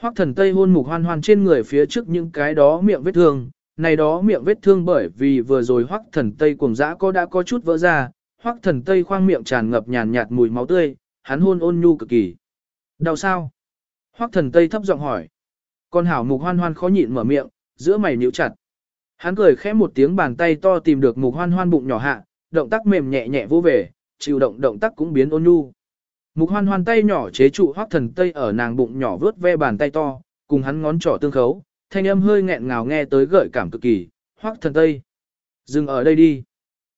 S1: Hoắc thần tây hôn mục hoan hoan trên người phía trước những cái đó miệng vết thương, này đó miệng vết thương bởi vì vừa rồi hoắc thần tây cuồng dã có đã có chút vỡ ra, hoắc thần tây khoang miệng tràn ngập nhàn nhạt mùi máu tươi, hắn hôn ôn nhu cực kỳ. Đau sao? Hoắc thần tây thấp giọng hỏi. Con hảo mục hoan hoan khó nhịn mở miệng, giữa mày nhíu chặt. Hắn cười khẽ một tiếng bàn tay to tìm được mục hoan hoan bụng nhỏ hạ, động tác mềm nhẹ nhẹ vô về, chịu động động tác cũng biến ôn nhu. Mục hoan hoan tay nhỏ chế trụ hoắc thần tây ở nàng bụng nhỏ vớt ve bàn tay to, cùng hắn ngón trỏ tương khấu, thanh âm hơi nghẹn ngào nghe tới gợi cảm cực kỳ, hoắc thần tây. Dừng ở đây đi.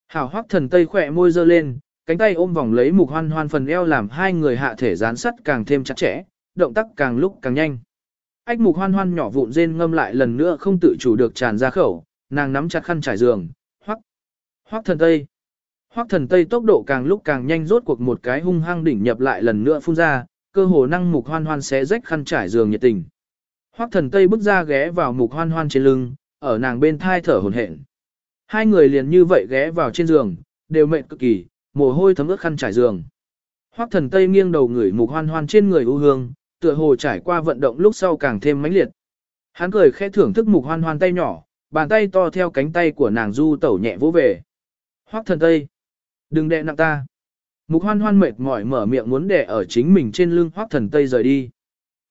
S1: Hảo hoắc thần tây khỏe môi dơ lên, cánh tay ôm vòng lấy mục hoan hoan phần eo làm hai người hạ thể dán sắt càng thêm chặt chẽ, động tác càng lúc càng nhanh. Ách mục hoan hoan nhỏ vụn rên ngâm lại lần nữa không tự chủ được tràn ra khẩu, nàng nắm chặt khăn trải giường, hoắc, hoắc thần tây. Hoắc thần tây tốc độ càng lúc càng nhanh rốt cuộc một cái hung hăng đỉnh nhập lại lần nữa phun ra, cơ hồ năng mục hoan hoan xé rách khăn trải giường nhiệt tình. Hoắc thần tây bước ra ghé vào mục hoan hoan trên lưng, ở nàng bên thai thở hổn hển. Hai người liền như vậy ghé vào trên giường, đều mệt cực kỳ, mồ hôi thấm ướt khăn trải giường. Hoắc thần tây nghiêng đầu ngửi mục hoan hoan trên người u hương, tựa hồ trải qua vận động lúc sau càng thêm mãnh liệt. Hắn cười khẽ thưởng thức mục hoan hoan tay nhỏ, bàn tay to theo cánh tay của nàng du tẩu nhẹ vỗ về. Hoắc thần tây, đừng đè nặng ta. Mục hoan hoan mệt mỏi mở miệng muốn đè ở chính mình trên lưng Hoắc thần tây rời đi.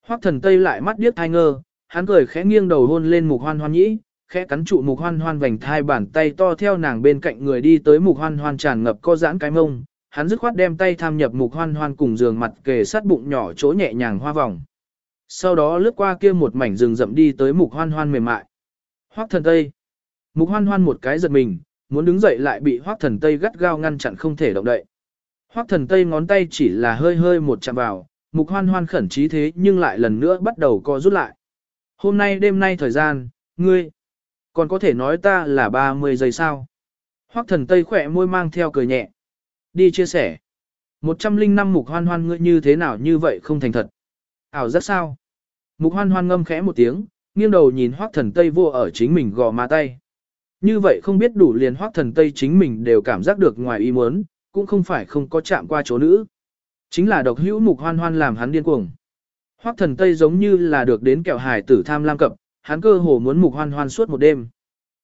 S1: Hoắc thần tây lại mắt điếc thai ngơ, hắn cười khẽ nghiêng đầu hôn lên mục hoan hoan nhĩ, khẽ cắn trụ mục hoan hoan vành thai bàn tay to theo nàng bên cạnh người đi tới mục hoan hoan tràn ngập co giãn cái mông, hắn dứt khoát đem tay tham nhập mục hoan hoan cùng giường mặt kề sát bụng nhỏ chỗ nhẹ nhàng hoa vòng. Sau đó lướt qua kia một mảnh rừng rậm đi tới mục hoan hoan mềm mại. Hoắc thần tây. Mục hoan hoan một cái giật mình, muốn đứng dậy lại bị hoắc thần tây gắt gao ngăn chặn không thể động đậy. Hoắc thần tây ngón tay chỉ là hơi hơi một chạm vào, mục hoan hoan khẩn trí thế nhưng lại lần nữa bắt đầu co rút lại. Hôm nay đêm nay thời gian, ngươi, còn có thể nói ta là 30 giây sao. Hoắc thần tây khỏe môi mang theo cười nhẹ. Đi chia sẻ. 105 mục hoan hoan ngươi như thế nào như vậy không thành thật. Ảo rất sao. Mục hoan hoan ngâm khẽ một tiếng, nghiêng đầu nhìn hoắc thần tây vô ở chính mình gò má tay. Như vậy không biết đủ liền hoắc thần tây chính mình đều cảm giác được ngoài ý muốn, cũng không phải không có chạm qua chỗ nữ. Chính là độc hữu mục hoan hoan làm hắn điên cuồng. Hoắc thần tây giống như là được đến kẹo hài tử tham lam cập, hắn cơ hồ muốn mục hoan hoan suốt một đêm.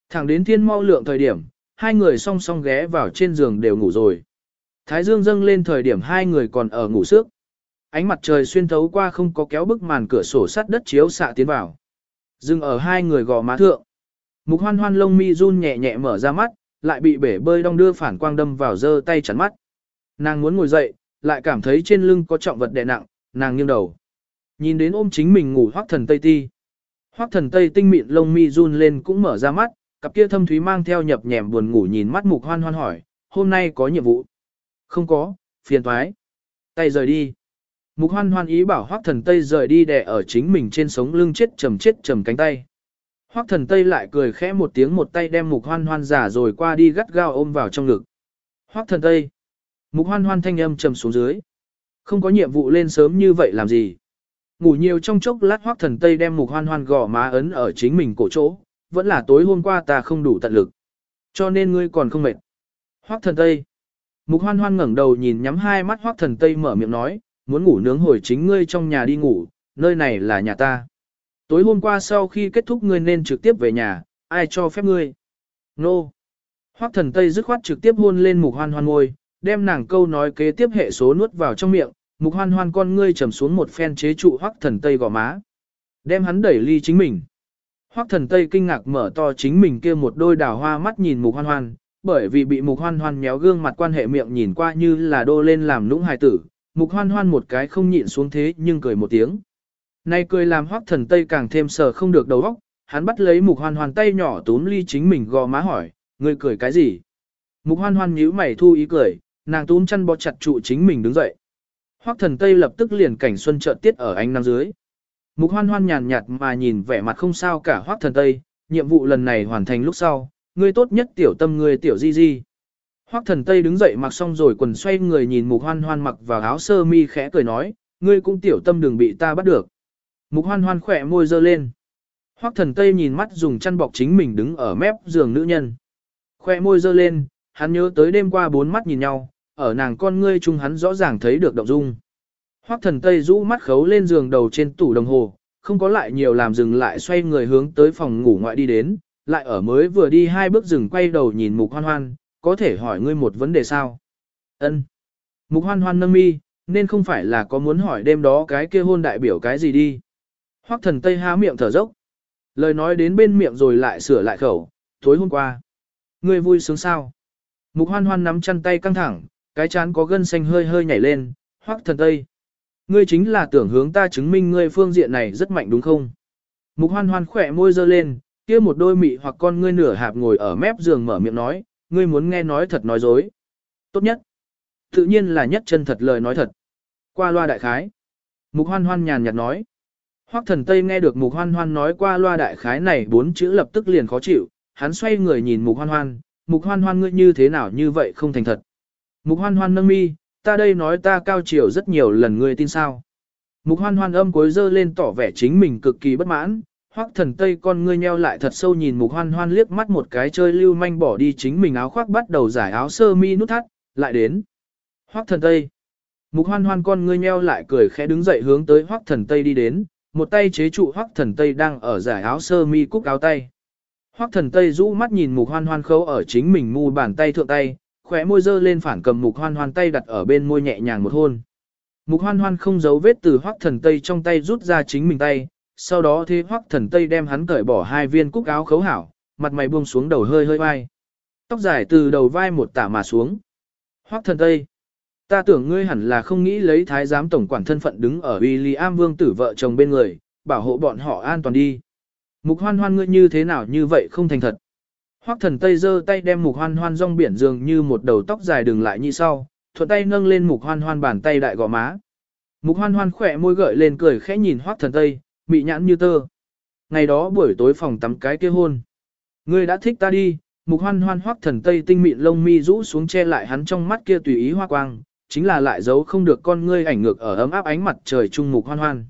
S1: Thẳng đến thiên mau lượng thời điểm, hai người song song ghé vào trên giường đều ngủ rồi. Thái dương dâng lên thời điểm hai người còn ở ngủ sước. Ánh mặt trời xuyên thấu qua không có kéo bức màn cửa sổ sắt đất chiếu xạ tiến vào. Dừng ở hai người gò má thượng. Mục hoan hoan lông mi run nhẹ nhẹ mở ra mắt, lại bị bể bơi đong đưa phản quang đâm vào giơ tay chắn mắt. Nàng muốn ngồi dậy, lại cảm thấy trên lưng có trọng vật đè nặng, nàng nghiêng đầu. Nhìn đến ôm chính mình ngủ hoắc thần Tây Ti. hoắc thần Tây tinh mịn lông mi run lên cũng mở ra mắt, cặp kia thâm thúy mang theo nhập nhèm buồn ngủ nhìn mắt mục hoan hoan hỏi, hôm nay có nhiệm vụ. Không có, phiền thoái. Tay rời đi. Mục hoan hoan ý bảo hoắc thần Tây rời đi đè ở chính mình trên sống lưng chết trầm chết trầm cánh tay. hoắc thần Tây lại cười khẽ một tiếng một tay đem mục hoan hoan giả rồi qua đi gắt gao ôm vào trong ngực. hoắc thần Tây. Mục hoan hoan thanh âm trầm xuống dưới. Không có nhiệm vụ lên sớm như vậy làm gì. Ngủ nhiều trong chốc lát hoác thần Tây đem mục hoan hoan gò má ấn ở chính mình cổ chỗ. Vẫn là tối hôm qua ta không đủ tận lực. Cho nên ngươi còn không mệt. Hoác thần Tây. Mục hoan hoan ngẩng đầu nhìn nhắm hai mắt hoác thần Tây mở miệng nói, muốn ngủ nướng hồi chính ngươi trong nhà đi ngủ, nơi này là nhà ta. Tối hôm qua sau khi kết thúc ngươi nên trực tiếp về nhà, ai cho phép ngươi? Nô! No. Hoác thần Tây dứt khoát trực tiếp hôn lên mục hoan hoan ngôi, đem nàng câu nói kế tiếp hệ số nuốt vào trong miệng, mục hoan hoan con ngươi trầm xuống một phen chế trụ hoắc thần Tây gò má. Đem hắn đẩy ly chính mình. hoắc thần Tây kinh ngạc mở to chính mình kia một đôi đào hoa mắt nhìn mục hoan hoan, bởi vì bị mục hoan hoan méo gương mặt quan hệ miệng nhìn qua như là đô lên làm lũng hài tử, mục hoan hoan một cái không nhịn xuống thế nhưng cười một tiếng. Nay cười làm hoắc thần Tây càng thêm sờ không được đầu óc, hắn bắt lấy mục hoan hoan tay nhỏ túm ly chính mình gò má hỏi, ngươi cười cái gì? Mục hoan hoan nhíu mày thu ý cười, nàng túm chăn bó chặt trụ chính mình đứng dậy. Hoắc thần Tây lập tức liền cảnh xuân chợt tiết ở ánh nắng dưới. Mục hoan hoan nhàn nhạt mà nhìn vẻ mặt không sao cả Hoắc thần Tây, nhiệm vụ lần này hoàn thành lúc sau, ngươi tốt nhất tiểu tâm ngươi tiểu di di. Hoắc thần Tây đứng dậy mặc xong rồi quần xoay người nhìn mục hoan hoan mặc vào áo sơ mi khẽ cười nói, ngươi cũng tiểu tâm đừng bị ta bắt được. Mục hoan hoan khỏe môi dơ lên. Hoắc thần Tây nhìn mắt dùng chăn bọc chính mình đứng ở mép giường nữ nhân. Khỏe môi dơ lên, hắn nhớ tới đêm qua bốn mắt nhìn nhau, ở nàng con ngươi chung hắn rõ ràng thấy được động dung. hoắc thần Tây rũ mắt khấu lên giường đầu trên tủ đồng hồ, không có lại nhiều làm dừng lại xoay người hướng tới phòng ngủ ngoại đi đến, lại ở mới vừa đi hai bước dừng quay đầu nhìn mục hoan hoan, có thể hỏi ngươi một vấn đề sao? Ân. Mục hoan hoan nâng mi, nên không phải là có muốn hỏi đêm đó cái kia hôn đại biểu cái gì đi. Hoắc thần Tây há miệng thở dốc. Lời nói đến bên miệng rồi lại sửa lại khẩu, tối hôm qua. Ngươi vui sướng sao? Mục hoan hoan nắm chăn tay căng thẳng, cái chán có gân xanh hơi hơi nhảy lên, Hoắc thần Tây. Ngươi chính là tưởng hướng ta chứng minh ngươi phương diện này rất mạnh đúng không? Mục hoan hoan khỏe môi dơ lên, kia một đôi mị hoặc con ngươi nửa hạp ngồi ở mép giường mở miệng nói, ngươi muốn nghe nói thật nói dối. Tốt nhất. Tự nhiên là nhất chân thật lời nói thật. Qua loa đại khái. Mục hoan hoan nhàn nhạt nói. Hoắc thần Tây nghe được mục hoan hoan nói qua loa đại khái này bốn chữ lập tức liền khó chịu, hắn xoay người nhìn mục hoan hoan, mục hoan hoan ngươi như thế nào như vậy không thành thật. Mục hoan hoan nâng mi, ta đây nói ta cao chiều rất nhiều lần ngươi tin sao. Mục hoan hoan âm cuối dơ lên tỏ vẻ chính mình cực kỳ bất mãn, hoắc thần tây con ngươi nheo lại thật sâu nhìn mục hoan hoan liếc mắt một cái chơi lưu manh bỏ đi chính mình áo khoác bắt đầu giải áo sơ mi nút thắt, lại đến. hoắc thần tây. Mục hoan hoan con ngươi nheo lại cười khẽ đứng dậy hướng tới hoắc thần tây đi đến, một tay chế trụ hoắc thần tây đang ở giải áo sơ mi cúc áo tay. Hoắc thần tây rũ mắt nhìn mục hoan hoan khâu ở chính mình mu bàn tay thượng tay, khóe môi dơ lên phản cầm mục hoan hoan tay đặt ở bên môi nhẹ nhàng một hôn. Mục hoan hoan không giấu vết từ hoắc thần tây trong tay rút ra chính mình tay, sau đó thế hoắc thần tây đem hắn cởi bỏ hai viên cúc áo khấu hảo, mặt mày buông xuống đầu hơi hơi vai. Tóc dài từ đầu vai một tả mà xuống. Hoắc thần tây. Ta tưởng ngươi hẳn là không nghĩ lấy thái giám tổng quản thân phận đứng ở William vương tử vợ chồng bên người, bảo hộ bọn họ an toàn đi. Mục hoan hoan ngươi như thế nào như vậy không thành thật. Hoắc thần tây giơ tay đem mục hoan hoan rong biển dường như một đầu tóc dài đường lại như sau, thuận tay nâng lên mục hoan hoan bàn tay đại gò má. Mục hoan hoan khỏe môi gợi lên cười khẽ nhìn Hoắc thần tây, mị nhãn như tơ. Ngày đó buổi tối phòng tắm cái kia hôn. Ngươi đã thích ta đi, mục hoan hoan hoắc thần tây tinh mịn lông mi rũ xuống che lại hắn trong mắt kia tùy ý hoa quang, chính là lại giấu không được con ngươi ảnh ngược ở ấm áp ánh mặt trời trung mục hoan hoan.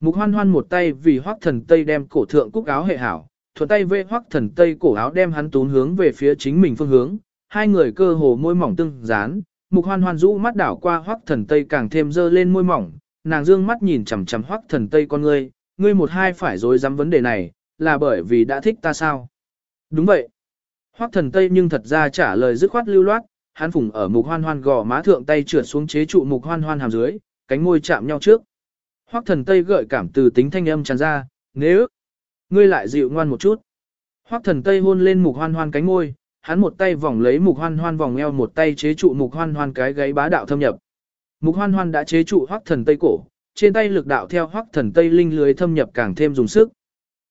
S1: Mục hoan hoan một tay vì hoắc thần tây đem cổ thượng cúc áo hệ hảo, thuận tay vê hoắc thần tây cổ áo đem hắn tún hướng về phía chính mình phương hướng, hai người cơ hồ môi mỏng tương dán, mục hoan hoan rũ mắt đảo qua hoắc thần tây càng thêm dơ lên môi mỏng, nàng dương mắt nhìn chằm chằm hoắc thần tây con ngươi, ngươi một hai phải dối dám vấn đề này, là bởi vì đã thích ta sao? Đúng vậy. Hoắc thần Tây nhưng thật ra trả lời dứt khoát lưu loát, hắn phủng ở mục hoan hoan gò má thượng tay trượt xuống chế trụ mục hoan hoan hàm dưới, cánh môi chạm nhau trước. Hoắc thần Tây gợi cảm từ tính thanh âm tràn ra, nếu ngươi lại dịu ngoan một chút. Hoắc thần Tây hôn lên mục hoan hoan cánh môi, hắn một tay vòng lấy mục hoan hoan vòng eo một tay chế trụ mục hoan hoan cái gáy bá đạo thâm nhập. Mục hoan hoan đã chế trụ Hoắc thần Tây cổ, trên tay lực đạo theo Hoắc thần Tây linh lưới thâm nhập càng thêm dùng sức.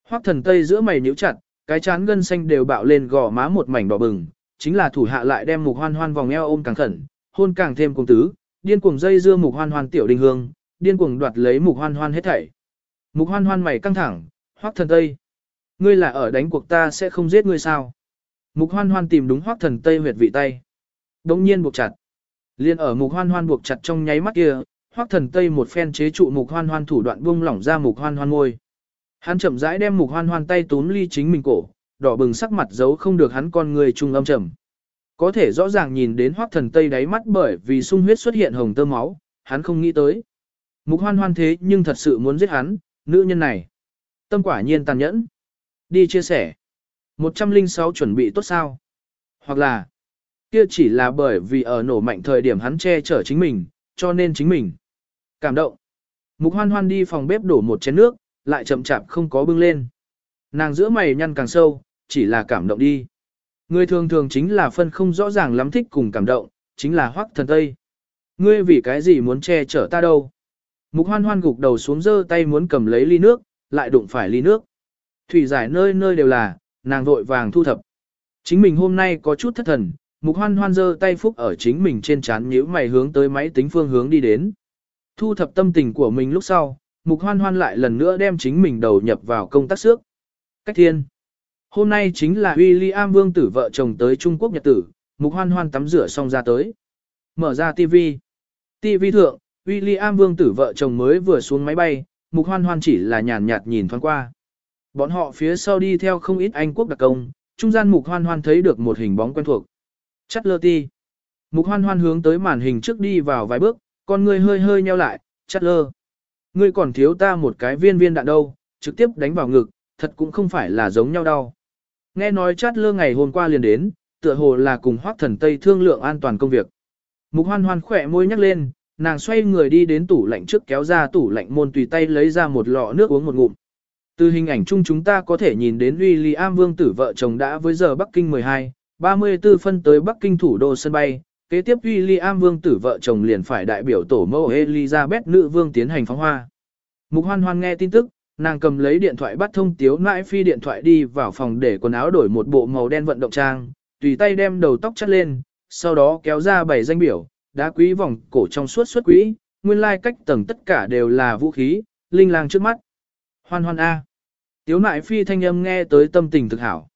S1: Hoắc thần Tây giữa mày nhíu chặt, cái chán gân xanh đều bạo lên gò má một mảnh đỏ bừng, chính là thủ hạ lại đem mục hoan hoan vòng eo ôm càng khẩn, hôn càng thêm cùng tứ, điên cuồng dây dưa mục hoan hoan tiểu đình hương, điên cuồng đoạt lấy mục hoan hoan hết thảy. Mục hoan hoan mày căng thẳng, hoắc thần tây. Ngươi là ở đánh cuộc ta sẽ không giết ngươi sao. Mục hoan hoan tìm đúng hoắc thần tây huyệt vị tay. Đống nhiên buộc chặt. Liên ở mục hoan hoan buộc chặt trong nháy mắt kia, hoắc thần tây một phen chế trụ mục hoan hoan thủ đoạn buông lỏng ra mục hoan hoan môi. Hắn chậm rãi đem mục hoan hoan tay túm ly chính mình cổ, đỏ bừng sắc mặt giấu không được hắn con người trung âm trầm. Có thể rõ ràng nhìn đến Hoắc thần tây đáy mắt bởi vì sung huyết xuất hiện hồng tơ máu, hắn không nghĩ tới. Mục hoan hoan thế nhưng thật sự muốn giết hắn, nữ nhân này. Tâm quả nhiên tàn nhẫn. Đi chia sẻ. 106 chuẩn bị tốt sao? Hoặc là, kia chỉ là bởi vì ở nổ mạnh thời điểm hắn che chở chính mình, cho nên chính mình. Cảm động. Mục hoan hoan đi phòng bếp đổ một chén nước, lại chậm chạp không có bưng lên. Nàng giữa mày nhăn càng sâu, chỉ là cảm động đi. Người thường thường chính là phân không rõ ràng lắm thích cùng cảm động, chính là hoắc thần tây. Ngươi vì cái gì muốn che chở ta đâu? Mục hoan hoan gục đầu xuống giơ tay muốn cầm lấy ly nước, lại đụng phải ly nước. Thủy giải nơi nơi đều là, nàng vội vàng thu thập. Chính mình hôm nay có chút thất thần, mục hoan hoan giơ tay phúc ở chính mình trên chán nhíu mày hướng tới máy tính phương hướng đi đến. Thu thập tâm tình của mình lúc sau, mục hoan hoan lại lần nữa đem chính mình đầu nhập vào công tác xước. Cách thiên. Hôm nay chính là William vương tử vợ chồng tới Trung Quốc nhật tử, mục hoan hoan tắm rửa xong ra tới. Mở ra TV. TV thượng, William vương tử vợ chồng mới vừa xuống máy bay, mục hoan hoan chỉ là nhàn nhạt nhìn thoáng qua. Bọn họ phía sau đi theo không ít Anh quốc đặc công, trung gian mục hoan hoan thấy được một hình bóng quen thuộc. Chắc lơ ti. Mục hoan hoan hướng tới màn hình trước đi vào vài bước, con người hơi hơi nheo lại, chắc lơ. Ngươi còn thiếu ta một cái viên viên đạn đâu, trực tiếp đánh vào ngực, thật cũng không phải là giống nhau đâu. Nghe nói chát lơ ngày hôm qua liền đến, tựa hồ là cùng hoác thần Tây thương lượng an toàn công việc. Mục hoan hoan khỏe môi nhắc lên, nàng xoay người đi đến tủ lạnh trước kéo ra tủ lạnh môn tùy tay lấy ra một lọ nước uống một ngụm. Từ hình ảnh chung chúng ta có thể nhìn đến William Vương tử vợ chồng đã với giờ Bắc Kinh 12, 34 phân tới Bắc Kinh thủ đô sân bay. Kế tiếp William Vương tử vợ chồng liền phải đại biểu tổ mẫu Elizabeth nữ vương tiến hành phóng hoa. Mục hoan hoan nghe tin tức, Nàng cầm lấy điện thoại bắt thông tiếu nãi phi điện thoại đi vào phòng để quần áo đổi một bộ màu đen vận động trang, tùy tay đem đầu tóc chắt lên, sau đó kéo ra bảy danh biểu, đá quý vòng cổ trong suốt suốt quý, nguyên lai cách tầng tất cả đều là vũ khí, linh lang trước mắt. Hoan hoan A. Tiếu nãi phi thanh âm nghe tới tâm tình thực hảo.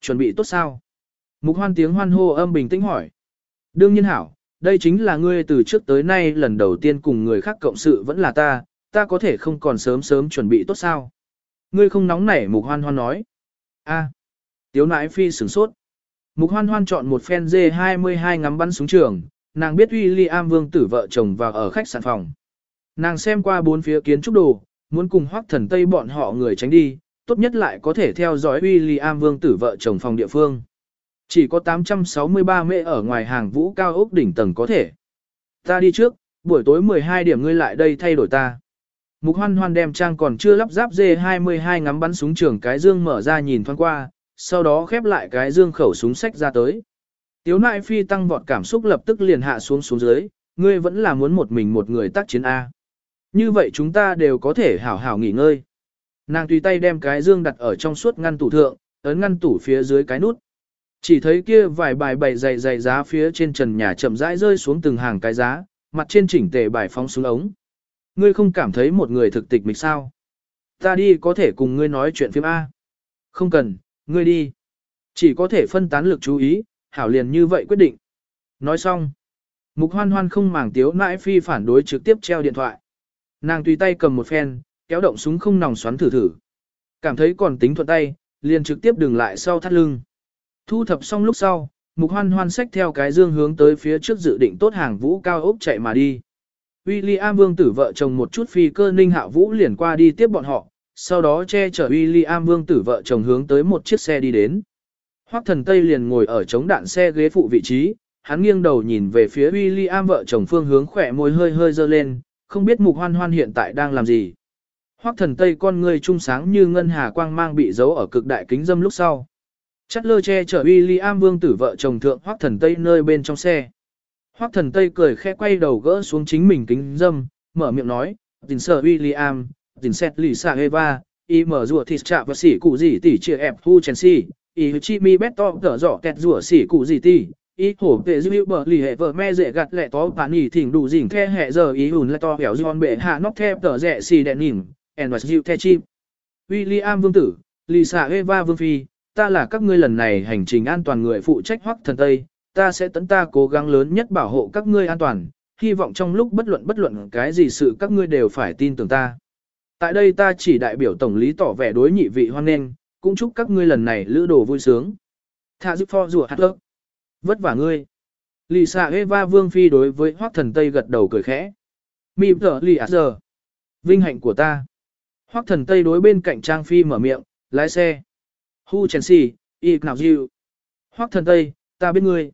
S1: Chuẩn bị tốt sao? Mục hoan tiếng hoan hô âm bình tĩnh hỏi. Đương nhiên hảo, đây chính là ngươi từ trước tới nay lần đầu tiên cùng người khác cộng sự vẫn là ta, ta có thể không còn sớm sớm chuẩn bị tốt sao. Ngươi không nóng nảy mục hoan hoan nói. a tiếu nãi phi sửng sốt. Mục hoan hoan chọn một phen D22 ngắm bắn súng trường, nàng biết William vương tử vợ chồng vào ở khách sạn phòng. Nàng xem qua bốn phía kiến trúc đồ, muốn cùng hoác thần Tây bọn họ người tránh đi, tốt nhất lại có thể theo dõi William vương tử vợ chồng phòng địa phương. Chỉ có 863 mẹ ở ngoài hàng vũ cao ốc đỉnh tầng có thể. Ta đi trước, buổi tối 12 điểm ngươi lại đây thay đổi ta. Mục hoan hoan đem trang còn chưa lắp ráp D22 ngắm bắn súng trường cái dương mở ra nhìn thoáng qua, sau đó khép lại cái dương khẩu súng sách ra tới. Tiếu nại phi tăng vọt cảm xúc lập tức liền hạ xuống xuống dưới, ngươi vẫn là muốn một mình một người tác chiến A. Như vậy chúng ta đều có thể hảo hảo nghỉ ngơi. Nàng tùy tay đem cái dương đặt ở trong suốt ngăn tủ thượng, ấn ngăn tủ phía dưới cái nút. Chỉ thấy kia vài bài bày dày dày giá phía trên trần nhà chậm rãi rơi xuống từng hàng cái giá, mặt trên chỉnh tề bài phóng xuống ống. Ngươi không cảm thấy một người thực tịch mịch sao? Ta đi có thể cùng ngươi nói chuyện phim A. Không cần, ngươi đi. Chỉ có thể phân tán lực chú ý, hảo liền như vậy quyết định. Nói xong. Mục hoan hoan không màng tiếu nãi phi phản đối trực tiếp treo điện thoại. Nàng tùy tay cầm một phen, kéo động súng không nòng xoắn thử thử. Cảm thấy còn tính thuận tay, liền trực tiếp đừng lại sau thắt lưng. Thu thập xong lúc sau, mục hoan hoan xách theo cái dương hướng tới phía trước dự định tốt hàng vũ cao ốc chạy mà đi. William vương tử vợ chồng một chút phi cơ ninh hạ vũ liền qua đi tiếp bọn họ, sau đó che chở William vương tử vợ chồng hướng tới một chiếc xe đi đến. Hoắc thần Tây liền ngồi ở chống đạn xe ghế phụ vị trí, hắn nghiêng đầu nhìn về phía William vợ chồng phương hướng khỏe môi hơi hơi dơ lên, không biết mục hoan hoan hiện tại đang làm gì. Hoắc thần Tây con người trung sáng như ngân hà quang mang bị giấu ở cực đại kính dâm lúc sau. Chắt lơ che chở William vương tử vợ chồng thượng Hoắc thần Tây nơi bên trong xe. Hoắc thần Tây cười khẽ quay đầu gỡ xuống chính mình kính dâm, mở miệng nói, tình sợ William, tình xét lì xạ Eva, y mở rùa thịt chạ và xỉ cụ gì tỉ chia ẹp thu Chelsea, Ý chi mi bét to tở rõ kẹt rủa xỉ cụ gì ti ý hổ vệ hữu bờ lì hệ vợ me dễ gặt lẹ to bán nhỉ thỉnh đủ dỉnh the hệ giờ ý hùn lẹ to hẻo giòn bệ hạ nóc the tở rẻ xì đẹn nhỉm, and was you the chim. William vương tử, lì xạ Eva vương phi, ta là các ngươi lần này hành trình an toàn người phụ trách hoắc thần Tây, ta sẽ tấn ta cố gắng lớn nhất bảo hộ các ngươi an toàn, hy vọng trong lúc bất luận bất luận cái gì sự các ngươi đều phải tin tưởng ta. Tại đây ta chỉ đại biểu tổng lý tỏ vẻ đối nhị vị hoan nghênh, cũng chúc các ngươi lần này lữ đồ vui sướng. Thạ giúp pho rùa hạt ớt. Vất vả ngươi. Lì xạ Eva Vương Phi đối với Hoác Thần Tây gật đầu cười khẽ. Mịp thở lì ạ giờ. Vinh hạnh của ta. Hoác Thần Tây đối bên cạnh Trang Phi mở miệng, lái xe. Hu Chelsea, y nào dịu. Hoác Thần Tây, ta biết ngươi.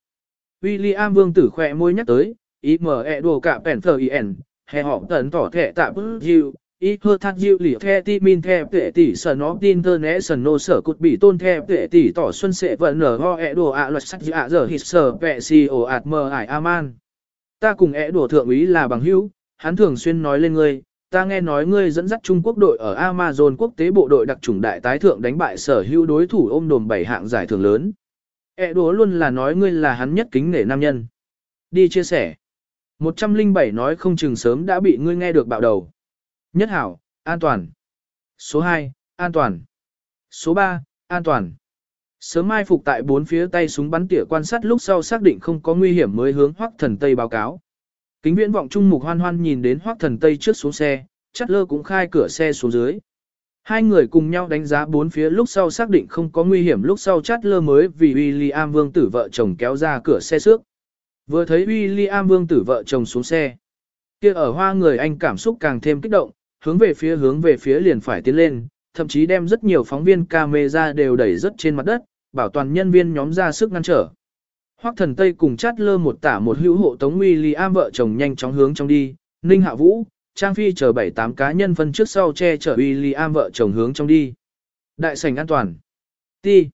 S1: William Vương tử khỏe môi nhắc tới, ý mở ẹ đồ cả bèn thờ yen, hè họ tấn tỏ thẻ tạ bức dịu, ít hơ thắt dịu lỉ the ti min the tệ tỷ sở nó tin thơ né sần nô sở cụt bị tôn the tệ tỷ tỏ xuân sẽ vận nở ho ẹ đồ ạ luật sắc dạ giờ hít sở vẹ si ổ ạt mờ ải aman. Ta cùng ẹ đồ thượng úy là bằng hữu, hắn thường xuyên nói lên ngươi, ta nghe nói ngươi dẫn dắt Trung Quốc đội ở Amazon quốc tế bộ đội đặc chủng đại tái thượng đánh bại sở hữu đối thủ ôm đồm bảy hạng giải thưởng lớn. ẹ đồ luôn là nói ngươi là hắn nhất kính nể nam nhân. Đi chia sẻ. 107 nói không chừng sớm đã bị ngươi nghe được bạo đầu. Nhất hảo, an toàn. Số 2, an toàn. Số 3, an toàn. Sớm mai phục tại bốn phía tay súng bắn tỉa quan sát lúc sau xác định không có nguy hiểm mới hướng Hoắc Thần Tây báo cáo. Kính viễn vọng trung mục hoan hoan nhìn đến Hoắc Thần Tây trước xuống xe, chắt lơ cũng khai cửa xe xuống dưới. Hai người cùng nhau đánh giá bốn phía lúc sau xác định không có nguy hiểm lúc sau chắt lơ mới vì William vương tử vợ chồng kéo ra cửa xe trước. Vừa thấy William vương tử vợ chồng xuống xe. kia ở hoa người anh cảm xúc càng thêm kích động, hướng về phía hướng về phía liền phải tiến lên, thậm chí đem rất nhiều phóng viên camera đều đẩy rất trên mặt đất, bảo toàn nhân viên nhóm ra sức ngăn trở. Hoắc thần Tây cùng chát lơ một tả một hữu hộ tống William vợ chồng nhanh chóng hướng trong đi, Ninh Hạ Vũ, Trang Phi chờ bảy tám cá nhân phân trước sau che chở William vợ chồng hướng trong đi. Đại sảnh an toàn. Ti.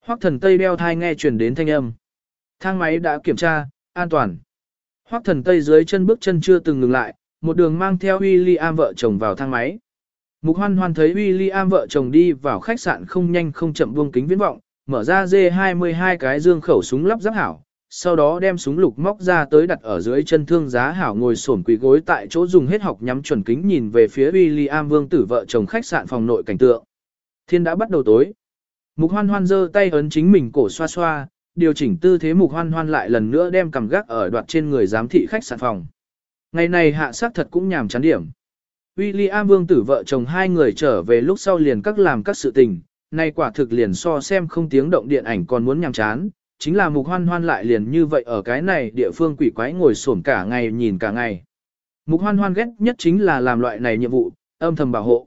S1: Hoắc thần Tây đeo thai nghe truyền đến thanh âm. Thang máy đã kiểm tra, an toàn. Hoắc thần Tây dưới chân bước chân chưa từng ngừng lại, một đường mang theo William vợ chồng vào thang máy. Mục hoan hoan thấy William vợ chồng đi vào khách sạn không nhanh không chậm buông kính viễn vọng, mở ra D22 cái dương khẩu súng lắp ráp hảo, sau đó đem súng lục móc ra tới đặt ở dưới chân thương giá hảo ngồi xổm quỳ gối tại chỗ dùng hết học nhắm chuẩn kính nhìn về phía William vương tử vợ chồng khách sạn phòng nội cảnh tượng. Thiên đã bắt đầu tối. Mục hoan hoan giơ tay ấn chính mình cổ xoa xoa, điều chỉnh tư thế mục hoan hoan lại lần nữa đem cầm gác ở đoạt trên người giám thị khách sạn phòng. Ngày này hạ sát thật cũng nhàm chán điểm. William vương tử vợ chồng hai người trở về lúc sau liền các làm các sự tình, nay quả thực liền so xem không tiếng động điện ảnh còn muốn nhàm chán, chính là mục hoan hoan lại liền như vậy ở cái này địa phương quỷ quái ngồi xổm cả ngày nhìn cả ngày. Mục hoan hoan ghét nhất chính là làm loại này nhiệm vụ, âm thầm bảo hộ.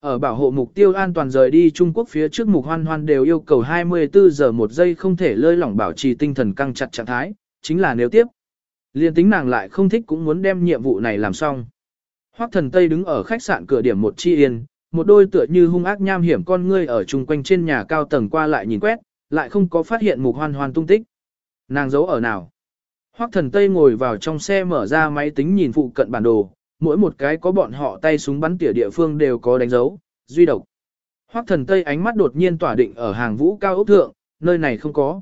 S1: Ở bảo hộ mục tiêu an toàn rời đi Trung Quốc phía trước mục hoan hoan đều yêu cầu 24 giờ một giây không thể lơi lỏng bảo trì tinh thần căng chặt trạng thái, chính là nếu tiếp. Liên tính nàng lại không thích cũng muốn đem nhiệm vụ này làm xong. Hoắc thần Tây đứng ở khách sạn cửa điểm một chi yên, một đôi tựa như hung ác nham hiểm con ngươi ở chung quanh trên nhà cao tầng qua lại nhìn quét, lại không có phát hiện mục hoan hoan tung tích. Nàng giấu ở nào? Hoắc thần Tây ngồi vào trong xe mở ra máy tính nhìn phụ cận bản đồ, mỗi một cái có bọn họ tay súng bắn tỉa địa phương đều có đánh dấu, duy độc. Hoắc thần Tây ánh mắt đột nhiên tỏa định ở hàng vũ cao ốc thượng, nơi này không có.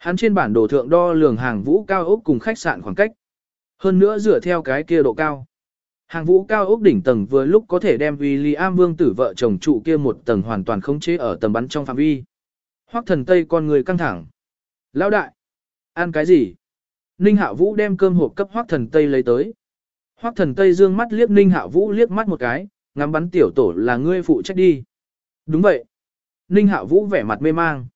S1: Hắn trên bản đồ thượng đo lường hàng vũ cao ốc cùng khách sạn khoảng cách. Hơn nữa dựa theo cái kia độ cao. Hàng vũ cao ốc đỉnh tầng vừa lúc có thể đem William vương tử vợ chồng trụ kia một tầng hoàn toàn khống chế ở tầm bắn trong phạm vi. Hoắc thần Tây con người căng thẳng. Lão đại! Ăn cái gì? Ninh Hạ Vũ đem cơm hộp cấp Hoắc thần Tây lấy tới. Hoắc thần Tây dương mắt liếc Ninh Hạ Vũ liếc mắt một cái, ngắm bắn tiểu tổ là ngươi phụ trách đi. Đúng vậy. Ninh Hạ Vũ vẻ mặt mê mang.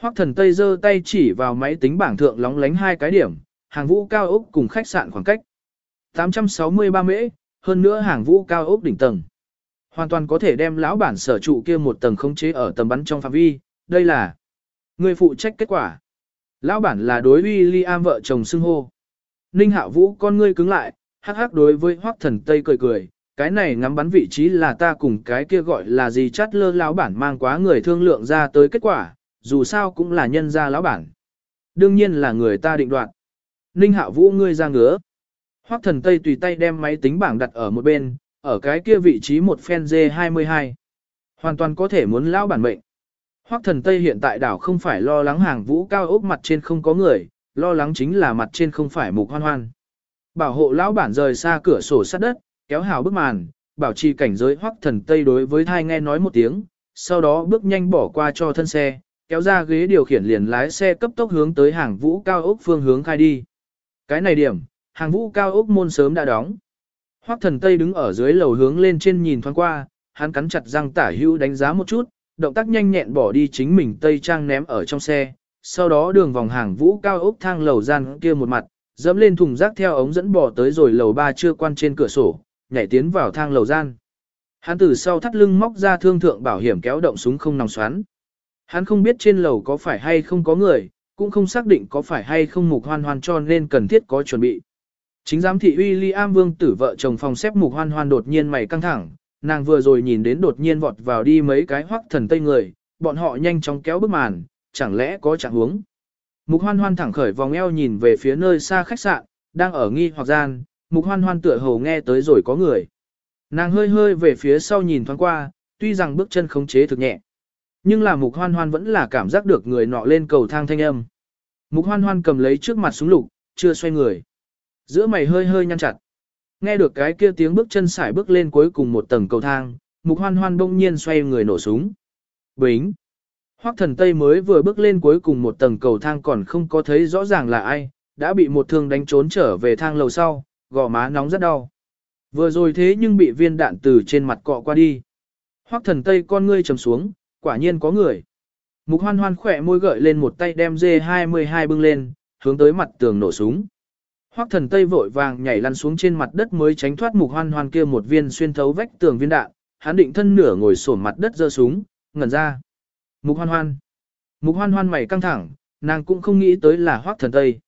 S1: Hoắc thần Tây giơ tay chỉ vào máy tính bảng thượng lóng lánh hai cái điểm, hàng vũ cao ốc cùng khách sạn khoảng cách. 863 mễ, hơn nữa hàng vũ cao ốc đỉnh tầng. Hoàn toàn có thể đem lão bản sở trụ kia một tầng khống chế ở tầm bắn trong phạm vi, đây là Người phụ trách kết quả. Lão bản là đối William vợ chồng xưng hô. Ninh Hạ Vũ con ngươi cứng lại, hắc hắc đối với Hoắc Thần Tây cười cười, cái này ngắm bắn vị trí là ta cùng cái kia gọi là gì chát lơ lão bản mang quá người thương lượng ra tới kết quả, dù sao cũng là nhân gia lão bản. Đương nhiên là người ta định đoạt. Ninh Hạ Vũ ngươi ra ngứa. Hoắc Thần Tây tùy tay đem máy tính bảng đặt ở một bên, ở cái kia vị trí một phen D22. Hoàn toàn có thể muốn lão bản mệnh. Hoắc Thần Tây hiện tại đảo không phải lo lắng hàng vũ cao ốc mặt trên không có người, lo lắng chính là mặt trên không phải mục hoan hoan. Bảo hộ lão bản rời xa cửa sổ sát đất, kéo hào bức màn, bảo trì cảnh giới hoắc thần tây đối với thai nghe nói một tiếng, sau đó bước nhanh bỏ qua cho thân xe, kéo ra ghế điều khiển liền lái xe cấp tốc hướng tới hàng vũ cao ốc phương hướng khai đi. Cái này điểm, hàng vũ cao ốc môn sớm đã đóng. Hoắc thần tây đứng ở dưới lầu hướng lên trên nhìn thoáng qua, hắn cắn chặt răng tả hữu đánh giá một chút, động tác nhanh nhẹn bỏ đi chính mình tây trang ném ở trong xe, sau đó đường vòng hàng vũ cao ốc thang lầu gian kia một mặt, dẫm lên thùng rác theo ống dẫn bỏ tới rồi lầu ba chưa quan trên cửa sổ, nhảy tiến vào thang lầu gian. Hắn từ sau thắt lưng móc ra thương thượng bảo hiểm kéo động súng không nòng xoắn. Hắn không biết trên lầu có phải hay không có người, cũng không xác định có phải hay không mục hoan hoan cho nên cần thiết có chuẩn bị. Chính giám thị William Vương tử vợ chồng phòng xếp mục hoan hoan đột nhiên mày căng thẳng, nàng vừa rồi nhìn đến đột nhiên vọt vào đi mấy cái hoắc thần tây người, bọn họ nhanh chóng kéo bức màn, chẳng lẽ có trạng huống. Mục hoan hoan thẳng khởi vòng eo nhìn về phía nơi xa khách sạn, đang ở nghi hoặc gian, mục hoan hoan tựa hồ nghe tới rồi có người. Nàng hơi hơi về phía sau nhìn thoáng qua, tuy rằng bước chân khống chế thực nhẹ. Nhưng là mục hoan hoan vẫn là cảm giác được người nọ lên cầu thang thanh âm. Mục hoan hoan cầm lấy trước mặt súng lục, chưa xoay người. Giữa mày hơi hơi nhăn chặt. Nghe được cái kia tiếng bước chân sải bước lên cuối cùng một tầng cầu thang, mục hoan hoan bỗng nhiên xoay người nổ súng. Bính! Hoắc thần Tây mới vừa bước lên cuối cùng một tầng cầu thang còn không có thấy rõ ràng là ai, đã bị một thương đánh trốn trở về thang lầu sau, gò má nóng rất đau. Vừa rồi thế nhưng bị viên đạn từ trên mặt cọ qua đi. Hoắc thần Tây con ngươi trầm xuống, quả nhiên có người. Mục hoan hoan khỏe môi gợi lên một tay đem dê 22 bưng lên, hướng tới mặt tường nổ súng. Hoắc thần Tây vội vàng nhảy lăn xuống trên mặt đất mới tránh thoát mục hoan hoan kia một viên xuyên thấu vách tường viên đạn, hắn định thân nửa ngồi xổm mặt đất giơ súng, ngẩn ra. Mục hoan hoan. Mục hoan hoan mày căng thẳng, nàng cũng không nghĩ tới là hoác thần Tây.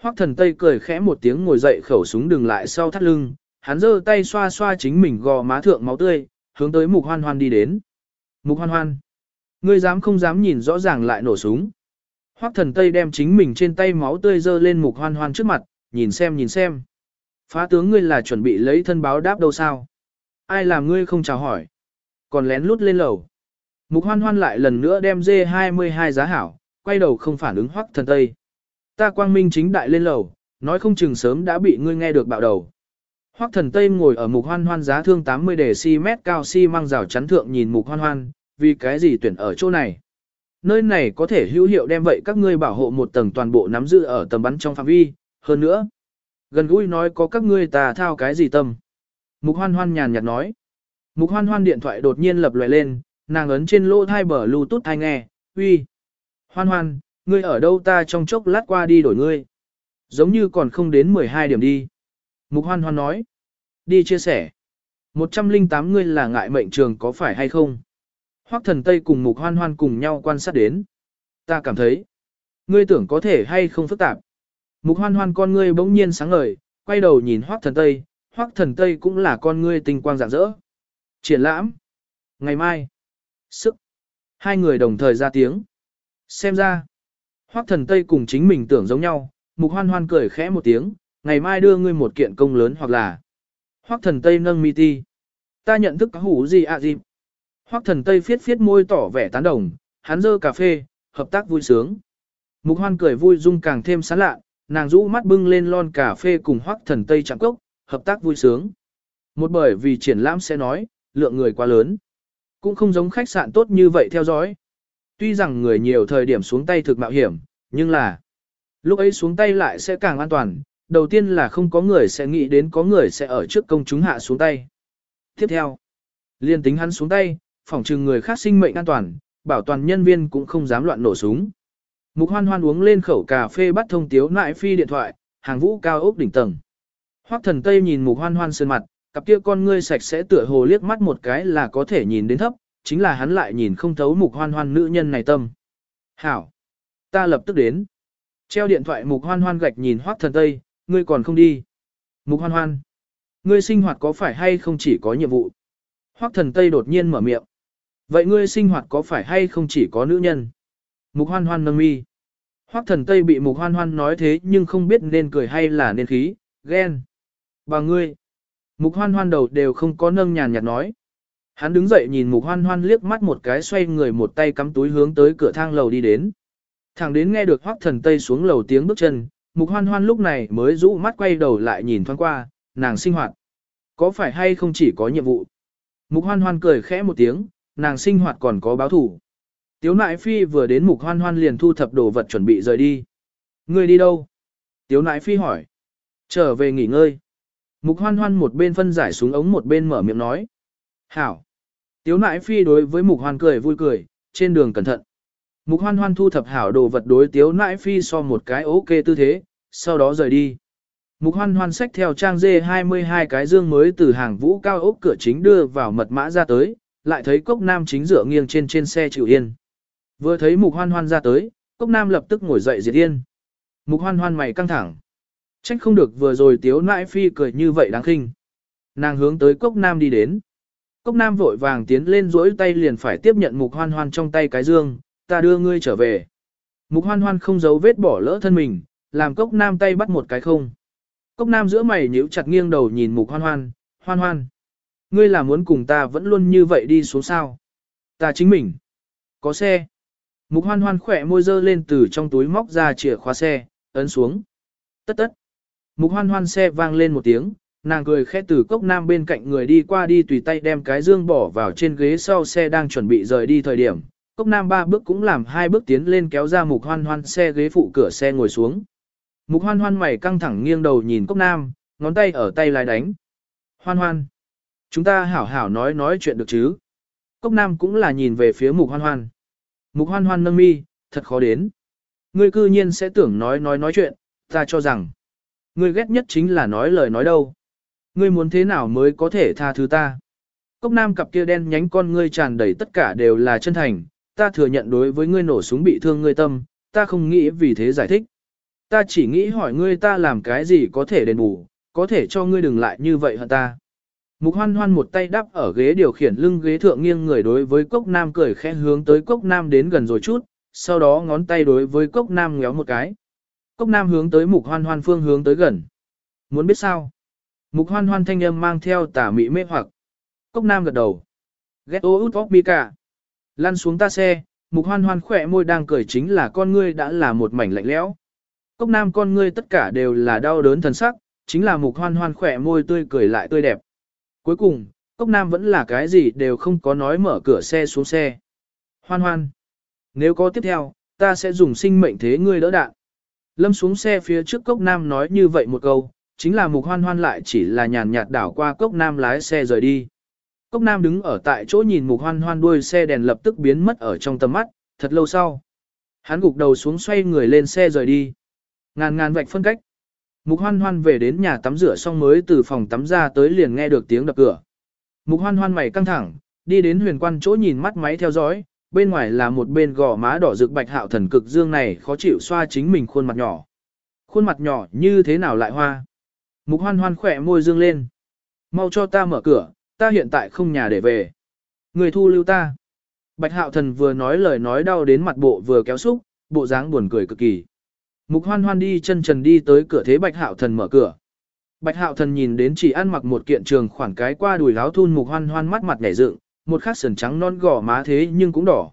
S1: Hoác thần Tây cười khẽ một tiếng ngồi dậy khẩu súng đừng lại sau thắt lưng, hắn giơ tay xoa xoa chính mình gò má thượng máu tươi, hướng tới mục hoan hoan đi đến. Mục hoan hoan. Ngươi dám không dám nhìn rõ ràng lại nổ súng. Hoắc thần Tây đem chính mình trên tay máu tươi dơ lên mục hoan hoan trước mặt, nhìn xem nhìn xem. Phá tướng ngươi là chuẩn bị lấy thân báo đáp đâu sao? Ai làm ngươi không chào hỏi? Còn lén lút lên lầu. Mục hoan hoan lại lần nữa đem dê 22 giá hảo, quay đầu không phản ứng hoắc thần tây. Ta quang minh chính đại lên lầu, nói không chừng sớm đã bị ngươi nghe được bạo đầu. Hoắc thần tây ngồi ở mục hoan hoan giá thương 80 đề si mét cao si mang rào chắn thượng nhìn mục hoan hoan, vì cái gì tuyển ở chỗ này. Nơi này có thể hữu hiệu đem vậy các ngươi bảo hộ một tầng toàn bộ nắm giữ ở tầm bắn trong phạm vi, hơn nữa. Gần gũi nói có các ngươi tà thao cái gì tâm. Mục hoan hoan nhàn nhạt nói. Mục hoan hoan điện thoại đột nhiên lập lòe lên, nàng ấn trên lỗ thai bờ Bluetooth thai nghe, uy. Hoan hoan, ngươi ở đâu ta trong chốc lát qua đi đổi ngươi. Giống như còn không đến 12 điểm đi. Mục hoan hoan nói. Đi chia sẻ. 108 ngươi là ngại mệnh trường có phải hay không? Hoắc thần Tây cùng mục hoan hoan cùng nhau quan sát đến. Ta cảm thấy. Ngươi tưởng có thể hay không phức tạp. Mục hoan hoan con ngươi bỗng nhiên sáng ngời, quay đầu nhìn Hoắc thần Tây. Hoắc thần Tây cũng là con ngươi tinh quang rạng rỡ. Triển lãm. Ngày mai. Sức. Hai người đồng thời ra tiếng. Xem ra. Hoắc thần Tây cùng chính mình tưởng giống nhau, mục hoan hoan cười khẽ một tiếng, ngày mai đưa ngươi một kiện công lớn hoặc là. Hoắc thần Tây nâng mi ti. Ta nhận thức có hủ gì ạ à. Hoắc thần Tây phiết phiết môi tỏ vẻ tán đồng, hắn dơ cà phê, hợp tác vui sướng. Mục hoan cười vui dung càng thêm sán lạ, nàng rũ mắt bưng lên lon cà phê cùng Hoắc thần Tây chạm cốc, hợp tác vui sướng. Một bởi vì triển lãm sẽ nói, lượng người quá lớn. Cũng không giống khách sạn tốt như vậy theo dõi. Tuy rằng người nhiều thời điểm xuống tay thực mạo hiểm, nhưng là lúc ấy xuống tay lại sẽ càng an toàn. Đầu tiên là không có người sẽ nghĩ đến có người sẽ ở trước công chúng hạ xuống tay. Tiếp theo, liên tính hắn xuống tay, phòng trừng người khác sinh mệnh an toàn, bảo toàn nhân viên cũng không dám loạn nổ súng. Mục hoan hoan uống lên khẩu cà phê bắt thông tiếu nại phi điện thoại, hàng vũ cao ốc đỉnh tầng. Hoắc thần Tây nhìn mục hoan hoan sơn mặt, cặp kia con ngươi sạch sẽ tựa hồ liếc mắt một cái là có thể nhìn đến thấp, chính là hắn lại nhìn không thấu mục hoan hoan nữ nhân này tâm. Hảo, Ta lập tức đến. Treo điện thoại mục hoan hoan gạch nhìn hoác thần tây, ngươi còn không đi. Mục hoan hoan. Ngươi sinh hoạt có phải hay không chỉ có nhiệm vụ? Hoác thần tây đột nhiên mở miệng. Vậy ngươi sinh hoạt có phải hay không chỉ có nữ nhân? Mục hoan hoan nâng mi. Hoác thần tây bị mục hoan hoan nói thế nhưng không biết nên cười hay là nên khí, ghen. Bà ngươi. Mục hoan hoan đầu đều không có nâng nhàn nhạt nói. Hắn đứng dậy nhìn mục hoan hoan liếc mắt một cái xoay người một tay cắm túi hướng tới cửa thang lầu đi đến. Thẳng đến nghe được hoác thần tây xuống lầu tiếng bước chân, mục hoan hoan lúc này mới rũ mắt quay đầu lại nhìn thoáng qua, nàng sinh hoạt. Có phải hay không chỉ có nhiệm vụ? Mục hoan hoan cười khẽ một tiếng, nàng sinh hoạt còn có báo thủ. Tiếu nại phi vừa đến mục hoan hoan liền thu thập đồ vật chuẩn bị rời đi. Người đi đâu? Tiếu nại phi hỏi. Trở về nghỉ ngơi. Mục hoan hoan một bên phân giải xuống ống một bên mở miệng nói. Hảo. Tiếu nại phi đối với mục hoan cười vui cười, trên đường cẩn thận. Mục hoan hoan thu thập hảo đồ vật đối tiếu nại phi so một cái ok tư thế, sau đó rời đi. Mục hoan hoan xách theo trang dê 22 cái dương mới từ hàng vũ cao ốc cửa chính đưa vào mật mã ra tới, lại thấy cốc nam chính dựa nghiêng trên trên xe chịu yên. Vừa thấy mục hoan hoan ra tới, cốc nam lập tức ngồi dậy diệt yên. Mục hoan hoan mày căng thẳng. Trách không được vừa rồi tiếu nãi phi cười như vậy đáng khinh. Nàng hướng tới cốc nam đi đến. Cốc nam vội vàng tiến lên duỗi tay liền phải tiếp nhận mục hoan hoan trong tay cái dương, ta đưa ngươi trở về. Mục hoan hoan không giấu vết bỏ lỡ thân mình, làm cốc nam tay bắt một cái không. Cốc nam giữa mày nhíu chặt nghiêng đầu nhìn mục hoan hoan, hoan hoan. Ngươi là muốn cùng ta vẫn luôn như vậy đi xuống sao? Ta chính mình. Có xe. Mục hoan hoan khỏe môi dơ lên từ trong túi móc ra chìa khóa xe, ấn xuống. Tất tất. Mục hoan hoan xe vang lên một tiếng, nàng cười khẽ từ cốc nam bên cạnh người đi qua đi tùy tay đem cái dương bỏ vào trên ghế sau xe đang chuẩn bị rời đi thời điểm. Cốc nam ba bước cũng làm hai bước tiến lên kéo ra mục hoan hoan xe ghế phụ cửa xe ngồi xuống. Mục hoan hoan mày căng thẳng nghiêng đầu nhìn cốc nam, ngón tay ở tay lái đánh. Hoan hoan. Chúng ta hảo hảo nói nói chuyện được chứ. Cốc nam cũng là nhìn về phía mục hoan hoan. Mục hoan hoan nâng mi, thật khó đến. Ngươi cư nhiên sẽ tưởng nói nói nói chuyện, ta cho rằng. Ngươi ghét nhất chính là nói lời nói đâu. Ngươi muốn thế nào mới có thể tha thứ ta. Cốc nam cặp kia đen nhánh con ngươi tràn đầy tất cả đều là chân thành. Ta thừa nhận đối với ngươi nổ súng bị thương ngươi tâm, ta không nghĩ vì thế giải thích. Ta chỉ nghĩ hỏi ngươi ta làm cái gì có thể đền bù, có thể cho ngươi đừng lại như vậy hả ta. Mục hoan hoan một tay đắp ở ghế điều khiển lưng ghế thượng nghiêng người đối với cốc nam cười khẽ hướng tới cốc nam đến gần rồi chút, sau đó ngón tay đối với cốc nam ngéo một cái. Cốc nam hướng tới mục hoan hoan phương hướng tới gần. Muốn biết sao? Mục hoan hoan thanh âm mang theo tả mị mê hoặc. Cốc nam gật đầu. Ghét ô út óc bi cả. Lăn xuống ta xe, mục hoan hoan khỏe môi đang cười chính là con ngươi đã là một mảnh lạnh lẽo. Cốc nam con ngươi tất cả đều là đau đớn thần sắc, chính là mục hoan hoan khỏe môi tươi cười lại tươi đẹp. Cuối cùng, Cốc Nam vẫn là cái gì đều không có nói mở cửa xe xuống xe. Hoan hoan. Nếu có tiếp theo, ta sẽ dùng sinh mệnh thế ngươi đỡ đạn. Lâm xuống xe phía trước Cốc Nam nói như vậy một câu, chính là mục hoan hoan lại chỉ là nhàn nhạt đảo qua Cốc Nam lái xe rời đi. Cốc Nam đứng ở tại chỗ nhìn mục hoan hoan đuôi xe đèn lập tức biến mất ở trong tầm mắt, thật lâu sau. Hắn gục đầu xuống xoay người lên xe rời đi. Ngàn ngàn vạch phân cách. Mục hoan hoan về đến nhà tắm rửa xong mới từ phòng tắm ra tới liền nghe được tiếng đập cửa. Mục hoan hoan mày căng thẳng, đi đến huyền quan chỗ nhìn mắt máy theo dõi, bên ngoài là một bên gò má đỏ rực bạch hạo thần cực dương này khó chịu xoa chính mình khuôn mặt nhỏ. Khuôn mặt nhỏ như thế nào lại hoa? Mục hoan hoan khỏe môi dương lên. Mau cho ta mở cửa, ta hiện tại không nhà để về. Người thu lưu ta. Bạch hạo thần vừa nói lời nói đau đến mặt bộ vừa kéo xúc, bộ dáng buồn cười cực kỳ. Mục hoan hoan đi chân trần đi tới cửa thế bạch hạo thần mở cửa. Bạch hạo thần nhìn đến chỉ ăn mặc một kiện trường khoảng cái qua đùi láo thun mục hoan hoan mắt mặt nhảy dựng, một khắc sườn trắng non gò má thế nhưng cũng đỏ.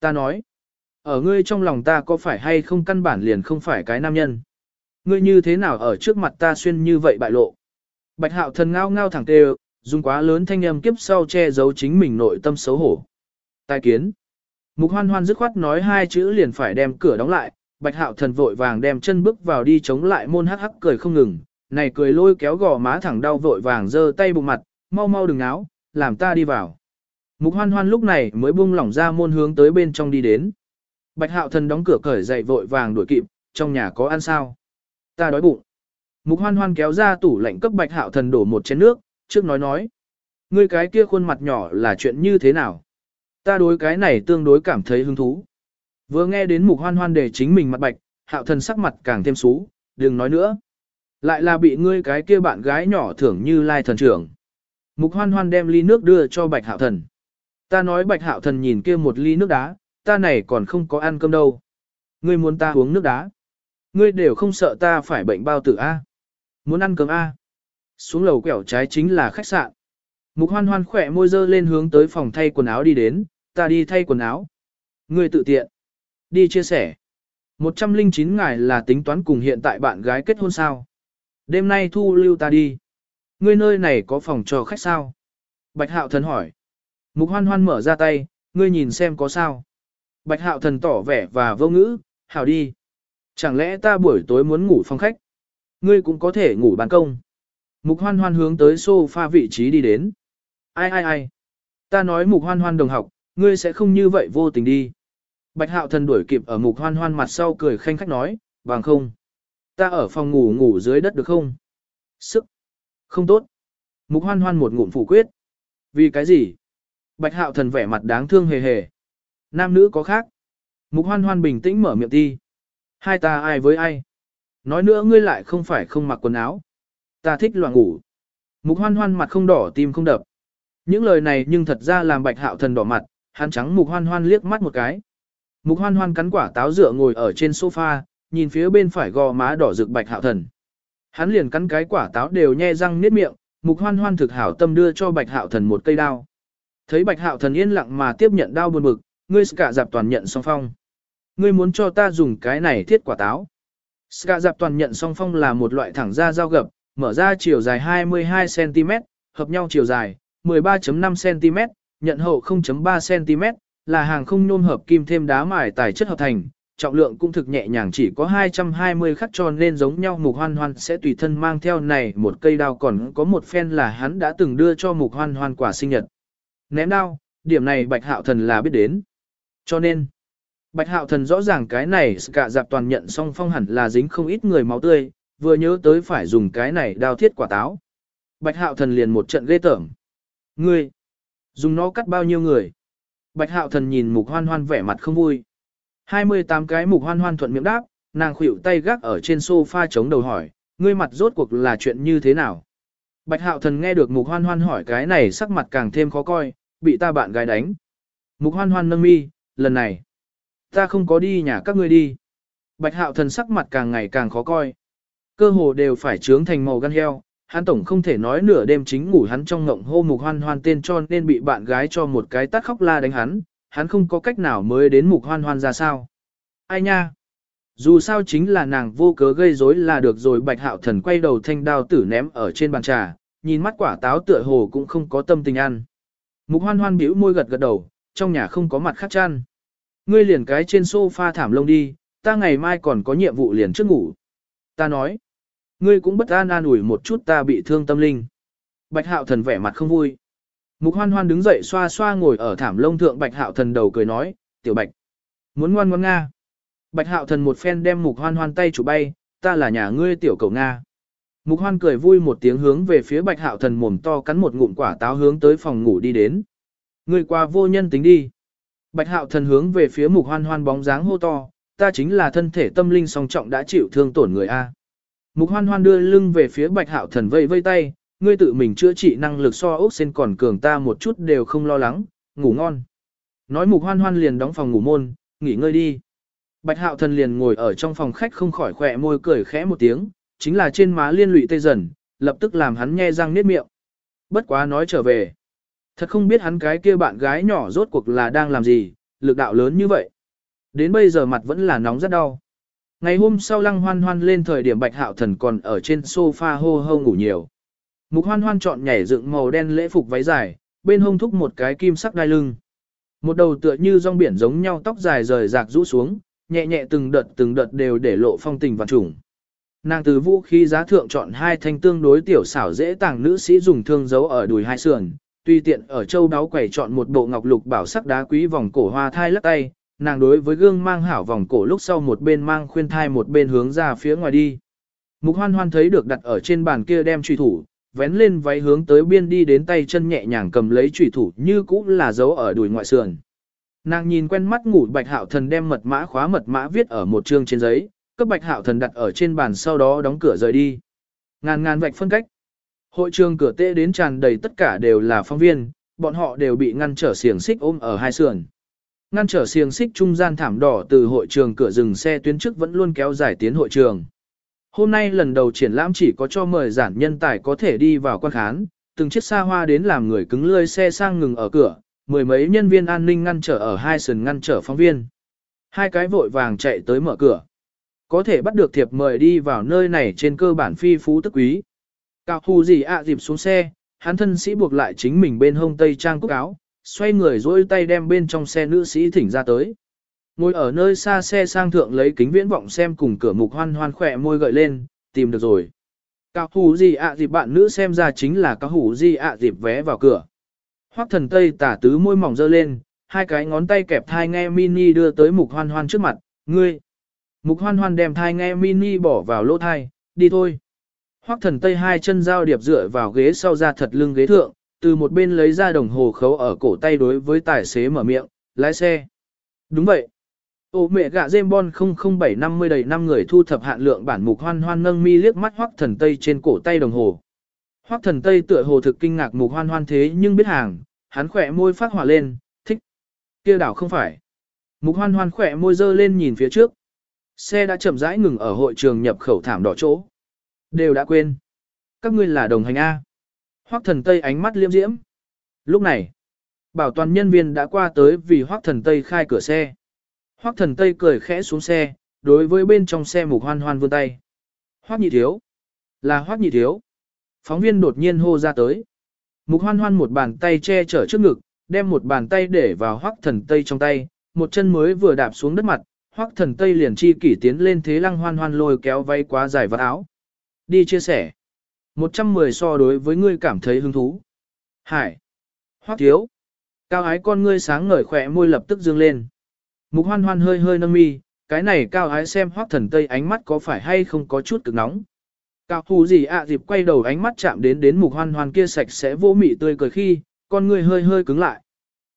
S1: Ta nói, ở ngươi trong lòng ta có phải hay không căn bản liền không phải cái nam nhân. Ngươi như thế nào ở trước mặt ta xuyên như vậy bại lộ. Bạch hạo thần ngao ngao thẳng tê dùng quá lớn thanh âm kiếp sau che giấu chính mình nội tâm xấu hổ. Tài kiến. Mục hoan hoan dứt khoát nói hai chữ liền phải đem cửa đóng lại, Bạch hạo thần vội vàng đem chân bước vào đi chống lại môn hắc hắc cười không ngừng, này cười lôi kéo gò má thẳng đau vội vàng giơ tay bụng mặt, mau mau đừng áo, làm ta đi vào. Mục hoan hoan lúc này mới buông lỏng ra môn hướng tới bên trong đi đến. Bạch hạo thần đóng cửa cởi dậy vội vàng đuổi kịp, trong nhà có ăn sao? Ta đói bụng. Mục hoan hoan kéo ra tủ lạnh cấp bạch hạo thần đổ một chén nước, trước nói nói. Ngươi cái kia khuôn mặt nhỏ là chuyện như thế nào? Ta đối cái này tương đối cảm thấy hứng thú. Vừa nghe đến mục hoan hoan để chính mình mặt bạch, hạo thần sắc mặt càng thêm xú, đừng nói nữa. Lại là bị ngươi cái kia bạn gái nhỏ thưởng như lai thần trưởng. Mục hoan hoan đem ly nước đưa cho bạch hạo thần. Ta nói bạch hạo thần nhìn kia một ly nước đá, ta này còn không có ăn cơm đâu. Ngươi muốn ta uống nước đá. Ngươi đều không sợ ta phải bệnh bao tử A. Muốn ăn cơm A. Xuống lầu quẹo trái chính là khách sạn. Mục hoan hoan khỏe môi dơ lên hướng tới phòng thay quần áo đi đến, ta đi thay quần áo. Ngươi tự tiện. Đi chia sẻ. 109 ngày là tính toán cùng hiện tại bạn gái kết hôn sao. Đêm nay thu lưu ta đi. Ngươi nơi này có phòng cho khách sao? Bạch hạo thần hỏi. Mục hoan hoan mở ra tay, ngươi nhìn xem có sao. Bạch hạo thần tỏ vẻ và vô ngữ, hảo đi. Chẳng lẽ ta buổi tối muốn ngủ phòng khách? Ngươi cũng có thể ngủ ban công. Mục hoan hoan hướng tới sofa vị trí đi đến. Ai ai ai? Ta nói mục hoan hoan đồng học, ngươi sẽ không như vậy vô tình đi. Bạch hạo thần đuổi kịp ở mục hoan hoan mặt sau cười khanh khách nói, bằng không. Ta ở phòng ngủ ngủ dưới đất được không? Sức. Không tốt. Mục hoan hoan một ngụm phủ quyết. Vì cái gì? Bạch hạo thần vẻ mặt đáng thương hề hề. Nam nữ có khác. Mục hoan hoan bình tĩnh mở miệng ti. Hai ta ai với ai? Nói nữa ngươi lại không phải không mặc quần áo. Ta thích loạn ngủ. Mục hoan hoan mặt không đỏ tim không đập. Những lời này nhưng thật ra làm bạch hạo thần đỏ mặt, hắn trắng mục hoan hoan liếc mắt một cái. Mục hoan hoan cắn quả táo dựa ngồi ở trên sofa, nhìn phía bên phải gò má đỏ rực bạch hạo thần. Hắn liền cắn cái quả táo đều nhe răng niết miệng, mục hoan hoan thực hảo tâm đưa cho bạch hạo thần một cây đao. Thấy bạch hạo thần yên lặng mà tiếp nhận đao buồn bực, ngươi cả dạp toàn nhận song phong. Ngươi muốn cho ta dùng cái này thiết quả táo. Ska dạp toàn nhận song phong là một loại thẳng ra dao gập, mở ra chiều dài 22cm, hợp nhau chiều dài 13.5cm, nhận hậu 0.3cm, là hàng không nôm hợp kim thêm đá mài tài chất hợp thành, trọng lượng cũng thực nhẹ nhàng chỉ có 220 khắc cho nên giống nhau mục hoan hoan sẽ tùy thân mang theo này một cây đao còn có một phen là hắn đã từng đưa cho mục hoan hoan quả sinh nhật. Ném đao, điểm này bạch hạo thần là biết đến. Cho nên, bạch hạo thần rõ ràng cái này cả dạp toàn nhận song phong hẳn là dính không ít người máu tươi, vừa nhớ tới phải dùng cái này đao thiết quả táo. Bạch hạo thần liền một trận ghê tởm. Ngươi, dùng nó cắt bao nhiêu người? Bạch hạo thần nhìn mục hoan hoan vẻ mặt không vui. 28 cái mục hoan hoan thuận miệng đáp, nàng khuỷu tay gác ở trên sofa chống đầu hỏi, ngươi mặt rốt cuộc là chuyện như thế nào? Bạch hạo thần nghe được mục hoan hoan hỏi cái này sắc mặt càng thêm khó coi, bị ta bạn gái đánh. Mục hoan hoan nâng mi, lần này, ta không có đi nhà các ngươi đi. Bạch hạo thần sắc mặt càng ngày càng khó coi. Cơ hồ đều phải trướng thành màu gan heo, hắn tổng không thể nói nửa đêm chính ngủ hắn trong ngộng hô mục hoan hoan tên cho nên bị bạn gái cho một cái tát khóc la đánh hắn, hắn không có cách nào mới đến mục hoan hoan ra sao. Ai nha? Dù sao chính là nàng vô cớ gây rối là được rồi bạch hạo thần quay đầu thanh đao tử ném ở trên bàn trà, nhìn mắt quả táo tựa hồ cũng không có tâm tình ăn. Mục hoan hoan bĩu môi gật gật đầu, trong nhà không có mặt khác chăn. Ngươi liền cái trên sofa thảm lông đi, ta ngày mai còn có nhiệm vụ liền trước ngủ. Ta nói, ngươi cũng bất an an ủi một chút ta bị thương tâm linh. Bạch hạo thần vẻ mặt không vui. Mục hoan hoan đứng dậy xoa xoa ngồi ở thảm lông thượng bạch hạo thần đầu cười nói, tiểu bạch. Muốn ngoan ngoan Nga. Bạch hạo thần một phen đem mục hoan hoan tay chủ bay, ta là nhà ngươi tiểu cầu Nga. Mục hoan cười vui một tiếng hướng về phía bạch hạo thần mồm to cắn một ngụm quả táo hướng tới phòng ngủ đi đến. Ngươi qua vô nhân tính đi. Bạch hạo thần hướng về phía mục hoan hoan bóng dáng hô to, ta chính là thân thể tâm linh song trọng đã chịu thương tổn người A. Mục hoan hoan đưa lưng về phía bạch hạo thần vây vây tay, ngươi tự mình chữa trị năng lực so ốc sen còn cường ta một chút đều không lo lắng, ngủ ngon. Nói mục hoan hoan liền đóng phòng ngủ môn, nghỉ ngơi đi. Bạch hạo thần liền ngồi ở trong phòng khách không khỏi khỏe môi cười khẽ một tiếng, chính là trên má liên lụy tê dần, lập tức làm hắn nghe răng niết miệng. Bất quá nói trở về. Thật không biết hắn cái kia bạn gái nhỏ rốt cuộc là đang làm gì, lực đạo lớn như vậy. Đến bây giờ mặt vẫn là nóng rất đau. Ngày hôm sau lăng hoan hoan lên thời điểm bạch hạo thần còn ở trên sofa hô hô ngủ nhiều. Mục hoan hoan chọn nhảy dựng màu đen lễ phục váy dài, bên hông thúc một cái kim sắc đai lưng. Một đầu tựa như rong biển giống nhau tóc dài rời rạc rũ xuống, nhẹ nhẹ từng đợt từng đợt đều để lộ phong tình và trùng. Nàng từ vũ khí giá thượng chọn hai thanh tương đối tiểu xảo dễ tàng nữ sĩ dùng thương giấu ở đùi hai sườn, tùy tiện ở châu đáo quẩy chọn một bộ ngọc lục bảo sắc đá quý vòng cổ hoa thai lắc tay, nàng đối với gương mang hảo vòng cổ lúc sau một bên mang khuyên thai một bên hướng ra phía ngoài đi. Mục hoan hoan thấy được đặt ở trên bàn kia đem truy thủ, vén lên váy hướng tới biên đi đến tay chân nhẹ nhàng cầm lấy truy thủ như cũ là giấu ở đùi ngoại sườn. Nàng nhìn quen mắt ngủ bạch hạo thần đem mật mã khóa mật mã viết ở một chương trên giấy, cấp bạch hạo thần đặt ở trên bàn sau đó đóng cửa rời đi. Ngàn ngàn vạch phân cách. Hội trường cửa tê đến tràn đầy tất cả đều là phóng viên, bọn họ đều bị ngăn trở xiềng xích ôm ở hai sườn. Ngăn trở xiềng xích trung gian thảm đỏ từ hội trường cửa dừng xe tuyến trước vẫn luôn kéo dài tiến hội trường. Hôm nay lần đầu triển lãm chỉ có cho mời giản nhân tài có thể đi vào quan khán, từng chiếc xa hoa đến làm người cứng lơi xe sang ngừng ở cửa, mười mấy nhân viên an ninh ngăn trở ở hai sườn ngăn trở phóng viên. Hai cái vội vàng chạy tới mở cửa. Có thể bắt được thiệp mời đi vào nơi này trên cơ bản phi phú tức quý. Cao hù gì ạ dịp xuống xe, hắn thân sĩ buộc lại chính mình bên hông tây trang cúc áo, xoay người dỗi tay đem bên trong xe nữ sĩ thỉnh ra tới. Ngồi ở nơi xa xe sang thượng lấy kính viễn vọng xem cùng cửa mục hoan hoan khỏe môi gợi lên, tìm được rồi. Cao hủ gì ạ dịp bạn nữ xem ra chính là cao hủ gì ạ dịp vé vào cửa. Hoắc thần tây tả tứ môi mỏng dơ lên, hai cái ngón tay kẹp thai nghe mini đưa tới mục hoan hoan trước mặt, ngươi. Mục hoan hoan đem thai nghe mini bỏ vào lỗ thai, đi thôi. Hoắc thần tây hai chân giao điệp dựa vào ghế sau ra thật lưng ghế thượng, từ một bên lấy ra đồng hồ khấu ở cổ tay đối với tài xế mở miệng, lái xe. Đúng vậy. Ô mẹ gạ James Bond 00750 đầy năm người thu thập hạn lượng bản mục hoan hoan nâng mi liếc mắt hoắc thần tây trên cổ tay đồng hồ. Hoắc thần tây tựa hồ thực kinh ngạc mục hoan hoan thế nhưng biết hàng, hắn khỏe môi phát hỏa lên, thích. kia đảo không phải. Mục hoan hoan khỏe môi dơ lên nhìn phía trước. Xe đã chậm rãi ngừng ở hội trường nhập khẩu thảm đỏ chỗ. Đều đã quên. Các ngươi là đồng hành A. Hoắc thần tây ánh mắt liêm diễm. Lúc này, bảo toàn nhân viên đã qua tới vì Hoắc thần tây khai cửa xe. Hoắc thần tây cười khẽ xuống xe, đối với bên trong xe mục hoan hoan vươn tay. Hoắc nhị thiếu. Là Hoắc nhị thiếu. Phóng viên đột nhiên hô ra tới. Mục hoan hoan một bàn tay che chở trước ngực, đem một bàn tay để vào Hoắc thần tây trong tay, một chân mới vừa đạp xuống đất mặt, Hoắc thần tây liền chi kỷ tiến lên thế lăng hoan hoan lôi kéo váy quá dài vật áo. Đi chia sẻ. 110 so đối với ngươi cảm thấy hứng thú. Hải. Hoắc thiếu. Cao ái con ngươi sáng ngời khỏe môi lập tức dương lên. Mục hoan hoan hơi hơi nâng mi, cái này cao ái xem hoắc thần tây ánh mắt có phải hay không có chút cực nóng. Cao thù gì ạ dịp quay đầu ánh mắt chạm đến đến mục hoan hoan kia sạch sẽ vô mị tươi cười khi, con ngươi hơi hơi cứng lại.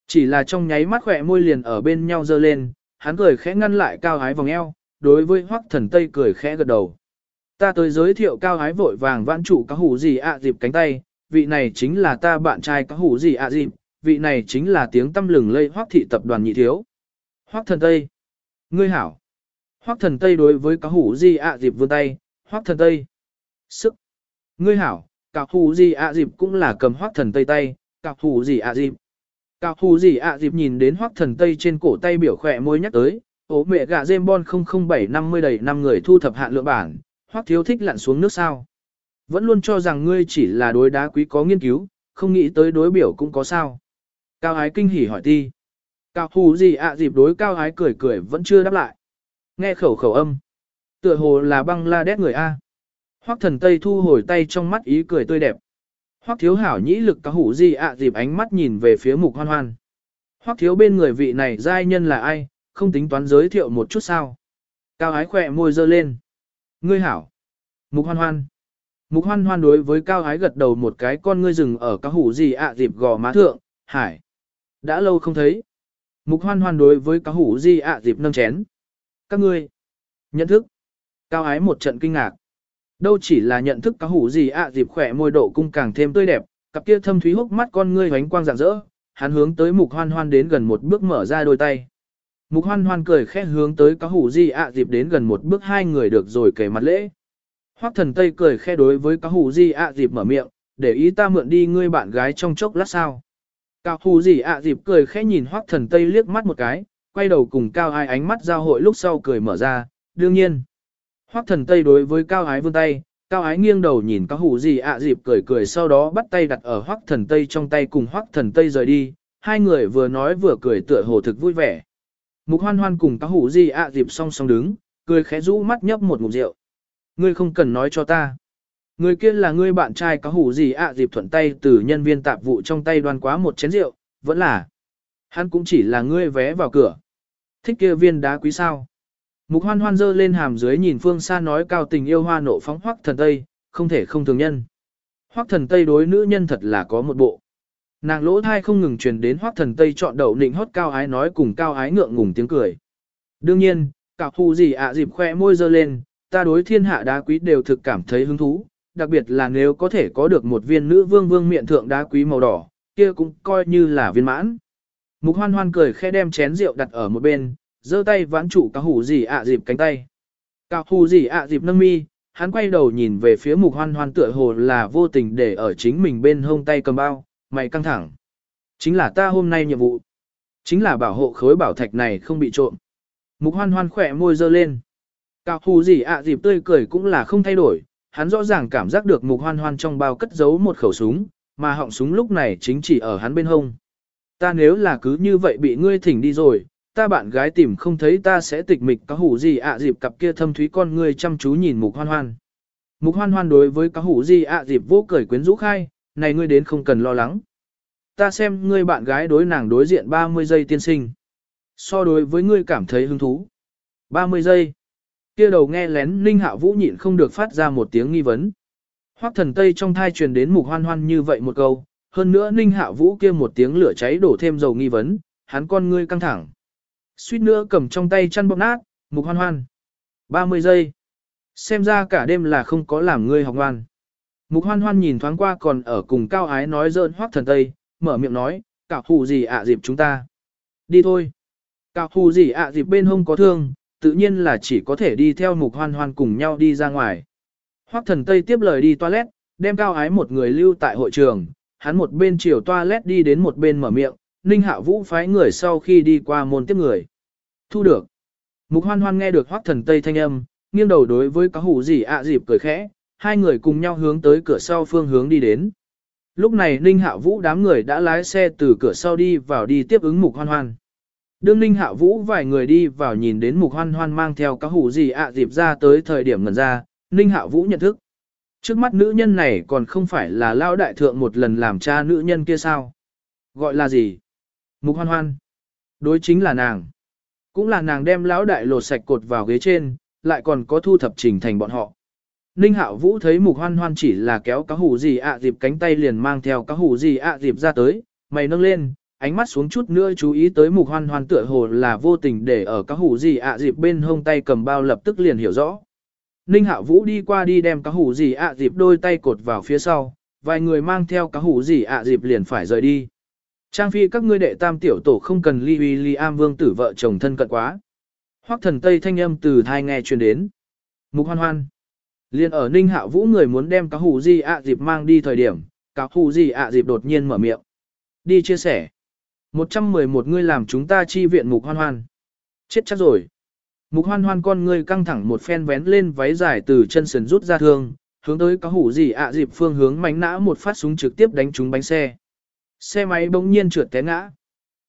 S1: Chỉ là trong nháy mắt khỏe môi liền ở bên nhau dơ lên, hắn cười khẽ ngăn lại cao ái vòng eo, đối với hoắc thần tây cười khẽ gật đầu. Ta tới giới thiệu cao hái vội vàng vãn trụ cá hủ gì ạ dịp cánh tay, vị này chính là ta bạn trai cá hủ gì ạ dịp, vị này chính là tiếng tâm lừng lây hoắc thị tập đoàn nhị thiếu. Hoắc thần Tây. Ngươi hảo. Hoắc thần Tây đối với cá hủ gì ạ dịp vươn tay, Hoắc thần Tây. Sức. Ngươi hảo, cá hủ gì ạ dịp cũng là cầm Hoắc thần Tây tay, cá hủ gì ạ dịp. Cá hủ gì ạ dịp nhìn đến Hoắc thần Tây trên cổ tay biểu khỏe môi nhắc tới, ố mẹ gạ James Bond 00750 đầy năm người thu thập hạn lượng bản, Hoắc thiếu thích lặn xuống nước sao. Vẫn luôn cho rằng ngươi chỉ là đối đá quý có nghiên cứu, không nghĩ tới đối biểu cũng có sao. Cao ái kinh hỉ hỏi ti. Cao hù gì ạ dịp đối cao ái cười cười vẫn chưa đáp lại. Nghe khẩu khẩu âm. Tựa hồ là băng la đét người A. Hoắc thần Tây thu hồi tay trong mắt ý cười tươi đẹp. Hoắc thiếu hảo nhĩ lực cao hủ gì ạ dịp ánh mắt nhìn về phía mục hoan hoan. Hoắc thiếu bên người vị này giai nhân là ai, không tính toán giới thiệu một chút sao. Cao ái khỏe môi dơ lên. Ngươi hảo. Mục hoan hoan. Mục hoan hoan đối với cao ái gật đầu một cái con ngươi rừng ở cao hủ gì ạ dịp gò má thượng, hải. Đã lâu không thấy. Mục hoan hoan đối với cá hủ gì ạ dịp nâng chén. Các ngươi, nhận thức. Cao ái một trận kinh ngạc. Đâu chỉ là nhận thức cá hủ gì ạ dịp khỏe môi độ cung càng thêm tươi đẹp, cặp kia thâm thúy hốc mắt con ngươi hoánh quang rạng rỡ, hắn hướng tới mục hoan hoan đến gần một bước mở ra đôi tay. Mục hoan hoan cười khẽ hướng tới cá hủ Di ạ dịp đến gần một bước hai người được rồi kề mặt lễ. Hoắc thần Tây cười khẽ đối với cá hủ Di ạ dịp mở miệng, để ý ta mượn đi ngươi bạn gái trong chốc lát sao. Cao Hủ Di ạ dịp cười khẽ nhìn hoắc thần tây liếc mắt một cái, quay đầu cùng cao ái ánh mắt giao hội lúc sau cười mở ra, đương nhiên. Hoắc thần tây đối với cao ái vươn tay, cao ái nghiêng đầu nhìn cao Hủ Di ạ dịp cười cười sau đó bắt tay đặt ở hoắc thần tây trong tay cùng hoắc thần tây rời đi, hai người vừa nói vừa cười tựa hồ thực vui vẻ. Mục hoan hoan cùng cao Hủ gì ạ dịp song song đứng, cười khẽ rũ mắt nhấp một ngụm rượu. Ngươi không cần nói cho ta. Người kia là ngươi bạn trai có hủ gì ạ à, dịp thuận tay từ nhân viên tạp vụ trong tay đoan quá một chén rượu, vẫn là. Hắn cũng chỉ là ngươi vé vào cửa. Thích kia viên đá quý sao. Mục hoan hoan dơ lên hàm dưới nhìn phương xa nói cao tình yêu hoa nộ phóng hoắc thần Tây, không thể không thường nhân. Hoắc thần Tây đối nữ nhân thật là có một bộ. Nàng lỗ thai không ngừng truyền đến hoác thần tây chọn đậu nịnh hót cao ái nói cùng cao ái ngượng ngùng tiếng cười. Đương nhiên, cả hù gì ạ dịp khoe môi dơ lên, ta đối thiên hạ đá quý đều thực cảm thấy hứng thú, đặc biệt là nếu có thể có được một viên nữ vương vương miệng thượng đá quý màu đỏ, kia cũng coi như là viên mãn. Mục hoan hoan cười khẽ đem chén rượu đặt ở một bên, giơ tay vãn trụ cả hù gì ạ dịp cánh tay. Cả hù gì ạ dịp nâng mi, hắn quay đầu nhìn về phía mục hoan hoan tựa hồ là vô tình để ở chính mình bên hông tay cầm bao, mày căng thẳng. Chính là ta hôm nay nhiệm vụ. Chính là bảo hộ khối bảo thạch này không bị trộm. Mục hoan hoan khỏe môi dơ lên. Cao hù gì ạ dịp tươi cười cũng là không thay đổi, hắn rõ ràng cảm giác được mục hoan hoan trong bao cất giấu một khẩu súng, mà họng súng lúc này chính chỉ ở hắn bên hông. Ta nếu là cứ như vậy bị ngươi thỉnh đi rồi, ta bạn gái tìm không thấy ta sẽ tịch mịch cá hủ gì ạ dịp cặp kia thâm thúy con ngươi chăm chú nhìn mục hoan hoan. Mục hoan hoan đối với cá hủ gì ạ dịp vô cười quyến rũ khai, này ngươi đến không cần lo lắng. Ta xem ngươi bạn gái đối nàng đối diện 30 giây tiên sinh. So đối với ngươi cảm thấy hứng thú. 30 giây. Kia đầu nghe lén Ninh Hạ Vũ nhịn không được phát ra một tiếng nghi vấn. Hoắc thần Tây trong thai truyền đến mục hoan hoan như vậy một câu, hơn nữa Ninh Hạ Vũ kia một tiếng lửa cháy đổ thêm dầu nghi vấn, hắn con ngươi căng thẳng. Suýt nữa cầm trong tay chăn bóp nát, mục hoan hoan. 30 giây. Xem ra cả đêm là không có làm ngươi học ngoan. Mục hoan hoan nhìn thoáng qua còn ở cùng cao ái nói dơn hoắc thần tây, mở miệng nói, Cạo hù gì ạ dịp chúng ta. Đi thôi. Cạo hù gì ạ dịp bên hông có thương, tự nhiên là chỉ có thể đi theo mục hoan hoan cùng nhau đi ra ngoài. Hoắc thần tây tiếp lời đi toilet, đem cao ái một người lưu tại hội trường, hắn một bên chiều toilet đi đến một bên mở miệng, Ninh Hạ Vũ phái người sau khi đi qua môn tiếp người. Thu được. Mục hoan hoan nghe được hoắc thần tây thanh âm, nghiêng đầu đối với cá hủ gì ạ dịp cười khẽ, hai người cùng nhau hướng tới cửa sau phương hướng đi đến. Lúc này Ninh Hạ Vũ đám người đã lái xe từ cửa sau đi vào đi tiếp ứng mục hoan hoan. Đương Ninh Hạ Vũ vài người đi vào nhìn đến mục hoan hoan mang theo cá hủ gì ạ dịp ra tới thời điểm ngần ra, Ninh Hạ Vũ nhận thức. Trước mắt nữ nhân này còn không phải là lao đại thượng một lần làm cha nữ nhân kia sao? Gọi là gì? Mục hoan hoan. Đối chính là nàng. Cũng là nàng đem lão đại lột sạch cột vào ghế trên, lại còn có thu thập trình thành bọn họ. Ninh Hạo Vũ thấy Mục Hoan Hoan chỉ là kéo cá hủ gì ạ dịp cánh tay liền mang theo cá hủ gì ạ dịp ra tới, mày nâng lên, ánh mắt xuống chút nữa chú ý tới Mục Hoan Hoan tựa hồ là vô tình để ở cá hủ gì ạ dịp bên hông tay cầm bao lập tức liền hiểu rõ. Ninh Hạo Vũ đi qua đi đem cá hủ gì ạ dịp đôi tay cột vào phía sau, vài người mang theo cá hủ gì ạ dịp liền phải rời đi. Trang phi các ngươi đệ tam tiểu tổ không cần ly uy ly am vương tử vợ chồng thân cận quá. Hoắc thần tây thanh âm từ thai nghe truyền đến. Mục hoan hoan. Liên ở Ninh Hạ Vũ người muốn đem cá hủ gì ạ dịp mang đi thời điểm, cá hủ gì ạ dịp đột nhiên mở miệng. Đi chia sẻ. 111 ngươi làm chúng ta chi viện mục hoan hoan. Chết chắc rồi. Mục hoan hoan con ngươi căng thẳng một phen vén lên váy dài từ chân sườn rút ra thương, hướng tới cá hủ gì ạ dịp phương hướng mánh nã một phát súng trực tiếp đánh trúng bánh xe. Xe máy bỗng nhiên trượt té ngã.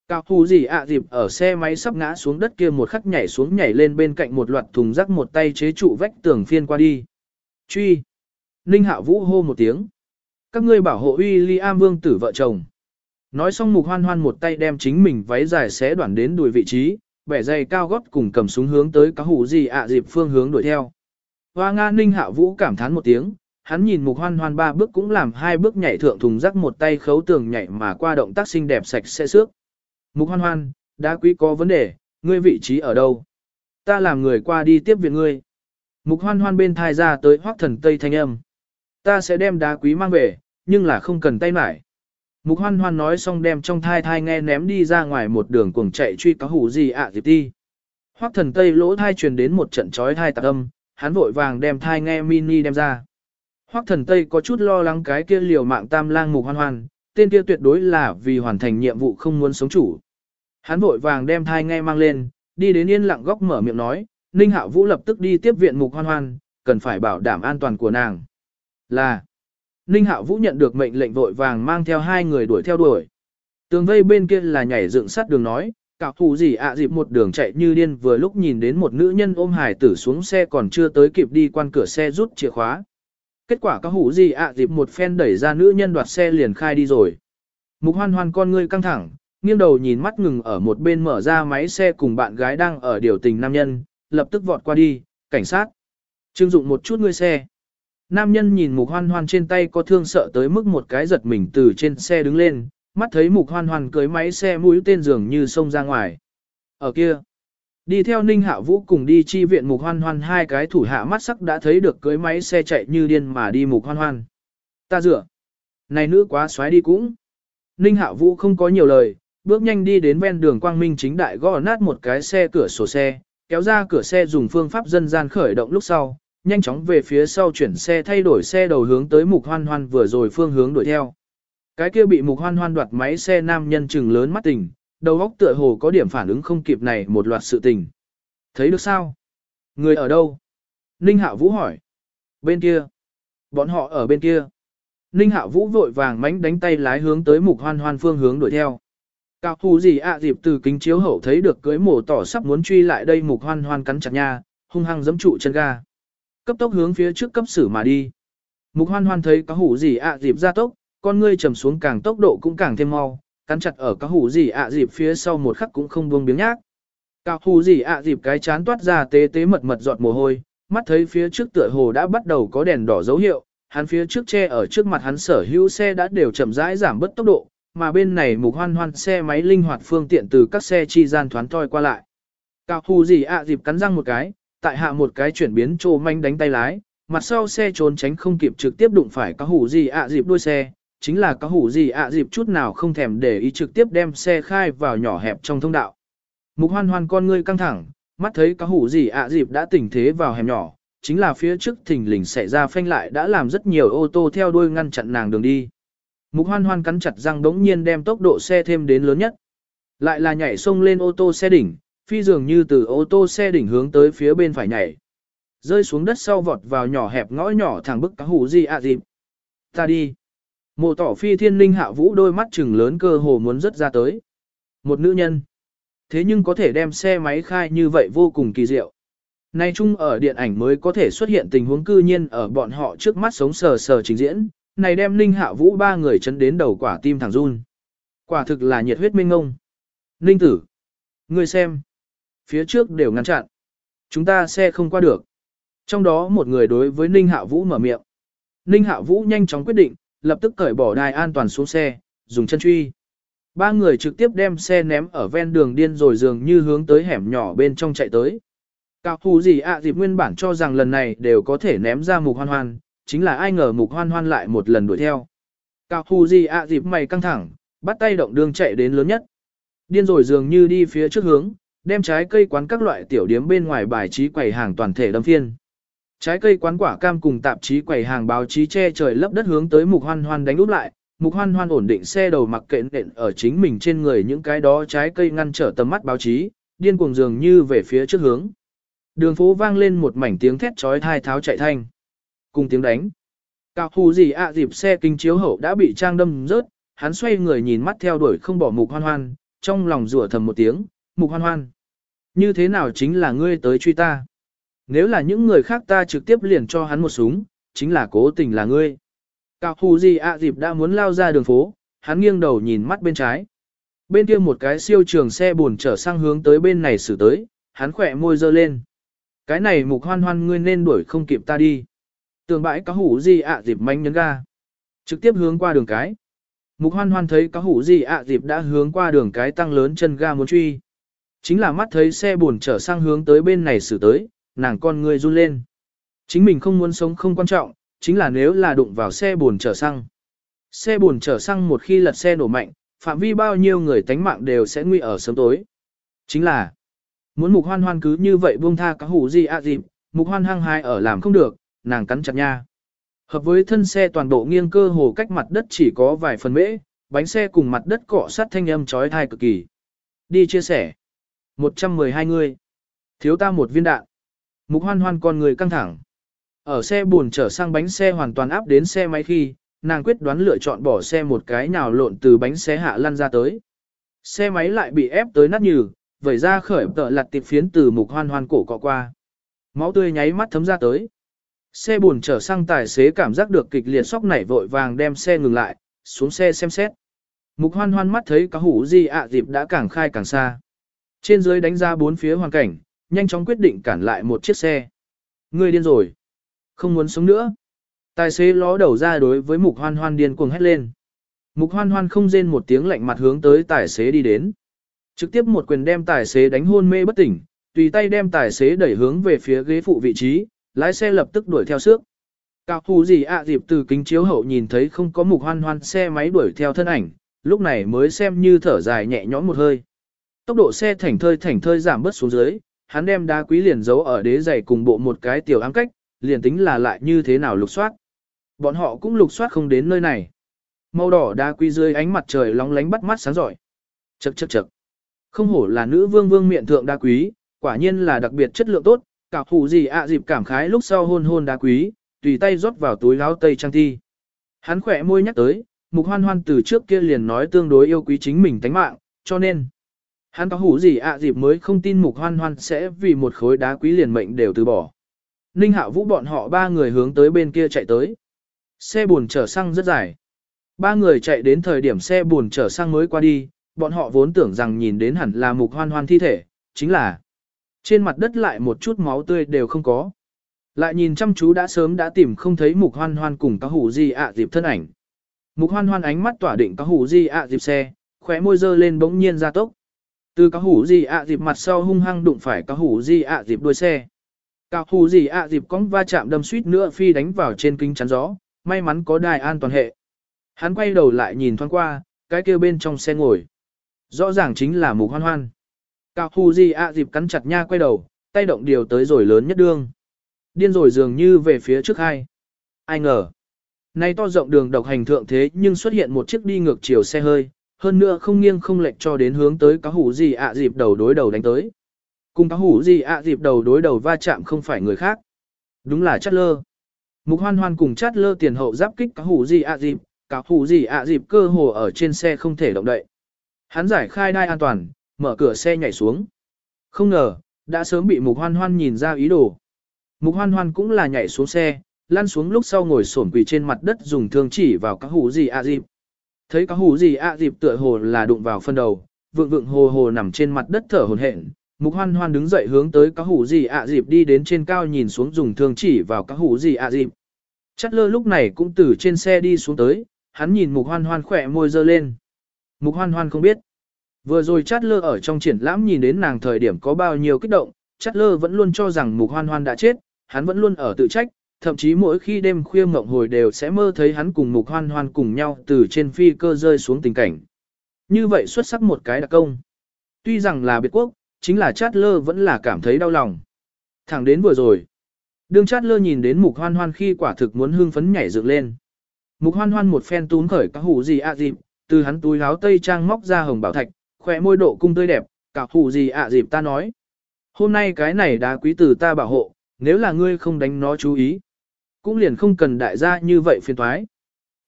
S1: Cao Hủ gì ạ dịp ở xe máy sắp ngã xuống đất kia một khắc nhảy xuống nhảy lên bên cạnh một loạt thùng rác một tay chế trụ vách tường phiên qua đi. Truy. Ninh hạ vũ hô một tiếng. Các ngươi bảo hộ William vương tử vợ chồng. Nói xong mục hoan hoan một tay đem chính mình váy dài xé đoạn đến đùi vị trí, bẻ dày cao gót cùng cầm súng hướng tới cá hủ gì ạ dịp phương hướng đuổi theo. Hoa Nga Ninh hạ vũ cảm thán một tiếng, hắn nhìn mục hoan hoan ba bước cũng làm hai bước nhảy thượng thùng rác một tay khấu tường nhảy mà qua động tác xinh đẹp sạch sẽ xước. Mục hoan hoan, đã quý có vấn đề, ngươi vị trí ở đâu? Ta làm người qua đi tiếp viện ngươi. Mục hoan hoan bên thai ra tới hoác thần tây thanh âm. Ta sẽ đem đá quý mang về, nhưng là không cần tay mải. Mục hoan hoan nói xong đem trong thai thai nghe ném đi ra ngoài một đường cuồng chạy truy cá hủ gì ạ à dịp đi. Hoác thần tây lỗ thai truyền đến một trận chói thai tạc âm, hắn vội vàng đem thai nghe mini đem ra. Hoắc thần Tây có chút lo lắng cái kia liều mạng tam lang mục hoan hoan, tên kia tuyệt đối là vì hoàn thành nhiệm vụ không muốn sống chủ. Hắn vội vàng đem thai nghe mang lên, đi đến yên lặng góc mở miệng nói, Ninh Hạo Vũ lập tức đi tiếp viện mục hoan hoan, cần phải bảo đảm an toàn của nàng. Là, Ninh Hạo Vũ nhận được mệnh lệnh vội vàng mang theo hai người đuổi theo đuổi. Tường vây bên kia là nhảy dựng sắt đường nói, cạo thù gì ạ dịp một đường chạy như điên vừa lúc nhìn đến một nữ nhân ôm hải tử xuống xe còn chưa tới kịp đi quan cửa xe rút chìa khóa. Kết quả các hủ gì ạ dịp một phen đẩy ra nữ nhân đoạt xe liền khai đi rồi. Mục hoan hoan con ngươi căng thẳng, nghiêng đầu nhìn mắt ngừng ở một bên mở ra máy xe cùng bạn gái đang ở điều tình nam nhân, lập tức vọt qua đi, cảnh sát. Trưng dụng một chút ngươi xe. Nam nhân nhìn mục hoan hoan trên tay có thương sợ tới mức một cái giật mình từ trên xe đứng lên, mắt thấy mục hoan hoan cưới máy xe mũi tên dường như xông ra ngoài. Ở kia, đi theo Ninh Hạ Vũ cùng đi chi viện mục hoan hoan hai cái thủ hạ mắt sắc đã thấy được cưới máy xe chạy như điên mà đi mục hoan hoan. Ta dựa. Này nữ quá xoáy đi cũng. Ninh Hạ Vũ không có nhiều lời, bước nhanh đi đến ven đường Quang Minh chính đại gõ nát một cái xe cửa sổ xe, kéo ra cửa xe dùng phương pháp dân gian khởi động lúc sau, nhanh chóng về phía sau chuyển xe thay đổi xe đầu hướng tới mục hoan hoan vừa rồi phương hướng đuổi theo. Cái kia bị mục hoan hoan đoạt máy xe nam nhân chừng lớn mắt tình, đầu óc tựa hồ có điểm phản ứng không kịp này một loạt sự tình. Thấy được sao? Người ở đâu? Ninh Hạ Vũ hỏi. Bên kia. Bọn họ ở bên kia. Ninh Hạ Vũ vội vàng mánh đánh tay lái hướng tới mục hoan hoan phương hướng đuổi theo. Cao thù gì ạ dịp từ kính chiếu hậu thấy được cưới mổ tỏ sắp muốn truy lại đây mục hoan hoan cắn chặt nha, hung hăng giẫm trụ chân ga. Cấp tốc hướng phía trước cấp xử mà đi. Mục hoan hoan thấy cá hủ gì ạ dịp ra tốc, con ngươi trầm xuống càng tốc độ cũng càng thêm mau, cắn chặt ở cá hủ gì ạ dịp phía sau một khắc cũng không buông biếng nhác. Cao hủ gì ạ dịp cái chán toát ra tế tế mật mật giọt mồ hôi, mắt thấy phía trước tựa hồ đã bắt đầu có đèn đỏ dấu hiệu, hắn phía trước che ở trước mặt hắn sở hữu xe đã đều chậm rãi giảm bớt tốc độ, mà bên này mục hoan hoan xe máy linh hoạt phương tiện từ các xe chi gian thoán thoi qua lại. Cao hù gì ạ dịp cắn răng một cái, tại hạ một cái chuyển biến trô manh đánh tay lái, mặt sau xe trốn tránh không kịp trực tiếp đụng phải cao hù gì ạ dịp đuôi xe, chính là cao hù gì ạ dịp chút nào không thèm để ý trực tiếp đem xe khai vào nhỏ hẹp trong thông đạo. Mục hoan hoan con ngươi căng thẳng, mắt thấy cao hù gì ạ dịp đã tỉnh thế vào hẻm nhỏ, chính là phía trước thình lình xảy ra phanh lại đã làm rất nhiều ô tô theo đuôi ngăn chặn nàng đường đi. Mục hoan hoan cắn chặt răng đống nhiên đem tốc độ xe thêm đến lớn nhất. Lại là nhảy xông lên ô tô xe đỉnh, phi dường như từ ô tô xe đỉnh hướng tới phía bên phải nhảy. Rơi xuống đất sau vọt vào nhỏ hẹp ngõ nhỏ thẳng bức cá hủ gì ạ dịp. Ta đi. Mộ tỏ phi thiên linh hạ vũ đôi mắt trừng lớn cơ hồ muốn rớt ra tới. Một nữ nhân. Thế nhưng có thể đem xe máy khai như vậy vô cùng kỳ diệu. Nay chung ở điện ảnh mới có thể xuất hiện tình huống cư nhiên ở bọn họ trước mắt sống sờ sờ trình diễn, này đem Ninh Hạ Vũ ba người chấn đến đầu quả tim thẳng run. Quả thực là nhiệt huyết minh ngông. Ninh tử, ngươi xem, phía trước đều ngăn chặn. Chúng ta xe không qua được. Trong đó một người đối với Ninh Hạ Vũ mở miệng. Ninh Hạ Vũ nhanh chóng quyết định, lập tức cởi bỏ đai an toàn xuống xe, dùng chân truy. Ba người trực tiếp đem xe ném ở ven đường điên rồi dường như hướng tới hẻm nhỏ bên trong chạy tới. Cao thù gì ạ dịp nguyên bản cho rằng lần này đều có thể ném ra mục hoan hoan, chính là ai ngờ mục hoan hoan lại một lần đuổi theo. Cao thù gì ạ dịp mày căng thẳng, bắt tay động đường chạy đến lớn nhất. Điên rồi dường như đi phía trước hướng, đem trái cây quán các loại tiểu điếm bên ngoài bài trí quầy hàng toàn thể đâm phiên. Trái cây quán quả cam cùng tạp chí quầy hàng báo chí che trời lấp đất hướng tới mục hoan hoan đánh úp lại. Mục hoan hoan ổn định xe đầu mặc kệ nện ở chính mình trên người những cái đó trái cây ngăn trở tầm mắt báo chí, điên cuồng dường như về phía trước hướng. Đường phố vang lên một mảnh tiếng thét chói tai tháo chạy thanh. Cùng tiếng đánh. Cao hù gì ạ dịp xe kinh chiếu hậu đã bị trang đâm rớt, hắn xoay người nhìn mắt theo đuổi không bỏ mục hoan hoan, trong lòng rủa thầm một tiếng, mục hoan hoan. Như thế nào chính là ngươi tới truy ta? Nếu là những người khác ta trực tiếp liền cho hắn một súng, chính là cố tình là ngươi. Cao hù gì ạ dịp đã muốn lao ra đường phố, hắn nghiêng đầu nhìn mắt bên trái. Bên kia một cái siêu trường xe buồn trở sang hướng tới bên này xử tới, hắn khỏe môi dơ lên. Cái này mục hoan hoan ngươi nên đuổi không kịp ta đi. Tường bãi cá hủ gì ạ dịp manh nhấn ga. Trực tiếp hướng qua đường cái. Mục hoan hoan thấy cá hủ gì ạ dịp đã hướng qua đường cái tăng lớn chân ga muốn truy. Chính là mắt thấy xe buồn trở sang hướng tới bên này xử tới, nàng con người run lên. Chính mình không muốn sống không quan trọng, chính là nếu là đụng vào xe buồn trở xăng. Xe buồn trở xăng một khi lật xe nổ mạnh, phạm vi bao nhiêu người tánh mạng đều sẽ nguy ở sớm tối. Chính là, muốn mục hoan hoan cứ như vậy buông tha cá hủ gì ạ dịp, mục hoan hăng hai ở làm không được, nàng cắn chặt nha. Hợp với thân xe toàn bộ nghiêng cơ hồ cách mặt đất chỉ có vài phần mễ, bánh xe cùng mặt đất cọ sát thanh âm chói tai cực kỳ. Đi chia sẻ. 112 người. Thiếu ta một viên đạn. Mục hoan hoan con người căng thẳng. Ở xe buồn trở sang bánh xe hoàn toàn áp đến xe máy khi, nàng quyết đoán lựa chọn bỏ xe một cái nào lộn từ bánh xe hạ lăn ra tới. Xe máy lại bị ép tới nát nhừ, vẩy ra khởi tợ lặt tiệp phiến từ mục hoan hoan cổ cọ qua. Máu tươi nháy mắt thấm ra tới. Xe buồn chở xăng tài xế cảm giác được kịch liệt sóc nảy vội vàng đem xe ngừng lại, xuống xe xem xét. Mục hoan hoan mắt thấy cá hủ gì ạ dịp đã càng khai càng xa. Trên dưới đánh ra bốn phía hoàn cảnh, nhanh chóng quyết định cản lại một chiếc xe. Người điên rồi. Không muốn sống nữa. Tài xế ló đầu ra đối với mục hoan hoan điên cuồng hét lên. Mục hoan hoan không rên một tiếng lạnh mặt hướng tới tài xế đi đến. Trực tiếp một quyền đem tài xế đánh hôn mê bất tỉnh, tùy tay đem tài xế đẩy hướng về phía ghế phụ vị trí, lái xe lập tức đuổi theo trước. Cao hù gì ạ dịp từ kính chiếu hậu nhìn thấy không có mục hoan hoan xe máy đuổi theo thân ảnh, lúc này mới xem như thở dài nhẹ nhõm một hơi. Tốc độ xe thảnh thơi thảnh thơi giảm bớt xuống dưới, hắn đem đá quý liền giấu ở đế giày cùng bộ một cái tiểu ám cách, liền tính là lại như thế nào lục soát. Bọn họ cũng lục soát không đến nơi này. Màu đỏ đá quý dưới ánh mặt trời lóng lánh bắt mắt sáng giỏi. Chậc chậc chậc. Không hổ là nữ vương vương miệng thượng đá quý, quả nhiên là đặc biệt chất lượng tốt, cả hủ gì ạ dịp cảm khái lúc sau hôn hôn đá quý, tùy tay rót vào túi áo tây trang thi. Hắn khỏe môi nhắc tới, mục hoan hoan từ trước kia liền nói tương đối yêu quý chính mình tánh mạng, cho nên, hắn có hủ gì ạ dịp mới không tin mục hoan hoan sẽ vì một khối đá quý liền mệnh đều từ bỏ. Ninh hạ vũ bọn họ ba người hướng tới bên kia chạy tới. Xe buồn chở xăng rất dài. Ba người chạy đến thời điểm xe buồn chở xăng mới qua đi, bọn họ vốn tưởng rằng nhìn đến hẳn là mục hoan hoan thi thể, chính là trên mặt đất lại một chút máu tươi đều không có. Lại nhìn chăm chú đã sớm đã tìm không thấy mục hoan hoan cùng cá hủ gì ạ dịp thân ảnh. Mục hoan hoan ánh mắt tỏa định cá hủ gì ạ dịp xe, khóe môi dơ lên bỗng nhiên ra tốc. Từ cá hủ gì ạ dịp mặt sau hung hăng đụng phải cá hủ gì ạ dịp đuôi xe. Cá hủ gì ạ dịp cong va chạm đâm suýt nữa phi đánh vào trên kính chắn gió, may mắn có đài an toàn hệ. Hắn quay đầu lại nhìn thoáng qua, cái kia bên trong xe ngồi. Rõ ràng chính là mục hoan hoan. Cao hủ gì ạ dịp cắn chặt nha quay đầu, tay động điều tới rồi lớn nhất đương. Điên rồi dường như về phía trước hai. Ai ngờ. Nay to rộng đường độc hành thượng thế nhưng xuất hiện một chiếc đi ngược chiều xe hơi, hơn nữa không nghiêng không lệch cho đến hướng tới cá hủ gì ạ dịp đầu đối đầu đánh tới. Cùng cá hủ gì ạ dịp đầu đối đầu va chạm không phải người khác. Đúng là chát lơ. Mục hoan hoan cùng chát lơ tiền hậu giáp kích cá hủ gì ạ dịp, cá hủ gì ạ dịp cơ hồ ở trên xe không thể động đậy. Hắn giải khai đai an toàn, mở cửa xe nhảy xuống. Không ngờ, đã sớm bị mục hoan hoan nhìn ra ý đồ. Mục hoan hoan cũng là nhảy xuống xe, lăn xuống lúc sau ngồi xổm quỳ trên mặt đất dùng thương chỉ vào các hủ gì ạ dịp. Thấy các hủ gì ạ dịp tựa hồ là đụng vào phân đầu, vượng vượng hồ hồ nằm trên mặt đất thở hổn hển. Mục hoan hoan đứng dậy hướng tới các hủ gì ạ dịp đi đến trên cao nhìn xuống dùng thương chỉ vào các hủ gì ạ dịp. Chắt lơ lúc này cũng từ trên xe đi xuống tới, hắn nhìn mục hoan hoan khỏe môi dơ lên. Mục hoan hoan không biết. Vừa rồi chát lơ ở trong triển lãm nhìn đến nàng thời điểm có bao nhiêu kích động, chát lơ vẫn luôn cho rằng mục hoan hoan đã chết, hắn vẫn luôn ở tự trách, thậm chí mỗi khi đêm khuya mộng hồi đều sẽ mơ thấy hắn cùng mục hoan hoan cùng nhau từ trên phi cơ rơi xuống tình cảnh. Như vậy xuất sắc một cái đặc công. Tuy rằng là biệt quốc, chính là chát lơ vẫn là cảm thấy đau lòng. Thẳng đến vừa rồi. Đương chát lơ nhìn đến mục hoan hoan khi quả thực muốn hương phấn nhảy dựng lên. Mục hoan hoan một phen tún khởi các hủ gì ạ à dịp, từ hắn túi áo tây trang móc ra hồng bảo thạch, khỏe môi độ cung tươi đẹp, cả hù gì ạ à dịp ta nói. Hôm nay cái này đá quý tử ta bảo hộ, nếu là ngươi không đánh nó chú ý, cũng liền không cần đại gia như vậy phiền thoái.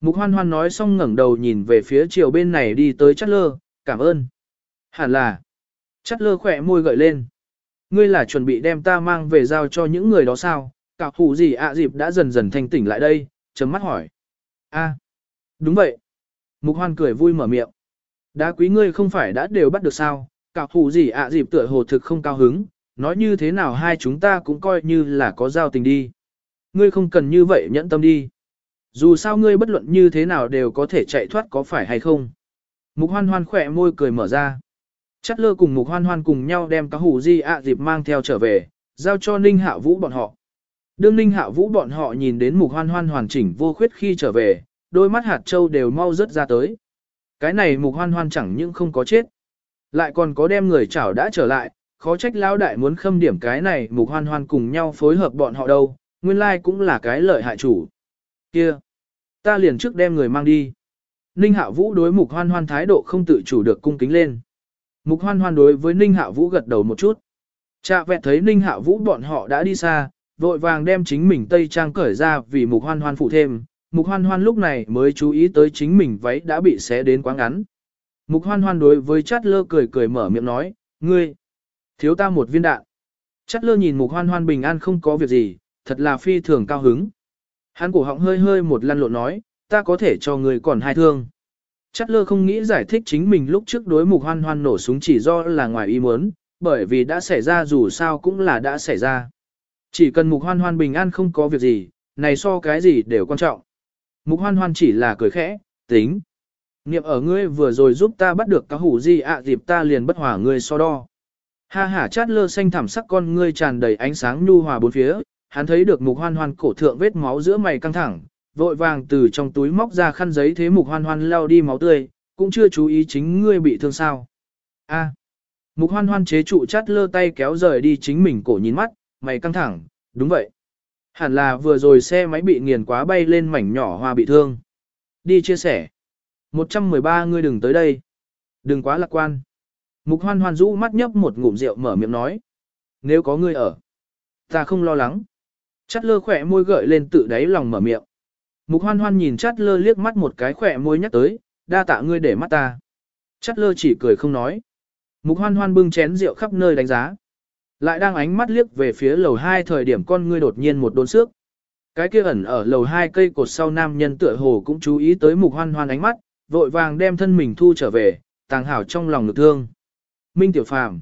S1: Mục hoan hoan nói xong ngẩng đầu nhìn về phía chiều bên này đi tới chát lơ, cảm ơn. Hẳn là, chát lơ khỏe môi gợi lên. Ngươi là chuẩn bị đem ta mang về giao cho những người đó sao? Cả hù gì ạ dịp đã dần dần thanh tỉnh lại đây, chấm mắt hỏi. a đúng vậy. Mục hoan cười vui mở miệng. Đá quý ngươi không phải đã đều bắt được sao? Cả hủ gì ạ dịp tựa hồ thực không cao hứng, nói như thế nào hai chúng ta cũng coi như là có giao tình đi. Ngươi không cần như vậy nhẫn tâm đi. Dù sao ngươi bất luận như thế nào đều có thể chạy thoát có phải hay không. Mục hoan hoan khỏe môi cười mở ra. Chắt lơ cùng mục hoan hoan cùng nhau đem cá hủ di ạ dịp mang theo trở về, giao cho ninh hạ vũ bọn họ. Đương ninh hạ vũ bọn họ nhìn đến mục hoan hoan hoàn chỉnh vô khuyết khi trở về, đôi mắt hạt châu đều mau rớt ra tới. Cái này mục hoan hoan chẳng những không có chết. Lại còn có đem người chảo đã trở lại, khó trách lão đại muốn khâm điểm cái này mục hoan hoan cùng nhau phối hợp bọn họ đâu, nguyên lai like cũng là cái lợi hại chủ. Kia, ta liền trước đem người mang đi. Ninh Hạ Vũ đối mục hoan hoan thái độ không tự chủ được cung kính lên. Mục hoan hoan đối với Ninh Hạ Vũ gật đầu một chút. Chạ vẹt thấy Ninh Hạ Vũ bọn họ đã đi xa, vội vàng đem chính mình tây trang cởi ra vì mục hoan hoan phụ thêm. Mục hoan hoan lúc này mới chú ý tới chính mình váy đã bị xé đến quá ngắn. Mục hoan hoan đối với chát lơ cười cười mở miệng nói, ngươi, Thiếu ta một viên đạn. Chát lơ nhìn mục hoan hoan bình an không có việc gì, thật là phi thường cao hứng. Hắn cổ họng hơi hơi một lăn lộn nói, ta có thể cho người còn hai thương. Chát lơ không nghĩ giải thích chính mình lúc trước đối mục hoan hoan nổ súng chỉ do là ngoài ý muốn, bởi vì đã xảy ra dù sao cũng là đã xảy ra. Chỉ cần mục hoan hoan bình an không có việc gì, này so cái gì đều quan trọng. Mục hoan hoan chỉ là cười khẽ, tính. Niệm ở ngươi vừa rồi giúp ta bắt được cá hủ gì ạ dịp ta liền bất hòa ngươi so đo. Ha ha chát lơ xanh thảm sắc con ngươi tràn đầy ánh sáng nhu hòa bốn phía, hắn thấy được mục hoan hoan cổ thượng vết máu giữa mày căng thẳng, vội vàng từ trong túi móc ra khăn giấy thế mục hoan hoan lau đi máu tươi, cũng chưa chú ý chính ngươi bị thương sao. A. Mục hoan hoan chế trụ chát lơ tay kéo rời đi chính mình cổ nhìn mắt, mày căng thẳng, đúng vậy. Hẳn là vừa rồi xe máy bị nghiền quá bay lên mảnh nhỏ hoa bị thương. Đi chia sẻ. 113 ngươi đừng tới đây. Đừng quá lạc quan. Mục hoan hoan rũ mắt nhấp một ngụm rượu mở miệng nói. Nếu có ngươi ở, ta không lo lắng. Chát lơ khỏe môi gợi lên tự đáy lòng mở miệng. Mục hoan hoan nhìn chát lơ liếc mắt một cái khỏe môi nhắc tới, đa tạ ngươi để mắt ta. Chát lơ chỉ cười không nói. Mục hoan hoan bưng chén rượu khắp nơi đánh giá. Lại đang ánh mắt liếc về phía lầu 2 thời điểm con ngươi đột nhiên một đốn xước. Cái kia ẩn ở lầu 2 cây cột sau nam nhân tựa hồ cũng chú ý tới mục hoan hoan ánh mắt, vội vàng đem thân mình thu trở về, tàng hảo trong lòng ngực thương. Minh Tiểu Phàm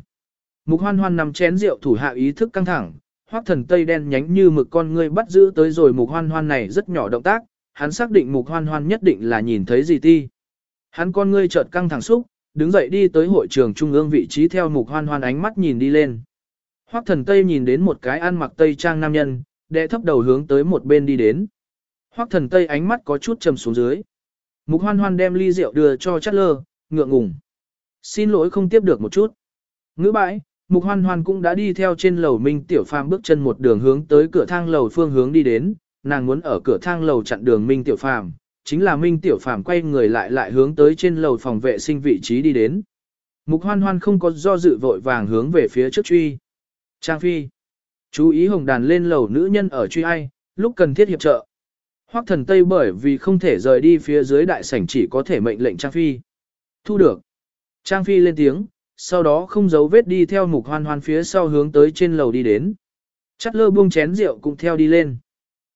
S1: Mục hoan hoan nằm chén rượu thủ hạ ý thức căng thẳng, hoác thần tây đen nhánh như mực con ngươi bắt giữ tới rồi mục hoan hoan này rất nhỏ động tác, hắn xác định mục hoan hoan nhất định là nhìn thấy gì ti. Hắn con ngươi chợt căng thẳng xúc, đứng dậy đi tới hội trường trung ương vị trí theo mục hoan hoan ánh mắt nhìn đi lên. Hoắc thần Tây nhìn đến một cái ăn mặc Tây trang nam nhân, đệ thấp đầu hướng tới một bên đi đến. Hoắc thần Tây ánh mắt có chút trầm xuống dưới. Mục hoan hoan đem ly rượu đưa cho chát lơ, ngượng ngùng. Xin lỗi không tiếp được một chút. Ngữ bãi, mục hoan hoan cũng đã đi theo trên lầu Minh Tiểu Phàm bước chân một đường hướng tới cửa thang lầu phương hướng đi đến, nàng muốn ở cửa thang lầu chặn đường Minh Tiểu Phàm, chính là Minh Tiểu Phàm quay người lại lại hướng tới trên lầu phòng vệ sinh vị trí đi đến. Mục hoan hoan không có do dự vội vàng hướng về phía trước truy. Trang Phi. Chú ý hồng đàn lên lầu nữ nhân ở truy ai, lúc cần thiết hiệp trợ. Hoắc thần Tây bởi vì không thể rời đi phía dưới đại sảnh chỉ có thể mệnh lệnh Trang Phi. Thu được. Trang Phi lên tiếng, sau đó không giấu vết đi theo mục hoan hoan phía sau hướng tới trên lầu đi đến. Chắt lơ buông chén rượu cũng theo đi lên.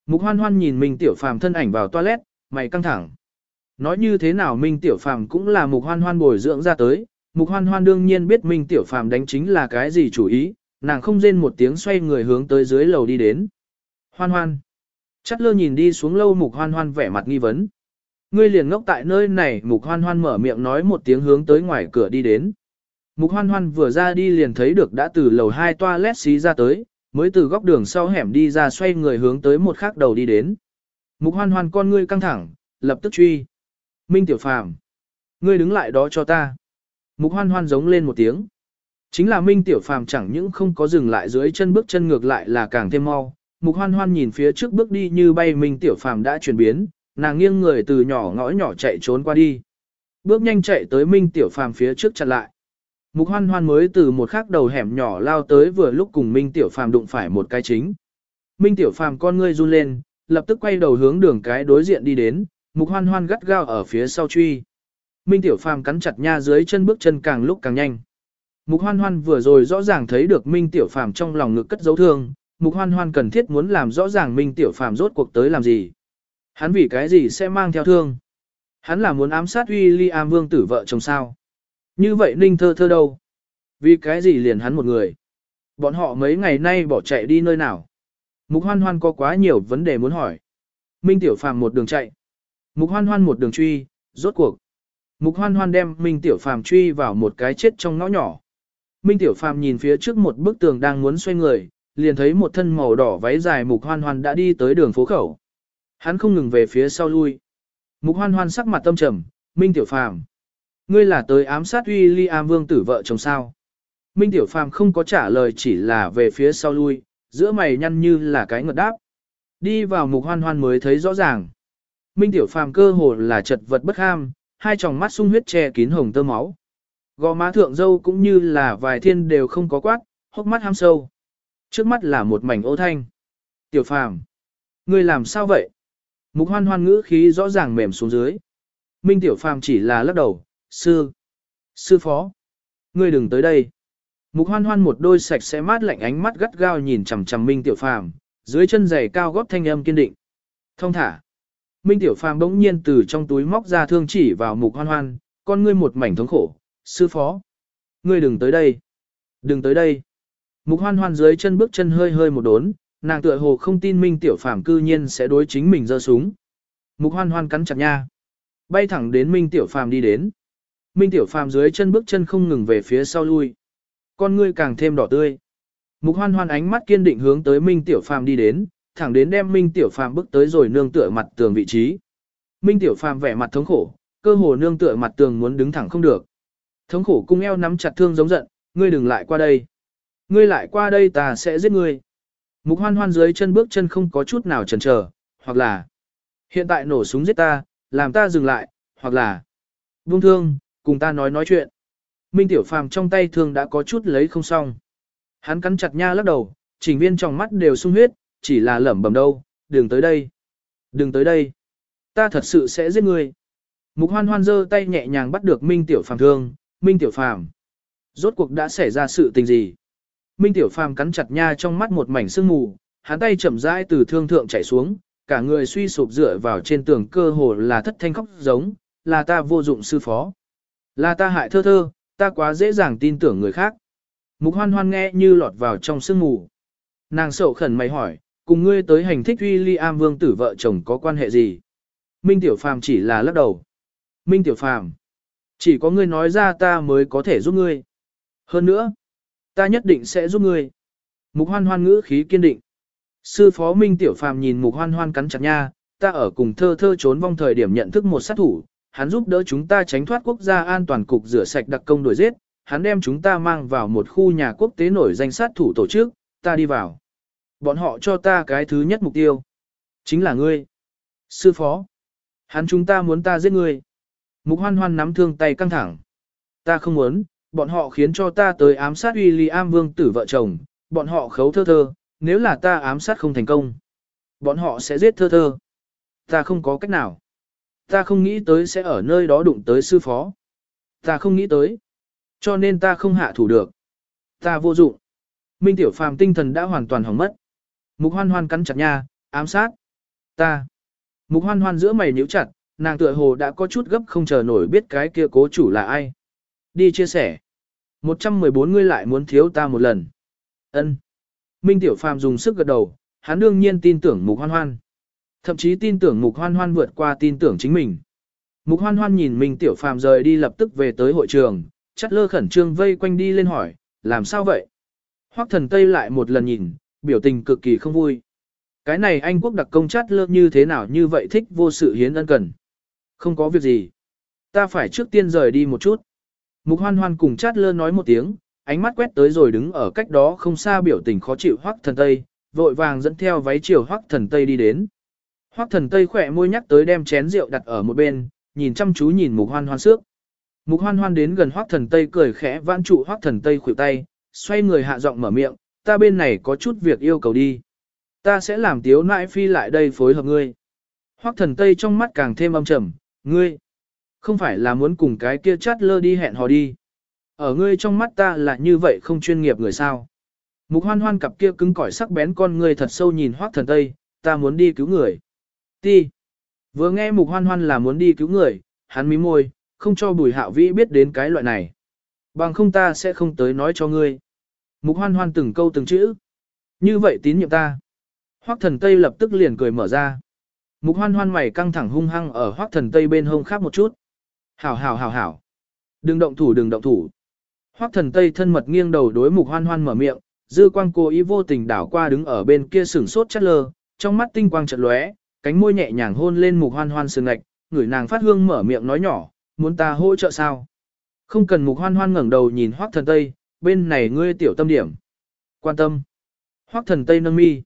S1: Mục hoan hoan nhìn mình tiểu phàm thân ảnh vào toilet, mày căng thẳng. Nói như thế nào Minh Tiểu Phàm cũng là mục hoan hoan bồi dưỡng ra tới, mục hoan hoan đương nhiên biết Minh Tiểu Phàm đánh chính là cái gì chủ ý, nàng không rên một tiếng xoay người hướng tới dưới lầu đi đến. Hoan hoan. Chắt lơ nhìn đi xuống lâu mục hoan hoan vẻ mặt nghi vấn. Ngươi liền ngốc tại nơi này mục hoan hoan mở miệng nói một tiếng hướng tới ngoài cửa đi đến. Mục hoan hoan vừa ra đi liền thấy được đã từ lầu hai toilet xí ra tới, mới từ góc đường sau hẻm đi ra xoay người hướng tới một khác đầu đi đến. Mục hoan hoan con ngươi căng thẳng, lập tức truy. Minh tiểu phàm. Ngươi đứng lại đó cho ta. Mục hoan hoan giống lên một tiếng. Chính là Minh Tiểu Phàm chẳng những không có dừng lại dưới chân bước chân ngược lại là càng thêm mau. Mục Hoan Hoan nhìn phía trước bước đi như bay Minh Tiểu Phàm đã chuyển biến, nàng nghiêng người từ nhỏ ngõ nhỏ chạy trốn qua đi. Bước nhanh chạy tới Minh Tiểu Phàm phía trước chặn lại. Mục Hoan Hoan mới từ một khắc đầu hẻm nhỏ lao tới vừa lúc cùng Minh Tiểu Phàm đụng phải một cái chính. Minh Tiểu Phàm con ngươi run lên, lập tức quay đầu hướng đường cái đối diện đi đến, Mục Hoan Hoan gắt gao ở phía sau truy. Minh Tiểu Phàm cắn chặt nha dưới chân bước chân càng lúc càng nhanh. Mục hoan hoan vừa rồi rõ ràng thấy được Minh Tiểu Phàm trong lòng ngực cất dấu thương, Mục hoan hoan cần thiết muốn làm rõ ràng Minh Tiểu Phàm rốt cuộc tới làm gì. Hắn vì cái gì sẽ mang theo thương? Hắn là muốn ám sát William Vương tử vợ chồng sao? Như vậy Ninh thơ thơ đâu? Vì cái gì liền hắn một người? Bọn họ mấy ngày nay bỏ chạy đi nơi nào? Mục hoan hoan có quá nhiều vấn đề muốn hỏi. Minh Tiểu Phàm một đường chạy. Mục hoan hoan một đường truy, rốt cuộc. Mục hoan hoan đem Minh Tiểu Phàm truy vào một cái chết trong ngõ nhỏ. Minh Tiểu Phàm nhìn phía trước một bức tường đang muốn xoay người, liền thấy một thân màu đỏ váy dài Mục Hoan Hoan đã đi tới đường phố khẩu. Hắn không ngừng về phía sau lui. Mục Hoan Hoan sắc mặt tâm trầm, Minh Tiểu Phàm, ngươi là tới ám sát William Vương tử vợ chồng sao? Minh Tiểu Phàm không có trả lời chỉ là về phía sau lui, giữa mày nhăn như là cái ngợt đáp. Đi vào Mục Hoan Hoan mới thấy rõ ràng. Minh Tiểu Phàm cơ hồ là chật vật bất ham, hai tròng mắt sung huyết che kín hồng tơ máu. Gò má thượng dâu cũng như là vài thiên đều không có quát, hốc mắt ham sâu. Trước mắt là một mảnh ô thanh. Tiểu phàm. Ngươi làm sao vậy? Mục hoan hoan ngữ khí rõ ràng mềm xuống dưới. Minh tiểu phàm chỉ là lắc đầu, sư. Sư phó. Ngươi đừng tới đây. Mục hoan hoan một đôi sạch sẽ mát lạnh ánh mắt gắt gao nhìn chằm chằm Minh tiểu phàm, dưới chân giày cao gót thanh âm kiên định. Thông thả. Minh tiểu phàm bỗng nhiên từ trong túi móc ra thương chỉ vào mục hoan hoan, con ngươi một mảnh thống khổ, sư phó. Ngươi đừng tới đây. Đừng tới đây. Mục hoan hoan dưới chân bước chân hơi hơi một đốn, nàng tựa hồ không tin Minh Tiểu Phàm cư nhiên sẽ đối chính mình giơ súng. Mục hoan hoan cắn chặt nha. bay thẳng đến Minh Tiểu Phàm đi đến. Minh Tiểu Phàm dưới chân bước chân không ngừng về phía sau lui. Con ngươi càng thêm đỏ tươi. Mục Hoan Hoan ánh mắt kiên định hướng tới Minh Tiểu Phàm đi đến, thẳng đến đem Minh Tiểu Phàm bước tới rồi nương tựa mặt tường vị trí. Minh Tiểu Phàm vẻ mặt thống khổ, cơ hồ nương tựa mặt tường muốn đứng thẳng không được. Thống khổ cung eo nắm chặt thương giống giận, ngươi đừng lại qua đây. Ngươi lại qua đây ta sẽ giết ngươi. Mục Hoan Hoan dưới chân bước chân không có chút nào chần chờ, hoặc là hiện tại nổ súng giết ta, làm ta dừng lại, hoặc là buông thương, cùng ta nói nói chuyện. Minh Tiểu Phàm trong tay thương đã có chút lấy không xong. Hắn cắn chặt nha lắc đầu, trình viên trong mắt đều sung huyết, chỉ là lẩm bẩm đâu, đừng tới đây. Đừng tới đây. Ta thật sự sẽ giết ngươi. Mục hoan hoan giơ tay nhẹ nhàng bắt được Minh Tiểu Phàm thương, Minh Tiểu Phàm. Rốt cuộc đã xảy ra sự tình gì? Minh Tiểu Phàm cắn chặt nha trong mắt một mảnh sương mù, hắn tay chậm rãi từ thương thượng chảy xuống, cả người suy sụp dựa vào trên tường cơ hồ là thất thanh khóc giống, là ta vô dụng sư phó. Là ta hại thơ thơ, ta quá dễ dàng tin tưởng người khác. Mục hoan hoan nghe như lọt vào trong sương mù. Nàng sầu khẩn mày hỏi, cùng ngươi tới hành thích William vương tử vợ chồng có quan hệ gì? Minh Tiểu Phàm chỉ là lắc đầu. Minh Tiểu Phàm, chỉ có ngươi nói ra ta mới có thể giúp ngươi. Hơn nữa, ta nhất định sẽ giúp ngươi. Mục hoan hoan ngữ khí kiên định. Sư phó Minh Tiểu Phàm nhìn mục hoan hoan cắn chặt nha, ta ở cùng thơ thơ trốn vong thời điểm nhận thức một sát thủ, hắn giúp đỡ chúng ta tránh thoát quốc gia an toàn cục rửa sạch đặc công đuổi giết, hắn đem chúng ta mang vào một khu nhà quốc tế nổi danh sát thủ tổ chức, ta đi vào. Bọn họ cho ta cái thứ nhất mục tiêu. Chính là ngươi. Sư phó. Hắn chúng ta muốn ta giết ngươi. Mục hoan hoan nắm thương tay căng thẳng. Ta không muốn, bọn họ khiến cho ta tới ám sát William vương tử vợ chồng, bọn họ khấu thơ thơ, nếu là ta ám sát không thành công. Bọn họ sẽ giết thơ thơ. Ta không có cách nào. Ta không nghĩ tới sẽ ở nơi đó đụng tới sư phó. Ta không nghĩ tới. Cho nên ta không hạ thủ được. Ta vô dụng. Minh Tiểu Phàm tinh thần đã hoàn toàn hỏng mất. Mục hoan hoan cắn chặt nha, ám sát. Ta. Mục hoan hoan giữa mày nhíu chặt, nàng tựa hồ đã có chút gấp không chờ nổi biết cái kia cố chủ là ai. Đi chia sẻ. 114 ngươi lại muốn thiếu ta một lần. Ân. Minh Tiểu Phàm dùng sức gật đầu, hắn đương nhiên tin tưởng Mục Hoan Hoan. Thậm chí tin tưởng Mục Hoan Hoan vượt qua tin tưởng chính mình. Mục Hoan Hoan nhìn Minh Tiểu Phàm rời đi lập tức về tới hội trường, chắt lơ khẩn trương vây quanh đi lên hỏi, làm sao vậy? Hoắc thần Tây lại một lần nhìn, biểu tình cực kỳ không vui. Cái này anh quốc đặc công chát lơ như thế nào như vậy thích vô sự hiến ân cần. Không có việc gì. Ta phải trước tiên rời đi một chút. Mục hoan hoan cùng chát lơ nói một tiếng, ánh mắt quét tới rồi đứng ở cách đó không xa biểu tình khó chịu hoắc thần Tây, vội vàng dẫn theo váy chiều hoắc thần Tây đi đến. Hoắc thần Tây khỏe môi nhắc tới đem chén rượu đặt ở một bên, nhìn chăm chú nhìn mục hoan hoan sước. Mục hoan hoan đến gần hoắc thần Tây cười khẽ vãn trụ hoắc thần Tây khuỷu tay, xoay người hạ giọng mở miệng, ta bên này có chút việc yêu cầu đi. Ta sẽ làm tiếu nãi phi lại đây phối hợp ngươi. Hoắc thần Tây trong mắt càng thêm âm trầm, ngươi, không phải là muốn cùng cái kia chát lơ đi hẹn hò đi. Ở ngươi trong mắt ta là như vậy không chuyên nghiệp người sao. Mục hoan hoan cặp kia cứng cỏi sắc bén con ngươi thật sâu nhìn Hoắc thần Tây, ta muốn đi cứu người. Ti. Vừa nghe mục hoan hoan là muốn đi cứu người, hắn mím môi, không cho bùi hạo vĩ biết đến cái loại này. Bằng không ta sẽ không tới nói cho ngươi. Mục hoan hoan từng câu từng chữ. Như vậy tín nhiệm ta. Hoắc thần Tây lập tức liền cười mở ra. Mục hoan hoan mày căng thẳng hung hăng ở Hoắc thần Tây bên hông khác một chút. Hảo hảo hảo hảo. Đừng động thủ đừng động thủ. Hoắc thần Tây thân mật nghiêng đầu đối mục hoan hoan mở miệng, dư quang cố ý vô tình đảo qua đứng ở bên kia sửng sốt chất lơ, trong mắt tinh quang chợt lóe, cánh môi nhẹ nhàng hôn lên mục hoan hoan sừng ngạch, người nàng phát hương mở miệng nói nhỏ, muốn ta hỗ trợ sao? Không cần mục hoan hoan ngẩng đầu nhìn Hoắc thần Tây, bên này ngươi tiểu tâm điểm. Quan tâm. Hoắc thần Tây nâng mi.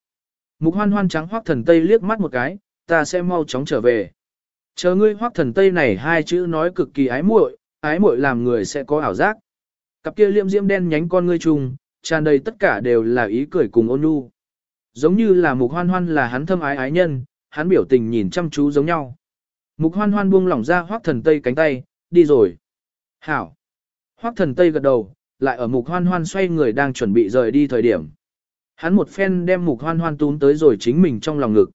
S1: Mục hoan hoan trắng Hoắc thần Tây liếc mắt một cái, ta sẽ mau chóng trở về. Chờ ngươi Hoắc thần Tây này hai chữ nói cực kỳ ái muội, ái muội làm người sẽ có ảo giác. Cặp kia liêm diễm đen nhánh con ngươi trùng, tràn đầy tất cả đều là ý cười cùng ôn nhu. Giống như là mục hoan hoan là hắn thâm ái ái nhân, hắn biểu tình nhìn chăm chú giống nhau. Mục hoan hoan buông lỏng ra hoác thần tây cánh tay, đi rồi. Hảo. Hoác thần tây gật đầu, lại ở mục hoan hoan xoay người đang chuẩn bị rời đi thời điểm. Hắn một phen đem mục hoan hoan tún tới rồi chính mình trong lòng ngực.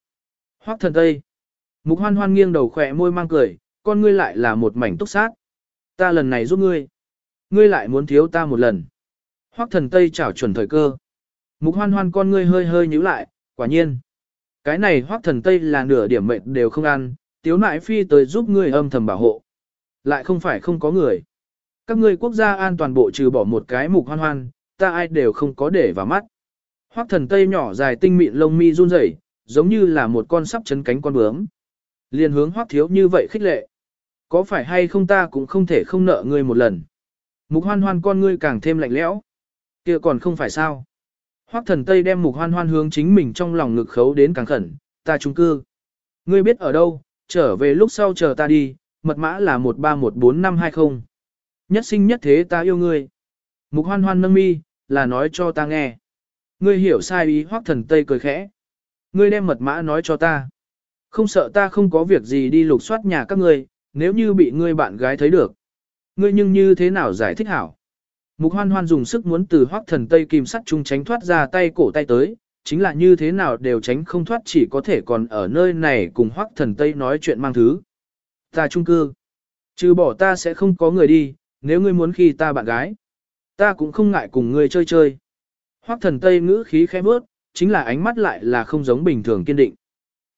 S1: Hoác thần tây. Mục hoan hoan nghiêng đầu khỏe môi mang cười, con ngươi lại là một mảnh túc sát. Ta lần này giúp ngươi. Ngươi lại muốn thiếu ta một lần. Hoắc thần Tây chảo chuẩn thời cơ. Mục hoan hoan con ngươi hơi hơi nhíu lại, quả nhiên. Cái này Hoắc thần Tây là nửa điểm mệnh đều không ăn, tiếu nại phi tới giúp ngươi âm thầm bảo hộ. Lại không phải không có người. Các ngươi quốc gia an toàn bộ trừ bỏ một cái mục hoan hoan, ta ai đều không có để vào mắt. Hoắc thần tây nhỏ dài tinh mịn lông mi run rẩy, giống như là một con sắp chấn cánh con bướm. liền hướng Hoắc thiếu như vậy khích lệ. Có phải hay không ta cũng không thể không nợ ngươi một lần. Mục hoan hoan con ngươi càng thêm lạnh lẽo. kia còn không phải sao. Hoắc thần tây đem mục hoan hoan hướng chính mình trong lòng ngực khấu đến càng khẩn, ta trung cư. Ngươi biết ở đâu, trở về lúc sau chờ ta đi, mật mã là 1314520. Nhất sinh nhất thế ta yêu ngươi. Mục hoan hoan nâng mi, là nói cho ta nghe. Ngươi hiểu sai ý hoắc thần tây cười khẽ. Ngươi đem mật mã nói cho ta. Không sợ ta không có việc gì đi lục soát nhà các ngươi, nếu như bị ngươi bạn gái thấy được. Ngươi nhưng như thế nào giải thích hảo? Mục hoan hoan dùng sức muốn từ hoắc thần tây kìm sắt chung tránh thoát ra tay cổ tay tới, chính là như thế nào đều tránh không thoát chỉ có thể còn ở nơi này cùng hoắc thần tây nói chuyện mang thứ. Ta trung cư. Trừ bỏ ta sẽ không có người đi, nếu ngươi muốn khi ta bạn gái. Ta cũng không ngại cùng ngươi chơi chơi. Hoắc thần tây ngữ khí khẽ bước, chính là ánh mắt lại là không giống bình thường kiên định.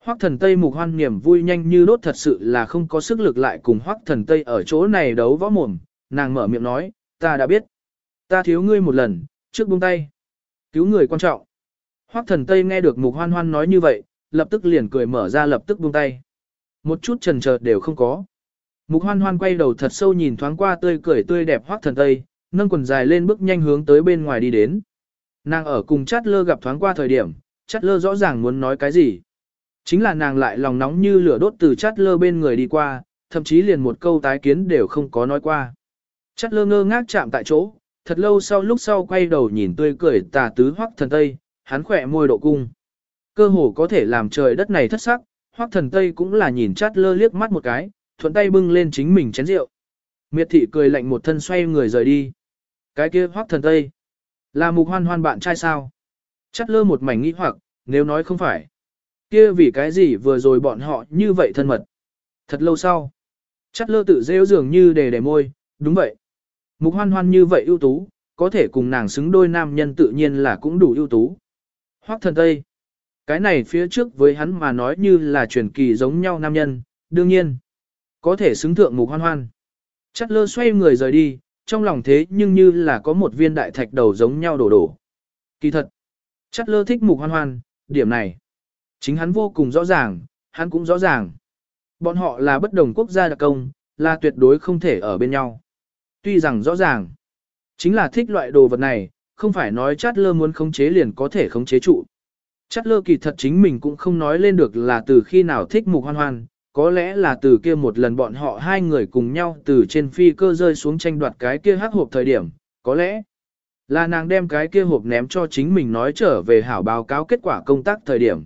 S1: Hoắc thần Tây mục hoan niềm vui nhanh như đốt thật sự là không có sức lực lại cùng Hoắc thần Tây ở chỗ này đấu võ mồm, nàng mở miệng nói, ta đã biết. Ta thiếu ngươi một lần, trước buông tay. Cứu người quan trọng. Hoắc thần Tây nghe được mục hoan hoan nói như vậy, lập tức liền cười mở ra lập tức buông tay. Một chút trần chờ đều không có. Mục hoan hoan quay đầu thật sâu nhìn thoáng qua tươi cười tươi đẹp Hoắc thần Tây, nâng quần dài lên bước nhanh hướng tới bên ngoài đi đến. Nàng ở cùng chát lơ gặp thoáng qua thời điểm, chát lơ rõ ràng muốn nói cái gì. Chính là nàng lại lòng nóng như lửa đốt từ chát lơ bên người đi qua, thậm chí liền một câu tái kiến đều không có nói qua. Chát lơ ngơ ngác chạm tại chỗ, thật lâu sau lúc sau quay đầu nhìn tươi cười tà tứ hoắc thần tây, hắn khỏe môi độ cung. Cơ hồ có thể làm trời đất này thất sắc, hoắc thần tây cũng là nhìn chát lơ liếc mắt một cái, thuận tay bưng lên chính mình chén rượu. Miệt thị cười lạnh một thân xoay người rời đi. Cái kia hoắc thần tây. Là mục hoan hoan bạn trai sao? Chắt lơ một mảnh nghĩ hoặc, nếu nói không phải kia vì cái gì vừa rồi bọn họ như vậy thân mật. Thật lâu sau, Chắt lơ tự rêu dường như đề đề môi, đúng vậy. Mục hoan hoan như vậy ưu tú, có thể cùng nàng xứng đôi nam nhân tự nhiên là cũng đủ ưu tú. Hoác thần Tây. Cái này phía trước với hắn mà nói như là truyền kỳ giống nhau nam nhân, đương nhiên. Có thể xứng thượng mục hoan hoan. Chắt lơ xoay người rời đi, trong lòng thế nhưng như là có một viên đại thạch đầu giống nhau đổ đổ. Kỳ thật. Chắc lơ thích mục hoan hoan, điểm này. Chính hắn vô cùng rõ ràng, hắn cũng rõ ràng. Bọn họ là bất đồng quốc gia đặc công, là tuyệt đối không thể ở bên nhau. Tuy rằng rõ ràng, chính là thích loại đồ vật này, không phải nói chát lơ muốn khống chế liền có thể khống chế trụ. Chát lơ kỳ thật chính mình cũng không nói lên được là từ khi nào thích mục hoan hoan, có lẽ là từ kia một lần bọn họ hai người cùng nhau từ trên phi cơ rơi xuống tranh đoạt cái kia hắc hộp thời điểm, có lẽ là nàng đem cái kia hộp ném cho chính mình nói trở về hảo báo cáo kết quả công tác thời điểm.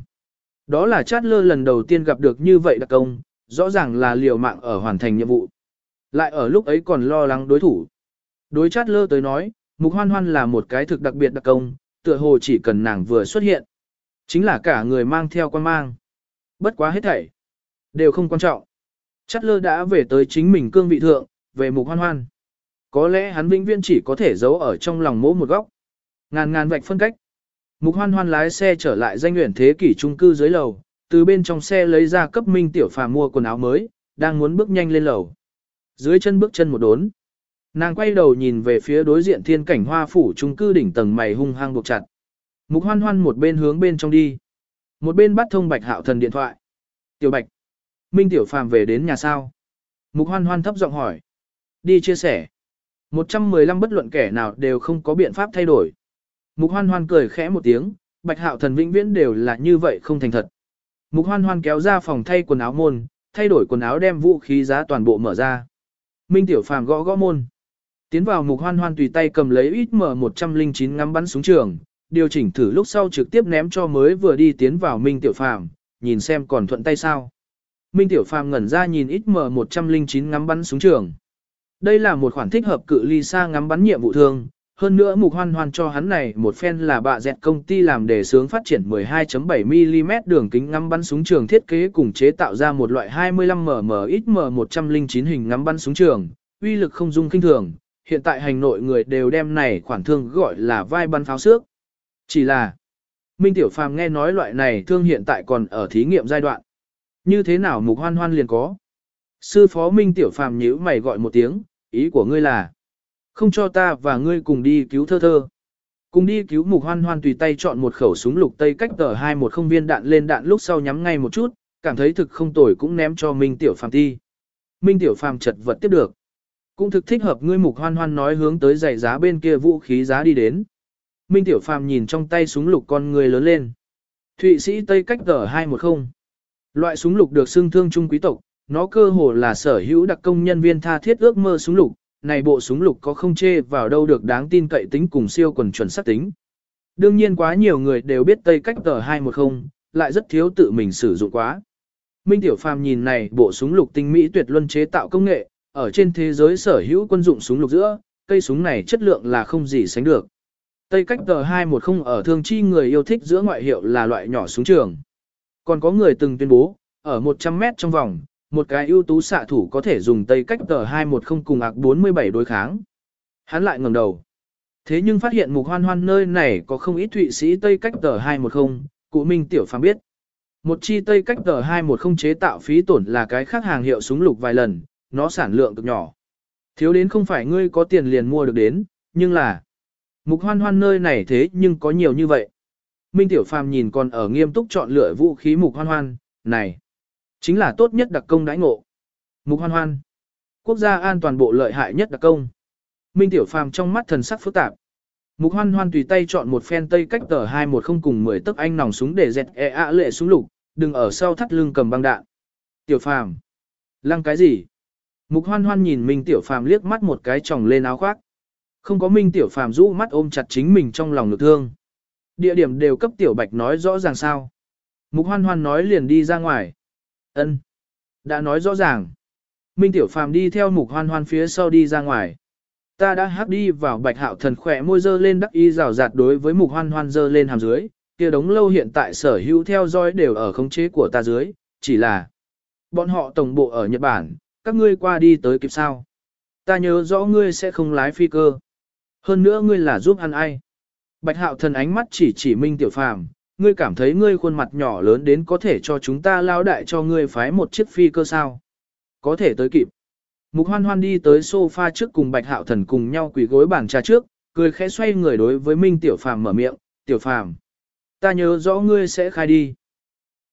S1: Đó là chát lơ lần đầu tiên gặp được như vậy đặc công, rõ ràng là liều mạng ở hoàn thành nhiệm vụ. Lại ở lúc ấy còn lo lắng đối thủ. Đối chát lơ tới nói, mục hoan hoan là một cái thực đặc biệt đặc công, tựa hồ chỉ cần nàng vừa xuất hiện. Chính là cả người mang theo quan mang. Bất quá hết thảy. Đều không quan trọng. Chát lơ đã về tới chính mình cương vị thượng, về mục hoan hoan. Có lẽ hắn vĩnh viễn chỉ có thể giấu ở trong lòng mỗi một góc. Ngàn ngàn vạch phân cách. Mục hoan hoan lái xe trở lại danh nguyện thế kỷ trung cư dưới lầu, từ bên trong xe lấy ra cấp minh tiểu phà mua quần áo mới, đang muốn bước nhanh lên lầu. Dưới chân bước chân một đốn. Nàng quay đầu nhìn về phía đối diện thiên cảnh hoa phủ trung cư đỉnh tầng mày hung hăng buộc chặt. Mục hoan hoan một bên hướng bên trong đi. Một bên bắt thông bạch hạo thần điện thoại. Tiểu bạch. Minh tiểu phàm về đến nhà sao? Mục hoan hoan thấp giọng hỏi. Đi chia sẻ. 115 bất luận kẻ nào đều không có biện pháp thay đổi. Mục hoan hoan cười khẽ một tiếng, bạch hạo thần vĩnh viễn đều là như vậy không thành thật. Mục hoan hoan kéo ra phòng thay quần áo môn, thay đổi quần áo đem vũ khí giá toàn bộ mở ra. Minh tiểu phàm gõ gõ môn. Tiến vào mục hoan hoan tùy tay cầm lấy ít mở 109 ngắm bắn súng trường, điều chỉnh thử lúc sau trực tiếp ném cho mới vừa đi tiến vào Minh tiểu phàm, nhìn xem còn thuận tay sao. Minh tiểu phàm ngẩn ra nhìn ít mở 109 ngắm bắn súng trường. Đây là một khoản thích hợp cự ly xa ngắm bắn nhiệm vụ thương, hơn nữa mục hoan hoan cho hắn này một phen là bạ dẹt công ty làm để sướng phát triển 12.7mm đường kính ngắm bắn súng trường thiết kế cùng chế tạo ra một loại 25mm XM 109 hình ngắm bắn súng trường, uy lực không dung kinh thường, hiện tại hành nội người đều đem này khoản thương gọi là vai bắn pháo xước. Chỉ là, Minh Tiểu Phàm nghe nói loại này thương hiện tại còn ở thí nghiệm giai đoạn. Như thế nào mục hoan hoan liền có? Sư phó Minh Tiểu Phàm nhíu mày gọi một tiếng, ý của ngươi là không cho ta và ngươi cùng đi cứu thơ thơ. Cùng đi cứu mục hoan hoan tùy tay chọn một khẩu súng lục tây cách tờ hai một không viên đạn lên đạn lúc sau nhắm ngay một chút, cảm thấy thực không tồi cũng ném cho Minh Tiểu Phàm thi. Minh Tiểu Phàm chật vật tiếp được. Cũng thực thích hợp ngươi mục hoan hoan nói hướng tới giày giá bên kia vũ khí giá đi đến. Minh Tiểu Phàm nhìn trong tay súng lục con người lớn lên. Thụy Sĩ Tây cách tờ hai một không. Loại súng lục được xưng thương trung quý tộc, nó cơ hồ là sở hữu đặc công nhân viên tha thiết ước mơ súng lục, này bộ súng lục có không chê vào đâu được đáng tin cậy tính cùng siêu quần chuẩn xác tính. Đương nhiên quá nhiều người đều biết Tây cách tờ 210, lại rất thiếu tự mình sử dụng quá. Minh Tiểu Phàm nhìn này bộ súng lục tinh mỹ tuyệt luân chế tạo công nghệ, ở trên thế giới sở hữu quân dụng súng lục giữa, cây súng này chất lượng là không gì sánh được. Tây cách tờ 210 ở thương chi người yêu thích giữa ngoại hiệu là loại nhỏ súng trường. Còn có người từng tuyên bố, ở 100 mét trong vòng, một cái ưu tú xạ thủ có thể dùng tây cách tờ 210 cùng ạc 47 đối kháng. Hắn lại ngẩng đầu. Thế nhưng phát hiện mục hoan hoan nơi này có không ít thụy sĩ tây cách tờ 210, cụ Minh Tiểu Phàm biết. Một chi tây cách tờ 210 chế tạo phí tổn là cái khác hàng hiệu súng lục vài lần, nó sản lượng cực nhỏ. Thiếu đến không phải ngươi có tiền liền mua được đến, nhưng là mục hoan hoan nơi này thế nhưng có nhiều như vậy. Minh Tiểu Phàm nhìn còn ở nghiêm túc chọn lựa vũ khí mục hoan hoan, này. Chính là tốt nhất đặc công đãi ngộ. Mục hoan hoan. Quốc gia an toàn bộ lợi hại nhất đặc công. Minh Tiểu Phàm trong mắt thần sắc phức tạp. Mục hoan hoan tùy tay chọn một phen tây cách tờ 210 cùng 10 tấc anh nòng súng để dẹt e ạ lệ súng lục, đừng ở sau thắt lưng cầm băng đạn. Tiểu Phàm. Lăng cái gì? Mục hoan hoan nhìn Minh Tiểu Phàm liếc mắt một cái tròng lên áo khoác. Không có Minh Tiểu Phàm rũ mắt ôm chặt chính mình trong lòng ngực thương. Địa điểm đều cấp Tiểu Bạch nói rõ ràng sao. Mục hoan hoan nói liền đi ra ngoài. Ân, Đã nói rõ ràng. Minh Tiểu Phàm đi theo mục hoan hoan phía sau đi ra ngoài. Ta đã hắc đi vào bạch hạo thần khỏe môi dơ lên đắc y rào rạt đối với mục hoan hoan dơ lên hàm dưới, kia đống lâu hiện tại sở hữu theo dõi đều ở khống chế của ta dưới, chỉ là bọn họ tổng bộ ở Nhật Bản, các ngươi qua đi tới kịp sao. Ta nhớ rõ ngươi sẽ không lái phi cơ. Hơn nữa ngươi là giúp ăn ai. Bạch hạo thần ánh mắt chỉ chỉ Minh Tiểu Phàm, ngươi cảm thấy ngươi khuôn mặt nhỏ lớn đến có thể cho chúng ta lao đại cho ngươi phái một chiếc phi cơ sao. Có thể tới kịp. Mục hoan hoan đi tới sofa trước cùng bạch hạo thần cùng nhau quỳ gối bàn trà trước, cười khẽ xoay người đối với Minh Tiểu Phàm mở miệng, Tiểu Phàm ta nhớ rõ ngươi sẽ khai đi.